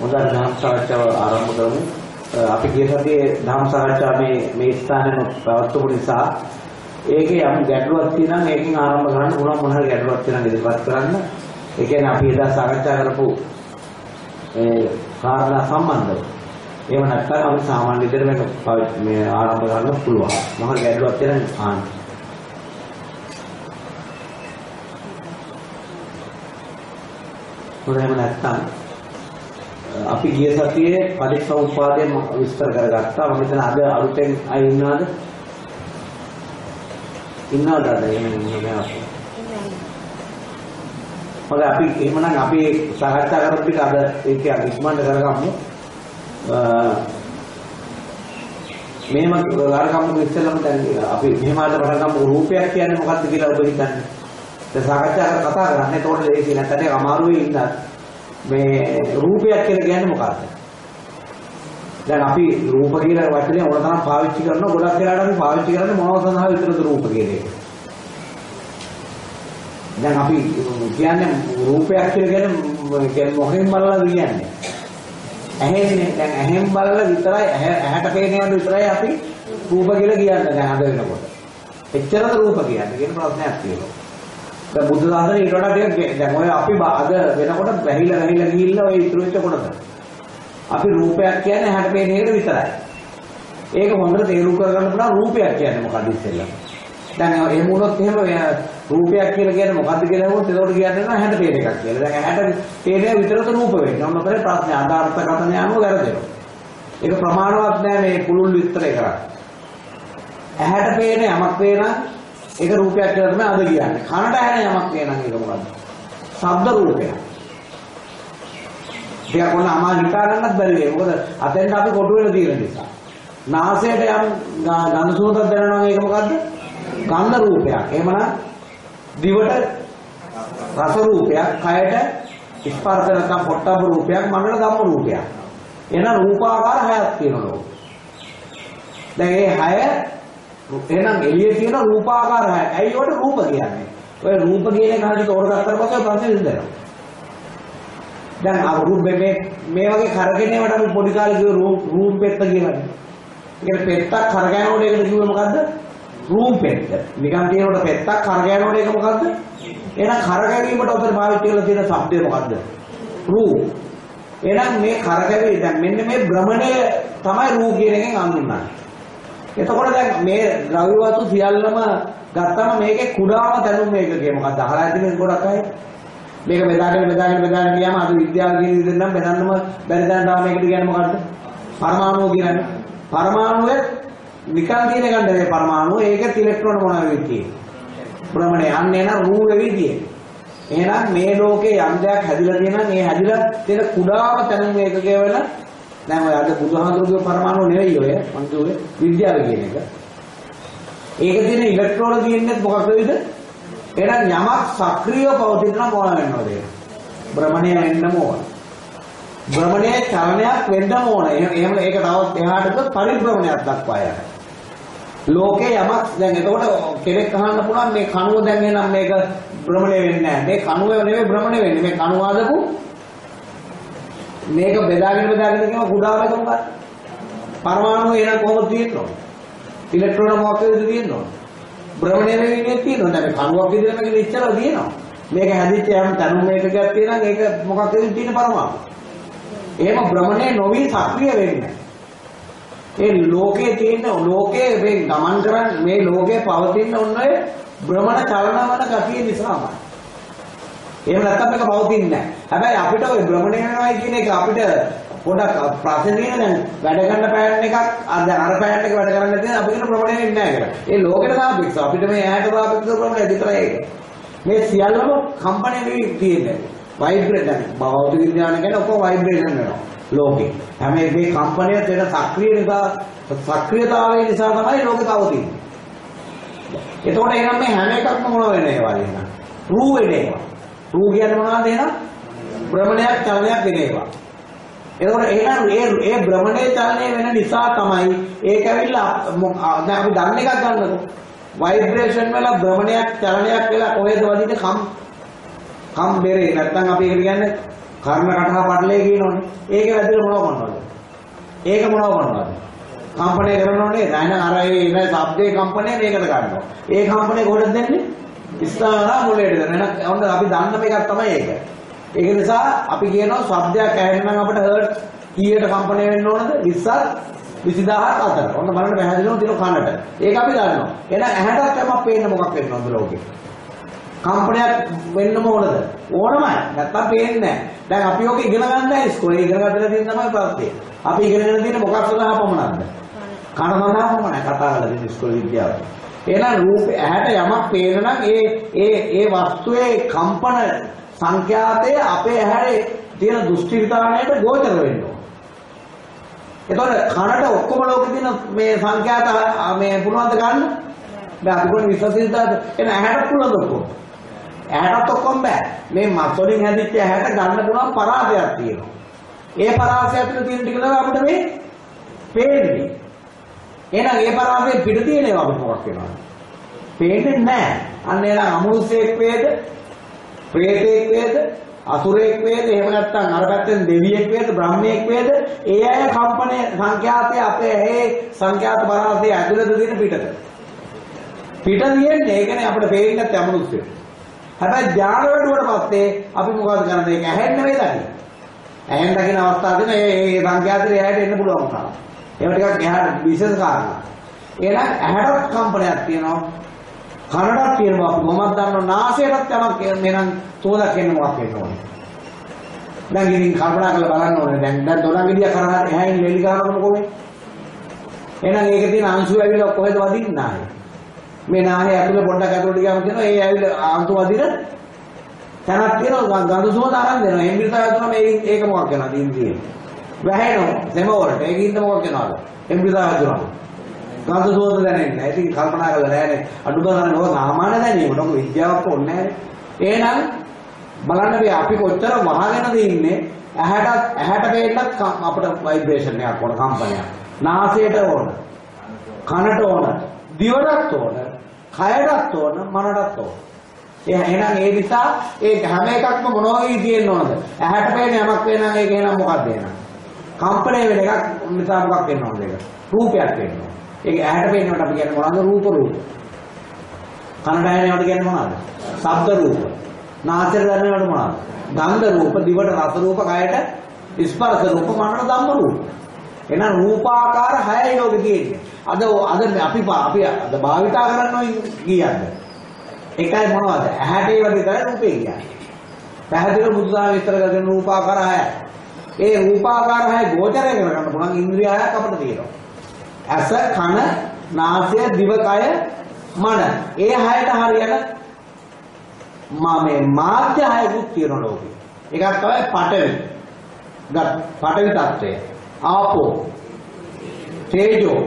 හොඳට ධර්ම සාකච්ඡාව ආරම්භ කරමු. අපි ගිය සතියේ ධර්ම සාකච්ඡාව මේ මේ ස්ථානයේ පවත්වපු නිසා ඒකේ යම් ගැටලුවක් තියෙනවා නම් ඒකෙන් ආරම්භ කරන්න පුළුවන් මොන හරි ගැටලුවක් තියෙනවා ඉදිරිපත් කරන්න. ඒ කියන්නේ අපි එදා සාකච්ඡා කරපු ඒ කාරණා සම්බන්ධව. එහෙම නැත්නම් අපි සාමාන්‍ය විදිහට මේක මේ ආරම්භ කරන්න පුළුවන්. මොන හරි ගැටලුවක් තියෙනවා ආන්න. හොඳම නැත්නම් අපි ගිය සතියේ පරිසම්පාදයෙන් විස්තර කරගත්තා. මම හිතන අද අලුතෙන් අය ඉන්නවද? ඉන්නවද අද එහෙම ඉන්නේ අපි? හොඳයි අපි එහෙමනම් අපි සාකච්ඡා කරපු ටික අද ඒක ඉක්මනට කරගමු. මෙහෙම අරගමු ඉස්සෙල්ලම දැන් අපි මෙහෙම අද පටන් ගමු රූපයක් කියන්නේ මොකක්ද කියලා ඔබ හිතන්නේ? දැන් සාකච්ඡා කර කතා කරන්නේ එතකොට ලේසි නැත්නම් අමාරුවේ ඉන්න මේ රූපයක් කියලා කියන්නේ මොකක්ද? දැන් අපි රූප කියන වචනේ ඕන තරම් පාවිච්චි කරනවා ගොඩක් වෙලාවට අපි පාවිච්චි කරන්නේ මොනව සඳහා විතරද රූප කියන එක. දැන් අපි කියන්නේ රූපයක් කියලා කියන්නේ මොකෙන් බලලා කියන්නේ? ඇහෙන්නේ දැන් ඇහෙන් බලලා විතරයි ඇහැට පේනවට විතරයි අපි රූප කියලා කියන්නේ දැන් අද වෙනකොට. එච්චරද රූප කියන්නේ කියන ප්‍රශ්නයක් තියෙනවා. දැන් බුද්ධ ධර්මයේ ඊට වඩා ටිකක් දැන් ඔය අපි අද වෙනකොට බැහැිලා බැහැිලා ගිහිල්ලා ඔය ඉතුරු වෙච්ච කොටස. අපි රූපයක් කියන්නේ ඇහැට පේන එකට විතරයි. ඒක හොඳට තේරුම් කරගන්න පුළුවන් රූපයක් කියන්නේ මොකක්ද ඉස්සෙල්ලා. දැන් එහෙම වුණොත් එහෙම රූපයක් කියලා කියන්නේ මොකද්ද කියලා හුවොත් ඒකට කියන්නේ නැහැ ඇහැට පේන එකක් කියලා. දැන් ඇහැට පේන විතරද රූප වෙන්නේ. ඔන්න කරේ ප්‍රශ්නේ ආධාර්ථ කතන යනවා වැරදෙනවා. ඒක ප්‍රමාණවත් නෑ මේ පුළුල් විස්තරය කරන්නේ. ඇහැට පේන යමක් පේන ඒක රූපයක් කියලා තමයි අද කියන්නේ. කනට ඇහෙන යමක් පේන එක මොකද්ද? ශබ්ද රූපයක්. ඒක කොහොම අමා හිතා ගන්නත් බැරි වෙයි. මොකද අතෙන්ට අපි කොටු වෙලා තියෙන නිසා. නාසයට යම් ගඳ සුවඳක් දැනෙනවා ඒක මොකද්ද? ගන්ධ රූපයක්. එහෙමනම් දිවට රස රූපයක්, කයට ස්පර්ශ නැත්නම් පොට්ටබ්බ රූපයක්, මනරට ධම්ම රූපයක්. එහෙනම් රූපාකාර හයක් තියෙනවා. දැන් මේ හය එහෙනම් එළියේ තියෙන රූපාකාර හය. ඇයි ඒකට රූප කියන්නේ? ඔය රූප කියන එක හරියට තෝරගත්තට පස්සේ ප්‍රශ්නේ විසඳනවා. දැන් අර රූප මේ මේ වගේ කරගෙනේවට අපි පොඩි කාලේ කිව්ව රූප පෙත්ත කියලා. ඒකට පෙත්තක් කරගෑනකොට ඒකට කිව්වේ මොකද්ද? රූම් පෙත්ත. නිකන් තියෙනකොට පෙත්තක් කරගෑනකොට ඒක මොකද්ද? එහෙනම් කරගැවීමට උතර පාවිච්චි කරලා තියෙන શબ્දය මොකද්ද? රූ. එහෙනම් මේ කරගැවී දැන් මෙන්න මේ භ්‍රමණය තමයි රූ කියන එකෙන් හඳුන්වන්නේ. එතකොට දැන් මේ ද්‍රව්‍ය වස්තු සියල්ලම ගත්තම මේකේ කුඩාම දැනුම් මේක කිය මොකක්ද? අහලා ඇතිනේ ගොඩක් අය. මේක බෙදාගෙන බෙදාගෙන බෙදාගෙන ගියාම අද විද්‍යාව කියන විදිහට නම් බෙදන්නම බැරි දැන් තාම මේකට කියන්නේ මොකද්ද? පරමාණුව කියන්නේ. පරමාණුවේ නිකන් තියෙන ගන්න මේ පරමාණුව ඒක ඉලෙක්ට්‍රෝන මොනවා වෙන්නේ කියන්නේ. භ්‍රමණය යන්නේ නම් රූ වෙවි තියෙන්නේ. එහෙනම් මේ ලෝකේ යම් දෙයක් හැදිලා තියෙනවා මේ හැදිලා තියෙන කුඩාම තැනුම් ඒකකය වෙන දැන් ඔය අද බුදුහාමුදුරුවෝ පරමාණු නෙවෙයි ඔය මං කියුවේ විද්‍යාව කියන එක. ඒක තියෙන ඉලෙක්ට්‍රෝන තියෙන්නේ මොකක් වෙයිද? එහෙනම් යමක් සක්‍රියව පවතින නම් මොන වෙනවද ඒක? භ්‍රමණය වෙන්නම ඕන. භ්‍රමණයේ චලනයක් වෙන්නම ඕන. එහෙම ඒක තවත් එහාටද පරිභ්‍රමණයක් දක්වා යනවා. ලෝකේ යමක් දැන් එතකොට කෙනෙක් අහන්න පුළුවන් මේ කණුව දැන් එනම් මේක භ්‍රමණය වෙන්නේ නැහැ. මේ කණුව නෙවෙයි භ්‍රමණය වෙන්නේ. මේ කණුව ආදපු මේක බෙදාගෙන බෙදාගෙන කියම කුඩාම එක මොකක්ද? පරමාණු එන කොහොමද තියෙන්නේ? ඉලෙක්ට්‍රෝන මොකක්ද තියෙන්නේ? භ්‍රමණය වෙන්නේ තියෙනවා. දැන් කණුවක් විදිහට මේක ඉච්චලා තියෙනවා. මේක හැදිච්ච යම් තනු මේකක් තියෙනවා. ඒක මොකක්ද තියෙන පරමාණු. එහෙම භ්‍රමණය නොවි සක්‍රිය වෙන්නේ. ඒ ලෝකයේ තියෙන ලෝකයේ මේ ගමන් කරන්නේ මේ ලෝකයේ පවතින ඔන්නේ භ්‍රමණ චලනවන ගතිය නිසාමයි. එහෙම නැත්නම් මේක පවතින්නේ නැහැ. හැබැයි අපිට ওই භ්‍රමණය වෙනවා කියන එක අපිට පොඩක් ප්‍රශ්නේ දැන් වැඩ ගන්න පෑන් එකක් අර අර පෑන් එක වැඩ කරන්නේ නැත්නම් අපිට භ්‍රමණය වෙන්නේ නැහැ කියලා. ඒ ලෝකෙට සාපේක්ෂව අපිට මේ ඇහැට සාපේක්ෂව භ්‍රමණය විතරයි ඒක. මේ සියල්ලම කම්පණය වෙවි තියෙන්නේ. වයිබ්‍රේට් භෞතික විද්‍යාව කියන්නේ ඔක්කොම වයිබ්‍රේෂන් වෙනවා. ලෝකේ. හැම එකේ කම්පනය වෙන සක්‍රිය නිසා සක්‍රියතාවය නිසා තමයි ලෝකේ පවතින්නේ. එතකොට එහෙනම් මේ හැම එකක්ම මොන වෙන්නේ ඒවා එහෙනම්? රූ වෙන ඒවා. රූ කියන්නේ මොනවද එහෙනම්? භ්‍රමණයක් චලනයක් වෙන ඒවා. එතකොට එහෙනම් ඒ ඒ භ්‍රමණයේ චලනය වෙන නිසා තමයි ඒක ඇවිල්ලා දැන් අපි දන්න එකක් ගන්නකො. ভাইබ්‍රේෂන් වල භ්‍රමණයක් චලනයක් වෙලා කොහෙද වදින්නේ කම් කම් බෙරේ නැත්තම් අපි ඒකට කියන්නේ කර්ණ කටහ පටලේ කියනෝනේ. ඒක වැදලා මොනව කරනවද? ඒක මොනව කරනවද? කම්පණය කරනෝනේ නැහන අර ඒ ඉන ශබ්දේ කම්පණය මේකට ගන්නවා. ඒ කම්පණය කොහෙද දෙන්නේ? ඉස්සරහා මොලේට දෙන. එහෙනම් ඔන්න අපි දන්න මේකක් තමයි ඒක. ඒක නිසා අපි කියනවා ශබ්දයක් ඇහෙන්න අපිට හර්ට් කීයට කම්පණය වෙන්න ඕනද? 20 20000ක් අතර. ඔන්න බලන්න පැහැදිලිවම තියෙන කනට. ඒක අපි දන්නවා. එහෙනම් ඇහැටත් යමක් පේන්න මොකක් වෙනවද ලෝකේ? කම්පනයක් වෙන්නම ඕනද? ඕනමයි. නැත්තම් පේන්නේ නැහැ. දැන් අපි ඔක ඉගෙන ගන්න නැහැ ඉස්කෝලේ. ඉගෙන ගන්න තියෙන තමයි ප්‍රශ්නේ. අපි ඉගෙනගෙන තියෙන මොකක් සඳහා පමණක්ද? කන සඳහා පමණයි කතා කරලා තියෙන ඉස්කෝලේ විද්‍යාව. එහෙනම් රූප ඇහැට යමක් පේන නම් ඒ ඒ ඒ වස්තුවේ කම්පන සංඛ්‍යාතය අපේ ඇහැේ තියෙන දෘෂ්ටි විතානයට ගෝචර වෙන්න ඕන. එතකොට කනට ඔක්කොම ලෝකෙ තියෙන මේ සංඛ්‍යාත මේ පුළුවන්ද ගන්න? බෑ අපි කොහොමද විශ්වාසිතාවද? එන ඇහැට පුළුවන්ද ඔක්කොම? ඇහැටත් ඔක්කොම බෑ. මේ මස් වලින් හැදිච්ච ඇහැට ගන්න පුළුවන් පරාසයක් තියෙනවා. ඒ පරාසය ඇතුළේ තියෙන ටික තමයි අපිට මේ පේන්නේ. එහෙනම් ඒ පරාසයෙන් පිට තියෙන ඒවා අපිට මොකක් වෙනවද? පේන්නේ නැහැ. අන්න එහෙනම් අමනුෂ්‍යයෙක් වේද? ප්‍රේතයෙක් වේද? අසුරයෙක් වේද? එහෙම නැත්නම් අර පැත්තෙන් දෙවියෙක් වේද? බ්‍රහ්මයෙක් වේද? ඒ අය කම්පණය සංඛ්‍යාතයේ අපේ ඇහි සංඛ්‍යාත පරාසය ඇතුළත තියෙන පිටත. පිට තියෙන්නේ ඒ කියන්නේ අපිට පේන්නේ නැත්නම් අමනුෂ්‍යයෙක්. හැබැයි ඥාන වැඩුවට පස්සේ අපි මොකද කරන්නේ? ඒක ඇහෙන්න නෙවෙයි දකින්නේ. ඇහෙන් දකින අවස්ථාවේදී මේ මේ සංඛ්‍යාතේ ඇහැට එන්න පුළුවන් කරනවා. ඒව ටිකක් එහාට විශේෂ කාරණා. එහෙනම් ඇහැටත් කම්පනයක් තියෙනවා. කනටත් තියෙනවා අපි මොමක් දන්නව නාසයටත් යමක් මෙනම් සෝදක් එන්න මොකක් වෙන්න ඕනේ. දැන් ඉතින් කල්පනා කරලා බලන්න ඕනේ. දැන් දැන් දොරගිඩිය කරහට එහායින් ලෙලි ගන්නකොට කොහේ? එහෙනම් ඒකේ තියෙන අංශු ඇවිල්ලා කොහෙද වදින්නේ ආයේ? මේ නාහේ ඇතුලේ පොඩ්ඩක් ඇතුලට ගියාම කියනවා ඒ ඇවිල්ලා අංශු වදින තැනක් තියෙනවා ගඳ සුවඳ අරන් දෙනවා. එම්බිරිතා වැදුනම මේ ඒක මොකක් වෙනවද ඉන්ද්‍රිය? වැහෙනවා. සෙම වලට. ඒකින්ද මොකක් වෙනවද? එම්බිරිතා වැදුනම. ගඳ සුවඳ දැනෙන්නේ නැහැ. ඉතින් කල්පනා කරලා නෑනේ. අඩු ගන්න ඕක සාමාන්‍ය දැනීම. ඔක විද්‍යාවක් ඕනේ නෑනේ. එහෙනම් බලන්න මේ අපි කොච්චර වහගෙනද ඉන්නේ ඇහැට ඇහැට පේන්නත් අපිට ভাইබ්‍රේෂන් එකක් ඕන කම්පනයක්. නාසයට ඕන. කනට ඕන. දිවටත් ඕන. කයටත් ඕන. මනටත් ඕන. එහෙනම් ඒ නිසා ඒ හැම එකක්ම මොනවයි තියෙන්න ඕනද? ඇහැට පේන යමක් වෙනනම් ඒක එහෙනම් මොකක්ද එහෙනම්? කම්පණය වෙන එකක් නිසා මොකක් වෙන්න ඕනද ඒක? රූපයක් වෙන්න ඕන. ඒක ඇහැට පේනවට අපි කියන්නේ මොනවද? රූප රූප. කනට ඇහෙනවට කියන්නේ මොනවද? ශබ්ද රූප. නාසයට දැනෙනවට මොනවද? ගන්ධ රූප, දිවට රස රූප, කයට ස්පර්ශ රූප, මනට ධම්ම රූප. එහෙනම් රූපාකාර 6යි ලෝකේ තියෙන්නේ. අද අද අපි අපි අද භාවිතා කරන්නේ කීයක්ද? එකයි මොනවද? ඇහැට ඒවා විතරයි රූපේ කියන්නේ. පැහැදිලිව බුදුදහම විස්තර කරගෙන රූපාකාර 6යි. ඒ රූපාකාර 6 ගෝචරය කරගන්න පුළුවන් ඉන්ද්‍රිය 6ක් අපිට තියෙනවා. ඇස, කන, නාසය, දිව, කය, මන. ඒ 6ට හරියන මා මේ මාධ්‍ය 6කුත් තියෙනවා ලෝකේ. එකක් තමයි පඨවි. ගත් පඨවි තත්ත්වය. ආපෝ, තේජෝ,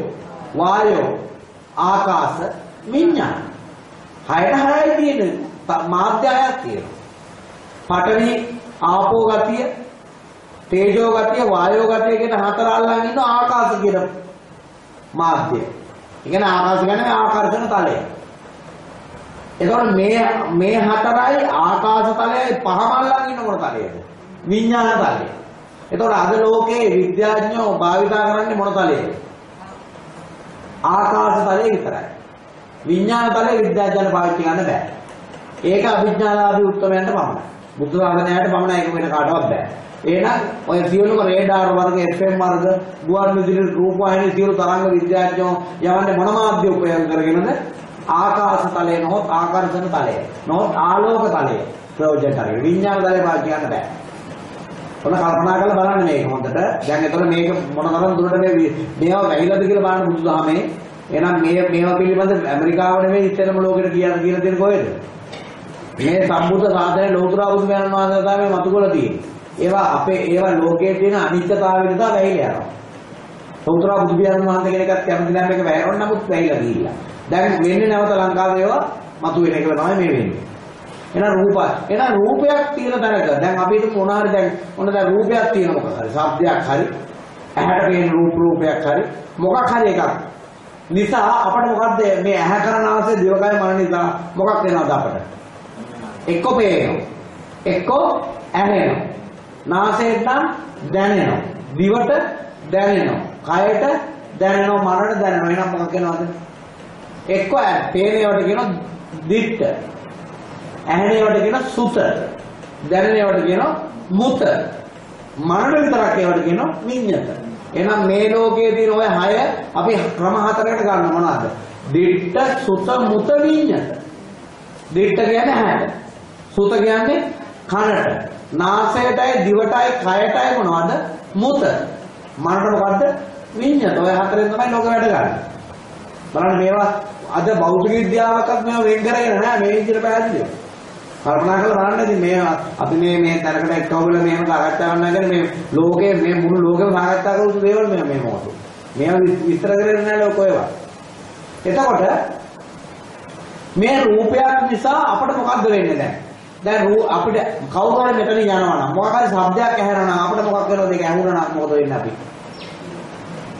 වායෝ, ආකාශ, විඤ්ඤාණ. හයට හයයි තියෙන මාධ්‍ය හයක් තියෙනවා. පඨවි ආපෝ ගතිය, තේජෝ ගතිය, වායෝ ගතිය කියන හතර අල්ලන් ඉන්න ආකාශ කියන මාධ්‍ය. ඒ කියන්නේ ආකාශ කියන්නේ ආකර්ෂණ තලය. එතකොට මේ මේ හතරයි ආකාශ තලයයි පහම අල්ලන් ඉන්න මොන තලයේද? විඥාන තලය. එතකොට අද ලෝකේ විද්‍යාඥයෝ භාවිතා කරන්නේ මොන තලයේද? ආකාශ තලය විතරයි. විඥාන තලයේ විද්‍යාඥයන් පාවිච්චි කරන්න බෑ. ඒක අභිඥාලාභී උත්තරයන්ට පමණයි. බුද්ධ ශාසනයට පමණයි ඒක වෙන කාටවත් බෑ. එහෙනම් ඔය සියලුම රේඩාර් වර්ග FM වර්ග ගුවන් විදුලි රූපවාහිනී සියලු තරංග විද්‍යාඥයෝ යවන්නේ මොන මාධ්‍ය උපයෝග කරගෙනද? ආකාශ තලයේ නොහොත් ආකර්ෂණ තලයේ නොහොත් ආලෝක තලයේ ප්‍රයෝජන කරගෙන විඥාන තලයේ පාවිච්චි කරන්න බෑ. ඔන්න කල්පනා කරලා බලන්න මේක හොඳට. දැන් එතකොට මේක මොන තරම් දුරට මේ මේවා වැහිලාද කියලා බලන්න බුදුදහමේ එහෙනම් මේ මේවා පිළිබඳ ඇමරිකාව නෙමෙයි ඉස්සෙල්ලම ලෝකෙට කියන කියලා තියෙන කොහෙද? මේ සම්බුද්ධ සාධනය ලෝතුරා බුදුමයන් වහන්සේ තමයි මතු කරලා තියෙන්නේ. ඒවා අපේ ඒවා ලෝකයේ තියෙන අනිත්‍යතාවය නිසා වැහිලා යනවා. ලෝතුරා බුදුමයන් වහන්සේ කෙනෙක්වත් කැමති නැහැ මේක වැයරොන් නමුත් වැහිලා ගිහිල්ලා. දැන් වෙන්නේ නැවත ලංකාවේ ඒවා මතු වෙන එක තමයි මේ වෙන්නේ. එහෙනම් රූප එහෙනම් රූපයක් තියෙන තැනක දැන් අපි හිතමු මොන හරි දැන් මොන දැන් රූපයක් තියෙන මොකක් හරි ශබ්දයක් හරි ඇහැට පේන රූප රූපයක් හරි මොකක් හරි එකක් නිසා අපිට මොකද්ද මේ ඇහැ කරන ආසේ දිවකය මන නිසා මොකක් වෙනවද අපිට? එක්ක පේනවා. එක්ක ඇහෙනවා. නාසයට නම් දැනෙනවා. දිවට දැනෙනවා. කයට දැනෙනවා. මනට දැනෙනවා. එහෙනම් මොකක් වෙනවද? එක්ක පේනේවට කියනවා දිට්ඨ. ඇහෙනේවට කියනවා සුත. දැනෙනේවට කියනවා මුත. මනට විතරක් ඒවට කියනවා විඤ්ඤත. එහෙනම් මේ ලෝකයේ තියෙන ඔය හය අපි ක්‍රම හතරකට ගන්න මොනවද? දිට්ඨ සුත මුත විඤ්ඤත. දිට්ඨ කියන්නේ ඇහැට. සුත කියන්නේ කනට. නාසයටයි දිවටයි කයටයි මොනවද? මුත. මනට මොකද්ද? විඤ්ඤත. ඔය හතරෙන් තමයි ලෝක වැඩ ගන්න. බලන්න මේවා අද භෞතික විද්‍යාවකත් මේවා වෙන් කරගෙන නෑ මේ විදිහට පැහැදිලිව. කල්පනා කරලා බලන්න ඉතින් මේ අපි මේ මේ තැනකට එක්කවල මෙහෙම සාකච්ඡා කරනවා කියන්නේ මේ ලෝකයේ මේ මුළු ලෝකෙම සාකච්ඡා කරපු දේවල් මේ මේ මොකද? මේවා විස්තර කරන්නේ නැහැ ලෝක ඒවා. එතකොට මේ රූපයක් නිසා අපිට මොකද්ද වෙන්නේ දැන්? දැන් රූ අපිට කවුරු හරි මෙතන යනවා නම් මොකක් හරි ශබ්දයක් ඇහෙනවා නම් අපිට මොකක් වෙනවද ඒක ඇහුණා නම් මොකද වෙන්නේ අපි?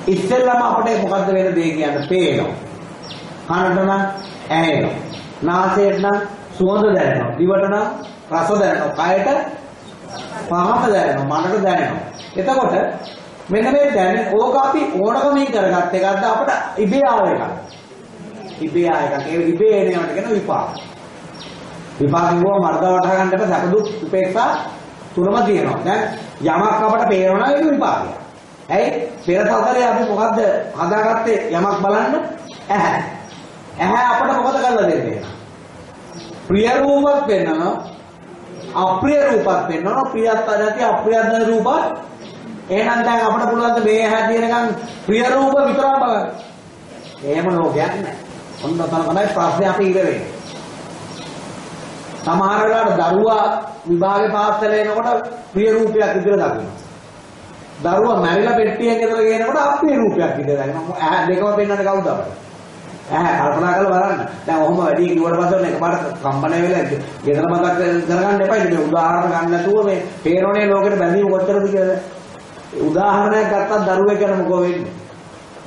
ඉස්සෙල්ලාම අපිට මොකද්ද වෙන දේ කියන්නේ පේනවා. කනට නම් ඇහෙනවා. නාසයට නම් සුවඳ දැනෙනවා. දිවට නම් රස දැනෙනවා. කයට පහස දැනෙනවා. මනට දැනෙනවා. එතකොට මෙන්න මේ දැනෙන ඕක අපි ඕනකමින් කරගත් එකක්ද අපිට ඉබේ ආව එකක්. ඉබේ ආව එකක්. ඒ ඉබේ එන ඒවාට කියන විපාක. විපාක කිව්වම මර්ධව වටහා ගන්න එපා. සැප දුක් උපේක්ෂා තුනම තියෙනවා. දැන් යමක් අපට පේනවා ඒක විපාකයක්. ඇයි? පෙර සතරේ අපි මොකද්ද හදාගත්තේ යමක් බලන්න? ඇහැ. ඇහැ අපට මොකද කරලා දෙන්නේ? ප්‍රිය රූපත් පෙන්වනවා. අප්‍රිය රූපත් පෙන්වනවා. ප්‍රියත් නැති අප්‍රියත් නැති රූපත්. එහෙනම් දැන් අපිට පුළුවන් මේ ඇහැ තියෙනකන් ප්‍රිය රූප විතරක් බලන්න. එහෙම ලෝකයක් නැහැ. ඔන්න තමයි ප්‍රශ්නේ අපි ඉඳ වෙන්නේ. සමහර වෙලාවට දරුවා විභාගේ පාස් කරලා එනකොට ප්‍රිය රූපයක් විතර දකිනවා. දරුවා මැරිලා පෙට්ටියෙන් ගෙදර ගේනකොට අප්‍රිය රූපයක් විතර දකිනවා. ඇහැ දෙකම පෙන්වන්න කවුද අපිට? ඇහැ කල්පනා කරලා බලන්න. දැන් ඔහොම වැඩි කිව්වට පස්සේ එකපාරට කම්පන වෙලා ගෙදර මතක් කරගන්න එපා. මේ උදාහරණ ගන්න නැතුව මේ පේරෝනේ ලෝකෙට බැඳීම කොච්චරද කියලා. උදාහරණයක් ගත්තත් දරුවෙක් ගැන මොකෝ වෙන්නේ?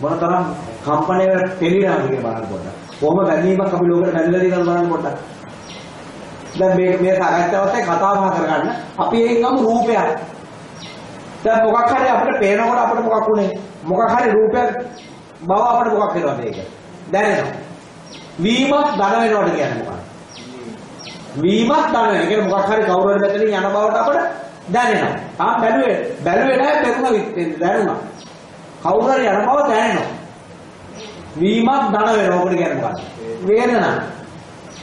මොන තරම් කම්පණය පෙළිනවද කියලා බලන්න පොඩ්ඩක්. කොහොම බැඳීමක් අපි ලෝකෙට බැඳලා තියෙනවද බලන්න පොඩ්ඩක්. දැන් මේ මේ සාකච්ඡාවත් එක්ක කතා බහ කරගන්න. අපි ඒකම රූපයක්. දැන් මොකක් හරි අපිට පේනකොට අපිට මොකක් උනේ? මොකක් හරි රූපයක් බව අපිට මොකක් වෙනවද ඒක? දැනෙනවා. වීමක් ධන වෙනවට කියන්නේ මොකක්ද? වීමක් ධන වෙන. ඒ කියන්නේ මොකක් හරි කවුරු හරි මෙතනින් යන බවට අපිට දැනෙනවා. ආ බැලුවේ බැලුවේ නැහැ පෙරුණා දැනුණා. කවුරු හරි යන බව දැනෙනවා. වීමක් ධන වෙනවා. ඔකට කියන්නේ මොකක්ද? වේදනා.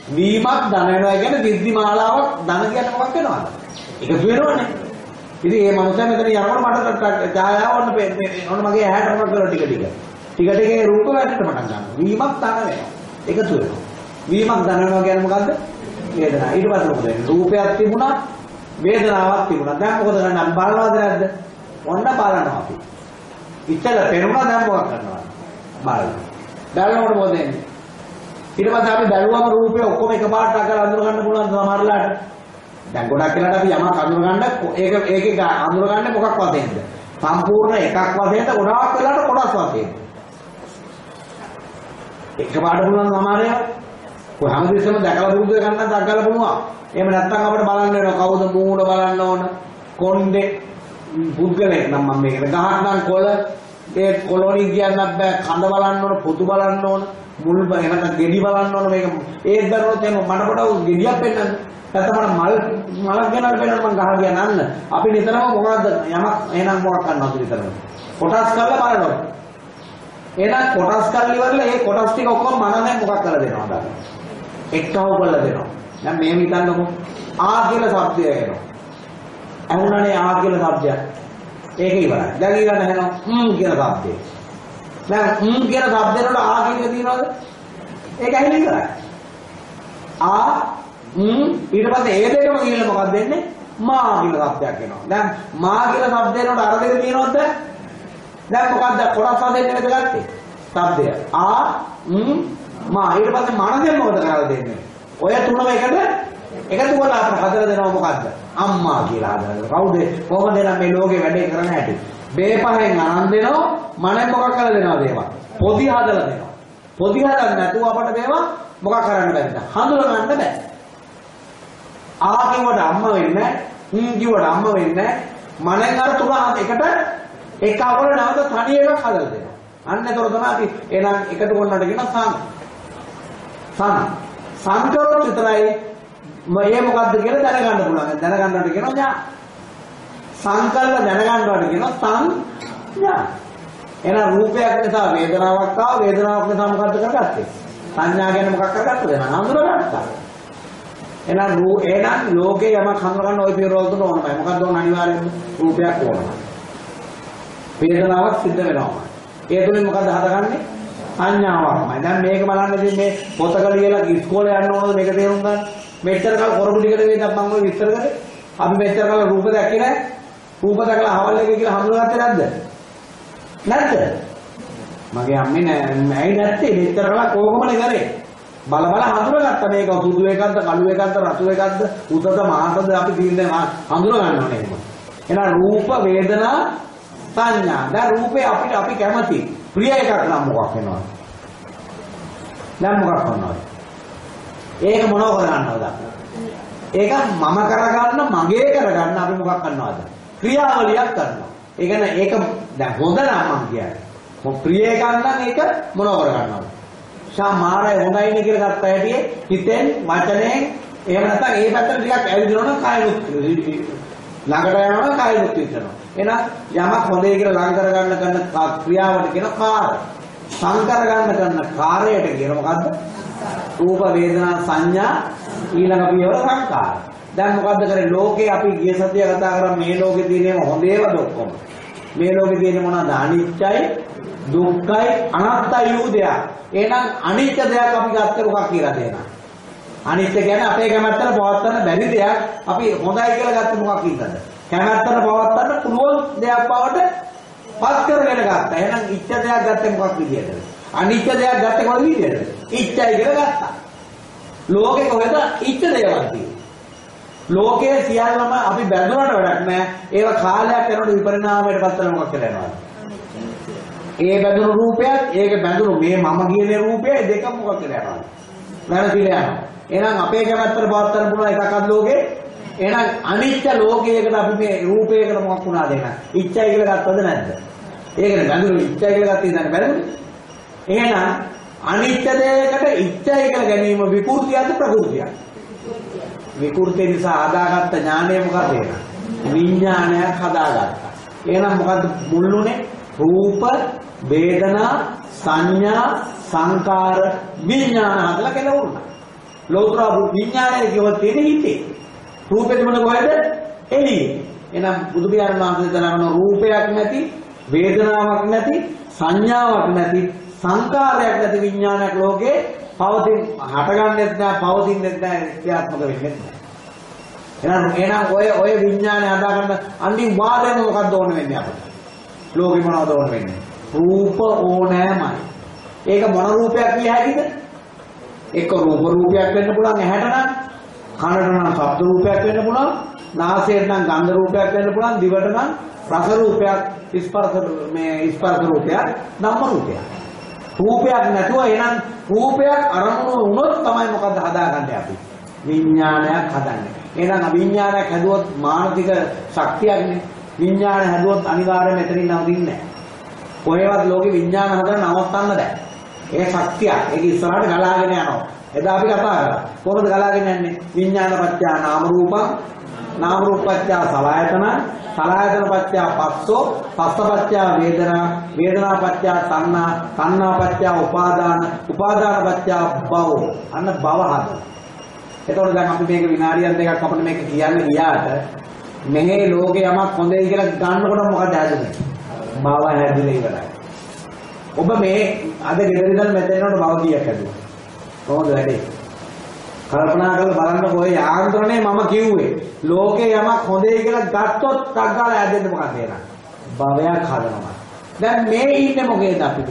වීමක් ධන වෙනවා කියන්නේ දිද්දි මාලාවක් ධන කියන්නේ මොකක් වෙනවද? එකතු වෙනවනේ. ඉතින් මේ මනුස්සයා මෙතන යනකොට මට ඡායාව ඔන්න ඔන්න මගේ ඇහැට මොකක් කරලා ටික ටික. ටික ටික ඒ රූප වැටෙන්න පටන් ගන්නවා. වීමක් ධන වෙනවා. එකතු වෙනවා. වීමක් ධන වෙනවා කියන්නේ මොකද්ද? වේදනාව. ඊට පස්සේ මොකද වෙන්නේ? රූපයක් තිබුණා, වේදනාවක් තිබුණා. දැන් මොකද කරන්නේ? අපි බලනවද නැද්ද? ඔන්න බලනවා අපි. ඉතල පෙරුණා දැන් මොකක් කරනවද? බලනවා. බලනකොට මොකද වෙන්නේ? ඊට පස්සේ අපි බැලුවම රූපේ ඔක්කොම එකපාරට අකල අඳුර ගන්න පුළුවන් සමහරලාට. දැන් ගොඩක් වෙලාට අපි යමක් අඳුර ගන්න ඒක ඒකේ අඳුර ගන්න මොකක් වශයෙන්ද? සම්පූර්ණ එකක් වශයෙන්ද ගොඩාක් වෙලාට කොටස් වශයෙන්ද? එකපාරට පුළුවන් සමහර ඒවා. කොහේ හැමදෙස්සම දැකලා පුරුදු ගන්න දැකලා පුළුවන්. එහෙම නැත්නම් අපිට බලන්න වෙනවා කවුද මූණ බලන්න ඕන. කොණ්ඩේ පුද්ගලෙක් නම් මම මේකට ගහක් නම් කොළ ඒ කොලොනි කියන්නත් බෑ කඳ බලන්න ඕන පොතු බලන්න ඕන මුළු එනක ගෙඩි බලන්න ඕන මේක. ඒත් දරුවොත් එන මඩ කොටව ගෙඩියක් පෙන්නන්න නැත්නම් මට මල් මලක් ගෙනල්ලා පෙන්නන්න මං ගහ ගියා නන්න. අපි නිතරම මොකක්ද යමක් එහෙනම් මොකක් කරනවා අපි නිතරම? කොටස් කරලා බලනවා. එහෙනම් කොටස් කරලා ඉවරලා ඒ කොටස් ටික ඔක්කොම මන දැන් මොකක් කරලා දෙනවා දාන්න එක්කව කරලා දෙනවා. දැන් මේ හිතන්නකො. ආ කියලා શબ્දය එනවා. අහුණනේ ආ කියලා શબ્දයක්. ඒක ඉවරයි. දැන් ඊළඟ හෙනවා ම් කියලා શબ્දේ දැන් හ්ම් කියන શબ્දවල ආ කියන එක තියෙනවද? ඒක ඇහිලා ඉවරයි. ආ හ්ම් ඊට පස්සේ ඒ දෙකම ගිහින් මොකක්ද වෙන්නේ? මා කියන શબ્දයක් එනවා. දැන් මා කියන શબ્දේනට අර දෙක තියෙනවද? දැන් මොකක්ද කොටස් හදෙන්න නේද ගත්තේ? શબ્දය. ආ හ්ම් මා ඊට පස්සේ මනසෙන් මොකද කරලා දෙන්නේ? ඔය තුනම එකට එකතු කරලා අපිට හදලා දෙනව මොකද්ද? අම්මා කියලා හදලා. කවුද? කොහොමද නම් මේ ලෝකේ වැඩේ කරන්න හැටි? මේ පහෙන් අනන් දෙනවා, මනෙන් මොකක් කරලා දෙනවද ඒවා? පොදි හදලා දෙනවා. පොදි හදන්න නැතුව අපිට මේවා මොකක් කරන්න බැරිද? හඳුනා ගන්න බෑ. ආ කිව්වට අම්ම වෙන්නේ නැහැ. හ්ම් කිව්වට අම්ම වෙන්නේ නැහැ. මනෙන් අර තුන එකට එක අකුර නැවත තනි එකක් හදලා දෙනවා. අන්න ඒතර තමයි අපි එහෙනම් එකට කොන්නට කියන සං. සං. සංකරොත් විතරයි මේ මොකද්ද කියලා දැනගන්න පුළුවන්. දැනගන්නට කියනවා ඥා. සංකල්ප දැනගන්නවට කියනවා සංඥා. එහෙනම් රූපයක් නිසා වේදනාවක් ආවා වේදනාවක් නිසා මොකද්ද කරගත්තේ? සංඥා ගැන මොකක් කරගත්තද? හඳුනගත්තා. එහෙනම් රූ එහෙනම් ලෝකේ යමක් හඳුනගන්න ওই පිරවල් තුන ඕනමයි. මොකද්ද ඕන අනිවාර්යෙන්ම රූපයක් ඕනමයි. වේදනාවක් සිද්ධ වෙනවා. ඒ තුලින් මොකද්ද හදගන්නේ? සංඥාවක්මයි. දැන් මේක බලන්න ඉතින් මේ පොතක ලියලා ඉස්කෝලේ යන්න ඕනද මේක තේරුම් ගන්න? මෙච්චර කල් කරපු ටිකට වේද මම ඔය විස්තර කරේ. අපි මෙච්චර කල් රූප දැක්කේ නැහැ. රූප දැකලා අහවල් එකේ කියලා හඳුනාගත්තේ නැද්ද? නැද්ද? මගේ අම්මේ නෑ ඇයි නැත්තේ? මෙච්චර කල් කොහොමද කරේ? බල බල හඳුනාගත්තා මේක සුදු එකක්ද කළු එකක්ද රතු එකක්ද උතද මාතද අපි දින්නේ හඳුනා ගන්න ඕනේ එහෙම. එහෙනම් රූප වේදනා සංඥා. දැන් රූපේ අපිට අපි කැමති ප්‍රිය එකක් නම් මොකක් වෙනවද? දැන් මොකක් වෙනවද? ඒක මොනව කරගන්නවද? ඒක මම කරගන්න මගේ කරගන්න අපි මොකක් කරනවද? ක්‍රියාවලියක් කරනවා. ඒ කියන්නේ ඒක දැන් හොඳ නම් මම කියන්නේ. මො ප්‍රිය එකක් නම් ඒක මොනව කරගන්නවද? සාමාරය හොඳයිනේ කියලා ගත්ත හැටි හිතෙන් වචනෙන් එහෙම නැත්නම් ඒ පැත්තට ටිකක් ඇවිදිනවනම් කායුත් ළඟට යනවනම් කායුත් විතරනවා. එහෙනම් යමක් හොඳයි කියලා ලං කරගන්න කරන ක්‍රියාවට කියන කාර්ය. සංකර ගන්න කරන කාර්යයට කියන මොකද්ද? රූප වේදනා සංඥා ඊළඟ පියවර සංකාර. දැන් මොකද්ද කරේ ලෝකේ අපි ගිය සතිය කතා කරා මේ ලෝකේ තියෙනම හොඳේවද ඔක්කොම. මේ ලෝකේ තියෙන මොනවාද අනිත්‍යයි දුක්ඛයි අනාත්තයි වූ දෙයක්. එහෙනම් අනිත්‍ය දෙයක් අපි ගත්තේ මොකක් කියලා දෙනවා. අනිත්‍ය කියන්නේ අපේ කැමැත්තට පවත්වන්න බැරි දෙයක් අපි හොඳයි කියලා ගත්තේ මොකක් හින්දාද? කැමැත්තට පවත්වන්න පුළුවන් දෙයක් බවට පත් කරගෙන ගත්තා. එහෙනම් ඉච්ඡ දෙයක් ගත්තේ මොකක් විදියටද? අනිත්‍ය දෙයක් ගත්තේ කොහොමද විදියටද? ඉච්ඡයි කියලා ගත්තා. ලෝකේ කොහෙද ඉච්ඡ දේවල් තියෙන්නේ? ලෝකයේ සියල්ලම අපි බැඳුනට වැඩක් නැහැ. ඒව කාලයක් යනකොට විපරිණාමයට පත් වෙන මොකක් කියලා යනවා. ඒ බැඳුණු රූපයත් ඒක බැඳුණු මේ මම කියන රූපය දෙක මොකක් කියලා යනවා. වැරදිලා යනවා. එහෙනම් අපේ කැමැත්තට පවත්වන්න පුළුවන් එකක්වත් ලෝකේ එහෙනම් අනිත්‍ය ලෝකයකට අපි මේ රූපයකට මොකක් වුණාද එහෙනම් ඉච්ඡයි කියලා ගත්තද නැද්ද? ඒකනේ බැඳුණු ඉච්ඡයි කියලා ගත්තේ ඉතින් බැලුනේ. එහෙනම් අනිත්‍ය දෙයකට ඉච්ඡයි කියලා ගැනීම විකෘතියද ප්‍රകൃතියද? විකෘතිය නිසා හදාගත්ත ඥානය මොකද එහෙනම්? විඥානයක් හදාගත්තා. එහෙනම් මොකද්ද මුල්ුනේ? රූප, වේදනා, සංඥා, සංකාර, විඥාන හදලා කෙලවුණා. ලෝතර විඥානය කියවත් තියෙන හිතේ. රූපෙද මොන කොහෙද? එළියේ. එහෙනම් බුදු පියාණන් වහන්සේ දනවන රූපයක් නැති, වේදනාවක් නැති, සංඥාවක් නැති, සංකාරයක් නැති විඥානයක් ලෝකේ පවතින හටගන්නෙත් නැහැ, පවතින්නෙත් නැහැ, ක්‍රියාත්මක වෙන්නෙත් නැහැ. එහෙනම් එහෙනම් ඔය ඔය විඥානය හදාගන්න අනිවාර්යයෙන්ම මොකක්ද ඕන වෙන්නේ අපිට? ලෝකෙ මොනවද ඕන වෙන්නේ? රූප ඕනෑමයි. ඒක මොන රූපයක් කිය හැකිද? එක්ක රූප රූපයක් වෙන්න පුළුවන් ඇහැට නම් කනට නම් ශබ්ද රූපයක් වෙන්න පුළුවන් නාසයට නම් ගන්ධ රූපයක් වෙන්න පුළුවන් දිවට නම් රස රූපයක් ස්පර්ශ මේ ස්පර්ශ රූපයක් ධම්ම රූපයක් රූපයක් නැතුව එහෙනම් රූපයක් අරමුණු වුණොත් තමයි මොකද්ද හදාගන්නේ අපි? විඥානයක් හදන්නේ. එහෙනම් අවිඥානයක් හැදුවොත් මානසික ශක්තියක්නේ. විඥාන හැදුවොත් අනිවාර්යයෙන් මෙතනින් නවතින්නේ නැහැ. කොහෙවත් ලෝකෙ විඥාන හදන්න නවත්තන්න බෑ. ඒ ශක්තිය ඒක ඉස්සරහට ගලාගෙන යනවා. එදා අපි කතා කරා. කොහොමද ගලාගෙන යන්නේ? විඥාන පත්‍ය නාම රූප, නාම රූප පත්‍ය සලආයතන, සලආයතන පත්‍ය පස්සෝ, පස්ස පත්‍ය වේදනා, වේදනා පත්‍ය සංනා, සංනා පත්‍ය උපාදාන, උපාදාන පත්‍ය භව. අන්න භව හද. එතකොට දැන් අපි මේක විනාඩියක් දෙකක් අපිට මේක කියන්න ගියාට මෙහි ලෝකේ යමක් හොඳයි කියලා ගන්නකොට මොකද හැදෙන්නේ? භව හැදිලා ඉවරයි. ඔබ මේ අද ගෙදර ඉඳන් මෙතෙන් යනකොට භව කීයක් හැදුවා? කොහොමද වැඩේ? කල්පනා කරලා බලන්න ඔය යාන්ත්‍රණය මම කිව්වේ. ලෝකේ යමක් හොඳයි කියලා ගත්තොත් ටක් ගාලා ඇදෙන්න මොකද එනවා? භවයක් හදනවා. දැන් මේ ඉන්නේ මොකේද අපි?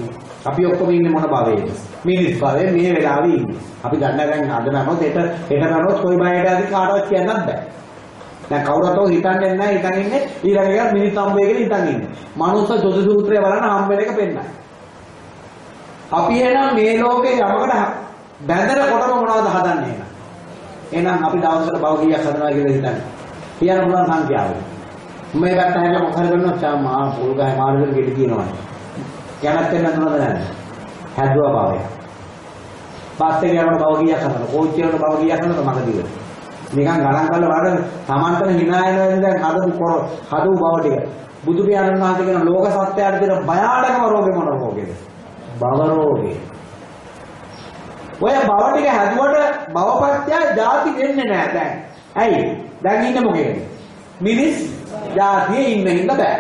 අපි ඔක්කොම ඉන්නේ මොන භවයේද? මිනිස් භවයේ මේ වෙලාවේ ඉන්නේ. අපි දන්න දැන් අද නමොත් එට එට නමොත් කොයි භවයටද කාටවත් කියන්නත් බෑ. දැන් කවුරුතෝ හිතන්නේ නැහැ හිතන් ඉන්නේ ඊළඟ එක මිනිස් සම්බේ කියලා හිතන් ඉන්නේ. මනුස්ස ජොති සූත්‍රය බලන හම්බෙන එක පෙන්නයි. අපි එනම් මේ ලෝකේ යමකට බැඳනකොටම මොනවද හදන්නේ එහෙනම් එහෙනම් අපි දවසකට බව කීයක් හදනවා කියලා හිතන්නේ කියන්න පුළුවන් සංඛ්‍යාව මේ පැත්ත හැරලා මොකද කරනවා චා මා පොල් ගහ මාර්ගෙට ගෙඩි තියනවා. යනත් වෙන නේද නැද්ද? හැදුවා භවය. පස්සේ යනකොට භව කීයක් හදනවා. කෝච්චිය වල භව කීයක් හදනවා මග දිගට. නිකන් ගණන් කරලා බලන්න තමන්ටම hina එනවා දැන් හදපු කොර හදපු භව ටික. බුදු පියාණන් වහන්සේ කියන ලෝක සත්‍යයට දෙන භයානකම රෝගේ මොන රෝගේද? භව රෝගේ. ඔය භව ටික හැදුවට භවපත්‍ය ಜಾති වෙන්නේ නැහැ දැන්. ඇයි? දැන් ඉන්නේ මොකේද? මිනිස් ಜಾතියේ ඉන්න ඉන්න බෑ.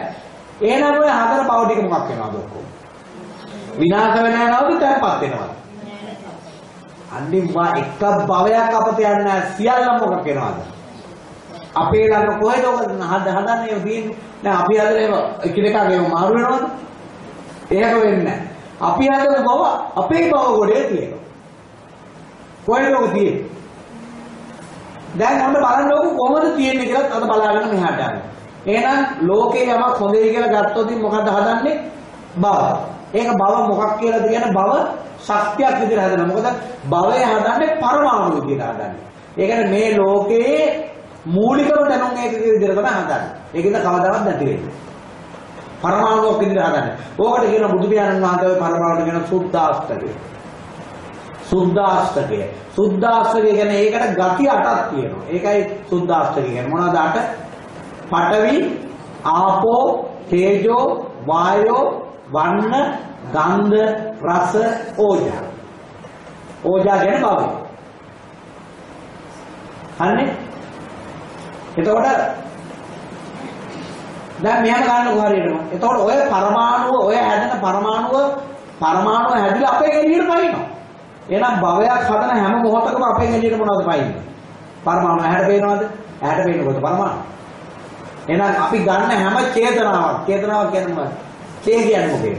එහෙනම් ඔය හතර භව ටික මොකක් වෙනවද ඔක්කොම? විනාශ වෙන යනවද තැන්පත් වෙනවද? අනිවා එක භවයක් අපත යන්නේ නැහැ සියල්ලම මොකක් වෙනවද? අපේ ළඟ කොහෙද ඔක හද හදන්නේ තියෙන්නේ? දැන් අපි හදලේම එකිනෙකාගේ මාරු වෙනවද? ඒක වෙන්නේ නැහැ. අපි හදන බව අපේ බව ගොඩේ තියෙනවා. කොහෙද ඔක තියෙන්නේ? දැන් ඔන්න බලන්න ඕක කොහොමද තියෙන්නේ කියලා අද බලාගෙන මෙහාට යන්න. එහෙනම් ලෝකේ යමක් හොඳයි කියලා ගත්තොත් මොකද්ද හදන්නේ? බව. ඒක බව මොකක් කියලාද කියන්නේ බව ශක්තියක් විදිහට හදනවා. මොකද භවය හදන්නේ පරමාණු විදිහට හදන්නේ. ඒ කියන්නේ මේ ලෝකයේ මූලිකම දැනුම් ඒක විදිහට තමයි හදන්නේ. ඒකෙන්ද කවදාවත් නැති වෙන්නේ. පරමාණුවක් විදිහට හදන්නේ. ඕකට කියන බුදු පියාණන් වහන්සේ පරමාණු කියන සුද්ධාස්තකය. සුද්ධාස්තකය. සුද්ධාස්තකය කියන්නේ ඒකට ගති අටක් තියෙනවා. ඒකයි සුද්ධාස්තකය කියන්නේ. මොනවද අට? පඨවි, ආපෝ, තේජෝ, වායෝ, වන්න, ගන්ධ, රස, ඕජා. ඕජා කියන්නේ භවය. හරිනේ? එතකොට දැන් මෙහෙම ගන්නකො හරියටම. එතකොට ඔය පරමාණුව ඔය හැදෙන පරමාණුව පරමාණුව හැදිලා අපේ එළියට පයින්නවා. එහෙනම් භවයක් හදන හැම මොහොතකම අපේ එළියට මොනවද පයින්නේ? පරමාණු ඇහැට පේනවද? ඇහැට පේනකොට පරමාණු. එහෙනම් අපි ගන්න හැම චේතනාවක් චේතනාවක් කියන්නේ මොකක්ද? චේ කියන්නේ මොකේද?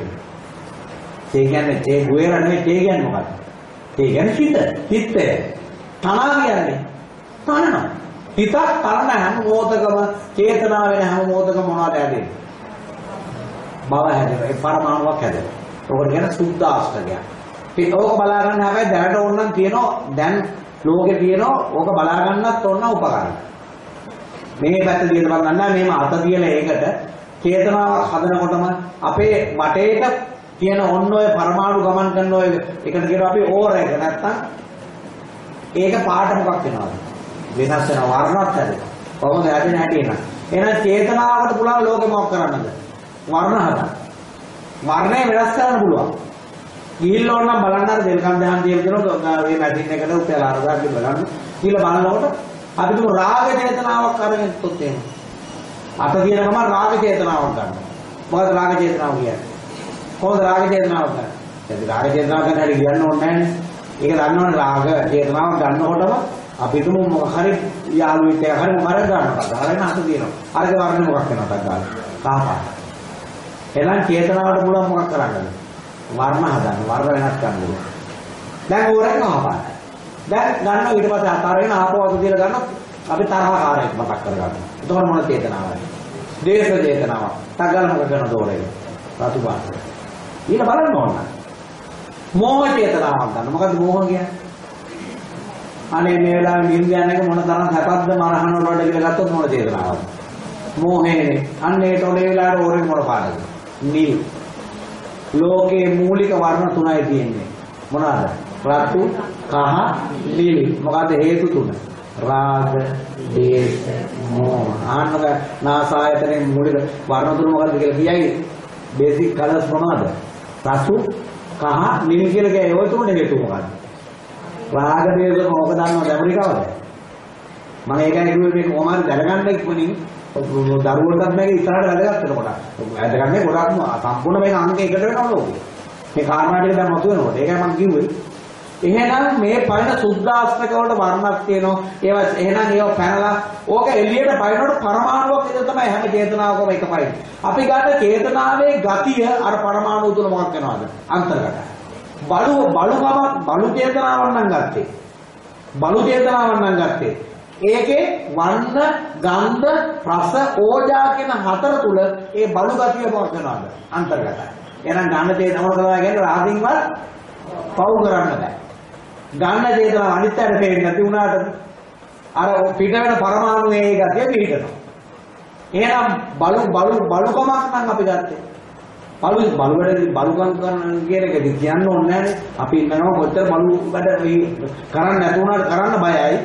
චේ කියන්නේ චේ ගුවේර නෙවෙයි චේ කියන්නේ මොකක්ද? චේ කියන්නේ හිත. හිතය. තනා කියන්නේ තනනවා. හිතක් තරන හැම මොහොතකම චේතනා වෙන හැම මොහොතකම මොනවද හැදෙන්නේ? බව හැදෙනවා. ඒ පරමාණුවක් හැදෙනවා. ඔකට කියන සුද්ධාෂ්ටකයක්. ඉතින් ඕක බලා ගන්න හැබැයි දැනට ඕනනම් තියෙනවා දැන් ලෝකේ තියෙනවා ඕක බලා ගන්නත් ඕන උපකරණ. මේ පැත්ත දිහට බලන්න මේම අත තියලා ඒකට චේතනාවක් හදනකොටම අපේ වටේට තියෙන ඔන්න ඔය පරමාණු ගමන් කරන ඔය එකට කියනවා අපි ඕර එක නැත්තම් ඒක පාට මොකක් වෙනවද? වෙනස් වෙන වර්ණත් හැදෙනවා. කොහොමද හැදෙන්නේ හැටි එනවා. එහෙනම් චේතනාවට පුළුවන් ලෝකෙ මොකක් කරන්නද? වර්ණ හදන්න. වර්ණය වෙනස් කරන්න පුළුවන්. ගිහිල්ලා ඕනනම් බලන්න අර දෙල්කම් දහන් තියලා දෙනවා මේ මැෂින් එකට උපයලා අරගෙන බලන්න. ගිහිල්ලා බලනකොට අපි තුමු රාග චේතනාවක් අරගෙන තොත් එහෙම. අත තියෙන ගමන් රාග චේතනාවක් ගන්න. මොකද රාග චේතනාව කියන්නේ? කොහොමද රාග චේතනාවක් ගන්න? දැන් රාග චේතනාවක් ගන්න හැටි කියන්න ඕනේ නැහැ නේ. ඒක දන්නවනේ රාග චේතනාවක් ගන්නකොටම අපිටම මොකක් හරි යාළුවෙක් එක්ක හරි මොකක් හරි ගන්නවා. හරියට අත තියෙනවා. අරක වර්ණ මොකක් වෙනවද ගන්න. කාපාට. එහෙනම් චේතනාවට පුළුවන් මොකක් කරන්නද? වර්ණ හදන්න. වර්ණ වෙනස් කරන්න ඕනේ. දැන් ඕරෙන් කාපාට. දැන් ගන්නවා ඊට පස්සේ අතාරගෙන ආපෝ අත තියලා ගන්නවා. අපි තරහකාරයෙක් මතක් කරගන්නවා. එතකොට මොන චේතනාවක්ද? දේශ චේතනාවක්. තගල මොකද කරනද ඕරේ? රතු පාට. ඊළ බලන්න ඕන. මෝහ චේතනාවක් ගන්න. මොකද්ද මෝහ කියන්නේ? අනේ මේ වෙලාවේ නිින්ද යන එක මොන තරම් හැපක්ද මරහන වලට කියලා ගත්තොත් මොන චේතනාවක්ද? මෝහේනේ. අන්න ඒට ඔලේ වෙලාවට ඕරේ මොන පාටද? නිල්. ලෝකේ මූලික වර්ණ තුනයි තියෙන්නේ. මොනවාද? රතු, කහ, නිල්. මොකද්ද හේතු තුන? රාග, දේශ, මෝහ. ආන්නක නාසායතනේ මූලික වර්ණ තුන මොකද්ද කියලා කියයි. බේසික් කලර්ස් මොනවද? රතු, කහ, නිල් කියලා කියයි. ඔය තුනේ හේතු මොකද්ද? රාග දේශ මොක දන්නවද ඇමරිකාවද? මම ඒකයි කිව්වේ මේක කොහොම හරි දැනගන්න ඉක්මනින් දරුවන්ටත් මේක ඉස්සරහට වැදගත් වෙනකොට. වැදගන්නේ ගොඩක්ම සම්පූර්ණ මේක අංක එකට වෙනවා ලෝකේ. මේ කාරණා ටික දැන් මතු වෙනකොට. ඒකයි මම කිව්වේ. එහෙනම් මේ පයින් සුද්ධාස්ත්‍රක වලට වර්ණක් තියෙනවා. ඒවා එහෙනම් ඒවා පැනලා ඕක එළියට පයින්නකොට පරමාණුවක් විතර තමයි හැම චේතනාවකම එක පයින්. අපි ගන්න චේතනාවේ ගතිය අර පරමාණු තුන මොකක් වෙනවද? අන්තර්ගතයි. බලු බලුවම බලු චේතනාවක් නම් ගත්තේ. බලු චේතනාවක් නම් ගත්තේ. ඒකේ වන්න, ගන්ධ, රස, ඕජා කියන හතර තුල ඒ බලු ගතිය මොකක් වෙනවද? අන්තර්ගතයි. එහෙනම් ගන්න චේතනාව කරනවා කියන්නේ රාගින්වත් පව් කරන්න බෑ. ගන්න චේතනාව අනිත් පැයට පේන්නේ නැති වුණාට අර පිට වෙන පරමාණුයේ ගතිය පිටනවා. එහෙනම් බලු බලු බලුකමක් නම් අපි ගත්තේ. බලු බලු වැඩ බලුකම් කරන කියන එක කියන්න ඕනේ නැහැනේ. අපි ඉන්නනවා කොච්චර බලු වැඩ කරන්න නැතුණාට කරන්න බයයි.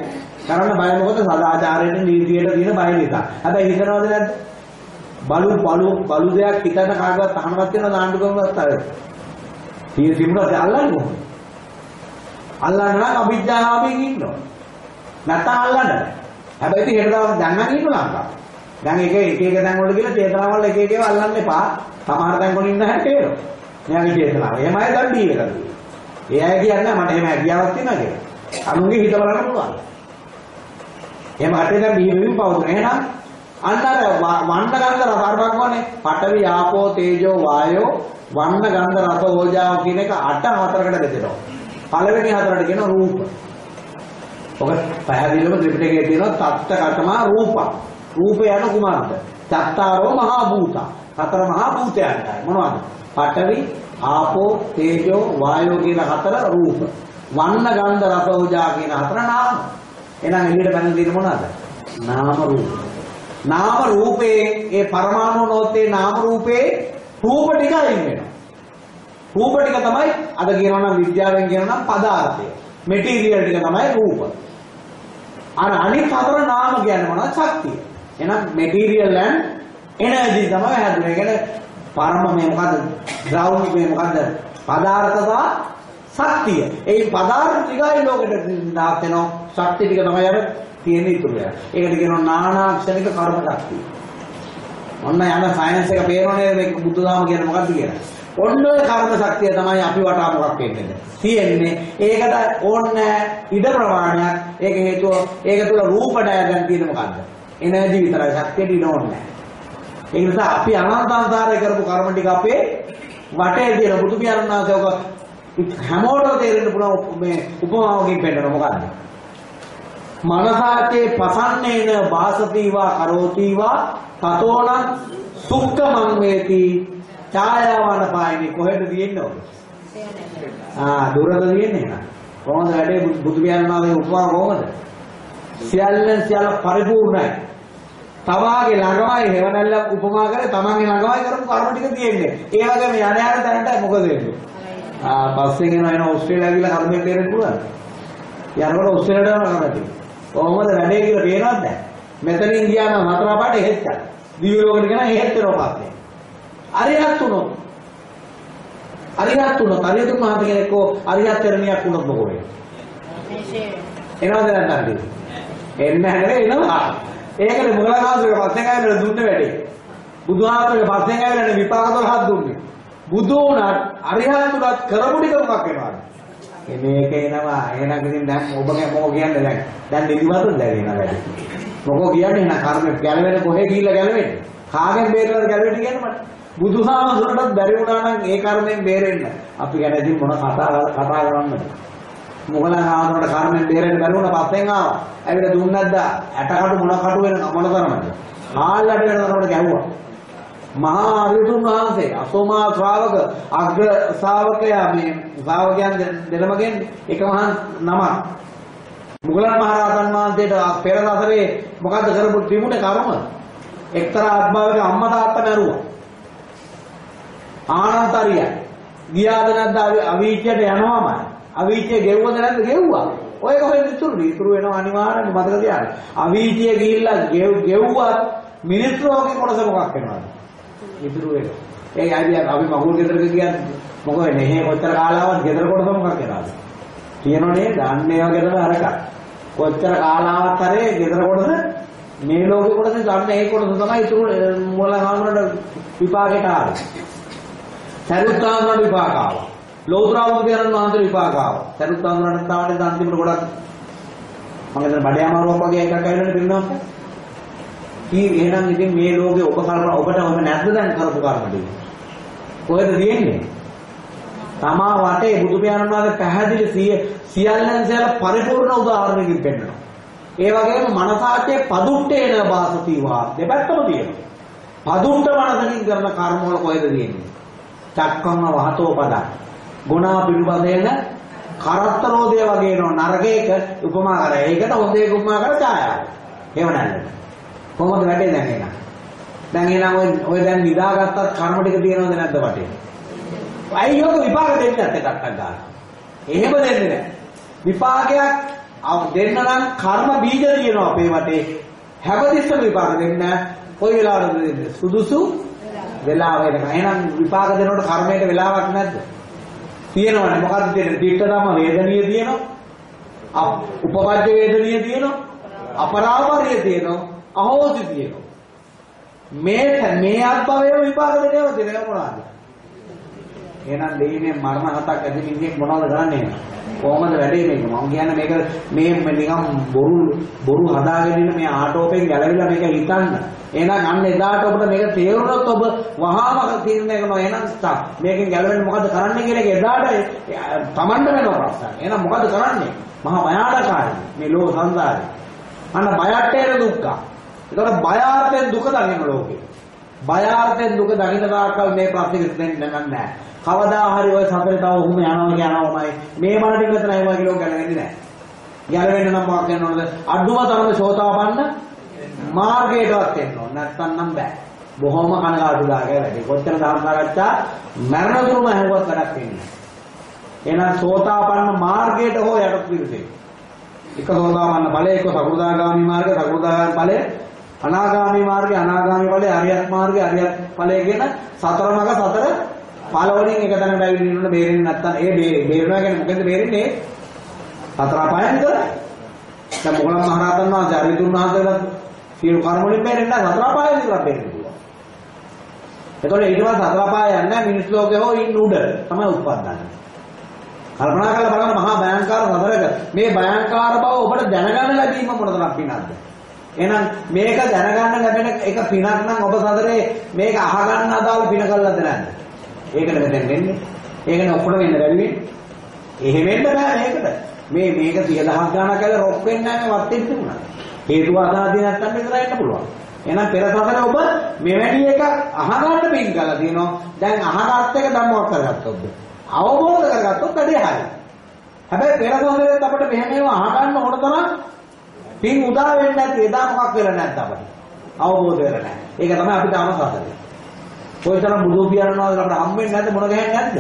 කරන්න බය මොකද සදාචාරයට නීතියට තියෙන බය නිසා. හැබැයි හිතනවද නැද්ද? බලු බලු බලු දෙයක් හිතන්න කාගවත් අහනවත් වෙන දාණ්ඩුකමවත් අර. තියෙන තිබුණාද අල්ලන්නේ කොහොමද? අල්ලන්න නම් අවිද්‍යාවෙන් ඉන්නවා. නැත්නම් අල්ලන්න. හැබැයි ඉතින් හෙට දවස් දැන් නම් ඉන්න ලංකාව. දැන් එක එක එක තැන් වල කියලා චේතනාව වල එක එක ඒවා අල්ලන්න එපා. සමහර තැන් වල ඉන්න හැටි තේරෙනවා. මෙයාගේ චේතනාව. එහෙමයි දැන් දී එකද. ඒ අය කියන්නේ මට එහෙම හැකියාවක් තියෙනවා කියලා. අනුන්ගේ හිත බලන්න පුළුවන්. එහෙම හටේ දැන් බිහිවෙමින් පවතුන. එහෙනම් අන්න අර වන්න ගන්ධ රස අර බක්වනේ පඨවි ආපෝ තේජෝ වායෝ වන්න ගන්ධ රස ඕජාව කියන එක අට හතරකට බෙදෙනවා. පළවෙනි හතරට කියන රූප. ඔක පැහැදිලිවම ත්‍රිපිටකයේ තියෙනවා තත්ත කතමා රූප. රූපය යන කුමාරට. චත්තාරෝ මහා භූත. හතර මහා භූතයන්ටයි. මොනවද? පඨවි, ආපෝ, තේජෝ, වායෝ කියන හතර රූප. වන්න ගන්ධ රස ඕජා කියන හතර නාම. එහෙනම් එළියට බැලන දේ මොනවද? නාම රූප. නාම රූපේ ඒ පරමාණු නොත්තේ නාම රූපේ රූප ටික අයින් වෙනවා. රූප ටික තමයි අද කියනවා නම් විද්‍යාවෙන් කියනවා නම් පදාර්ථය. මෙටීරියල් ටික තමයි රූප. අර අනිත් හතර නාම කියන්නේ මොනවද? ශක්තිය. එහෙනම් මෙටීරියල් and එනර්ජි තමයි හැදුනේ. ඒ කියන්නේ පරම මේ මොකද්ද? ග්‍රවුන්ඩ් මේ මොකද්ද? පදාර්ථ සහ ශක්තිය. ඒ පදාර්ථ ටිකයි ලෝකෙට දාත් වෙනවා. ශක්තිය ටික තමයි අර තියෙන ඉතුරු වෙලා. ඒකට කියනවා නානාක්ෂණික කර්ම ශක්තිය. ඔන්න යන සයන්ස් එක පේනෝනේ මේ බුදුදහම කියන්නේ මොකද්ද කියලා. ඔන්න ඔය කර්ම ශක්තිය තමයි අපි වටා මොකක් වෙන්නේ. තියෙන්නේ. ඒකට ඕනේ ඉඩ ප්‍රමාණයක්. ඒක හේතුව ඒක තුල රූප ඩයග්‍රෑම් තියෙන මොකද්ද? එනර්ජි විතරයි ශක්තියට ඉඩ ඕනේ ඒ නිසා අපි අනන්ත සංසාරේ කරපු කර්ම ටික අපේ වටේ තියෙන බුදු පියාණන් වහන්සේ ඔක හැමෝටම තේරෙන්න පුළුවන් මේ උපමාවකින් පෙන්නන මොකද්ද? මනසාචේ පසන්නේන වාසතිවා කරෝතිවා තතෝනං සුක්ඛමං වේති ඡායාවන පායිනේ කොහෙද තියෙන්නේ ආ දුරද තියෙන්නේ නේද? කොහොමද වැඩේ බුදු පියාණන් වහන්සේ උපමා කොහොමද? සියල්ලන් සියල්ල පරිපූර්ණයි. තමාගේ ළඟමයි හේවණල්ල උපමා කරේ තමන්ගේ ළඟමයි කරපු කර්ම ටික තියෙන්නේ. ඒ වගේම යණ යන තැනට මොකද වෙන්නේ ආ පස්සේ ගෙන එන ඕස්ට්‍රේලියාව ගිහලා කර්මයෙන් තේරෙන්න පුළුවන් යනකොට ඕස්ට්‍රේලියාවට යනවා කමටි කොහොමද වැඩේ කියලා පේනවද දැන් මෙතනින් ගියාම හතර පාට එහෙත් යන දිව්‍ය ලෝකෙට ගෙන එහෙත් වෙනවා පස්සේ අරිහත් වුණොත් අරිහත් වුණොත් අරිහතුන් වහන්සේ කෙනෙක් හෝ අරිහත් තරණියක් වුණොත් මොකෝ වෙන්නේ? එනවද නැත්නම් එන්න හැදේ එනවා. ඒකනේ මොගලන් වහන්සේගේ පස්සෙන් ආයෙත් දුන්න වැඩේ. බුදුහාමරගේ පස්සෙන් ආයෙත් විපාක 12ක් දුන්නේ. බුදු වුණත් අරිහත් වුණත් කරපු ටික මොකක් වෙනවද? මේක එනවා. එහෙනම් ඉතින් දැන් ඔබගේ මොකෝ කියන්නේ දැන්? දැන් නිදිමතුන් දැනෙනවා වැඩි. මොකෝ කියන්නේ එහෙනම් කර්ම ගැලවෙන කොහෙ ගිහිල්ලා ගැලවෙන්නේ? කාගෙන් බේරලාද ගැලවෙන්නේ කියන්නේ මට? බුදුහාමසුරටත් බැරි වුණා නම් ඒ කර්මයෙන් බේරෙන්න. අපි ගැන ඉතින් මොන කතා කතා කරන්නද? මොගලන් ආවනට කර්මයෙන් බේරෙන්න බැරි වුණා පස්සෙන් ආවා. ඇවිල්ලා දුන්නද්ද ඇටකටු මොන කටු වෙන මොන තරමද? හාල්ලට වෙනකොට ගැව්වා. මහා අරිතුන් වහන්සේ අසෝමා ශ්‍රාවක අග්‍ර ශ්‍රාවකයා මේ ශ්‍රාවකයන් දෙනමගෙන් එක මහා නමක්. මුගලන් මහරහතන් වහන්සේට පෙර සසරේ මොකද්ද කරපු ත්‍රිමුණ කර්ම? එක්තරා ආත්මාවක අම්මා තාත්තා මැරුවා. ආනන්තරිය. ගියාද නැද්ද අවීචයට යනවාමයි. අවීචය ගෙවුවද නැද්ද ගෙව්වා. ඔය කොහෙද ඉතුරු ඉතුරු වෙනවා අනිවාර්යෙන්ම මතක තියාගන්න. අවීචය ගිහිල්ලා ගෙව්වත් මිනිස් රෝගේ කොටස මොකක් වෙනවද? ඉතුරු වෙනවා. ඒ ආදී අපි මගුල් ගෙදරක කියන්නේ මොකද මෙහෙ කොච්චර කාලාවක් ගෙදර කොටස මොකක් වෙනවද? කියනෝනේ දන්නේ වගේ තමයි අරක. කොච්චර කාලාවක් කරේ ගෙදර කොටස මේ ලෝකේ කොටස ගන්න ඒ කොටස තමයි ඉතුරු මොළ ගානකට විපාකයට ආවේ. සරුත්තාන්වරට විපාක ආවා. ලෝතර බුදුරජාණන් වහන්සේ විපාක ආවා. සරුත්තාන්වරට තාවනේ අන්තිමට ගොඩක් මම හිතන බඩේ අමාරුවක් වගේ එකක් ඇවිල්ලා පිළිනොත්. කී එහෙනම් ඉතින් මේ ලෝකේ ඔබ කල්පනා ඔබට ඔබ නැද්ද දැන් කරපු කර්ම ටික? කොහෙද තියෙන්නේ? තමා වටේ බුදු පියාණන් වහන්සේ පැහැදිලි සිය සියල්ලන් සියල්ල පරිපූර්ණ උදාහරණකින් පෙන්නනවා. ඒ වගේම මනසාචේ පදුට්ටේන වාසතිවා දෙපැත්තම තියෙනවා. පදුට්ට මනසකින් කරන කර්ම වල කොහෙද තියෙන්නේ? චක්කම්ම වහතෝ පදං. ගුණා පිළිබඳේන කරත්තරෝදය වගේ නෝ නරකයක උපමා කරා. ඒකට හොඳේ උපමා කර ඡායාව. එහෙම නැද්ද? කොහොමද වැඩේ දැන් එන? දැන් එහෙනම් ඔය ඔය දැන් නිදාගත්තත් කර්ම ටික තියෙනවද නැද්ද වටේ? අයි යෝග විපාක දෙන්නේ නැත්te ටක් ටක් ගන්න. එහෙම දෙන්නේ නැහැ. විපාකයක් දෙන්න නම් කර්ම බීජ තියෙනවා අපේ වටේ. හැමතිස්සම විපාක දෙන්න කොයි වෙලාවටද දෙන්නේ? සුදුසු වෙලාව වෙනකන්. එහෙනම් විපාක දෙනකොට කර්මයට වෙලාවක් නැද්ද? තියෙනවනේ. මොකද්ද තියෙන්නේ? පිට ධම්ම වේදනීය තියෙනවා. උපපද්ද වේදනීය තියෙනවා. අපරාපරිය තියෙනවා. අහෝසි තියෙනවා. මේ මේ අත්භවයේ විපාක දෙනව දෙනව මොනවද? එහෙනම් දෙයිනේ මරණ හතක් ඇති මිනිහෙක් මොනවද කරන්නේ? කොහොමද වැඩේ මේක? මම කියන්නේ මේක මේ නිකන් බොරු බොරු හදාගෙන ඉන්න මේ ආටෝපෙන් ගැලවිලා මේක හිතන්න. එහෙනම් අන්න එදාට ඔබට මේක තේරුණොත් ඔබ වහාම තීරණය කරනවා එහෙනම් ස්ටා. මේකෙන් ගැලවෙන්න මොකද කරන්න කියන එක එදාට තමන්ට වෙන ප්‍රශ්නයක්. එහෙනම් මොකද කරන්නේ? මහා භයානකයි මේ ලෝක සංසාරේ. අන්න බයට්ටේන දුක්ඛ. ඒතකොට බයාර්ථයෙන් දුක දකින්න ලෝකේ. බයාර්ථයෙන් දුක දකින්න තාක්කල් මේ ප්‍රශ්නේ විසඳෙන්නේ නැහැ. කවදා හරි ඔය සතර තව ඔහුම යනවා කියනවාමයි. මේ මනට විතර නෑ කිලෝ ගැලවෙන්නේ නැහැ. ගැලවෙන්න නම් මොකක් කරන්න ඕනද? අඩුම තරම සෝතාපන්න මාර්ගයටවත් එන්න ඕන. නැත්තම් නම් බෑ. බොහොම කනගාටුදායක වැඩි. කොච්චර ධර්ම සාකච්ඡා මරණ දුරුම හැවුවත් වැඩක් වෙන්නේ. එහෙනම් සෝතාපන්න මාර්ගයට හෝ යටත් පිළිසෙයි. එක සෝතාපන්න ඵලය එක සකෘදාගාමි මාර්ගය සකෘදාගාමි ඵලය අනාගාමි මාර්ගය අනාගාමි ඵලය අරියත් මාර්ගය අරියත් ඵලය කියන සතර මඟ සතර පළවලින් එක තැනකට ඇවිල්ලා ඉන්නොත් බේරෙන්නේ නැත්තම් ඒ බේරෙනවා කියන්නේ මොකෙන්ද බේරෙන්නේ? සතර අපායන් විතරයි දැන් මොගලන් මහරහතන් වහන්සේ අරිතුන් වහන්සේලා සියලු කර්ම වලින් බේරෙන්නේ නැහැ සතර අපායන් විතරක් බේරෙන්න පුළුවන්. එතකොට ඊට පස්සේ සතර අපාය යන්නේ මිනිස් ලෝකේ හෝ ඉන්න උඩ තමයි උත්පන්නන්නේ කල්පනා කරලා බලන්න මහා භයංකාර සතරක මේ භයංකාර බව ඔබට දැනගන්න ලැබීම මොනතරම් පිනක්ද? එහෙනම් මේක දැනගන්න ලැබෙන එක පිනක් නම් ඔබ සතරේ මේක අහගන්න අදාළ පින කළාද නැද්ද ඒකට මෙතෙන් වෙන්නේ. ඒකනේ ඔක්කොම වෙන්න බැරි වෙන්නේ. එහෙම වෙන්න බෑ මේකට. මේ මේක 10000 ගණක් කියලා රොක් වෙන්නේ නැහැ වත්තේ තිබුණා. හේතුව අදාදී නැත්තම් මෙතන එන්න පුළුවන්. එහෙනම් පෙර සතර ඔබ මෙවැනි එකක් අහගන්න පින් කළා තියෙනවා. දැන් අහගත් එක ධම්මවක් කරගත්තොත්. අවබෝධ කරගත්තොත් වැඩේ හරියි. හැබැයි පෙර සතරෙත් අපිට මෙහෙම ඒවා අහගන්න ඕන තරම් පින් උදා වෙන්නේ නැති එදා මොකක් වෙලා නැද්ද අපිට? අවබෝධ වෙලා නැහැ. ඒක තමයි අපිට ආම සතරේ. ඔය තරම් බුදු පියාණන් වහන්සේ අපිට හම්බෙන්නේ නැද්ද මොන ගහන්නේ නැද්ද?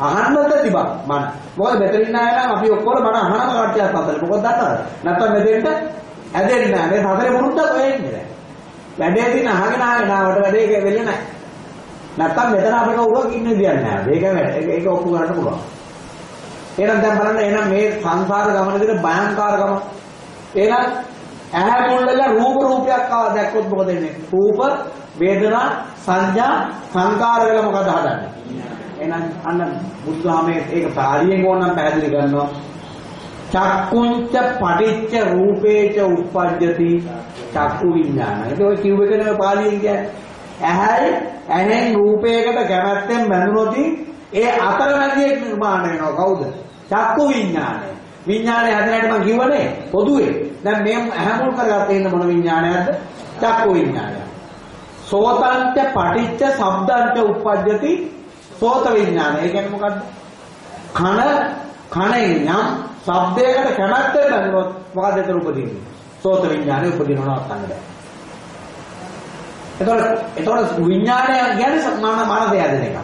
අහන්නද තිබා මන. මොකද මෙතන ඉන්න අය නම් අපි ඔක්කොම මන අහනම කට්ටියක් අතර. මොකද දන්නවද? නැත්තම් මෙතෙන්ට ඇදෙන්නේ නැහැ. මේ සතරේ මුරුද්දක් වෙන්නේ නැහැ. වැඩේ දින අහගෙන ආගෙන ආවට වැඩේ වෙන්නේ නැහැ. නැත්තම් මෙතන අපිට උරක් ඉන්න දෙයක් නැහැ. ඒක වැඩ. ඒක ඔප්පු කරන්න පුළුවන්. එහෙනම් දැන් බලන්න එහෙනම් මේ සංසාර ගමනේදී භයංකාරකම. එහෙනම් ඇහැ මුල්ලල රූප රූපයක් ආව දැක්කොත් මොකද වෙන්නේ? රූප වේදනා සංඥා සංකාර වල මොකද හදන්නේ? එහෙනම් අන්න බුදුහාමේ ඒක පාළියෙන් ඕනනම් පැහැදිලි කරනවා. චක්කුංච පටිච්ච රූපේච උප්පජ්ජති චක්කු විඥාන. ඒක ඔය කිව්ව එක නෙවෙයි පාළියෙන් කියන්නේ. ඇහැයි ඇහෙන් රූපයකට කැමැත්තෙන් බැඳුනොත් ඒ අතරමැදියෙක් නිර්මාණය වෙනවා කවුද? චක්කු විඥානය. විඥානය හදන්නට මම කිව්වනේ පොදුවේ. දැන් මේ ඇහැ මුල් කරගත්තේ ඉන්න මොන විඥානයක්ද? චක්කු විඥානය. සෝතංච පටිච්ච සබ්දංච උප්පජ්ජති සෝත විඥානය. ඒ කියන්නේ මොකද්ද? කන කනේ යම් ශබ්දයකට කැමැත්තෙන් බැලුවොත් මොකද ඒතර උපදින්නේ? සෝත විඥානය උපදිනවා අත්තන්න බෑ. එතකොට එතකොට විඥානය කියන්නේ මන මනසේ හැදෙන එකක්.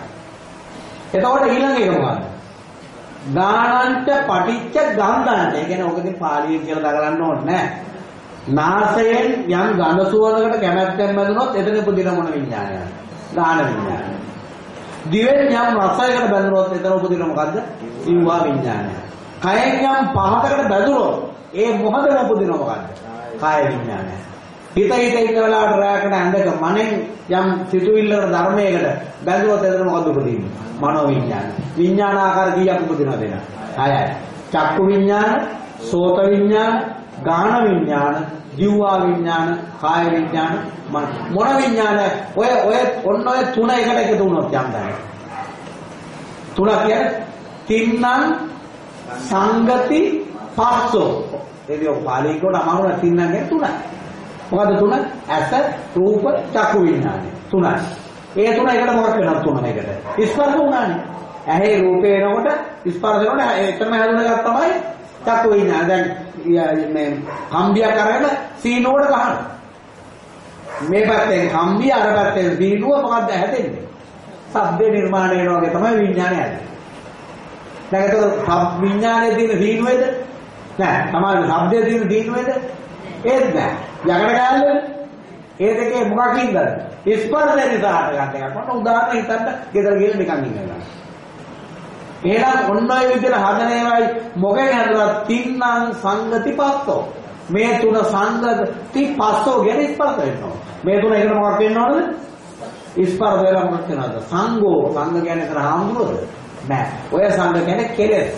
එතකොට ඊළඟ එක මොකද්ද? ගානංච පටිච්ච ගන්ධංච. ඒ කියන්නේ ඔකදී පාළියෙන් කියලා දගලන්න ඕනේ නැහැ. නාසයෙන් යම් ගඳ සුවඳකට කැමැත්තෙන් බැඳුනොත් එතන උපදින මොන විඥානයද? ගාන විඥානය. දිවෙන් යම් රසයකට බැඳුනොත් එතන උපදින මොකද්ද? ජීවා විඥානය. කයෙන් යම් පහතකට බැඳුනොත් ඒ මොහොතේ උපදින මොකද්ද? කාය විඥානය. හිත හිත ඉන්න වෙලාවට රැයකට ඇඳක මනෙන් යම් සිතුවිල්ලකට ධර්මයකට බැඳුනොත් එතන මොකද්ද උපදින්නේ? මනෝ විඥාන. විඥාන ආකාර කීයක් උපදිනවද එන? හයයි. චක්කු විඥාන, සෝත විඥාන, ගාන විඥාන, ජීවා විඥාන, කාය විඥාන, මන මොන විඥාන ඔය ඔය ඔන්න ඔය තුන එකට එකතු වුණොත් යම්දායි. තුන කියන්නේ තින්නම් සංගති පස්සෝ. ඒක පාලි කොට අමාරුන තින්නම් කියන්නේ තුනයි. මොකද්ද තුන? ඇස, රූප, චක්කු විඥාන. තුනයි. ඒ තුන එකට මොකක් වෙනවද තුන එකට? ස්පර්ශ වුණානේ. ඇහි රූපේ එනකොට ස්පර්ශ වෙනකොට එතනම හැදුන එකක් තමයි චක්කු විඥාන. දැන් මේ කම්බියක් අරගෙන සීනුවට ගහනවා. මේ පැත්තෙන් කම්බි අර පැත්තෙන් දීනුව මොකක්ද හැදෙන්නේ? ශබ්ද නිර්මාණය වෙනවා වගේ තමයි විඥානය හැදෙන්නේ. දැන් ඒක සබ් විඥානයේ තියෙන දීනුවේද? නෑ. තමයි ශබ්දයේ තියෙන දීනුවේද? ඒත් නෑ. යකඩ කෑල්ලේ ඒ දෙකේ මොකකින්ද? ස්පර්ශය නිසා හටගන්න එකක්. මම උදාහරණ හිතන්න ගෙදර ගිහලා නිකන් ඉන්නවා. එහෙනම් ඔන්න ඔය විදිහට හදන ඒවායි මොකෙන් හදුවත් තින්නම් සංගති පස්සෝ. මේ තුන සංගති පස්සෝ ගැන ස්පර්ශ වෙනවා. මේ තුන එකට මොකක් වෙන්න ඕනද? ස්පර්ශ වෙලා මොකක් වෙනවද? සංගෝ සංග කියන්නේ කර හාමුදුරුවෝද? නෑ. ඔය සංග කියන්නේ කෙලෙස්.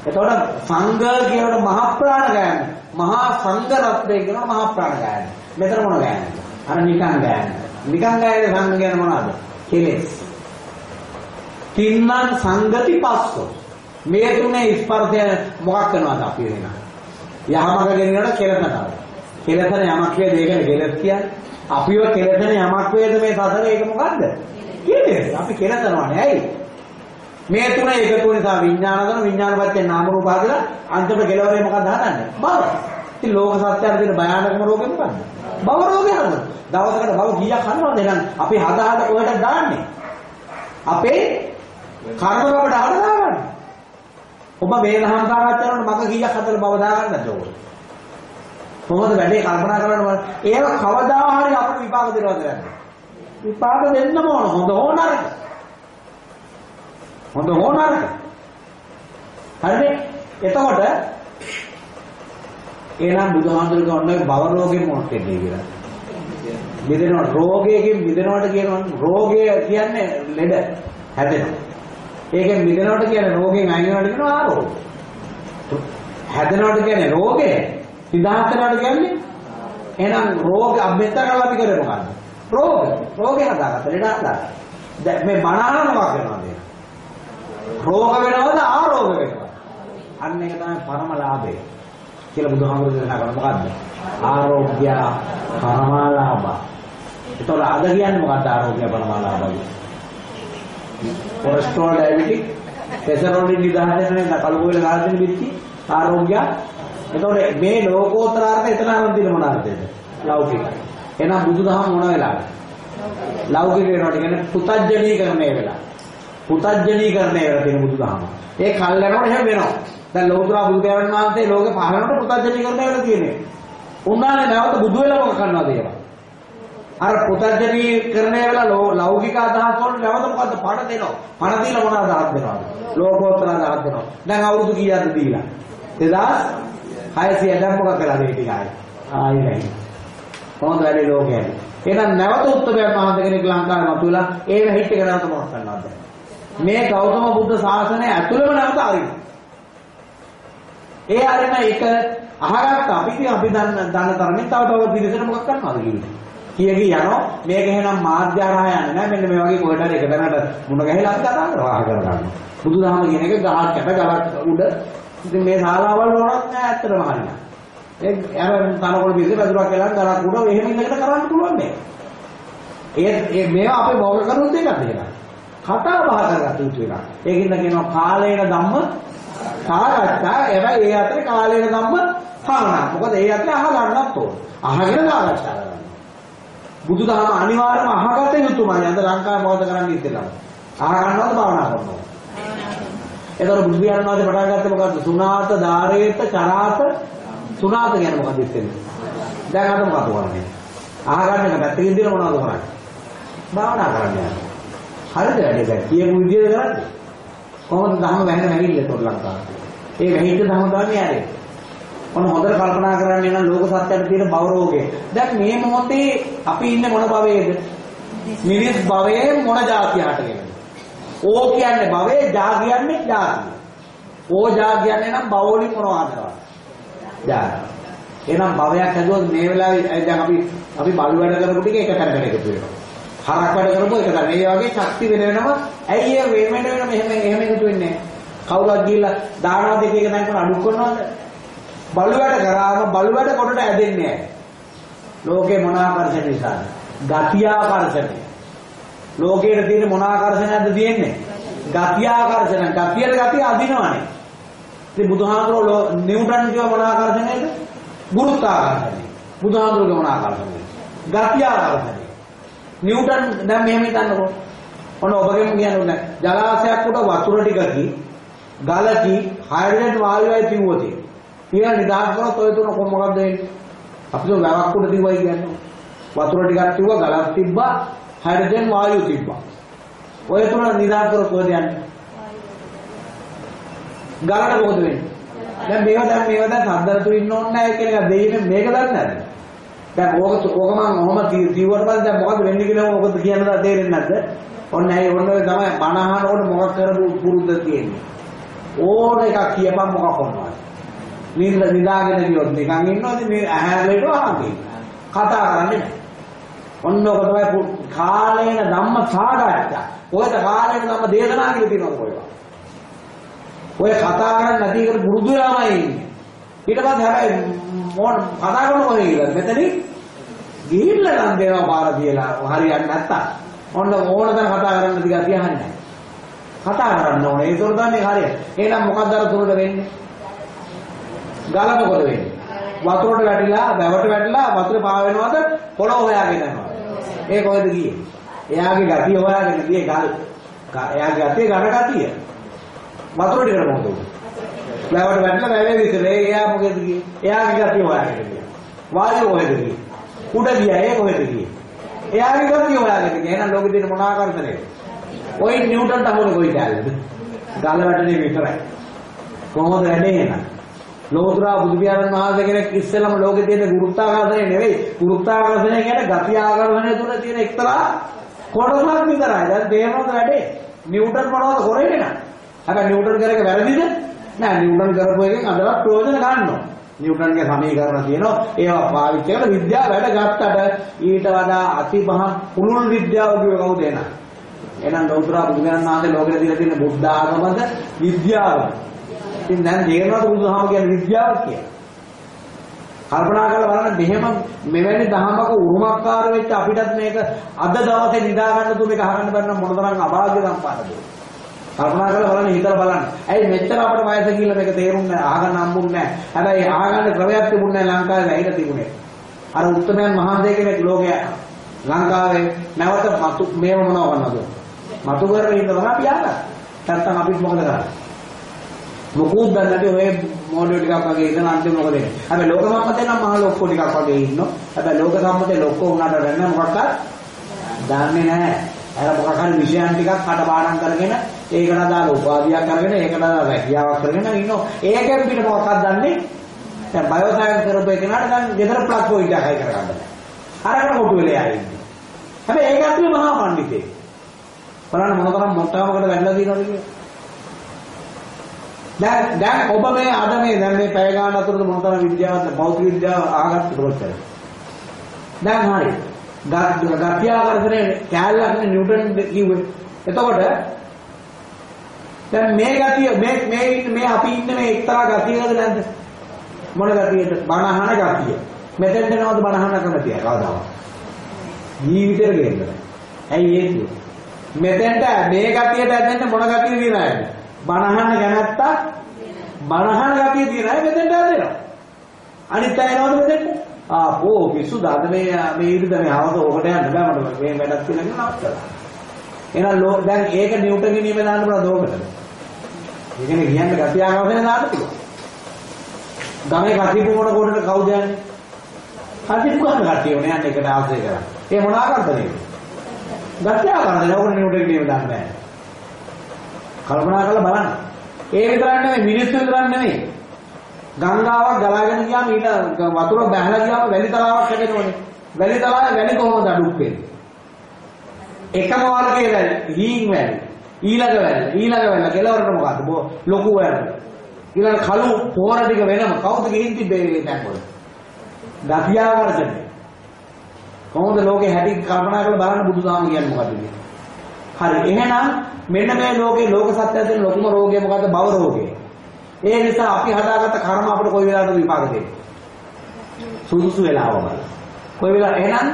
එතකොට සංඝ කියනකොට මහා ප්‍රාණ ගායන. මහා සංඝ රත්නය කියනකොට මහා ප්‍රාණ ගායන. මෙතන මොන ගායනද? අර නිකං ගායන. නිකං ගායන සංඝ කියන්නේ මොනවද? කෙලෙස්. තින්නම් සංගති පස්සෝ. මේ තුනේ ස්පර්ශය මොකක් කරනවද අපි වෙන? යහමඟ ගෙනිනකොට කෙලසනවා. කෙලසන යමක් වේ දෙයකට කෙලස් කියන්නේ. අපිව කෙලසන යමක් වේද මේ සසර ඒක මොකද්ද? කෙලෙස්. අපි කෙලසනවානේ. ඇයි? මේ තුන එකතු නිසා විඥාන කරන විඥානපත්‍ය නාම රූප හදලා අන්තිම කෙලවරේ මොකක්ද හදන්නේ? භව. ඉතින් ලෝක සත්‍යයට තියෙන භයානකම රෝගේ මොකද්ද? භව රෝගේ හදනවා. දවසකට භව කීයක් හදනවද එහෙනම් අපි හද හද කොහෙටද දාන්නේ? අපේ කර්ම බබට හද දාගන්න. ඔබ මේ දහම් සාකච්ඡාවකට මග කීයක් හදලා භව දාගන්නද ඕක? කොහොමද වැඩේ කල්පනා කරන්න ඒව කවදා හරි අපිට විපාක දෙනවද නැද්ද? විපාක දෙන්නම ඕන හොඳ ඕනරක. හොඳ හෝ නරක. හරිනේ? එතකොට එහෙනම් බුදුහාමුදුරුවෝ ඔන්න භව රෝගෙ මොකක්ද කියලා. මිදෙනවා රෝගයෙන් මිදෙනවට කියනවා රෝගය කියන්නේ ලෙඩ හැදෙනවා. ඒකෙන් මිදෙනවට කියන්නේ රෝගෙන් අයින් වෙනවට කියනවා ආරෝගය. හැදෙනවට කියන්නේ රෝගය. නිදහස් වෙනවට කියන්නේ එහෙනම් රෝග අභ්‍යන්තරවල අපි කරේ මොකද්ද? රෝග. රෝගය හදාගත්ත ලෙඩ හදාගත්ත. දැන් මේ බණහන මොකක් වෙනවද? රෝග වෙනවද ආරෝග වෙනවද? අන්න ඒක තමයි පරම ලාභය. කියලා බුදුහාමුදුරුවෝ දේශනා කරන මොකද්ද? ආරෝග්‍ය පරමාලාභ. ඒතකොට අද කියන්නේ මොකද්ද ආරෝග්‍ය පරමාලාභ? කොලෙස්ටරෝල් ඩයබටික් පෙසරෝලින් නිදාගෙන නේද කලුගොල්ල ගාගෙන බිච්චි ආරෝග්‍ය. ඒතකොට මේ ලෝකෝත්තර අර්ථය එතන අරන් මොනවාද? ලෞකික. එහෙනම් බුදුදහම මොන වෙලාවද? ලෞකික වෙනකොට කියන්නේ පුතඥීකරණය වෙලා. පුතඥීකරණය වෙලා තියෙන බුදුදහම. ඒ කල් යනකොට එහෙම වෙනවා. දැන් ලෞතර බුදුරජාණන් වහන්සේ ලෝකේ පහළනකොට පුතඥීකරණය වෙලා තියෙන්නේ. උන්වහන්සේ නැවත බුදු වෙලා මොකක් කරනවද ඒවා? අර පුතඥීකරණය වෙලා ලෞකික අදහස් වලට නැවත මොකද්ද පණ දෙනවා. පණ දීලා මොන අදහස් දෙනවද? ලෝකෝත්තර අදහස් දෙනවා. දැන් අවුරුදු කීයක්ද දීලා? 2600 දැන් මොකක් කළාද ඒ ටික ආයේ? ආයේ නැහැ. කොහොමද වැඩි ලෝකයේ? එහෙනම් නැවත උත්තරයක් මහන්ත කෙනෙක් ලංකාවේ මතුවලා ඒ වෙහිට් එක නැවත මොකක් කරනවද? මේ ගෞතම බුද්ධ ශාසනය ඇතුළෙම නැවත අරින්න. ඒ අරින එක අහගත්ත අපි ඉතින් අපි දන්න දන්න තරමින් තව තව පිළිසෙට මොකක් කරනවද කියන්නේ. කිය කී යනවා මේක එහෙනම් මාධ්‍ය හරහා යන්නේ නැහැ මෙන්න මේ වගේ කොහෙට හරි එක තැනකට මුණ ගැහිලා අපි කතා කරනවා අහ කරගන්න. බුදුදහම කියන එක ගහක් කැට ගලක් උඩ ඉතින් මේ ශාලාවල් වලත් නෑ ඇත්තටම හරියට. ඒ අර තනකොළ පිළිසෙ වැදුරක් කියලා ගලක් උඩ එහෙම ඉන්නකට කරන්න පුළුවන් නේ. ඒ මේවා අපේ බෞද්ධ කරුත් එකක්ද කියලා. කතා බහ කරගත යුතු එකක්. ඒකින්ද කියනවා කාලේන ධම්ම සාකච්ඡා. හැබැයි ඒ අතරේ කාලේන ධම්ම භාවනා. මොකද ඒ අතරේ අහගන්නත් ඕන. අහගෙන සාකච්ඡා කරන්න. බුදුදහම අනිවාර්යයෙන්ම අහගත යුතුමයි. අද ලංකාවේ මොකද කරන්නේ ඉතින්? අහගන්නවද භාවනා කරනවද? එතකොට බුදු පියාණන් වහන්සේ පටන් ගත්තේ මොකද්ද? සුණාත ධාරේත චරාත සුණාත කියන්නේ මොකක්ද ඉතින්? දැන් අද මොකද කරන්නේ? අහගන්න එක පැත්තකින් දින මොනවද කරන්නේ? භාවනා කරන්නේ. හරිද? වැඩේ දැන් කියපු විදිහට කරන්නේ කොහොමද ධර්ම වැහෙන නැගිල්ල තොර ලංකාවට ඒ වැහිච්ච ධර්ම ගන්නේ ආරේ ඔන්න හොඳට කල්පනා කරන්න නම් ලෝක සත්‍යයට තියෙන භව රෝගේ දැන් මේ මොහොතේ අපි ඉන්නේ මොන භවයේද? මිනිස් භවයේ මොන જાතියටගෙන ඕ කියන්නේ භවයේ ජා කියන්නේ જાතිය ඕ ජා කියන්නේ නම් භවෝලි මොනවද ජාති එහෙනම් භවයක් හැදුවොත් මේ වෙලාවේ දැන් අපි අපි බලු වැඩ කරපු ටික එක තැනකට එකතු වෙනවා. හරක් වැඩ කරපුව එක ගන්න. ඒ වගේ ශක්ති වෙන වෙනම ඇයි ඒ වෙන වෙන මෙහෙම එහෙම එකතු වෙන්නේ කවුරුත් ගිහිල්ලා දානවා දෙක එක තැනකට අඩු කරනවද? බලු වැඩ කරාම බලු වැඩ කොටට ඇදෙන්නේ නැහැ. ලෝකේ මොන ආකර්ෂණ නිසාද? ගතිය ආකර්ෂණය. ලෝකයේ තියෙන මොන ආකර්ෂණයක්ද තියෙන්නේ? ගතිය ආකර්ෂණ. ගතියට ගතිය අදිනවනේ. ඉතින් බුදුහාමුදුරුවෝ නිව්ටන් කියව මොන ආකර්ෂණයද? ගුරුත්වාකර්ෂණය. බුදුහාමුදුරුවෝ මොන ආකර්ෂණය? ගතිය ආකර්ෂණය. නිව්ටන් දැන් මෙහෙම හිතන්නකෝ. ඔන්න ඔබගෙන් කියන්නේ ජලාශයක් උඩ වතුර ටිකකි ගලකි හයිඩ්‍රජන් වායුවයි තියුවොත් කියලා නිදාස් කරොත් ඔය තුන කොහොමද වෙන්නේ? අපිට වැවක් උඩ තියුවයි කියන්නේ. වතුර ටිකක් තියුවා ගලක් තිබ්බා හයිඩ්‍රජන් වායුව තිබ්බා. ඔය තුන නිදාස් කරොත් කොහෙද යන්නේ? ගලට මොකද වෙන්නේ? දැන් මේව දැන් මේව දැන් සද්දරතු ඉන්න ඕනේ නැහැ කියන එක දෙයිනේ මේක දන්නේ නැද්ද? දැන් ඕක ඕක මම ඔහම කිව්වට පස්සේ දැන් මොකද වෙන්නේ කියලා මොකද කියන්න තේරෙන්නේ නැද්ද? ඔන්න ඇයි ඔන්න ඔය තමයි බණ අහනකොට මොකක් කරපු පුරුද්ද තියෙන්නේ. ඕන එකක් කියපන් මොකක් වුණාද? නින්ද නිදාගෙන ගියොත් නිකන් ඉන්නවද මේ ඇහැලේට වහන්නේ. කතා කරන්නේ නැහැ. ඔන්න ඔක තමයි කාලේන ධම්ම සාගච්ඡා. ඔයද කාලේන ධම්ම දේශනා කියලා තියෙනවා කොහෙවත්. ඔය කතා කරන්නේ නැති එකට පුරුදු වෙලාමයි ඉන්නේ. ඊට පස්සේ හැබැයි මොන කතා කරන කොහේ ගිහලා මෙතනින් ගිහිල්ලා නම් දේවා පාර තියලා හරියන්නේ නැත්තම් ඔන්න ඕන තැන කතා කරන්න දිගා තියහන්නේ කතා කරන්න ඕනේ ඒක උඩ තමයි හරිය. එහෙනම් මොකක්ද අර තුරට වෙන්නේ? ගල මොකද වෙන්නේ? වතුරට වැටිලා වැවට වැටිලා වතුර පා වෙනවද පොළොව හොයාගෙන යනවා. ඒ කොහෙද ගියේ? එයාගේ ගතිය හොයාගෙන ගියේ ගල්. එයාගේ ගතිය ඝන ගතිය. වතුර ටිකට මොකද උනේ? වැවට වැටලා වැවේ විතරේ එයා මොකද ගියේ? එයාගේ ගතිය හොයාගෙන ගියා. වායුව කොහෙද ගියේ? උඩ ගියා ඒ කොහෙද ගියේ? එයාගේ ගතිය හොයාගෙන ගියා. එහෙනම් ලෝකෙ තියෙන මොන ආකර්ෂණයද? ඔය නිව්ටන් තමයි කොයි කාලෙද? ගල වැටෙනේ විතරයි. කොහොමද වැඩේ එහෙනම්? ලෝතුරා බුදු පියාණන් වහන්සේ කෙනෙක් ඉස්සෙල්ලම ලෝකේ තියෙන ගුරුත්වාකර්ෂණය නෙවෙයි. ගුරුත්වාකර්ෂණය කියන්නේ ගති ආකර්ෂණය තුල තියෙන එක්තරා කොටසක් විතරයි. දැන් තේරෙනවද වැඩේ? නිව්ටන් මොනවද කරේ නේද? හැබැයි නිව්ටන් කරේක වැරදිද? නෑ නිව්ටන් කරපු එකෙන් අදවත් ප්‍රයෝජන ගන්නවා. නිව්ටන්ගේ සමීකරණ තියෙනවා. ඒවා පාවිච්චි කරලා විද්‍යාව වැඩ ගත්තට ඊට වඩා අතිමහා පුළුල් විද්‍යාව කිව්ව කවුද එන? එහෙනම් ලෞතර බුදුරජාණන් වහන්සේ ලෝකෙට දීලා තියෙන බුද්ධ ආගමද විද්‍යාව. ඉතින් දැන් තේරෙනවද බුදුහාම කියන්නේ විද්‍යාව කියලා? කල්පනා කරලා බලන්න මෙහෙම මෙවැනි දහමක උරුමකාර වෙච්ච අපිටත් මේක අද දවසේ නිදා ගන්න තු මේක අහන්න බැන්න මොනතරම් අභාග්‍ය සම්පන්නද? කල්පනා කරලා බලන්න හිතලා බලන්න. ඇයි මෙච්චර අපිට වයස කියලා මේක තේරුන්නේ නැහැ. ආගන්න හම්බුන්නේ නැහැ. හැබැයි ආගන්න ක්‍රමයක් තිබුණේ නැහැ ලංකාවේ ඇයිද තිබුණේ. අර උත්තරයන් මහන්සිය කෙනෙක් ලෝකයේ ලංකාවේ නැවත මතු මේව මොනව වන්නද? මතු කරගෙන ඉඳලා අපි ආගන්න. නැත්තම් අපිත් මොකද කරන්නේ? මොකුත් දන්නේ නැති ඔය මොඩියෝ ටිකක් වගේ ඉඳන් අන්තිම මොකද වෙන්නේ? හැබැයි ලෝක සම්මතේ නම් මහ ලොක්කෝ ටිකක් වගේ ඉන්නවා. හැබැයි ලෝක සම්මතේ ලොක්කෝ වුණාට වෙන්නේ මොකක්ද? දන්නේ නැහැ. අර මොකක් හරි විෂයන් ටිකක් කඩපාඩම් කරගෙන ඒකට අදාළ උපාධියක් අරගෙන ඒකට අදාළ රැකියාවක් කරගෙන ඉන්නවා. ඒකෙන් පිට මොකක්ද දන්නේ? දැන් බයෝ සයන්ස් කරපු එකනට දැන් ගෙදර ප්ලග් පොයින්ට් එකයි කරගන්න බෑ. අරකට කොටු වෙලා යන්නේ. හැබැයි ඒක ඇතුලේ මහා පඬිතේ. බලන්න මොනතරම් මොට්ටාවකට වැටලා තියෙනවද කියලා. දැන් දැන් ඔබ මේ අද මේ දැන් මේ පැය ගන්න අතරතුර මොනතරම් විද්‍යාවක්ද භෞතික විද්‍යාව ආගත්ත කොච්චර. දැන් හරි. ගතිය ආකර්ෂණය කැලලක් නිව්ටන් කිව්වේ. එතකොට දැන් මේ ගතිය මේ මේ මේ අපි ඉන්න මේ එක්තරා ගතියකද නැද්ද? මොන ගතියද? බණහන ගතිය. මෙතෙන්ට නවද බණහන කැමතිය කවදාවත්. ජීවිතේට ගේන්න. ඇයි හේතුව? මෙතෙන්ට මේ ගතියට ඇදෙන්න මොන ගතිය දිනනද? බණහන කැමැත්තා බණහන ගතිය දිනයි මෙතෙන්ට ඇදෙනවා. අනිත් අය නවද මෙතෙන්ට? ආපෝ පිස්සු දාද මේ මේ ඉරිද මේ හවස ඔකට යන්න බෑ මට මේ වැඩක් කියලා නවත්තලා. එහෙනම් ලෝ දැන් ඒක නිව්ටන්ගේ නියම දාන්න පුළුවන් ඕකට. ඒකනේ කියන්නේ ගතිය ආවදෙන දාන්න පුළුවන්. ගමේ කටිපු මොන කොටට කවුද යන්නේ? කටිපු ගන්න කට්ටිය උනේ යන්නේ එකට ආශ්‍රය කරා. ඒ මොන ආකාරද ගතිය ආකාරද ඕකට නිව්ටන්ගේ නියම දාන්න බෑ. කල්පනා කරලා බලන්න. ඒ විතරක් නෙමෙයි මිනිස්සු විතරක් නෙමෙයි. ගංගාවක් ගලාගෙන ගියාම ඊට වතුර බැහැලා ගියාම වැලි තලාවක් හැදෙනවනේ. වැලි තලාවේ වැලි කොහොමද අඩුක් වෙන්නේ? එකම වර්ගයේ වැලි, හීන් වැලි, ඊළඟ වැලි, ඊළඟ වැලි කෙලවරට මොකද්ද? ලොකු වැලි. ඊළඟ කළු පොහොර ටික වෙනම කවුද ගිහින් තිබ්බේ මේ තැන්වල? ගතියාවර්ධනය. කොහොමද ලෝකේ හැටි කල්පනා කරලා බලන්න බුදුසාම කියන්නේ මොකද්ද කියන්නේ? හරි එහෙනම් මෙන්න මේ ලෝකේ ලෝක සත්‍යය තියෙන ලොකුම රෝගය මොකද්ද? භව රෝගය. ඒ නිසා අපි හදාගත්ත කර්ම අපිට කොයි වෙලාවද විපාක දෙන්නේ? සුදුසු වෙලාවම. කොයි වෙලාව එහෙනම්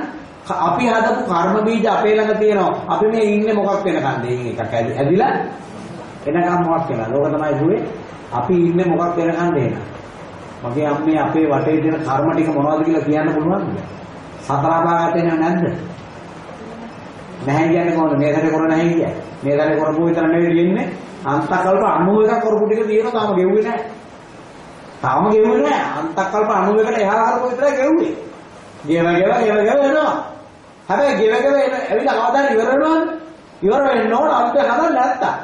අපි හදපු කර්ම බීජ අපේ ළඟ තියෙනවා. අපි මේ ඉන්නේ මොකක් වෙනකන්ද? මේක එකක් ඇදිලා එනකම් මොකක් වෙනවද? ඕක තමයි දුවේ. අපි ඉන්නේ මොකක් වෙනකන්ද එහෙනම්. මගේ අම්මේ අපේ වටේ තියෙන කර්ම ටික මොනවද කියලා කියන්න පුළුවන්ද? සතර අපාගතේ නැද්ද? නැහැ කියන්නේ කොහොමද? මේ සැරේ කර නැහැ කියන්නේ. මේ සැරේ කරපු විතර නෙවෙයි තියෙන්නේ. අන්තකල්ප 91ක් කරපු ටික තියෙනවා තාම ගෙව්වේ නැහැ. තාම ගෙව්වේ නැහැ. අන්තකල්ප 91කට එහා කරපු විතරයි ගෙව්වේ. ගෙව ගෙව ගෙව ගෙව එනවා. හැබැයි ගෙව ගෙව එන ඇවිල්ලා කවදාද ඉවර වෙනවද? ඉවර වෙන්න ඕන අන්ත හදන්න නැත්තා.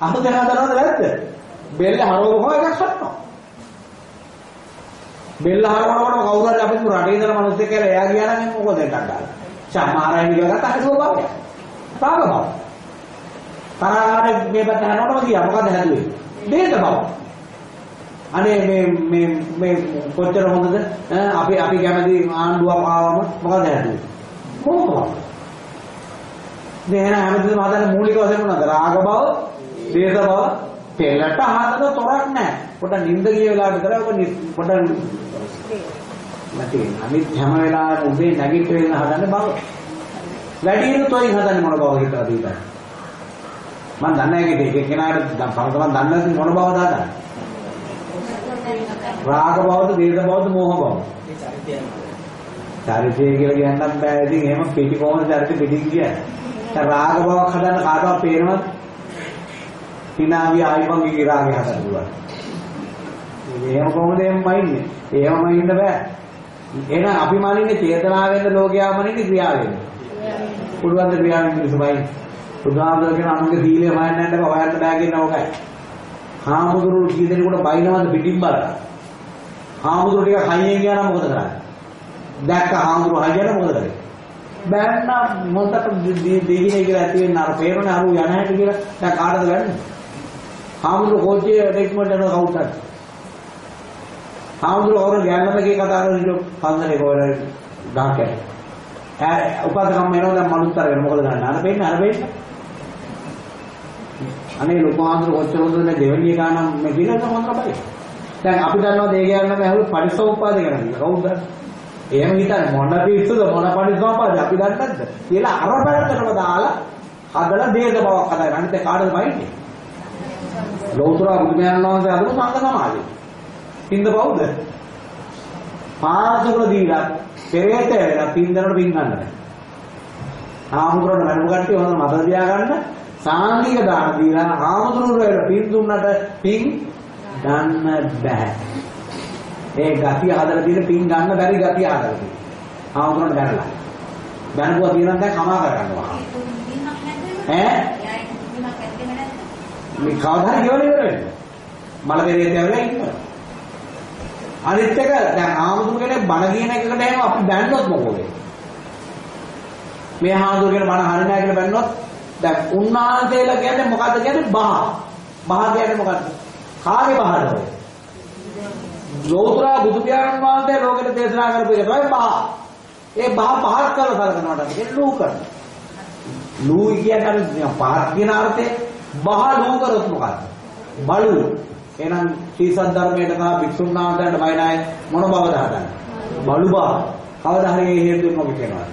අන්ත හදනවද නැද්ද? බෙල්ල හරවපුවම එකක් හදනවා. බෙල්ල හරවනකොට කවුරු හරි අපිට රටේ ඉඳලා මිනිස්සු කියලා එයා ගියා නම් මොකද එකක් දාලා. සම්මාරයන් ගියකට හදුව බව. පාග බව. තරහාර මේ පැත්ත හරවනකොට ගියා මොකද හැදුවේ? දේත බව. අනේ මේ මේ මේ කොච්චර හොඳද අපි අපි කැමති ආණ්ඩුවක් ආවම මොකද හැදුවේ? මොකක්ද? මේ හැමදේම හදන්න මූලික වශයෙන් මොනවද? රාග බව, දේශ බව, පෙළට හදන තොරක් නැහැ. පොඩ නිින්ද ගිය වෙලාවට විතර ඔබ පොඩ නැති අනිත් හැම වෙලාවෙම උදේ නැගිට වෙන හදන්න බව. වැඩිම තොයින් හදන්නේ මොන බව හිතලා දීලා. මම දන්නේ නැහැ ඒක කෙනාට පරතම දන්නේ නැති මොන බවද හදන්නේ. රාග බවද, දේශ බවද, මෝහ බවද? චරිතය කියලා කියන්නත් බෑ. ඉතින් එහෙම පිටි කොහොමද චරිත පිටින් කියන්නේ? දැන් රාග බවක් හදන්න කාටවත් පේනවද? හිනාවි ආයිපන්ගේ රාගය හදන්න පුළුවන්. එහෙම කොහොමද එහෙම මයින්නේ? එහෙම මයින්න බෑ. එහෙනම් අපි මනින්නේ චේතනාවෙන්ද ලෝකයා මනින්නේ ක්‍රියාවෙන්ද? පුළුවන් ද ක්‍රියාවෙන් මිනිස්සුමයි. බුදුහාමුදුර කියන අනුගේ සීලය හොයන්න යන්න බෑ හොයන්න බෑ කියන ඕකයි. හාමුදුරුවෝ කී දෙනෙකුට බයිනවද පිටින් බලලා? හාමුදුරුවෝ ටික හයියෙන් ගියා නම් මොකද කරන්නේ? දැක්ක හාමුදුරුවෝ හයියට මොකද කරන්නේ? බෑන්න මොකටද දෙගිනේ කියලා ඇති වෙන අර පේරණ අරු යන හැටි කියලා දැන් කාටද ගන්නේ? හාමුදුරුවෝ කෝච්චියේ ඩෙක්මන්ට් යන කවුටර්. හාමුදුරුවෝ වර ගෑනමගේ කතා කරන ඉන්න පන්සලේ කොහෙද ගහකේ. ඈ උපාසකම් වෙනවා දැන් මනුත්තර වෙන මොකද ගන්න? අර පේන්නේ අර පේන්නේ. අනේ ලොකු හාමුදුරුවෝ කොච්චර හොඳද දෙවෙනි එක නම් මේ කියලා හොඳ තමයි. දැන් අපි දන්නවා දේගයන්ම ඇහුවොත් පරිසෝපාද කරන්නේ. කවුද? එහෙම හිතන්නේ මොන පිස්සුද මොන පරිසෝපාද අපි දන්නේ නැද්ද? කියලා අර පැත්තටම දාලා හදලා දේද බවක් හදාගන්න. අනිත් කාටද බයින්නේ? ලෞතර බුදුමයන් වහන්සේ අදම සංඝ සමාජය. පින්ද බෞද්ධ. පාසුකල දීලා පෙරේත වෙලා පින්දරට පින් ගන්න බෑ. ආමුදුරට වැඩම කට්ටිය හොඳ මතක තියාගන්න සාංගික දාන දීලා ආමුදුරුවෝ වෙලා පින් දුන්නට පින් ගන්න බෑ. ඒ ගතිය හදලා තියෙන පින් ගන්න බැරි ගතිය හදලා තියෙනවා. ආමුදුරට බැනලා. බැනපුවා තියෙනවා දැන් කමා කරගන්නවා. ඈ? මේ කවදා හරි ගෙවල ඉවර වෙනවා. මල පෙරේත ඇවිල්ලා ඉන්නවා. අනිත් එක දැන් ආමුදුර කෙනෙක් බණ කියන එකකට එහෙම අපි බැන්නොත් මොකෝද? මේ ආමුදුර කියන බණ හරිය නැහැ කියලා බැන්නොත් දැන් උන්වහන්සේලා කියන්නේ මොකද්ද කියන්නේ බහ. බහ කියන්නේ මොකද්ද? කාගේ බහද ඔය? ලෝතර බුදු පියාණන් වහන්සේ ලෝකෙට දේශනා කරපු එක තමයි බහ. ඒ බහ පහත් කරලා සලකනවාට කියන්නේ ලූ කරන. ලූ කියන්නේ පහත් කියන අර්ථේ බහ ලූ කරොත් මොකද්ද? බලු. එහෙනම් සීසත් ධර්මයට සහ භික්ෂුන් වහන්සේලාට බය නැහැ මොන බවද හදන්නේ? බලු බව. කවදා හරි මේ හේතුන් මොකද කියනවා?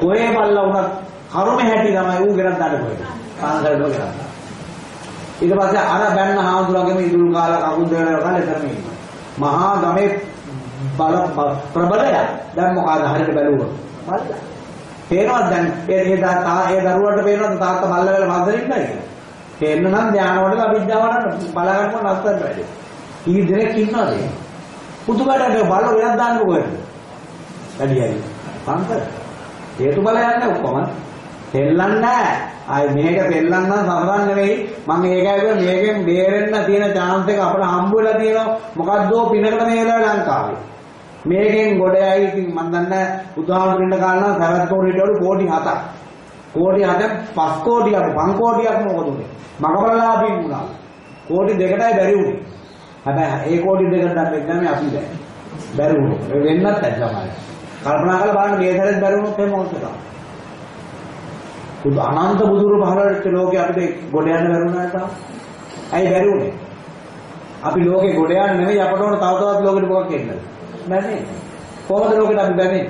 කොහේ බල්ලා වුණත් කර්ම හැටි තමයි ඌ ගෙනත් දාන්න කොහෙද? කාන්දරට ගෙනත්. ඊට පස්සේ අර බැන්න හාමුදුරුවන්ගේම ඉදුල් කාලා කකුල් දෙකලා ගාලා එතරම් ඉන්නවා. මහා ගමේ බල ප්‍රබලය දැන් මොකද? හරියට බැලුවොත්. බලලා පේනවද දැන්? ඒ ඒ තා ඒ දරුවට පේනවද තාත්තා බල්ල වෙලා මන්දරින් ඉන්නයි පේන්න නම් ධානය වල අවිද්‍යාවට බලා ගන්න නැත්තර වැඩි. කී දෙනෙක් ඉන්නවද පුදුමකට බල වෙනක් දාන්න කොහෙද? වැඩි හරි පන්සල්. හේතු බල යන්නේ ඔක්කොම. තෙල්ලන්නේ නැහැ ආයි මේක තෙල්ලන්න සමරන් නෙවෙයි. මම ඒකයි මේකෙන් බේරෙන්න තියෙන chance එක අපිට හම්බ වෙලා තියෙනවා. මොකද්දෝ පිනකට මේ වෙලාවේ ලංකාවේ? මේකෙන් ගොඩයයි ඉතින් මම දන්නේ බුදුහාමුදුරන්ට කාලන සරත් කෝටියට කෝටි 7ක් කෝටි 7ක් 5 කෝටියක් 5 කෝටියක් මොකද උනේ? මගබලලාභින් වුණා. කෝටි දෙකටයි බැරි උනේ හැබැයි ඒ කෝටි දෙකට නම් එක්කම අපි දැන් බැරි වුණා. ඒ වෙන්නත් ඇත්ත තමයි කල්පනා කරලා බලන්න මේ සැරේත් බැරි වුණොත් එහෙම මොකද කරන්නේ? බුදු අනන්ත බුදුරු පහළ වෙච්ච ලෝකේ අපිට ගොඩ යන්න බැරුණා තාම. ඇයි බැරි උනේ? අපි ලෝකේ ගොඩ යන්න නෙවෙයි අපට ඕන තව තවත් ලෝකෙට මොකක් කියන්නද? බැන්නේ. කොහොමද ලෝකෙට අපි බැන්නේ?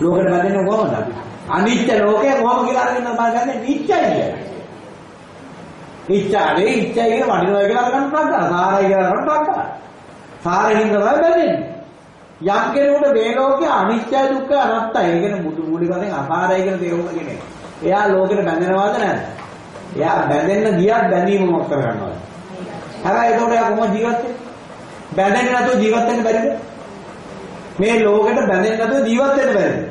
ලෝකෙට බැඳෙන්නේ කොහොමද අපි? අනිත්‍ය ලෝකය කොහොම කියලා අරගෙන තමයි ගන්නේ නිත්‍යයි කියලා. නිත්‍යනේ නිත්‍යයි කියලා වඩිනවා කියලා අරගෙන ප්‍රඥා. සාරයි කියලා අරගෙන ප්‍රඥා. සාරින්ද තමයි බැඳෙන්නේ. යම් කෙනෙකුට මේ ලෝකේ අනිත්‍ය දුක්ඛ අනාත්තයි. ඒ කියන්නේ මුතු මූලික වශයෙන් අපාරය කියන තේරුම කෙනෙක්. එයා ලෝකෙට බැඳෙනවද නැද්ද? එයා බැඳෙන්න ගියත් බැඳීම මොකක් කරගන්නවද? හැබැයි එතකොට එයා කොහොමද ජීවත් වෙන්නේ? බැඳෙන්නේ නැතුව ජීවත් වෙන්න බැරිද? මේ ලෝකෙට බැඳෙන්නේ නැතුව ජීවත් වෙන්න බැරිද?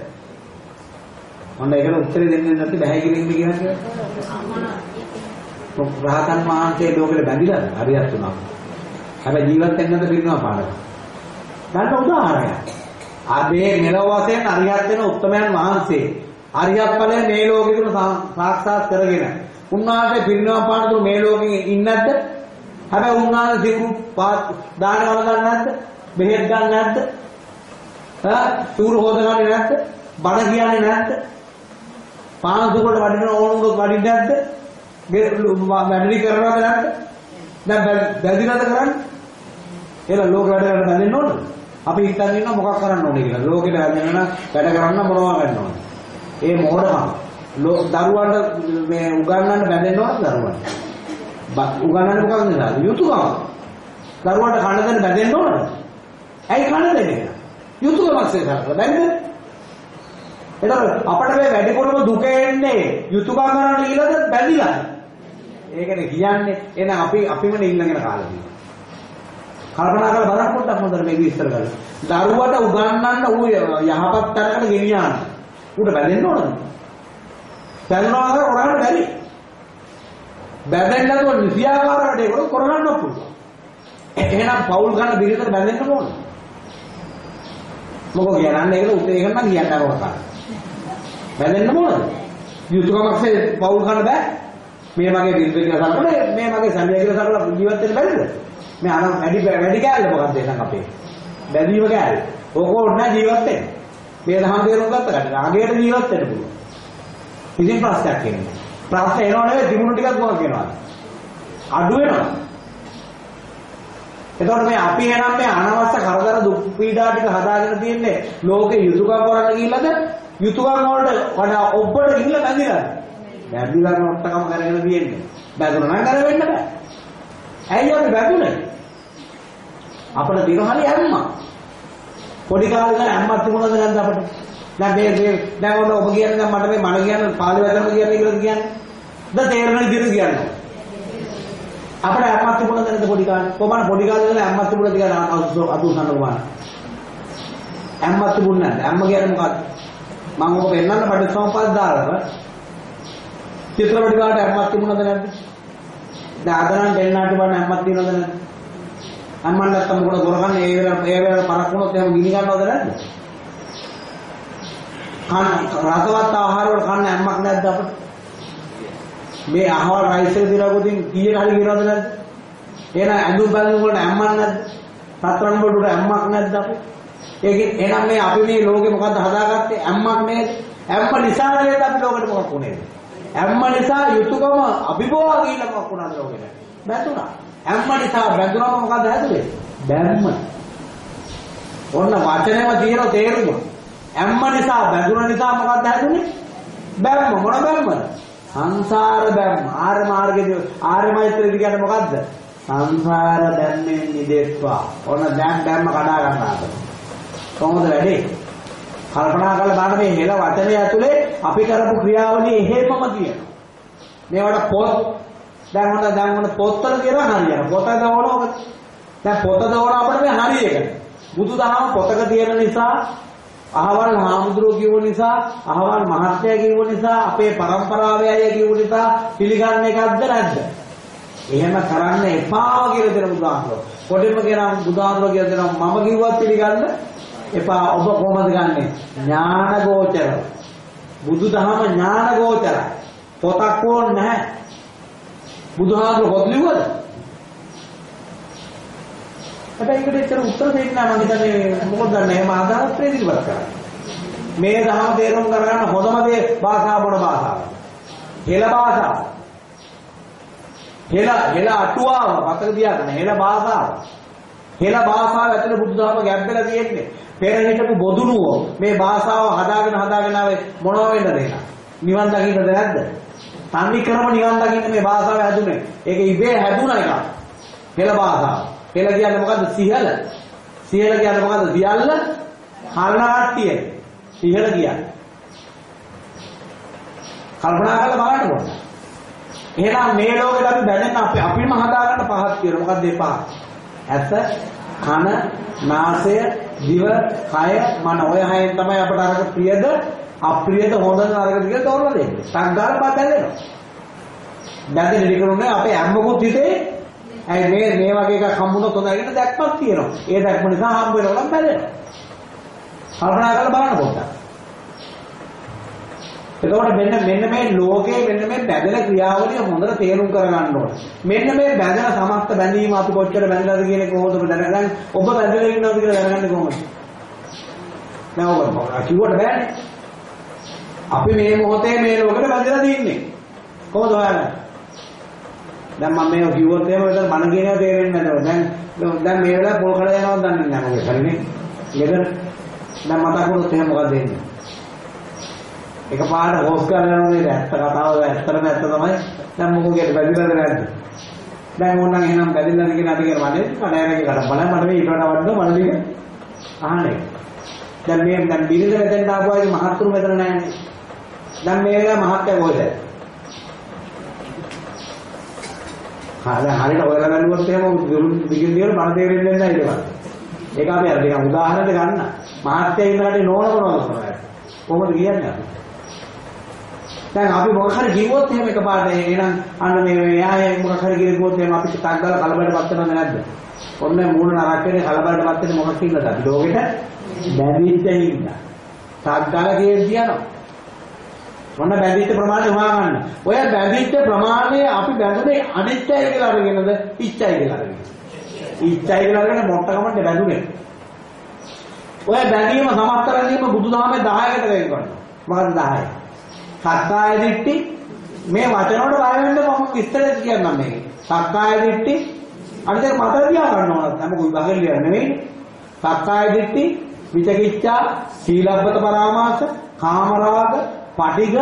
මොන්න ඒකට උත්තර දෙන්නේ නැති බැහැ කියන එක කියන්නේ. රහතන් වහන්සේ ලෝකෙට බැඳිලාද? හරියට තුනක්. හැබැයි ජීවත් වෙන්න නැත පිරිනවා පාඩක. ගන්න උදාහරණයක්. අබේ මෙලොව වශයෙන් අරියත් වෙන උත්තමයන් වහන්සේ අරියත් ඵලය මේ ලෝකෙදිම සාක්ෂාත් කරගෙන උන්වහන්සේ පිරිනවා පාඩතුරු මේ ලෝකෙ ඉන්නේ නැද්ද? හැබැයි උන්වහන්සේ සිවුරු පාත් දාන වල ගන්න නැද්ද? බෙහෙත් ගන්න නැද්ද? ඈ සූරු හොදගන්නේ නැද්ද? බණ කියන්නේ නැද්ද? පාන්සුකට වඩින ඕනුනොත් වඩින්නේ නැද්ද? වැඩි කරනවද නැද්ද? දැන් බැඳිනවද කරන්නේ? එහෙනම් ලෝක වැඩ කරන්න බැඳෙන්න ඕනද? අපි හිතන්නේ ඉන්නවා මොකක් කරන්න ඕනේ කියලා. ලෝකෙට බැඳෙන්න වැඩ කරන්න මොනවා කරන්න ඕනේ? ඒ මොඩකම. දරුවන්ට මේ උගන්වන්න බැඳෙන්න ඕනද දරුවන්ට? උගන්වන්න මොකක්ද නේද? යුතුයකම. දරුවන්ට කන්න දෙන්න බැඳෙන්න ඕනද? ඇයි කන්න දෙන්නේ? යුතුයකමක් සේකරලා බැඳෙන්නේ? එතකොට අපිට මේ වැඩිපුරම දුක එන්නේ යුතුයකම් කරන්න කියලාද බැඳිලා? ඒකනේ කියන්නේ. එහෙනම් අපි අපිම ඉන්නගෙන කාලේ කල්පනා කරලා බලන්න පොඩ්ඩක් හොඳට මේක විස්තර කරලා. දරුවට උගන්වන්න ඌ යහපත් තැනකට ගෙනියන්න. ඌට බැඳෙන්න ඕනද? බැඳනවා කරන්න බැරි. බැඳෙන්න නැතුව නිසියාකාර වැඩේ කරොත් කරගන්න පුළුවන්. එහෙනම් පෞල් ගන්න බිරිතට බැඳෙන්න ඕන. මොකෝ කියන්නේ ඒකට උත්තේ එකක් නම් කියන්න ඕන. බැඳෙන්න ඕනද? යුතුයකමක්සේ පෞල් ගන්න බෑ. මේ මගේ බිරිත කියලා සලකලා මේ මගේ සැමියා කියලා සලකලා ජීවත් වෙන්න බැරිද? මේ අර වැඩි වැඩි කෑල්ල මොකක්ද එහෙනම් අපේ? බැඳීම කෑල්ල. ඕක ඕන නැහැ ජීවත් වෙන්න. මේ දහම් තේරුම් ගත්ත කට රාගයට ජීවත් වෙන්න පුළුවන්. ඉතින් ප්‍රශ්නයක් එන්නේ. ප්‍රශ්න එනව නෙවෙයි තිබුණු ටිකක් මොකක් වෙනවද? අඩු වෙනවා. එතකොට මේ අපි එනම් මේ අනවශ්‍ය කරදර දුක් පීඩා ටික හදාගෙන තියන්නේ ලෝකේ යුතුයකම් කරන්න ගිහිල්ලාද? යුතුයකම් වලට වඩා ඔබට ගිහිල්ලා බැඳිලාද? බැඳිලා නොට්ටකම කරගෙන තියෙන්නේ. බැඳුණා නම් කර වෙන්න බෑ. ඇයි අපි බැඳුනේ? අපිට දින හරි ඇම්මා. පොඩි කාලේ ඉඳන් ඇම්මක් තිබුණාද නැද්ද අපිට? දැන් මේ මේ දැන් ඔන්න ඔබ කියන්නේ දැන් මට මේ මන කියන්නේ පාලි වැදම කියන්නේ කියලා කියන්නේ. දැන් තේරෙන විදිහට කියන්නේ. අපිට ඇම්මක් තිබුණාද නැද්ද පොඩි කාලේ? කොහොමද පොඩි කාලේ ඉඳන් ඇම්මක් තිබුණාද කියලා අදුසන්න ගමන. ඇම්මක් තිබුණේ නැද්ද? ඇම්ම කියන්නේ මොකක්ද? මම ඔබ පෙන්නන්න පරිසම්පාද දාලා චිත්‍රපට කාට ඇම්මක් තිබුණාද නැද්ද? දැන් අද නම් දෙන්නාට බලන්න ඇම්මක් තියනවද නැද්ද? අම්මන් නැත්තම් මොකද කරගන්නේ ඒ වෙලාවට ඒ වෙලාවට පරක් වුණොත් එහෙම ගිනි ගන්නවද නැද්ද? කන රසවත් ආහාර වල කන්න ඇම්මක් නැද්ද අපිට? මේ අහවල් රයිස් එක දිලා ගොඩින් කීයට හරි ගෙනවද නැද්ද? එහෙනම් ඇඳුම් බැලුම් වලට ඇම්මක් නැද්ද? පතරන් බඩුවට ඇම්මක් නැද්ද අපිට? ඒකෙන් එහෙනම් මේ අපි මේ ලෝකෙ මොකද්ද හදාගත්තේ? ඇම්මක් නේද? ඇම්ම නිසා නේද අපි ලෝකෙට මොකක් වුනේ? ඇම්ම නිසා යුතුයකම අභිභවා ගිහිල්ලා මොකක් වුණාද ලෝකෙට? බැඳුණා. ඇම්ම නිසා බැඳුනම මොකද හැදුවේ? බැම්ම. ඔන්න වචනේම තියෙන තේරුම. ඇම්ම නිසා බැඳුන නිසා මොකක්ද හැදුනේ? බැම්ම මොන බැම්මද? සංසාර බැම්ම. ආර්ය මාර්ගයේදී ආර්ය මෛත්‍රියදී කියන්නේ මොකද්ද? සංසාර බැම්මෙන් මිදෙත්වා. ඔන්න දැන් බැම්ම කඩා ගන්නවා. කොහොමද වැඩේ? කල්පනා කරලා බලන්න මේ හෙළ වචනේ ඇතුලේ අපි කරපු ක්‍රියාවලිය එහෙමම තියෙනවා. මේවට පොත් දැන් හොඳ දැන් හොඳ පොත්වල කියලා හරියන. පොත දවන දැන් පොත දවන අපිට මේ හරියක. බුදුදහම පොතක තියෙන නිසා අහවල් හාමුදුරුවෝ කියව නිසා අහවල් මහත්මයා කියව නිසා අපේ પરම්පරාවේ අය කියව නිසා පිළිගන්න එකක්ද නැද්ද? එහෙම කරන්න එපා කියලා දෙන බුදුහාමුදුරුවෝ. කොටින්ම කියනවා බුදුහාමුදුරුවෝ කියලා දෙනවා මම කිව්වත් පිළිගන්න එපා ඔබ කොහොමද ගන්නෙ? ඥාන ගෝචර. බුදුදහම ඥාන ගෝචරයි. පොතක් ඕනේ නැහැ. බුදුහාමුදුර පොත් ලිව්වද? හැබැයි ඒකට ඇත්තට උත්තර දෙන්න මම හිතන්නේ මොකද දන්නේ එහෙම අදහස් ඉදිරිපත් කරා. මේ දහම තේරුම් කරගන්න හොඳම දේ භාෂාව මොන භාෂාවද? හෙළ භාෂාව. හෙළ හෙළ අටුවාව මතක තියාගන්න හෙළ භාෂාව. හෙළ භාෂාව ඇතුලේ බුදුදහම ගැඹෙලා තියෙන්නේ. පෙර හිටපු බොදුනුවෝ මේ භාෂාව හදාගෙන හදාගෙන ආවේ මොනව වෙන්නද එහෙනම්? නිවන් දකින්නද නැද්ද? තනි ක්‍රම නිවන් දකින්න මේ භාෂාව හැදුනේ. ඒක ඉබේ හැදුන එකක්. හෙළ භාෂාව. හෙළ කියන්නේ මොකද්ද? සිහල. සියල කියන්නේ මොකද්ද? සියල්ල කල්න කට්ටිය. සියල කියන්නේ. කල්පනා කරලා බලන්න ඕන. එහෙනම් මේ ලෝකෙට අපි බැඳෙන්න අපි අපිම හදාගන්න පහක් තියෙනවා. මොකද්ද ඒ පහ? ඇස, කන, නාසය, දිව, කය, මන ඔය හයෙන් තමයි අපට අරක ප්‍රියද, අප්‍රියද, හොඳද නරකද කියලා තෝරලා දෙන්නේ. ටක් ගාලා පහ බැඳෙනවා. බැඳෙන විකරුනේ අපේ හැමකුත් හිතේ ඇයි මේ මේ වගේ එකක් හම්බුනොත් හොඳයි කියන දැක්මක් තියෙනවා. ඒ දැක්ම නිසා හම්බ වෙනවා නම් බැඳෙනවා. කල්පනා කරලා බලන්න පොඩ්ඩක්. එතකොට මෙන්න මෙන්න මේ ලෝකයේ මෙන්න මේ බැඳෙන ක්‍රියාවලිය හොඳට තේරුම් කරගන්න ඕනේ. මෙන්න මේ බැඳෙන සමස්ත බැඳීම අපි කොච්චර බැඳලාද කියන එක කොහොමද ඔබ දැනගන්නේ? ඔබ බැඳලා ඉන්නවද කියලා දැනගන්නේ කොහොමද? නෑ ඔබ කිව්වට බෑනේ. අපි මේ මොහොතේ මේ ලෝකෙට බැඳලා තින්නේ. කොහොමද හොයන්නේ? දැන් මම මේක කිව්වොත් එහෙම මෙතන බණ කියනවා තේරෙන්නේ නැතව. දැන් දැන් මේ වෙලාවේ පොල් කඩ යනවා දන්නේ නැහැ මොකද කරන්නේ? ගෙදර දැන් මතක් වුණොත් එහෙම මොකද වෙන්නේ? එකපාරට හොස් ගන්න යනෝනේ ඇත්ත කතාව ඇත්තටම ඇත්ත තමයි. දැන් මොකෝගේ බැඳිලාද නැද්ද? දැන් ඕනනම් එහෙනම් බැඳිලාද කියන අද කියලා මන්නේ කණෑරගේ කඩ බලන්න මට මේ ඊට වඩා වඩන මනලික අහන්නේ. දැන් මේ දැන් බිරිඳ මෙතෙන් ආපුවාගේ මහත්තුරු මෙතන නැන්නේ. දැන් මේ වෙලාව මහත්ය කොහෙද? හරි හරියට හොයලා බලුවොත් එහෙම දිගින් දිගට බණ තේරෙන්නේ නැහැ ඊට පස්සේ. ඒක අපි අර නිකන් උදාහරණයක් ගන්න. මහත්ය ඉන්න කටේ නෝන මොනවද කරන්නේ? කොහොමද කියන්නේ අපි? දැන් අපි මොකක් හරි කිව්වොත් එහෙම එකපාරට එහෙනම් අන්න මේ එයා මොකක් හරි කිව්වොත් එහෙම අපිට ටක් ගාලා කලබලටපත් වෙනවද නැද්ද? ඔන්න මූණ නරක වෙන්නේ කලබලටපත් වෙන්නේ මොකක් කියලාද අපි ලෝකෙට බැඳිච්ච හින්දා. ටක් ගාලා කියනවා. මොන බැඳිච්ච ප්‍රමාණය හොයාගන්න. ඔය බැඳිච්ච ප්‍රමාණය අපි බැඳුනේ අනිත්‍යයි කියලා අරගෙනද ඉච්ඡයි කියලා අරගෙන. ඉච්ඡයි කියලා අරගෙන මොට්ටකමට බැඳුනේ. ඔය බැඳීම සමත් කරගැනීම බුදුදහමේ 10කට වෙන් කරනවා. මොකද්ද 10? සක්කාය දිට්ඨි මේ වචන වලට බය වෙන්න මම විස්තර කියන්නම් මේක. සක්කාය දිට්ඨි අනිත් එක මතක තියාගන්න ඕන. නම් කොයි බගෙන් ලියන්නේ නෙවෙයි. සක්කාය දිට්ඨි, විචිකිච්ඡා, සීලබ්බත පරාමාස, කාමරාග, පටිඝ,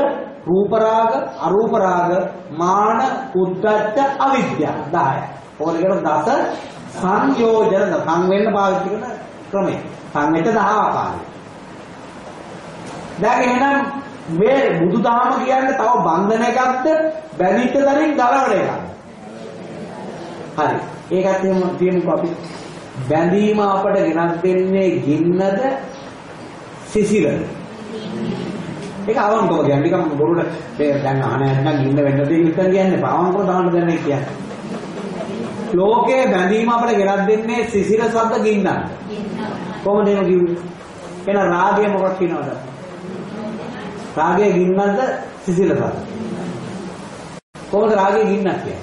රූපරාග, අරූපරාග, මාන, උද්ධච්ච, අවිද්‍යාව 10. ඕක කියන දස සංයෝජන සං වෙන්න පාවිච්චි කරන ක්‍රමය. සංවෙත 10 ආකාරය. දැන් එහෙනම් මේ බුදුදහම කියන්නේ තව බන්ධන එකක්ද බැඳිච්ච දරින් ගලවන එකක්ද? හරි. ඒකත් එහෙම තියෙනකෝ අපි බැඳීම අපට ගෙනත් දෙන්නේ ගින්නද සිසිලද? ඒක අවංකව කියන්නේ නිකම් බොරුට මේ දැන් අහන නැත්නම් ගින්න වෙන්න දෙයක් විතර කියන්නේ අවංකව දාන්න දෙන්නේ කියන්නේ. ලෝකයේ බැඳීම අපට ගෙනත් දෙන්නේ සිසිල සද්ද ගින්නක්. කොහොමද එහෙම කිව්වේ? එහෙනම් රාගය මොකක් කියනවද? රාගයේ ගින්නක්ද සිසිලසද? කොහොමද රාගයේ ගින්නක් කියන්නේ?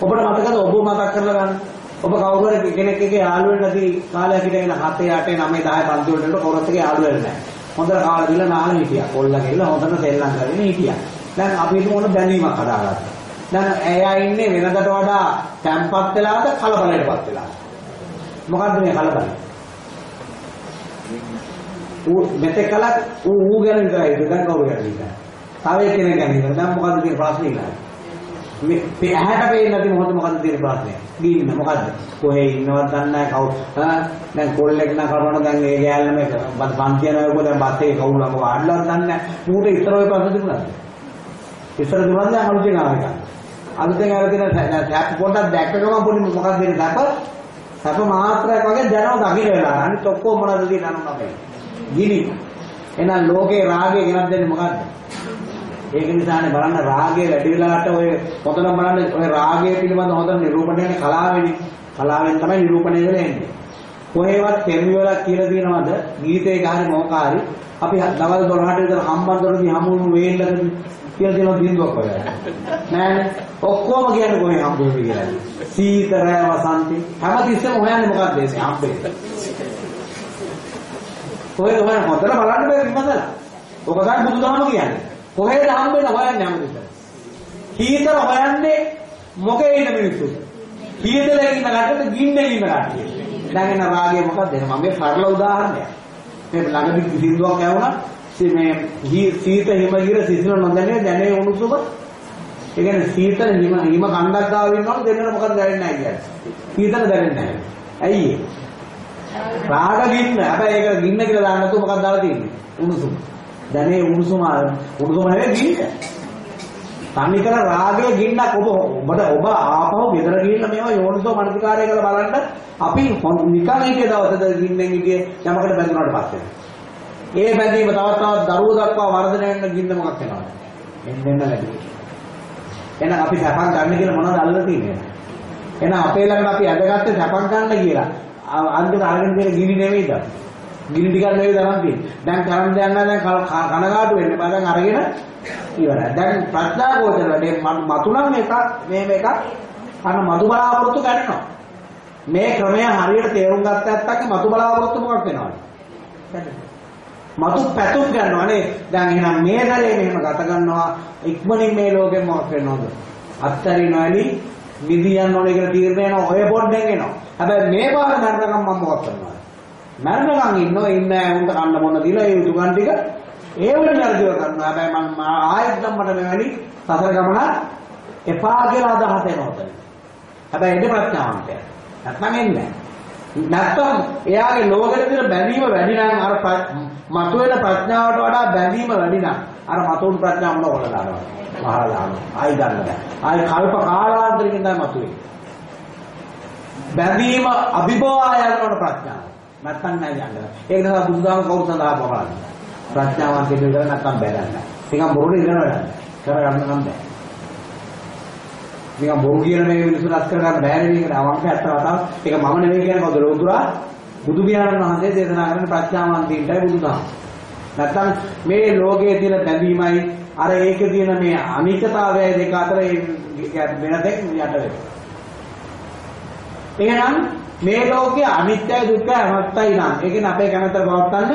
ඔබට මතකද ඔබ මතක් කරලා ගන්න. ඔබ කවුරු හරි කෙනෙක් එක්ක යාළු වෙන්න නැති කාලයක් හිටගෙන 7 8 9 10 පන්ති වලට යනකොට කවුරුත් එක්ක යාළු වෙන්නේ නැහැ. හොඳට කාලා දීලා නාගෙන හිටියා. කොල්ලා ගෙල්ල හොඳට සෙල්ලම් කරගෙන හිටියා. දැන් අපි හිතමු මොන බැඳීමක් හදාගත්තා. දැන් එයා ඉන්නේ වෙනකට වඩා තැම්පත් වෙලාද කලබලයටපත් වෙලාද? මොකද්ද මේ කලබලය? ඌ මෙතෙක් කලක් ඌ ඌ ගැන විතරයි හිතුවේ දැන් කවුරු ගැන හිතන්නේ? තව එක්කෙනෙක් ගැන හිතන්නේ. දැන් මොකද්ද තියෙන ප්‍රශ්නේ ඉන්නේ? මේ ඇහැට පේන්නේ නැති මොකද මොකද්ද තියෙන ප්‍රශ්නේ? ගින්න මොකද්ද? කොහේ ඉන්නවද දන්නේ නැහැ කවුරු. ආ දැන් කොල්ලෙක් නම් කරනවා දැන් ඒ ගෑල්ල මේ පන්ති යනවා කොහොමද දැන් බස් එකේ කවුරු ළඟ වාඩිලාද දන්නේ නැහැ. ඌට ඉතර ඔය ප්‍රශ්න තිබුණාද? ඉතර දුන්නාද දැන් අලුතෙන් ආව එක. අලුතෙන් ආව තියෙන සැප පොඩ්ඩක් දැක්ක ගමන් පොඩි මොකක්ද දෙන්නේ සැප? සැප මාත්‍රයක් වගේ දැනව දකින්න වෙලා. අනිත් ඔක්කොම මොනවද තියෙන්නේ අනුන් අපේ. ගිනි. එහෙනම් ලෝකේ රාගය ගෙනත් දෙන්නේ මොකද්ද? ඒක නිසානේ බලන්න රාගය වැඩි වෙලාට ඔය හොඳට බලන්න ඔය රාගය පිළිබඳ හොඳ නිරූපණය වෙන කලාවෙනේ. කලාවෙන් තමයි නිරූපණය වෙලා එන්නේ. කොහේවත් කෙරවි වල කියලා තියෙනවද ගීතයක හරි මොකාරි අපි දවල් 12ට විතර හම්බන්තොටදී හමු වුණු වේල්ලකදී කියලා දෙනවා බින්දුවක් වගේ. නෑනේ. ඔක්කොම කියන්නේ කොහේ හම්බ වෙන්නේ කියලා. සීත රෑ වසන්තේ හැමතිස්සෙම හොයන්නේ මොකක්ද මේ හම්බෙන්නේ. කොහෙද හොයන්නේ හොඳට බලන්න බෑ විමසලා. ඔක තමයි බුදුදහම කියන්නේ. කොහෙද හම්බෙන්න හොයන්නේ හැමතිස්සෙම. හීතල හොයන්නේ මොකේ ඉන්න මිනිස්සු. හීතලේ ඉන්න කටට ගින්නේ ඉන්න කට්ටිය. දැන් එන රාගය මොකක්ද? මම මේ සරල උදාහරණයක්. මේ ළඟදී බින්දුවක් ඇවුණා මේ සීත හිම ගිර සිසිල නොදැනේ දැනේ උණුසුම ඒ කියන්නේ සීතල හිම හිම කණ්ඩක් ගාව ඉන්නවනම් දෙන්නට මොකද දැනෙන්නේ නැහැ කියන්නේ. සීතල දැනෙන්නේ නැහැ. ඇයි රාග ගින්න. හැබැයි ඒක ගින්න කියලා දාන්න නැතුව මොකක්ද දාලා තියෙන්නේ? උණුසුම. දැන් මේ උණුසුම උණුසුම නෙවෙයි ගින්න. තන්නේ කර රාගයේ ගින්නක් ඔබ ඔබට ඔබ ආපහු ගෙදර ගිහිල්ලා මේවා යෝනිසෝ මනසිකාරය කරලා බලන්න අපි නිකන් හිතේ දවසද ගින්නෙන් ගියේ යමකට බැඳුනාට පස්සේ. ඒ බැඳීම තවත් තවත් දරුවෝ දක්වා වර්ධනය වෙන ගින්න මොකක් වෙනවද? එන්න එන්න වැඩි. එහෙනම් අපි සැපක් ගන්න කියලා මොනවද අල්ලලා තියෙන්නේ? එහෙනම් අපේ ළඟට අපි අදගත්තේ සැපක් ගන්න කියලා. අන්තිමට අරගෙන තියෙන ගිනි නෙවෙයිද? ගිනි ටිකක් නෙවෙයි තරම් තියෙන්නේ. දැන් කරන් දෙන්න දැන් කනගාටු වෙන්න බෑ දැන් අරගෙන ඉවරයි. දැන් ප්‍රඥා ගෝචර වැඩේ මතුනම් එකක් මේම එකක් අන්න මතු බලාපොරොත්තු ගන්නවා. මේ ක්‍රමය හරියට තේරුම් ගත්ත ඇත්තක් මතු බලාපොරොත්තු මොකක් වෙනවද? මතු පැතුම් ගන්නවා නේ. දැන් එහෙනම් මේ දලේ මෙහෙම ගත ගන්නවා ඉක්මනින් මේ ලෝකෙම මොකක් වෙනවද? අත්තරිනවලි නිදියන්න ඕනේ කියලා තීරණය වෙනවා ඔය පොඩ්ඩෙන් එනවා. හැබැයි මේ පාර මරණකම් මම මොකක් කරනවද? මරණකම් ඉන්නෝ ඉන්නේ උන්ට කන්න මොන දීලා ඒ යුතුයකම් ටික ඒ වල නිර්දිව කරනවා. හැබැයි මම ආයෙත් නම් මට මෙවැනි සතර ගමන එපා කියලා අදහස එනවා උතන. හැබැයි එන්නේ ප්‍රඥාවන්තය. නැත්නම් එන්නේ නැත්තම් එයාගේ ලෝකෙට තියෙන බැඳීම වැඩි නම් අර මතුවෙන ප්‍රඥාවට වඩා බැඳීම වැඩි නම් අර මතුවුණු ප්‍රඥාව මොන වල දානවා. මහා දානවා. ආයි ගන්න බෑ. ආයි කල්ප කාලාන්තරකින් තමයි මතුවේ. බැඳීම අභිභවා යනකොට ප්‍රඥාව. නැත්තම් නෑ යන්නේ. ඒක නිසා බුදුදාම කවුරු සඳහා පවරන්නේ. ප්‍රඥාවන්ත කෙනෙකුට නැත්තම් බැලන්න. නිකන් බොරුට ඉගෙන වැඩන්න. කරගන්න නම් බෑ. නිකන් බොරු කියන මේ මිනිස්සු රත් කරගන්න බෑ නේ මේක අවංක ඇත්ත කතාව. ඒක මම නෙවෙයි කියන්නේ කවුද ලෝතුරා බුදු පියාණන් වහන්සේ දේශනා කරන ප්‍රඥාවන්තයින්ටයි බුදුදහම. නැත්තම් මේ ලෝකයේ තියෙන බැඳීමයි අර ඒකේ තියෙන මේ අනිත්‍යතාවයයි දෙක අතර වෙන දෙයක් යට වෙනවා. එහෙනම් මේ ලෝකයේ අනිත්‍යයි දුක්ඛයි අනාත්තයි නම් ඒ කියන්නේ අපේ කැමැත්ත පවත්තන්න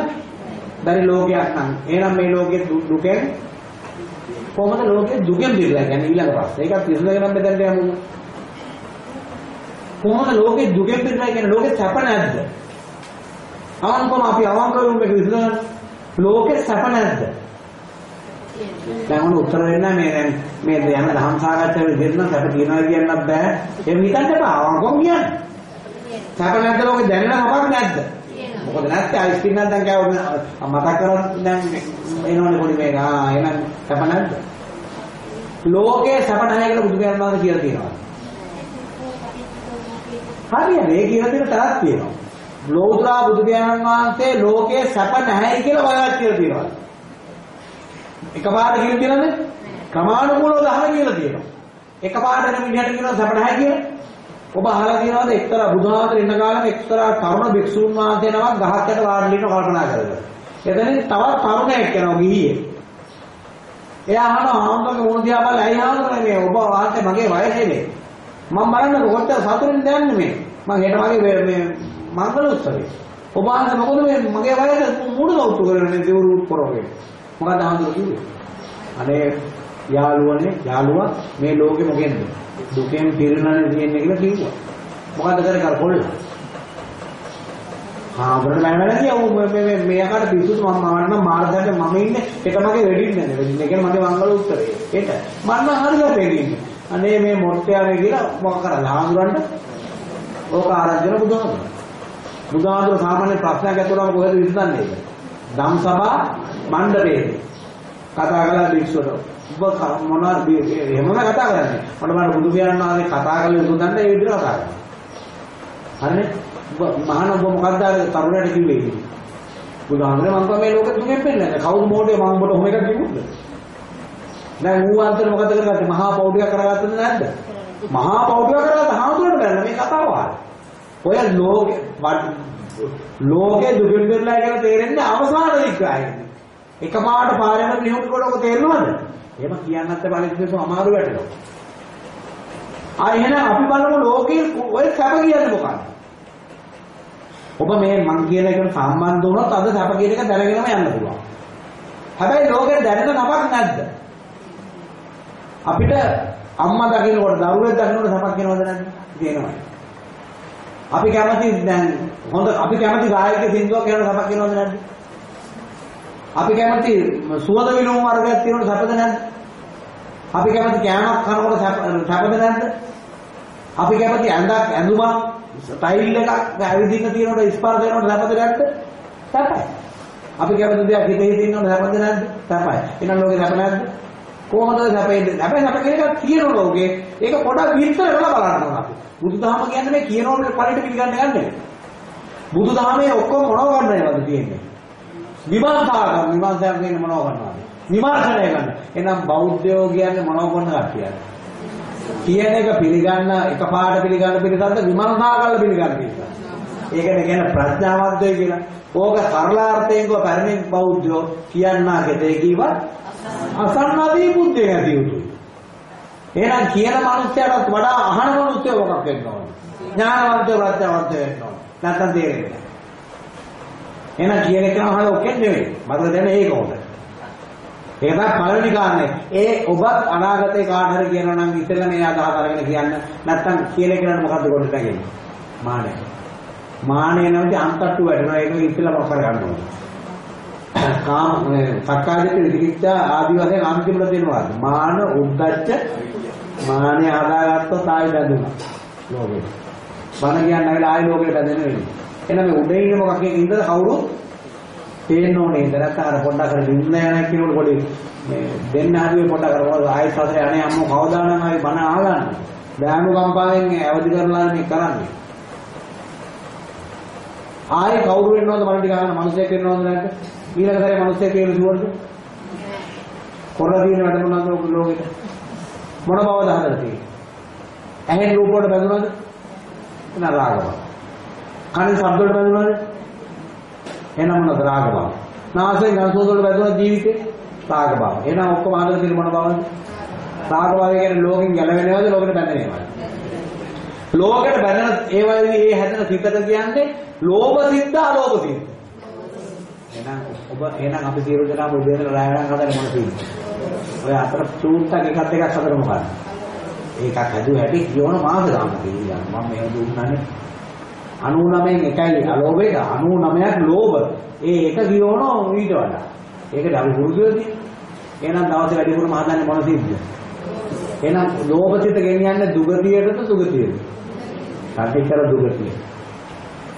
බැරි ලෝකයක් නම් එහෙනම් මේ ලෝකයේ දුකෙන් කොහොමද ලෝකයේ දුකෙන් බිරලා කියන්නේ ඊළඟ ප්‍රශ්න. ඒකත් විසඳගෙන නම් මෙතනට යමු. කොහොමද ලෝකයේ දුකෙන් බිරලා කියන්නේ ලෝකේ සැප නැද්ද? අවංකවම අපි අවංකවම මේක විසඳගන්න. ලෝකේ සැප නැද්ද? දැන් උන උත්තර වෙන්න මේ දැන් මේ යන දහම් සාකච්ඡාවේ දෙන්න සැප තියනවා කියන්නත් බෑ. ඒක හිතන්න එපා. අවංකවම කියන්නේ. සැප නැද්ද ලෝකේ දැනෙන මොකක් නැද්ද? මොකද නැත්te අයිස්ක්‍රීම් නම් දැන් කෑව මතක් කරන් දැන් එනවනේ පොඩි මේක. ආ එහෙනම් සැප නැද්ද? ලෝකේ සැප නැහැ කියලා බුදු පියාණන් කියලා තියෙනවා. හරියට ඒ කියලා තියෙන තරක් තියෙනවා. ලෝතුරා බුදු පියාණන් වහන්සේ ලෝකේ සැප නැහැ කියලා වයවත් කියලා තියෙනවා. එකපාරට කියලා තියෙනවද? ක්‍රමානුකූලව දහම කියලා තියෙනවා. එකපාරට මිනිහට කියනවා සැප නැහැ කියලා. ඔබ අහලා තියෙනවද එක්තරා බුදුහාමතර ඉන්න කාලෙම එක්තරා තරුණ භික්ෂුන් වහන්සේ නමක් ගහක් යට වාඩි වෙන්න කල්පනා කරලා. එතනින් තවත් තරුණයෙක් යනවා ගිහියේ. එයා අහනවා ආම්බගේ මොන දිහා බලලා ඇයි ආම්බනේ මේ ඔබ වහන්සේ මගේ වයසේනේ. මම බලන්න කොච්චර සතුටින්ද යන්නේ මේ. මම හෙට වගේ මේ මංගල උත්සවේ. ඔබ වහන්සේ මොකද මේ මගේ වයස මුඩු දවුතු කරන්නේ දෙවරු පොරෝගේ. මොකද ආන්දර කිව්වේ? අනේ යාළුවනේ යාළුවා මේ ලෝකෙ මොකෙන්ද? දුකෙන් පිරෙනනේ තියෙන්නේ කියලා කිව්වා. මොකද්ද කරේ කර කොල්ලා? හාමුදුරනේ මම වැඩ කිව්වා මේ මේ මේ යකට පිස්සුත් මම මවන්න මාර්ගයට මම ඉන්නේ. ඒක මගේ වෙඩින් නේද? වෙඩින් කියන්නේ මගේ මංගල උත්තරේ. ඒක මම හරියට වෙඩින් අනේ මේ මොට්ටයානේ කියලා මොකක් කරලා හාමුදුරන්ට? ඕක ආරාධන බුදුහාමුදුර බුදුහාමුදුර සාමාන්‍ය ප්‍රශ්නයක් ඇතුළම කොහෙද විසඳන්නේ? ධම්සභා මණ්ඩපයේ කතා කළා භික්ෂුවට ඔබ මොනවද එහෙමම කතා කරන්නේ. මට මම බුදු පියාණන් වහන්සේ කතා කළ යුතු දන්න ඒ විදිහට කතා කරනවා. හරිනේ? ඔබ මහාන ඔබ මොකක්ද අර තරුණයට කිව්වේ කියන්නේ? බුදුහාමරේ මම තමයි මේ ලෝකෙ දුකෙන් පෙන්නන්නේ. කවුද මොඩේ මම ඔබට ඔහොම එකක් කිව්වද? දැන් ඌ අන්තර මොකද කරගත්තේ? මහා පෞඩිය කරගත්තද නැද්ද? මහා පෞඩිය කරගත්ත හාමුදුරට බැලන මේ කතාව ඔය ලෝකෙ ලෝකෙ දුකෙන් පෙන්නලා කියලා තේරෙන්නේ අවසාන විග්‍රහයයි. එකපාරට පාරෙන් නිහුම් කොට ඔක තේරෙනවද? එහෙම කියන්නත් පරිස්සම අමාරු වැටෙනවා. ආ එහෙනම් අපි බලමු ලෝකයේ ඔය සැප කියන්නේ මොකක්ද? ඔබ මේ මං කියන එකට සම්බන්ධ වුණොත් අද සැප කියන එක දැනගෙනම යන්න පුළුවන්. හැබැයි ලෝකේ දැනෙන නමක් නැද්ද? අපිට අම්මා දකින්නකොට දරුවෙක් දකින්නකොට සැපක් කියනවද නැද්ද? කියනවා. අපි කැමති දැන් හොඳ අපි කැමති ගායක සින්දුවක් කියනකොට සැපක් කියනවද නැද්ද? අපි කැමති සුවඳ විලවුන් වර්ගයක් තියෙනකොට සැපද නැද්ද? අපි කැමති කෑමක් කනකොට සැපද නැද්ද? අපි කැමති ඇඳක් ඇඳුමක් ටයිල් එකක් ඇවිදින්න තියෙනකොට ස්පර්ශ වෙනකොට සැපද නැද්ද? සැපයි. අපි කැමති දෙයක් හිතේ හිතින්නකොට සැපද නැද්ද? සැපයි. එහෙනම් ලෝකේ සැප නැද්ද? කොහොමද සැපෙන්නේ? හැබැයි සැප කියන එකක් තියෙන ලෝකේ. ඒක පොඩක් විස්තර කරලා බලන්න ඕන අපි. බුදුදහම කියන්නේ මේ කියනෝනේ පරිදි පිළිගන්න යන්නේ. බුදුදහමේ ඔක්කොම මොනව ගන්නවද තියෙන්නේ? විමර්ශා කරන විමර්ශා කියන්නේ මොනව ගන්නවද? විමර්ශනය කරන. එහෙනම් බෞද්ධයෝ කියන්නේ මොනව කරන කට්ටියද? කියන එක පිළිගන්න එකපාරට පිළිගන්න පිළිසද්ද විමර්ශනා කරලා පිළිගන්න පිළිසද්ද. ඒකනේ කියන්නේ ප්‍රඥාවන්තය කියලා. ඕක සරලාර්ථයෙන් කෝ පැරණි බෞද්ධයෝ කියන්නා කෙතේ කිව්වත් අසන්නදී බුද්ධිය ඇති යුතුයි. එහෙනම් කියන මනුස්සයටත් වඩා අහන මනුස්සයෝ මොකක් වෙන්න ඕන? ඥානවන්තයෝ ප්‍රඥාවන්තයෝ වෙන්න ඕන. නැත්තම් තේරෙන්නේ නැහැ. එහෙනම් කියන එක අහලා ඔකෙන් නෙවෙයි. මතක දැන ඒක උඩ. ඒක තමයි පළවෙනි කාරණේ. ඒ ඔබත් අනාගතේ කාට හරි කියනවා නම් ඉතල මේ අදහස අරගෙන කියන්න. නැත්තම් කියන කෙනාට මොකද්ද කොට නැගෙන්නේ? මානය. මානය නැවති අන්තට්ටු වැඩනවා ඒක ඉතලම කර ගන්න ඕනේ. කාම සක්කායදිට විචිකිච්ඡා ආදී වශයෙන් අන්තිමට දෙනවා. මාන උද්දච්ච මානය හදාගත්තොත් ආයි බැඳුනා. ලෝකෙ. බණ කියන්නේ නැවිලා ආයි ලෝකෙට බැඳෙන වෙන්නේ. එහෙනම් මේ උඩේ ඉන්න මොකක්ද ඉඳද කවුරු තේන්න ඕනේ ඉඳ නැත්නම් අර පොඩ්ඩක් අර නින්න යන කියනකොට පොඩි මේ දෙන්න හදුවේ පොඩ්ඩක් අර මොකද ආයෙත් සතර යන්නේ අම්මෝ කවදානම් ආයි බණ අහගන්න. බෑනු කම්පාවෙන් අවදි කරලා මේ කරන්නේ. ආයෙ කවුරු වෙන්නවද මම ටික අහන්න මිනිස්සෙක් වෙන්නවද නැද්ද? ඊළඟ සැරේ මිනිස්සෙක් කියන සුවර්ද? කොරලා දින වැඩ මොනවද ලෝකෙට? මොන බවද හදලා තියෙන්නේ? ඇහෙන් රූප වලට බැඳුනද? එන රාග බව. කනින් ශබ්ද වලට බැඳුනද? එන මොනද රාග බව. නාසයෙන් ගන්ධ වලට බැඳුනද ජීවිතේ? රාග බව. එහෙනම් ඔක්කොම හදලා තියෙන මොන බවද? රාග බව කියන්නේ ලෝකෙන් ගැලවෙනවද ලෝකෙට බැඳෙනවද? ලෝකෙට බැඳෙන ඒ වගේ ඒ හැදෙන සිතට කියන්නේ ලෝභ සිද්ද අලෝභ සිද්ද. එහෙනම් ඔබ එහෙනම් අපි සියලු දෙනාම උදේට රායයන් හදන්නේ මොන සිද්ද? ඔය අතර චූට්ටක් එකක් දෙකක් හදලා මොකක්ද? ඒකක් හැදුව හැටි කියවන මාස ගානක් කියලා. මම මේක දුන්නානේ 99න් එකයි අලෝභය 99ක් ලෝභ. ඒ එක කියවන ඊට වඩා. ඒකට අපි පුරුදුදී. එහෙනම් දවසේ වැඩිපුරම හදන්නේ මොන සිද්ද? එහෙනම් ලෝභ සිත ගෙනියන්නේ දුගතියටද සුගතියටද? සාධිකර දුගතිය.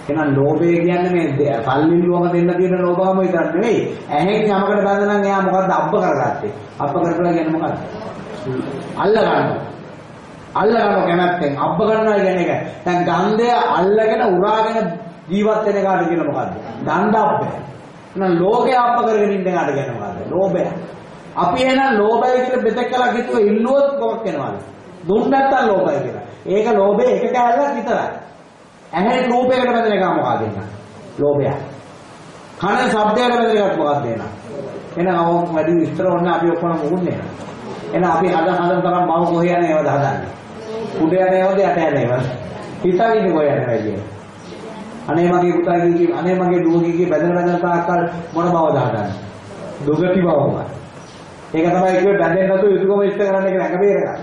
එහෙනම් ලෝභය කියන්නේ මේ පල්ලිලුවම දෙන්න තියෙන ලෝභවම විතරක් නෙවෙයි. ඇහෙන් යමකට බඳනනම් එයා මොකද්ද අබ්බ කරගත්තේ? අබ්බ කරලා කියන්නේ මොකද්ද? අල්ල ගන්නවා. අල්ල ගන්නවා කැමැත්තෙන් අබ්බ කරනවා කියන එක. දැන් ගන්ධය අල්ලගෙන උරාගෙන ජීවත් වෙන කාට කියන මොකද්ද? දණ්ඩබ්බය. එහෙනම් ලෝකේ අබ්බ කරගෙන ඉන්න කාට කියන මොකද්ද? ලෝභය. අපි එහෙනම් ලෝභය කියලා බෙදක් කළා කිව්ව ඉල්ලුවොත් මොකක් වෙනවද? දුන්න නැත්තම් ලෝභය කියලා. ඒක ලෝභේ එක කැලලක් විතරයි. ඇහෙන් රූපයකට බැඳෙන එක මොකක්ද එන්න? ලෝභය. කන ශබ්දයකට බැඳෙන එකක් මොකක්ද එන්න? එහෙනම් අවු වැඩි විස්තර ඕනේ අපි ඔක්කොම මුගුන්නේ. එහෙනම් අපි හද හදන තරම් මම කොහේ යන්නේ ඒවද හදන්නේ? උඩ යන්නේ ඒවද යට යන්නේ ඒවද? හිතාගෙන කොහේ යන්නේ කියලා. අනේ මගේ පුතා කී අනේ මගේ දුව කී බැඳෙන බැඳෙන තාක්කල් මොන බවද හදන්නේ? දුගති බවමයි. ඒක තමයි කිව්වේ බැඳෙන්න නැතුව යුතුයකම ඉෂ්ට කරන්න එක නැග බේර ගන්න.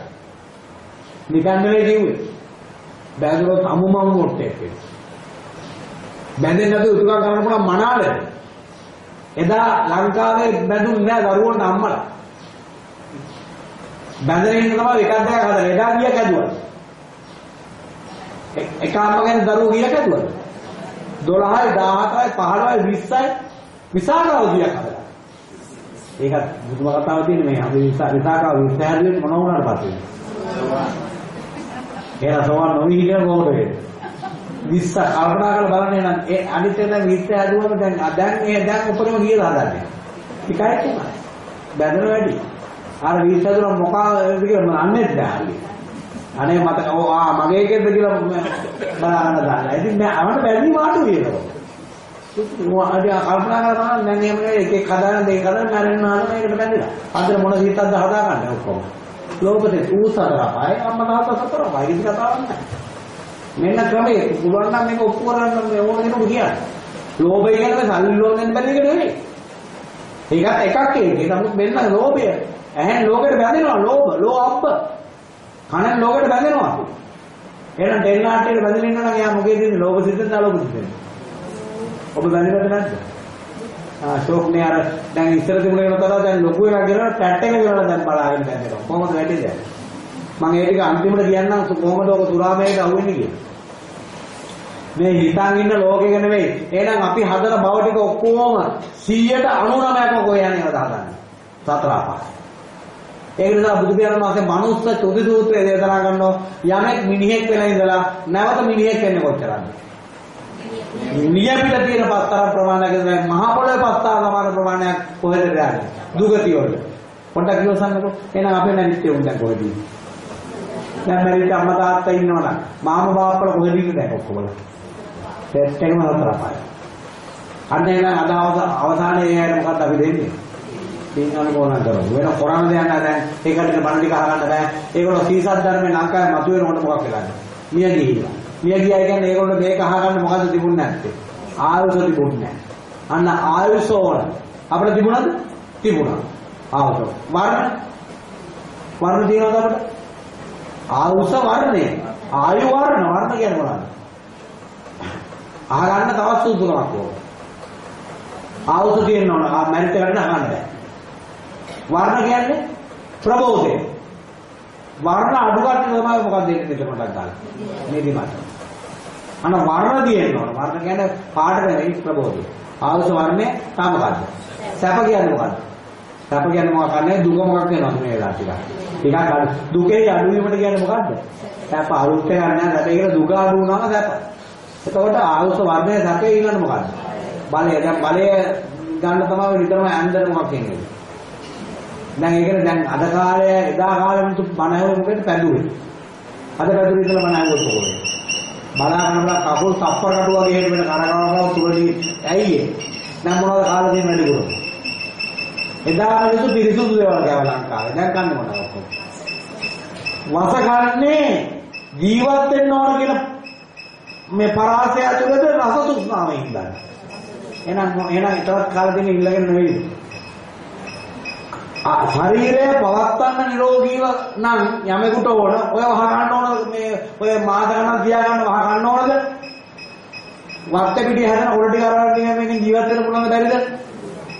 නිකන් නෙවෙයි කිව්වේ. බැඳුනොත් අමුමම මොට්ටයක් වෙනවා. බැඳෙන්න නැතුව යුතුයකම් කරන්න පුළුවන් මනාලද? එදා ලංකාවේ බැඳුන්නේ නැහැ දරුවන්ට අම්මලා. බැඳගෙන ඉන්න තමයි එකක් දෙකක් හදලා එදා ගියක් ඇදුවා. එක අම්මගෙන් දරුවෝ ගියක් ඇදුවා. 12යි 14යි 15යි 20යි විසාකාව ගියක් හදලා. ඒකත් බුදුම කතාව තියෙන්නේ මේ අපි විසාකාව විශ්වාසයෙන් මොන වුණාට පස්සේ. එහෙනම් සෝවන් නොවි හිටියම කොහොමද වෙන්නේ? විස්ස කල්පනා කරලා බලන්නේ නම් ඒ අනිත් එක දැන් විස්ස හැදුවම දැන් දැන් ඒ දැන් උපරිම ගියලා හදන්නේ. ටිකයි තමයි. බැඳන වැඩි. අර විස්ස හැදුවම මොකක්ද කියලා අන්නේ නැහැ. අනේ මට ඕ ආ මගේ එකෙන්ද කියලා බලන්න දාන්න. ඉතින් මම අවන්න බැඳි මාටු වෙනවා. මොහොතදී කල්පනා කරනවා දැන් එහෙම නෙවෙයි එක එක හදාගෙන දෙක හදාගෙන මරන්න හදන මේකට බැඳිලා. අnder මොන හිතක්ද හදාගන්නේ ඔක්කොම. ලෝකෙට ඌසතර අපාය අම්මා තාත්තා සතර අපාය ඉතින් කතාවක් නැහැ. මෙන්න ක්‍රමයේ පුළුවන් නම් මේක ඔප්පු කරන්න මේ ඕන කෙනෙකුට කියන්න. ලෝභය කියන්නේ සල්ලි ලෝභ දෙන්න බැරි එක නෙවෙයි. ඒකත් එකක් ඒක. නමුත් මෙන්න ලෝභය. ඇහෙන් ලෝකෙට බැඳෙනවා ලෝභ, ලෝභ. කනෙන් ලෝකෙට බැඳෙනවා. එහෙනම් දෙන්නාටේ බැඳෙන්න නම් එයා මොකේද ඉන්නේ? ලෝභ සිද්දෙන්ද අලෝභ සිද්දෙන්ද? ඔබ බැඳෙන්නද නැද්ද? ෂෝක්නේ අර දැන් ඉස්සර තිබුණේ නතර දැන් ලොකු එකක් ගෙනලා ටැට් එක ගෙනලා දැන් බලාගෙන දැන් කොහොමද වැඩි දැන් මම ඒ ටික අන්තිමට කියන්නම් කොහොමද ඔක සුරාමයට අහුවෙන්නේ කියලා මේ හිතන් ඉන්න ලෝකෙක නෙවෙයි. එහෙනම් අපි හදන බව ටික ඔක්කොම 199ක්ම කොහේ යන්නේවද හදන්නේ? සතර අපාය. ඒක නිසා බුදු පියාණන් වහන්සේ මනුස්ස චුති සූත්‍රයේ දේශනා කරනවා යමෙක් මිනිහෙක් වෙලා ඉඳලා නැවත මිනිහෙක් වෙන්නේ කොච්චරද? නියපිට තියෙන පස්තර ප්‍රමාණයක් ඉඳලා මහා පොළොවේ පස්තර සමාන ප්‍රමාණයක් කොහෙද යන්නේ? දුගතිය වල. පොඩ්ඩක් ඉවසන්නකෝ. එහෙනම් අපේ නැතිව උන් දැන් කොහෙද ඉන්නේ? දැන් මැරිච්ච අම්මා තාත්තා ඉන්නවනම් මාම බාප්පල කොහෙද ඉන්නේ දැන් ඔක්කොම? සෙට් එකම හතර පහයි. අන්න එහෙනම් අද අවසානයේ ඇයට මොකක්ද අපි දෙන්නේ? පින්වල මොනවද කරන්නේ? වෙන කරන්න දෙයක් නැහැ දැන්. ඒකට බණ ටික අහගන්න බෑ. ඒගොල්ලෝ සීසත් ධර්මේ ලංකාවේ මතුවෙනකොට මොකක් වෙලාද? මිය ගිහිල්ලා. මිය ගියා කියන්නේ ඒගොල්ලෝ මේක අහගන්න මොකද්ද තිබුණේ නැත්තේ? ආයුෂ තිබුණේ නැහැ. අන්න ආයුෂ ඕන. අපිට තිබුණාද? තිබුණා. ආයුෂ. වර්ණ වර්ණ තියෙනවද අපිට? ආයුෂ වර්ණය. ආයු වර්ණ වර්ණ කියන්නේ මොනවද? අහගන්න තවත් සුදුකමක් ඕන. ආයුෂ තියෙන්න ඕන. ආ මැරිට ගන්න අහන්න බෑ. වර්ණ කියන්නේ ප්‍රබෝධය. වර්ණ අඩු කට්ටිය තමයි මොකක්ද දෙන්නේ මෙතන මටක් ගන්න. නිදිමත. අන වර්ණ තියෙන්න ඕන. වර්ණ කියන්නේ පාට නෙවෙයි ප්‍රබෝධය. ආවස වර්ණය තා මොකද්ද? සැප කියන්නේ මොකද්ද? සැප කියන්නේ මොකක් කරන්නේ දුක මොකක් වෙනවද මේ වෙලාව ටිකක්. ටිකක් අඩු දුකේ අඩු වීමට කියන්නේ මොකද්ද? සැප අරුත් එක ගන්න නැහැ. ඒක දුක අඩු වුණාම සැප. එතකොට ආවස වර්ණය සැපේ ඊළඟ මොකද්ද? බලය. දැන් බලය ගන්න තමයි නිතරම ඇන්දර මොකක් කියන්නේ. දැන් ඒකනේ දැන් අද කාලේ එදා කාලේ මිනිස්සු බණ ඇහුව මොකද පැදුවේ. අද පැදුවේ ඉතල බණ ඇහුවොත් කොහොමද? බලාගෙන බලා කකුල් තප්පර කටුව වගේ හේතු වෙන කරකවනවා තුරදී ඇයි ඒ? දැන් මොනවද කාලේ තියෙන වැඩි කරුණු? එදා මිනිස්සු පිරිසුදු දේවල් කෑවා ලංකාවේ. දැන් කන්නේ මොනවද ඔක්කොම? වස කන්නේ ජීවත් වෙන්න ඕන කියන මේ පරාසය ඇතුළත රස තෘෂ්ණාවෙන් ඉඳලා. එහෙනම් එහෙනම් ඊටවත් කාලෙ දෙන්නේ ඉල්ලගෙන නෙවෙයි. ශරීරය පවත්වන්න නිරෝගීව නම් යමෙකුට ඕන ඔය වහ ගන්න ඕන මේ ඔය මාස ගණන් තියා ගන්න වහ ගන්න ඕනද? වත්ත පිටිය හැදෙන උඩ ටික අරගෙන මේකෙන් ජීවත් වෙන්න පුළුවන් බැරිද?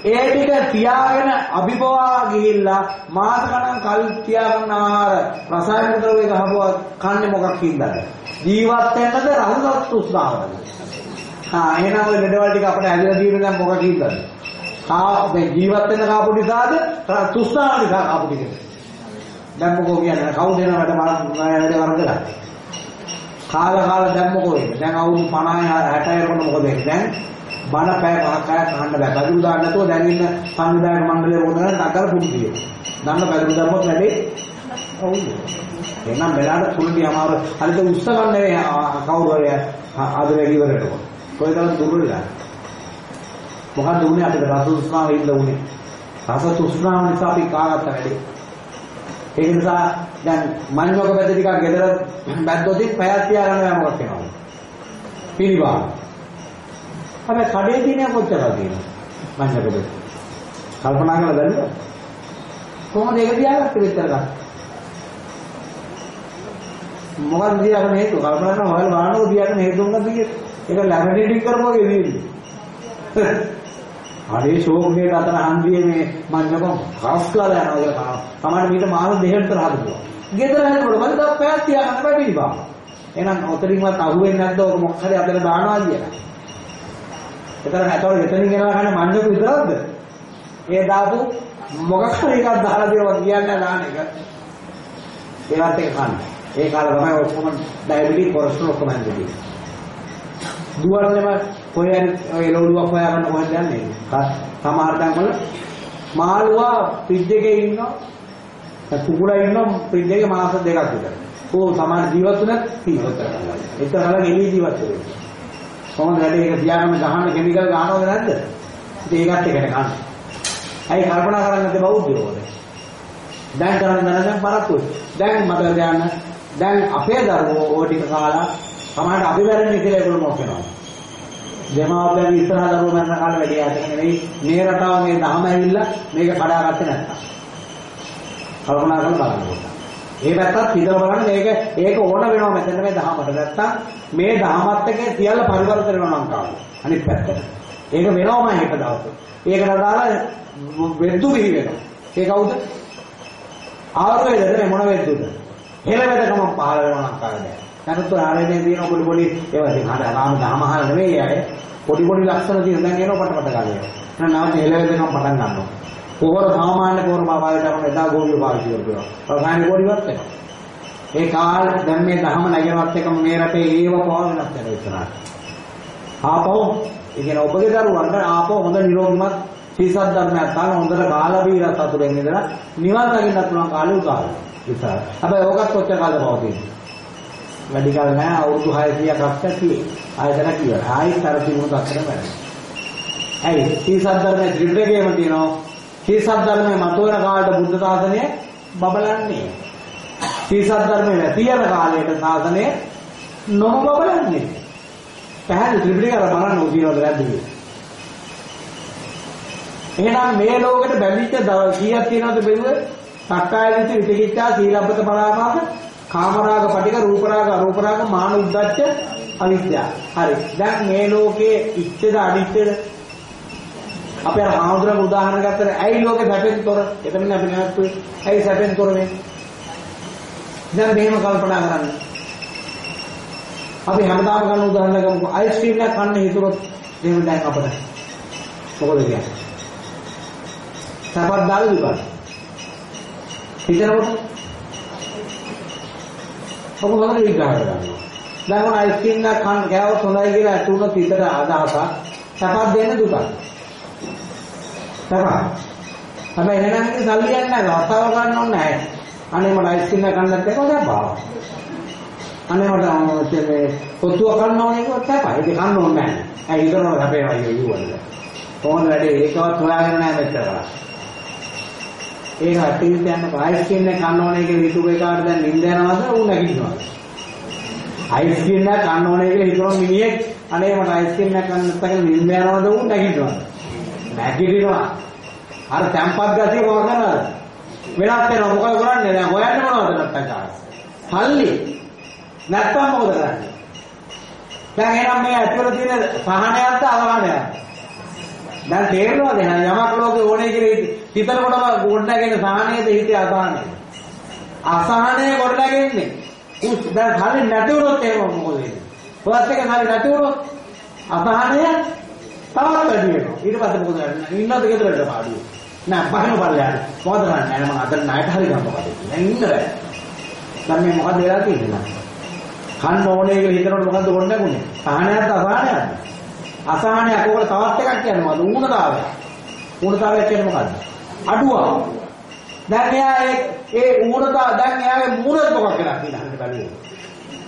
ඒ ටික තියාගෙන අභිපවා ගිහිල්ලා මාස ගණන් කල් තියාගන්න ආහාර රසායනික ද්‍රව්‍ය ගහපුවා කන්නේ මොකක් හින්දාද? ජීවත් වෙන්නද රහසත් උත්සාහවද? ආ එහෙනම් ඔය ලෙඩවල ටික අපිට ඇදලා තියෙන දැන් මොකක් හින්දාද? කා මේ ජීවත් වෙන කාපු නිසාද? තුස්නාව නිසා කාපු ටිකද දැන් මොකෝ කියන්නේ? කවුද එන වැඩ වැඩ වරදලා කාලා කාලා දැන් මොකෝ වෙන්නේ? දැන් අවුරුදු 50 60 යනකොට මොකද වෙන්නේ? දැන් බණ පැය පහක් පැයක් අහන්න බෑ. කඩු දාන්න නැතුව දැන් ඉන්න සංවිධායක මණ්ඩලය මොකද නගර පුඩු කියේ දන්න කඩු දැම්මොත් වැඩේ ඔව් එහෙනම් මෙලාට තුනටි අමාරු අනිත උස්ස ගන්න නෙවෙයි කවුරු හරි අද වැඩි ඉවරට කොයිතරම් දුර්වලද මොකද්ද උනේ අපිට රස තෘෂ්ණාව ඉන්න උනේ. රස තෘෂ්ණාව නිසා අපි කාගත්ත වැඩේ. ඒ නිසා දැන් මන්වක බෙද ටිකක් ගෙදර බැද්දොත් පැයක් තියාගන්න බෑ මොකක් වෙනවද? පිළිබාන. හැබැයි කඩේ තියෙන කොච්චරද තියෙන්නේ? මන්වක බෙද. කල්පනා කරලා බලන්න. කොහොමද ඒක තියාගත්තේ මෙච්චර ගන්න? මොකක්ද තියාගන්න හේතුව? කල්පනා කරලා හොයලා බලනකොට තියාගන්න හේතුව මොකක්ද කියන්නේ? ඒක ලැබරටරි කරපුවා වගේ හරි ෂෝක්ගේ අතර හන්දියේ මේ මංජකම් හස්ලා යනවා කියලා තමයි මීට මාස දෙකකට හදපුවා. ගෙදර හැදෙනකොට මම තව පැයක් තියාගන්න බෑ පිළිබා. එහෙනම් ඔතනින්වත් අහුවෙන්නේ නැද්ද ඔක මොකක් හරි අතට දානවා කියලා. ඒතර හැතවල එතනින් එනවා කන්නේ මංජක විතරක්ද? ඒ දාපු මොකක් හරි එකක් දාලා දෙනවා කියන්නේ දාන එක. ඒවත් එක කන්න. ඒ කාලේ තමයි ඔක්කොම ඩයබටික් කොලෙස්ටරෝල් ඔක්කොම හැදෙන්නේ. දුවන්නේම කොහේ හරි ඔය එළවලුවක් හොයාගන්න කොහෙන්ද යන්නේ? සමහර තැන්වල මාළුවා ෆ්‍රිජ් එකේ ඉන්නවා. කුකුලා ඉන්නවා ෆ්‍රිජ් එකේ මාස දෙකක් විතර. ඕ සමහර ජීවත් වෙන ජීවත් කරනවා. ඒක හරලා එළි ජීවත් වෙනවා. කොහොමද වැඩි එක තියාගන්න ගහන්න කිමිකල් ගන්නවද නැද්ද? ඉතින් ඒකත් එකට ගන්න. ඇයි කල්පනා කරන්නේ නැති බෞද්ධයෝ දැන් කරන්නේ දැනගන්න පරක්කු. දැන් මතක ගන්න. දැන් අපේ දරුවෝ ඕ ටික කාලා සමහරට අපි වැරෙන්නේ කියලා ඒගොල්ලෝ මොකක්ද? දෙමාපියන් ඉස්සරහ දරුවෝ මරන කාලේ වැඩි ආතක නෙවෙයි මේ රටාව මේ දහම ඇවිල්ලා මේක කඩාගත්තේ නැත්තම්. කල්පනා කරලා බලන්න. ඒ පැත්තත් හිතලා බලන්න මේක ඒක ඕන වෙනවා මෙතන මේ දහමට. නැත්තම් මේ දහමත් එක්ක සියල්ල පරිවර්තන වෙනවා නම් කාලේ. අනිත් පැත්තට. ඒක වෙනවම හිත දවසේ. ඒකට අදාළ වෙද්දු බිහි වෙනවා. ඒ කවුද? ආවර්තයේද මොන වෙද්දුද? හෙළ වෙදකම පහළ වෙනවා නම් කාලේ. දැනුත් ආරේනේ තියෙන පොඩි පොඩි ඒවා ඉතින් හද රාම දහමහල නෙවෙයි අය. පොඩි පොඩි ලක්ෂණ තියෙන දැන් එනවා පට පට ගාලා. එහෙනම් නැවත එළවෙ දෙනවා පටන් ගන්නවා. පොහොර සාමාන්‍ය පොහොර බාපාවට අපිට එදා ගෝලිය පාවිච්චි කරනවා. රසායනික පොඩිවත් වෙනවා. ඒ කාල දැන් මේ දහම නැගෙනවත් එකම මේ රටේ ඒව පවා වෙනස් වෙනවා ඉස්සරහට. ආපහු ඒ කියන්නේ ඔබගේ දරුවන්ට ආපහු හොඳ නිරෝගීමත් සීසත් ධර්මයක් ගන්න හොඳට කාලා බීලා සතුටෙන් ඉඳලා නිවන් දකින්නත් පුළුවන් කාලේ උදාහරණ. විතර. හැබැයි ඕකත් කොච්චර කාලද පවතින්නේ? වැඩි කාල නෑ අවුරුදු 600ක් අක්ෂර කියේ. ආයතන කියලා. ආයෙත් අර තිබුණු තත්ත්වෙම වැඩි. ඇයි? සීසත් ධර්මයේ ත්‍රිපිටකයේම තියෙනවා. සීසත් ධර්මයේ මතුවෙන කාලේ බුද්ධ සාසනය බබලන්නේ. සීසත් ධර්මයේ නැති යන කාලයට සාසනය නොම බබලන්නේ. පැහැදිලි ත්‍රිපිටකය අර බලන්න උදිනවද නැද්ද කියලා. එහෙනම් මේ ලෝකෙට බැඳිච්ච කීයක් තියෙනවද බෙදුවේ? සක්කාය දිට්ඨි විචිකිච්ඡා සීලබ්බත පරාමාස කාමරාග පටික රූපරාග අරූපරාග මාන උද්දච්ච අවිද්‍යාව. හරි. දැන් මේ ලෝකේ ඉච්ඡද අනිච්ඡද අපි අර ආමුද්‍රක උදාහරණ ගත්තට ඇයි ලෝකේ සැපෙන් තොර? එතනින් අපි නැවතුනේ. ඇයි සැපෙන් තොර වෙන්නේ? දැන් මෙහෙම කල්පනා කරන්න. අපි හැමදාම ගන්න උදාහරණ ගමුකෝ. අයිස්ක්‍රීම් එකක් කන්න හිතුවොත් එහෙම දැන් අපිට මොකද කියන්නේ? සැපක් දාලා දුකක්. හිතනකොට ඔබ මොකද විග්‍රහ කරන්නේ? දැන් ඔය අයිස්ක්‍රීම් එක කන්න කෑවොත් හොඳයි කියලා ඇතුණොත් හිතට අදහසක් සැපක් දෙන්න දුකක්. සැපක්. හැබැයි එහෙනම් ඉතින් සල්ලි ගන්න නැහැ. රස්සාව ගන්න ඕනේ නැහැ. අනේ මට අයිස්ක්‍රීම් එක කන්නත් එක්ක දැබ්බා. අනේ මට මේ පොතුව කන්න ඕනේ කිව්වොත් සැපයි. ඒක කන්න ඕනේ නැහැ. ඇයි හිතනවා හැබැයි අයියෝ යුවල. කොහොමද වැඩේ ඒකවත් හොයාගෙන නැහැ මෙච්චර කරා. ඒක අට්ටිවිත් යන අයිස්ක්‍රීම් එක කන්න ඕනේ කියලා හිතුව එකාට දැන් නිින්ද යනවාද ඌ නැගිටිනවාද අයිස්ක්‍රීම් එක කන්න ඕනේ කියලා හිතන මිනිහෙක් අනේ මට අයිස්ක්‍රීම් එක කන්න නැත්නම් නිින්ද යනවාද ඌ නැගිටිනවාද නැගිටිනවා. අර තැම්පත් ගතිය කොහොමද වෙනස් වෙනවා. මොකද කරන්නේ? දැන් හොයන්නේ මොනවද නැත්තම් කාස් සල්ලි නැත්තම් මොකද කරන්නේ? දැන් එහෙනම් මේ ඇතුළේ තියෙන සහනයක්ද අවහනයක්ද දැන් තේරෙනවද එහෙනම් යමක් ලෝකේ ඕනේ කියලා හිතනකොටම ගොඩනගෙන සාහනයේද හිතේ අසහනය. අසහනය ගොඩනගෙන්නේ. උස් දැන් හරි නැති වුණොත් එහෙම මොකද වෙන්නේ? ඔයත් එක හරි නැති වුණොත් අසහනය තවත් වැඩි වෙනවා. ඊට පස්සේ මොකද වෙන්නේ? ඉන්නවද ගෙදරට පාඩුවේ? නෑ බහින බලයන්. මොකද කරන්නේ? නෑ මම අද ණයට හරි ගන්න බෑ. දැන් ඉන්න බෑ. දැන් මේ මොකද වෙලා තියෙන්නේ? කන්න ඕනේ කියලා හිතනකොට මොකද්ද ගොඩනගුනේ? සහනයක්ද අසහනයක්ද? අසහනයක් ඕකට තවත් එකක් කියනවා ඌනතාවය. ඌනතාවය කියන්නේ මොකද්ද? අඩුවක්. දැන් එයා ඒ ඒ ඌනතාව දැන් එයාගේ මූණ මොකක් කරා කියලා හිතන්න බැලුවොත්.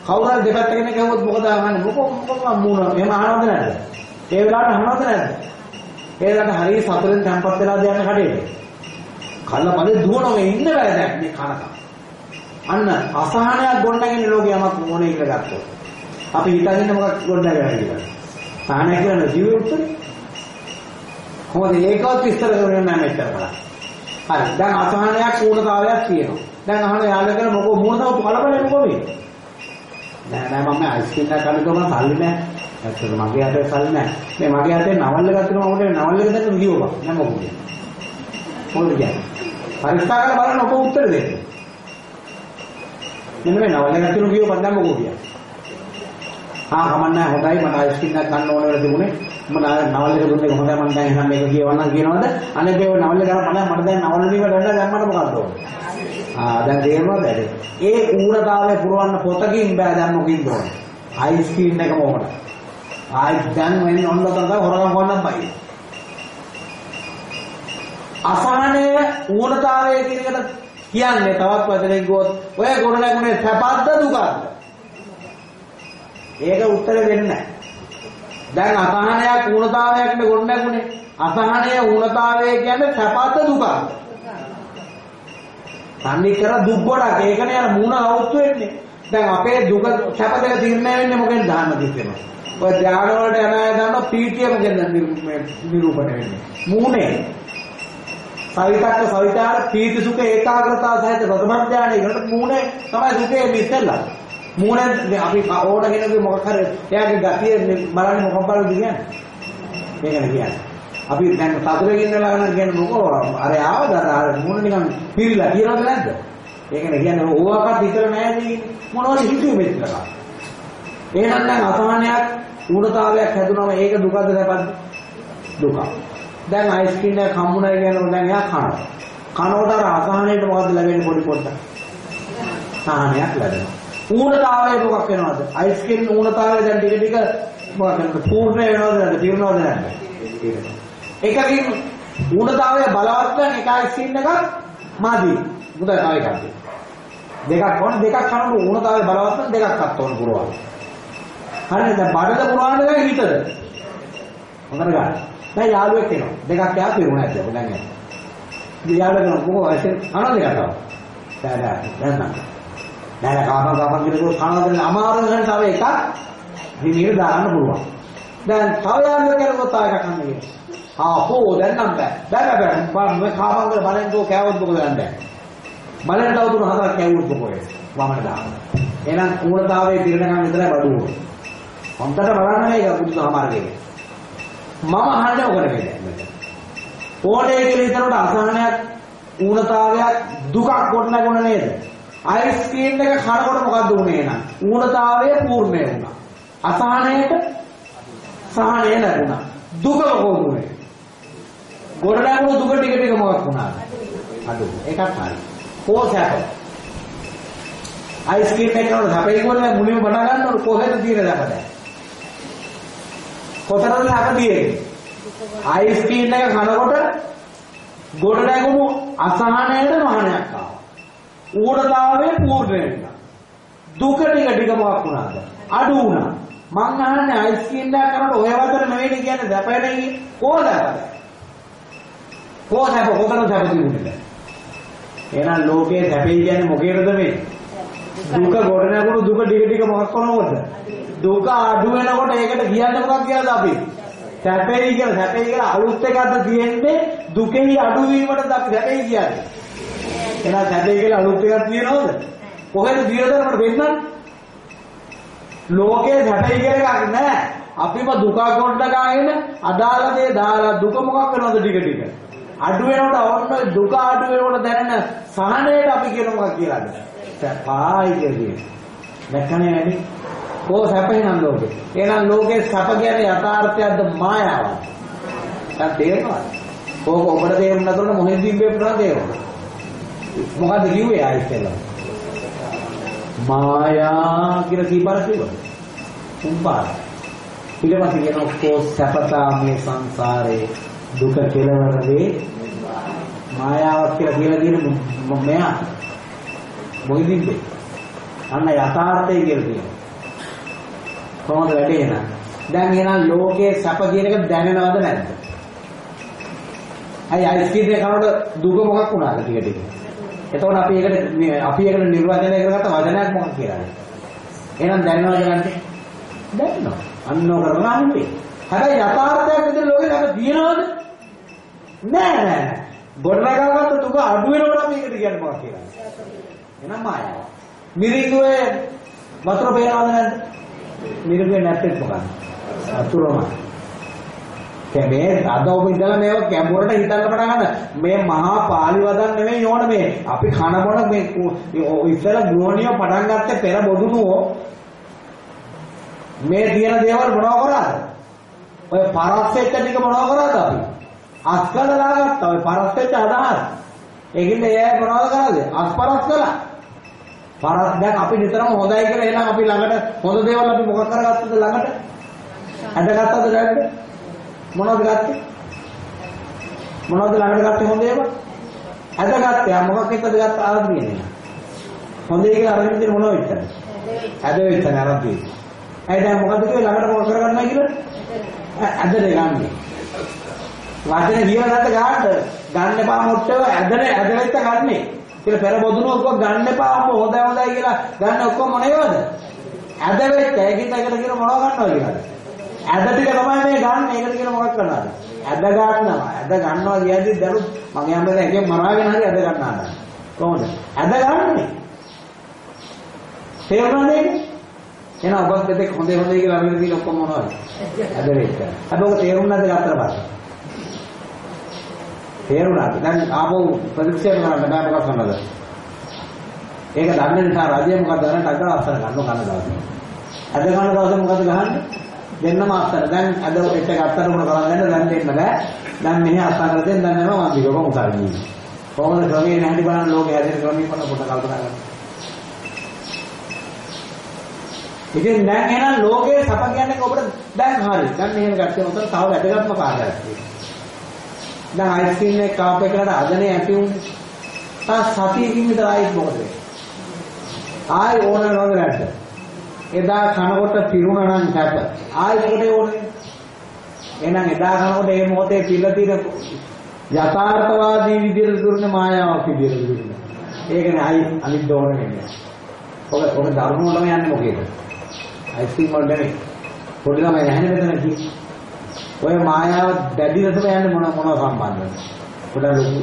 කවුරු හරි දෙපැත්ත කෙනෙක් ඇහුවොත් මොකද අහන්නේ? මොකෝ මොකෝ මූණ එහෙම අහනවද නැද්ද? ඒ වෙලාවට අහනවද නැද්ද? ඒ වෙලාවට හරිය සතුරෙන් තැම්පත් වෙලා දයන්න කඩේට. කල්ල පදේ දුවනම ඉන්න බෑ දැන් මේ කනක. අන්න අසහනයක් ගොඩනගෙන ලෝකයමක් මොනේ කියලා ගත්තොත්. අපි හිතන්නේ මොකක් ගොඩනගලා කියලා. සාහනය කියන්නේ ජීව උත්තරේ. කොහොමද ඒකවත් විස්තර කරන්නේ නැහැ මෙච්චර කරා. හරි. දැන් අසහනයක් පූර්ණතාවයක් තියෙනවා. දැන් අහන යාළුවා කියන මොකෝ මූණතාව කලබලෙ මොකෝ මේ? නෑ නෑ මම අයිස්ක්‍රීම් එකක් කන්න ගමන් සල්ලි නෑ. ඇත්තට මගේ අතේ සල්ලි නෑ. මේ මගේ අතේ නවල් එකක් තියෙනවා මොකද නවල් එක දැන් ගියෝවා. නෑ මොකද? මොකද කියන්නේ? පරික්ෂා කරලා බලන්න ඔක උත්තර දෙන්න. මෙන්න මේ නවල් එකක් තියෙනවා ගියෝවා දැන් මොකෝ කියන්නේ? ආ කමන්නේ හොඳයි මට අයිස්ක්‍රීම් එකක් ගන්න ඕන වෙලා තිබුණේ. මම නවල් එක දුන්නේ හොඳයි මම දැන් එහෙනම් මේක කියවන්නම් කියනවාද? අනේ ඒ නවල් එක ගන්න මට දැන් නවල් වලින් වැඩ දැන් මට මොකක්ද ඕනේ? ආ දැන් තේරෙනවද? ඒ ඌරතාවයේ පුරවන්න පොතකින් බෑ දැන් මොකින්ද ඕනේ? අයිස්ක්‍රීම් එක මොකටද ආයි දැන් වෙන්නේ ඔන්න තමයි හොරගම් කොන්නම් බයි. අසහනය ඌරතාවයේ කියන එකට කියන්නේ තවත් වචනෙන් ගොත් ඔය ගොඩනැගුණේ සැපද්ද දුකද්ද? ඒක උත්තර දෙන්නේ නැහැ. දැන් අසහනයක් ඌනතාවයකට ගොඩ නැගුණේ. අසහනය ඌනතාවය කියන්නේ සැපත දුක. තන්නේ කර දුක් ගොඩක්. ඒකනේ අර මූණ අවුස්සු වෙන්නේ. දැන් අපේ දුක සැප දෙක තීරණය වෙන්නේ මොකෙන්ද ධර්ම දිස්සෙනවා. ඔය ධාන වලට යන අය දන්නවා පීතිය මොකෙන්ද නිරූපණය වෙන්නේ. මූණේ සවිතක්ක සවිතාර පීති සුඛ ඒකාග්‍රතාව සහිත ප්‍රථම ඥානය. ඒකට මූණේ තමයි දුකේ ඉස්සෙල්ලා. මූණ අපි ඕන කෙනෙකුගේ මොකක් හරි එයාගේ ගතිය බලන්නේ මොකක් බලද කියන්නේ. මේකනේ කියන්නේ. අපි දැන් සතුරේ ඉන්නලා ගන්න කියන්නේ මොකෝ අර ආවද අර මූණ නිකන් පිරිලා කියනවද නැද්ද? ඒකනේ කියන්නේ ඕවකට විතර නෑනේ මොනවද හිතුවේ මෙච්චර. එහෙනම් දැන් අසහනයක් ඌනතාවයක් හැදුනම ඒක දුකද නැපද? දුක. දැන් අයිස්ක්‍රීම් එකක් හම්බුනායි කියනකොට දැන් එයා කනවා. කනකොට අර අසහනයට මොකද ලැබෙන්නේ පොඩි පොඩ්ඩක්? සහනයක් ලැබෙනවා. ඌනතාවය මොකක් වෙනවද? අයිස්ක්‍රීම් ඌනතාවය දැන් ටික ටික මොකක්ද? පූර්ණ වෙනවද නැද්ද? తీරනවද නැද්ද? එකකින් ඌනතාවය බලවත් නම් එක අයිස්ක්‍රීම් එකක් මදි. මුදල් තව එකක් දෙන්න. දෙකක් ඕන දෙකක් කනකොට ඌනතාවය බලවත් නම් දෙකක් අත් ඕන පුරවන්න. හරිද? දැන් බඩද පුරවන්න දැන් හිතද? හොඳට ගන්න. දැන් යාළුවෙක් එනවා. දෙකක් යා පිරුණා ඇද්ද? දැන් එනවා. යාළුවෙක් කොහොමද අයිස්ක්‍රීම් කනවද දෙකක්? දැන් දැන් දැන් නෑ කාපන් කාපන් කියනකොට කනවද අමාරු වෙන තව එකක් හිමීර දාන්න පුළුවන්. දැන් තව යාළුවෙක් කරගොත් තව එකක් කන්න කියලා. ආපෝ දැන් නම් බෑ. බෑ බෑ බෑ. මම කාපන් වල බලෙන් දෝ කෑවොත් මොකද දන්නේ? බලෙන් තව තුන හතරක් කෑවොත් මොකද? වමන දාන්න. එහෙනම් ඌලතාවයේ පිරෙනකම් විතරයි බඩුව. හොන්දට බලන්න මේක බුදුහාමාර්ගයේ. මම අහන්නේ ඔකට මේ ඕනේ කියලා හිතනකොට අසහනයක් ඌනතාවයක් දුකක් ගොඩනගුණ නේද? අයිස්ක්‍රීම් එක කනකොට මොකද්ද උනේ නම්? ඌනතාවය පූර්ණේ වුණා. අසහනයට සහනය ලැබුණා. දුක කොහොමද උනේ? ගොඩනගුණු දුක ටික ටික මොකක් වුණාද? අඩු. ඒකත් හරි. කොහොසට? අයිස්ක්‍රීම් එක කනකොට හැපේ කොල්ල මුලින්ම බඩ ගන්නකොට කොහෙද තියෙන දැපද? කොතරම්ද හැපදියේ? අයිස්ක්‍රීම් එක කනකොට ගොඩනැගුණු අසහනයට මහණයක් ආවා. ඌඩතාවයේ පූර්ණ වෙනවා. දුක ටික ටික මොකක් වුණාද? අඩු වුණා. මං අහන්නේ අයිස්ක්‍රීම් එකක් කරනකොට ඔය වතර නෙවෙයි කියන්නේ දැපෙන්නේ කොහොමද? කොහොමද කොතනද දැපෙන්නේ? එහෙනම් ලෝකයේ දැපෙයි කියන්නේ මොකේද මේ? දුක ගොඩනැගුණු දුක ටික ටික මොකක් කරනවද? දුක අඩු වෙනකොට ඒකට කියන්නේ මොකක්ද කියලාද අපි? සැපෙයි කියලා සැපෙයි කියලා අලුත් එකක්ද තියෙන්නේ දුකෙහි අඩු වීමටද අපි සැපෙයි කියන්නේ. එහෙනම් සැපෙයි කියලා අලුත් එකක් තියෙනවද? කොහෙද දිරදරකට වෙන්නන්නේ? ලෝකේ සැපෙයි කියලා එකක් නැහැ. අපිම දුක කොට ගාගෙන අදාළ දේ දාලා දුක මොකක් වෙනවද ටික ටික. අඩු වෙනකොට ඔන්න දුක අඩු වෙනකොට දැනෙන සහනයට අපි කියන මොකක් කියලාද? සැපයි කියන්නේ. දැක්කනේ වැඩි. කෝ සැපේ නම් ලෝකේ. එහෙනම් ලෝකේ සැප කියන්නේ යථාර්ථයක්ද මායාවක්ද? දැන් තේරෙනවද? ඕක ඔබට තේරුම් නැතුනොත් මොහෙන්ද ඉන්නේ පුරා තේරෙනවා. මොකද්ද කිව්වේ ආයෙත් කියලා? මායා කියලා කීපාර කිව්වද? තුන්පාර. ඊළඟට කියනවා කෝ සැපතා මේ සංසාරේ දුක කෙලවර වේ මායාවක් කියලා කියලා තියෙන මෙයා මොයිදින්ද? අන්න යථාර්ථය කියලා කියනවා. කොහොමද වැඩේ නේද? දැන් එහෙනම් ලෝකයේ සැප කියන එක දැනෙනවද නැද්ද? අයි අයිස්ක්‍රීම් එක කනකොට දුක මොකක් වුණාද ටික ටික? එතකොට අපි ඒකට අපි ඒකට නිර්වචනය කරගත්ත වචනයක් මොකක් කියලාද? එහෙනම් දැනනවද නැද්ද? දැනනවා. අන්නෝ කරනවා නෙමෙයි. හැබැයි යථාර්ථයක් විදිහට ලෝකේ අපිට දිනනවද? නෑ නෑ. ගොඩනගාගත්ත දුක අඩු වෙනකොට අපි ඒකට කියන්නේ මොකක් කියලාද? එහෙනම් මායාව. මිරිඟුවේ වතුර පේනවද නැද්ද? මිරිඟුවේ නැත්තේ මොකක්ද? වතුරමයි. මේ අද ඔබ ඉඳලා මේව කැඹුරට හිතන්න පටන් ගන්න. මේ මහා පාළි වදන් නෙමෙයි ඕන මේ. අපි කන බොන මේ ඉස්සර ගුණිය පටන් ගත්තේ පෙර බොදුනුවෝ මේ තියෙන දේවල් මොනව කරාද? ඔය පරස්සෙච්ච ටික මොනව කරාද අපි? අස්කලලා ගත්තා. ඔය පරස්සෙච්ච අදහස්. ඒකින්ද ඒ මොනවද කරාද? අස්පරස් කළා. පරස් දැන් අපි නිතරම හොඳයි කියලා එහෙනම් අපි ළඟට හොඳ දේවල් අපි මොකක් කරගත්තද ළඟට? අඳගත්තද නැද්ද? මොනවද ගත්තේ? මොනවද ළඟට ගත්තේ හොඳ ඒවා? අඳගත්තේ. මොකක් එක්කද ගත්ත ආරම්භයනේ? හොඳයි කියලා අරගෙන ඉතින් මොනව වෙච්චද? ඇද වෙච්චනේ ආරම්භයේ. ඇයි දැන් මොකද කිව්වේ ළඟට මොකක් කරගන්නයි කියලා? ඇදට ගන්නේ. වචනේ කියලා නැත්නම් ගන්න. ගන්න එපා මොට්ටව ඇදන ඇදෙච්ච ගන්නේ. කියලා පෙර බොදුන ඔක්කොම ගන්න එපා අම්ම හොඳයි හොඳයි කියලා ගන්න ඔක්කොම මොනේවද? ඇද වෙච්ච ඒකින් එකට කියන මොනව ගන්නවා කියලාද? ඇද ටික තමයි මේ ගන්න. ඒකට කියන මොකක් කරනවද? ඇද ගන්නවා. ඇද ගන්නවා කියද්දි දරුත් මගේ අම්මලා එකෙන් මරාගෙන හරි ඇද ගන්නවා. කොහොමද? ඇද ගන්නනේ. තේරුණාද ඒක? එහෙනම් ඔබත් දෙතේ හොඳේ හොඳේ කියලා අරගෙන තියෙන ඔක්කොම මොනවද? ඇද වෙච්ච. හැබැයි ඔක තේරුණාද ගත්තට පස්සේ? තේරුණාද? දැන් ආපහු ප්‍රතික්ෂේප කරන්න බෑ මොකක් කරනවද? ඒක දන්නේ නිසා රජය මොකද කරන්නේ? ටක්කර අස්සර ගන්න කන දානවා. අද ගන්න දවසේ මොකද ගහන්නේ? දෙන්නම අත්තර. දැන් අද එක්ක ගත්තට මොන කරන්නේ දැන් දෙන්න බෑ. දැන් මෙහි අත්තර දෙන්න දැන් යනවා මම දිගම උසාවියේ. කොහොමද ක්‍රමයේ නැහැටි බලන්න ලෝකේ හැදෙන ක්‍රමයේ පොත පොත කල්පනා කරන්න. ඉතින් දැන් එහෙනම් ලෝකයේ සප කියන්නේ ඔබට දැන් හරි. දැන් මෙහෙම ගත්තේ උතන තව වැදගත්ම කාර්යයක් තියෙනවා. දැන් අයිස්ක්‍රීම් එක කාප් එකකට අදනේ ඇති උනේ. තා සතියකින් විතර ආයිත් මොකද වෙන්නේ? ආයි ඕන නෝද නැද්ද? එදා කනකොට පිරුණා නම් සැප. ආයි මොකටද ඕනේ? එහෙනම් එදා කනකොට මේ මොහොතේ පිළ තියෙන යථාර්ථවාදී විදියට දුරන මායාවක් විදියට දුරන. ඒකනේ ආයි අනිත් දෝන වෙන්නේ. ඔක ඔක ධර්ම වලම යන්නේ මොකේද? අයිස්ක්‍රීම් වල නෙමෙයි. පොඩි ළමයි නැහැනේ මෙතන කිව්වේ. ඔය මායාව දැඩි ලෙසම යන්නේ මොන මොනව සම්බන්ධද? පොඩ ලොකු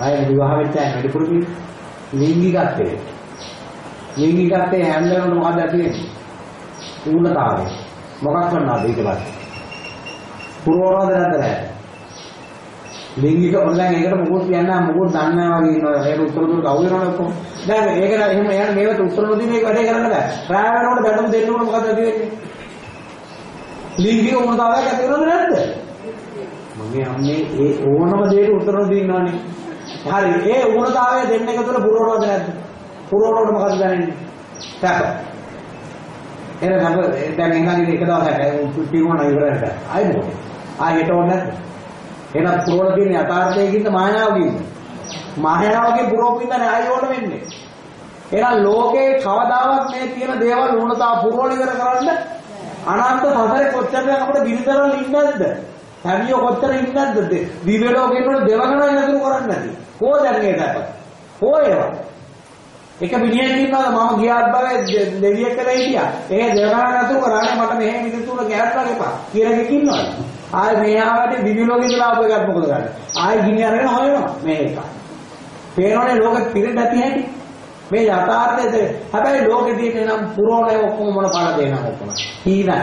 අය විවාහ වෙච්ච අය වැඩිපුර කිව්වේ ලිංගිකත්වය. ලිංගිකත්වයේ හැන්දලන මොකද ඇති වෙන්නේ? ඌනතාවය. මොකක් කරනවද ඊට පස්සේ? පුරවනවද නැද්ද නැහැ? ලිංගික ඔන්ලයින් එකට මොකද කියන්නේ මොකද දන්නේ නැහැ වගේ ඉන්නවා. ඒක උත්තර දුන්න කවු වෙනවද ඔක්කොම. දැන් ඒකට එහෙම යන මේවට උත්තර නොදී මේක වැඩේ කරන්න බෑ. රාය වෙනකොට බැඳුම් දෙන්න ඕන මොකද ඇති වෙන්නේ? ලිංගික උනතාවයක් ඇති වෙනවද නැද්ද? මගේ අම්මේ ඒ ඕනම දෙයකට උත්තර නොදී ඉන්නවනේ. හරි ඒ උනතාවය දෙන්න එක තුළ පුරවනවද නැද්ද? පුරවනකොට මොකද දැනෙන්නේ? සැප. එහෙනම් අප දැන් එංගානේ එක දවසක් පිරුණා ඉවරට. ආයි මොකද? ආයි හිට ඕනේ නැද්ද? එහෙනම් පුරවල තියෙන යථාර්ථයකින්ද මායාවකින්ද? මායාවකින් පුරවපින්දනේ ආයි ඕන වෙන්නේ. එහෙනම් ලෝකේ කවදාවත් මේ තියෙන දේවල් උනතා පුරවල ඉවර කරන්න අනන්ත සසරේ කොච්චර අපිට බිරිතරල් ඉන්නේ නැද්ද? හැමියෝ කොච්චර ඉන්නේ නැද්ද? දිව්‍ය ලෝකේ වල දෙවගණන් නතුරු කරන්නේ නැති. කොහොමද මේ කත? කොහේවා? එක මිනිහෙක් ඉන්නවද මම ගියාත් බවේ දෙවියෙක් කරේ හිටියා. ඒ දෙවගණන් නතුරු කරානේ මට මෙහෙම මිනිස්සුන්ට ගෑත් වගේ පා. කියලා එකක් ඉන්නවද? ආයේ මේ ආවට දිව්‍ය ලෝකේ ඉඳලා ආපු එකක් මොකද කරන්නේ? ආයේ ගිනි අරගෙන හොයනවා මේ එක. පේනෝනේ ලෝකෙ පිරෙන්න ඇති හැටි. මේ යථාර්ථයද හැබැයි ලෝකෙ තියෙන නම් පුරෝණය ඔක්කොම මොන පාඩ දෙනවා ඔක්කොම. හීනයි.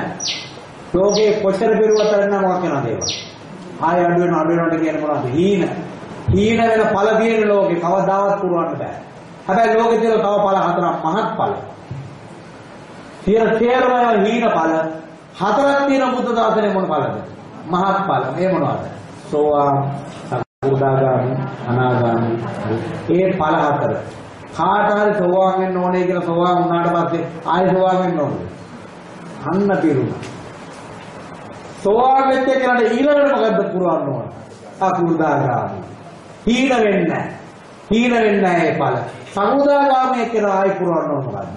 ලෝකේ කොච්චර පිරුවතර නම් මොකක් වෙනවද ඒවා? ආය අඩු වෙන අඩු වෙනවට කියන්නේ මොනවද? හීන. හීන වෙන ඵල තියෙන ලෝකේ කවදාවත් පුරවන්න බෑ. හැබැයි ලෝකෙ තියෙන තව ඵල හතරක් මහත් ඵල. තියෙන තේරම හීන ඵල හතරක් තියෙන බුද්ධ දාසනේ මොන ඵලද? මහත් ඵල. මේ මොනවද? සෝවාන්, සකෘදාගාමි, අනාගාමි. ඒ ඵල හතර. කාට හරි සෝවාන් වෙන්න ඕනේ කියලා සෝවාන් වුණාට පස්සේ ආයෙ සෝවාන් වෙන්න ඕනේ. අන්න පිරුණා. සෝවාන් වෙච්ච කෙනාට ඊළඟට මොකද්ද පුරවන්න ඕන? අකුරුදාගාමි. හීන වෙන්නේ නැහැ. හීන වෙන්නේ නැහැ ඒ ඵල. සමුදාගාමී කෙනා ආයි පුරවන්න ඕන මොකද්ද?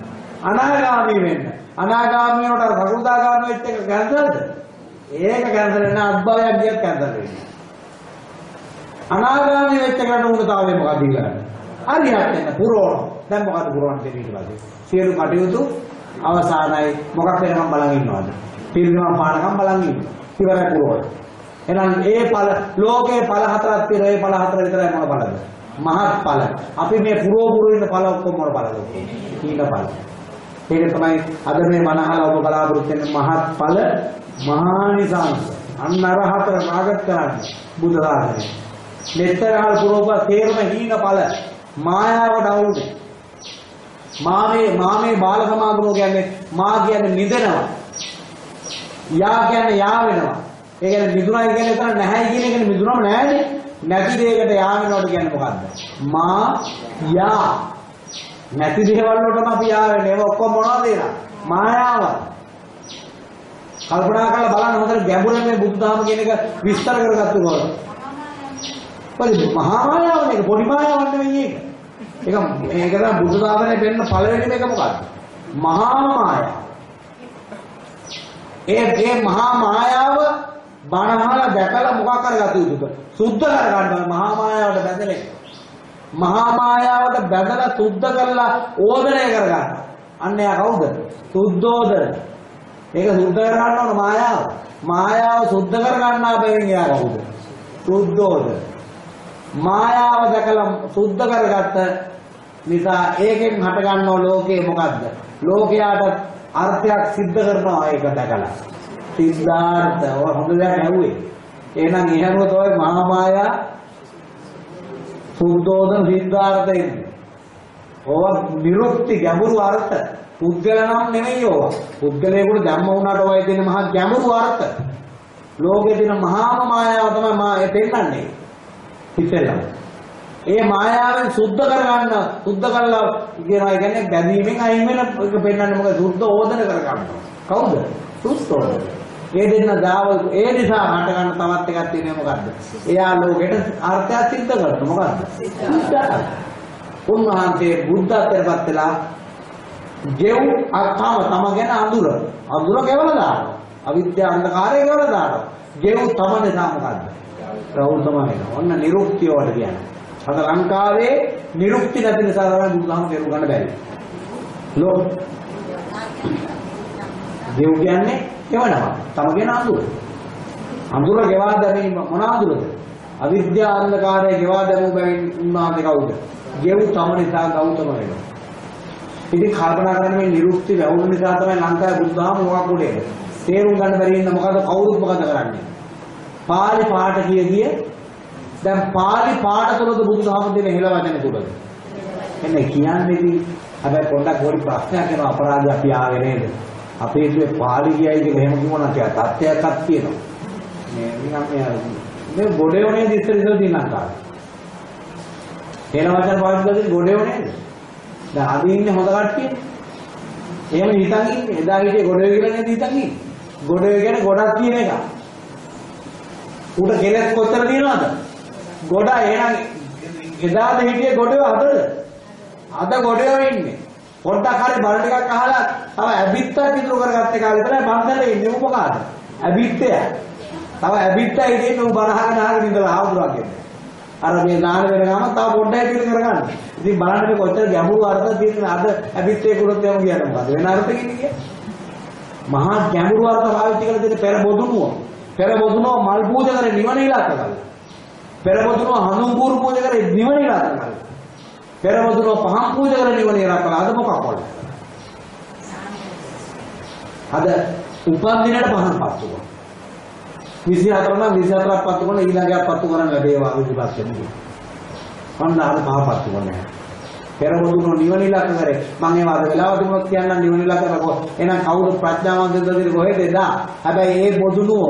අනාගාමී වෙන්න. අනාගාමී වලට සමුදාගාමී වෙච්ච එක කැන්සල්ද? ඒක කැන්සල් වෙන අත්භවයක් ගියත් කැන්සල් වෙන්නේ. අනාගාමී වෙච්ච කෙනාට උණතාවය මොකක්ද ඊළඟට? හරියට එන්න පුරවන. දැන් මොකද්ද පුරවන්න දෙන්නේ ඊට පස්සේ? සියලු කටයුතු අවසానයි මොකක් වෙනකම් බලන් ඉන්නවද? පිරිනමන පානකම් බලන් ඉන්නවා. ඉවරයි පුරවන. එහෙනම් ඒ ඵල ලෝකේ ඵල හතරක් තියෙනවා. ඒ ඵල හතර විතරයි මොන ඵලද? මහත් ඵල. අපි මේ පුරෝ පුරු ඉන්න ඵල ඔක්කොම මොන ඵලද? කීන ඵල. ඒක තමයි අද මේ මනහල ඔබ බලාපොරොත්තු වෙන මහත් ඵල මහානිසංස. අන්න අර හතර රාගත් කරන්නේ බුද්ධ ධාරණය. මෙතරහල් පුරෝප තේරම හීන ඵල මායාව ඩවුනේ. මාමේ මාමේ බාල සමාගමෝ කියන්නේ මා කියන්නේ නිදනවා. යා කියන්නේ යා වෙනවා. ඒ කියන්නේ මිදුණයි කියන්නේ එතන නැහැ කියන එකනේ මිදුණම නැහැනේ. නැති දෙයකට යා වෙනවට කියන්නේ මොකද්ද? මා යා. නැති දේවල් වලටම අපි යා වෙන්නේ. ඒක ඔක්කොම මොනවද ඒලා? මායාව. කල්පනා කරලා බලන්න හොඳට ගැඹුරින් මේ බුද්ධාම කියන එක විස්තර කරගත්තු කොහොමද? පොඩි මහා මායාවක් නෙක පොඩි මායාවක් නෙවෙයි ඒක. ඒක මේක තමයි බුදු දාසනේ පෙන්න පළවෙනි මේක මොකද්ද? මහා මායාව. ඒ ඒ මහා මායාව බණහලා දැකලා මොකක් කරගත යුතුද? සුද්ධ කරගන්න මහා මායාවට බැඳලා. මහා මායාවට බැඳලා සුද්ධ කරලා ඕදනය කරගන්න. අන්න එයා කවුද? සුද්ධෝදන. මේක සුද්ධ කරගන්න ඕන මායාව. මායාව සුද්ධ කරගන්නා බැවින් එයා කවුද? සුද්ධෝදන. මායාව දැකලා සුද්ධ කරගත්ත නිසා ඒකෙන් හට ගන්නව ලෝකේ මොකද්ද? ලෝකයාට අර්ථයක් සිද්ධ කරනවා ඒක දැකලා. සිද්ධාර්ථ ඔය හොඳ දෙයක් ඇහුවේ. එහෙනම් එහෙම තමයි මහා මායා සුද්ධෝදන සිද්ධාර්ථ ඉන්නේ. ඕව නිරුක්ති ගැඹුරු අර්ථ පුද්ගල නම් නෙමෙයි ඕවා. පුද්ගලයෙකුට ධම්ම වුණාට ඔය දෙන මහා ගැඹුරු අර්ථ. ලෝකේ දෙන මහාම මායාව තමයි මා ඒ පෙන්වන්නේ. ඉතින් ඒ මායාවෙන් සුද්ධ කරගන්න සුද්ධ කරලා කියනවා කියන්නේ බැඳීමෙන් අයින් වෙන එක පෙන්වන්නේ මොකද සුද්ධ ඕදන කරගන්නවා. කවුද? සුද්ධ ඕදන. ඒ දෙන්න දාව ඒ නිසා හට ගන්න තවත් එකක් තියෙනවා මොකද්ද? එයා ලෝකෙට අර්ථයක් සිද්ධ කරනවා මොකද්ද? සිද්ධ උන්වහන්සේ බුද්ධත්වයටපත් වෙලා ගෙව් අත්තාව තම ගැන අඳුර අඳුර ගෙවලා දානවා. අවිද්‍යා අන්ධකාරය ගෙවලා දානවා. ගෙව් තම නිසා මොකද්ද? රවුල් තමයි වෙනවා. ඔන්න නිරුක්තිය වල කියන්නේ. අද ලංකාවේ නිරුක්ති නැති නිසා තමයි බුදුහාම තේරුම් ගන්න බැරි. ලෝ ගෙව් කියන්නේ එවනවා. තම ගැන අඳුර. අඳුර ගෙවා දැමීම මොන අඳුරද? අවිද්‍යා අන්ධකාරය ගෙවා දැමූ බැවින් උන්වහන්සේ කවුද? ගෙව් තම නිසා ගෞතම වෙනවා. ඉතින් කල්පනා කරන මේ නිරුක්ති වැවුණු නිසා තමයි ලංකාවේ බුද්ධාම මොකක් උඩේද? තේරුම් ගන්න බැරි ඉන්න මොකද කවුරුත් මොකද කරන්නේ? පාලි පාඨ කිය කිය දැන් පාලි පාඨ තුලද බුදුදහම දෙන හෙළ වචන තුලද? එන්නේ කියන්නේ ඉතින් හැබැයි පොඩ්ඩක් පොඩි ප්‍රශ්නයක් වෙනවා අපරාධය අපි ආවේ නේද? අපේ ඉතින් පාලි කියයි කියලා එහෙම කිව්වනම් කියලා තත්ත්වයක්ක් තියෙනවා. මේ නිකන් මේ මේ ගොඩේවනේ ඉස්සර ඉස්සර තියෙන ලංකාවේ. හෙළ වචන පාවිච්චි කරද්දී ගොඩේව නේද? දැන් අද ඉන්නේ හොඳ කට්ටිය. එහෙම හිතන් ඉන්නේ. එදා හිටියේ ගොඩේ කියලා නේද හිතන් ඉන්නේ. ගොඩේ කියන්නේ ගොඩක් කියන එක. උට කෙලස් කොච්චර තියෙනවද? ගොඩ එහෙනම් එදාද හිටියේ ගොඩේ අදද? අද ගොඩේ ඉන්නේ. පොඩ්ඩක් හරි බල ටිකක් අහලා තව ඇබිත්තක් ඉතුරු කරගත්ත එක විතරයි බන්දලේ ඉන්නේ මොකද? ඇබිත්තය. තව ඇබිත්තයි ඉතින් උඹ බනහගෙන අහගෙන ඉඳලා ආවුරා කියන්නේ. අර මේ නාන වෙන ගම තව පොඩ්ඩක් ඉතිරි කරගන්න. ඉතින් බලන්න මේ කොච්චර ගැඹුරු අර්ථ තියෙන අද ඇබිත්තේ කුලත් යමු කියන්නේ මොකද? වෙන අර්ථකින් කිය. මහා ගැඹුරු අර්ථ පාවිච්චි කරලා දෙන පෙර බොදුනුව. පෙර බොදුනුව මල් පූජා කරේ නිවන ඉලක්ක කරලා. පෙර බොදුනුව හඳුන් කූරු පූජා කරේ නිවන ඉලක්ක කරලා. පෙර බොදුනුව පහන් පූජා කරේ නිවන ඉලක්ක කරලා. අද මොකක් වලද? අද උපන් දිනට පහන් පත්තු කරනවා. 24 නම් 24ක් පත්තු කරන ඊළඟට පත්තු කරන්න ලැබේවා විදිහට වෙන්නේ. ඔන්න අර මහපත්තු කරන්නේ. පෙරමුදුන නිවන ඉලක්ක කරේ. මම ඒ වාද වෙලාව දුන්නොත් කියන්නම් නිවන ඉලක්ක කරකෝ. එහෙනම් කවුරු ප්‍රඥාවන්තද දෙද කොහෙද එදා? හැබැයි ඒ බොදුනුව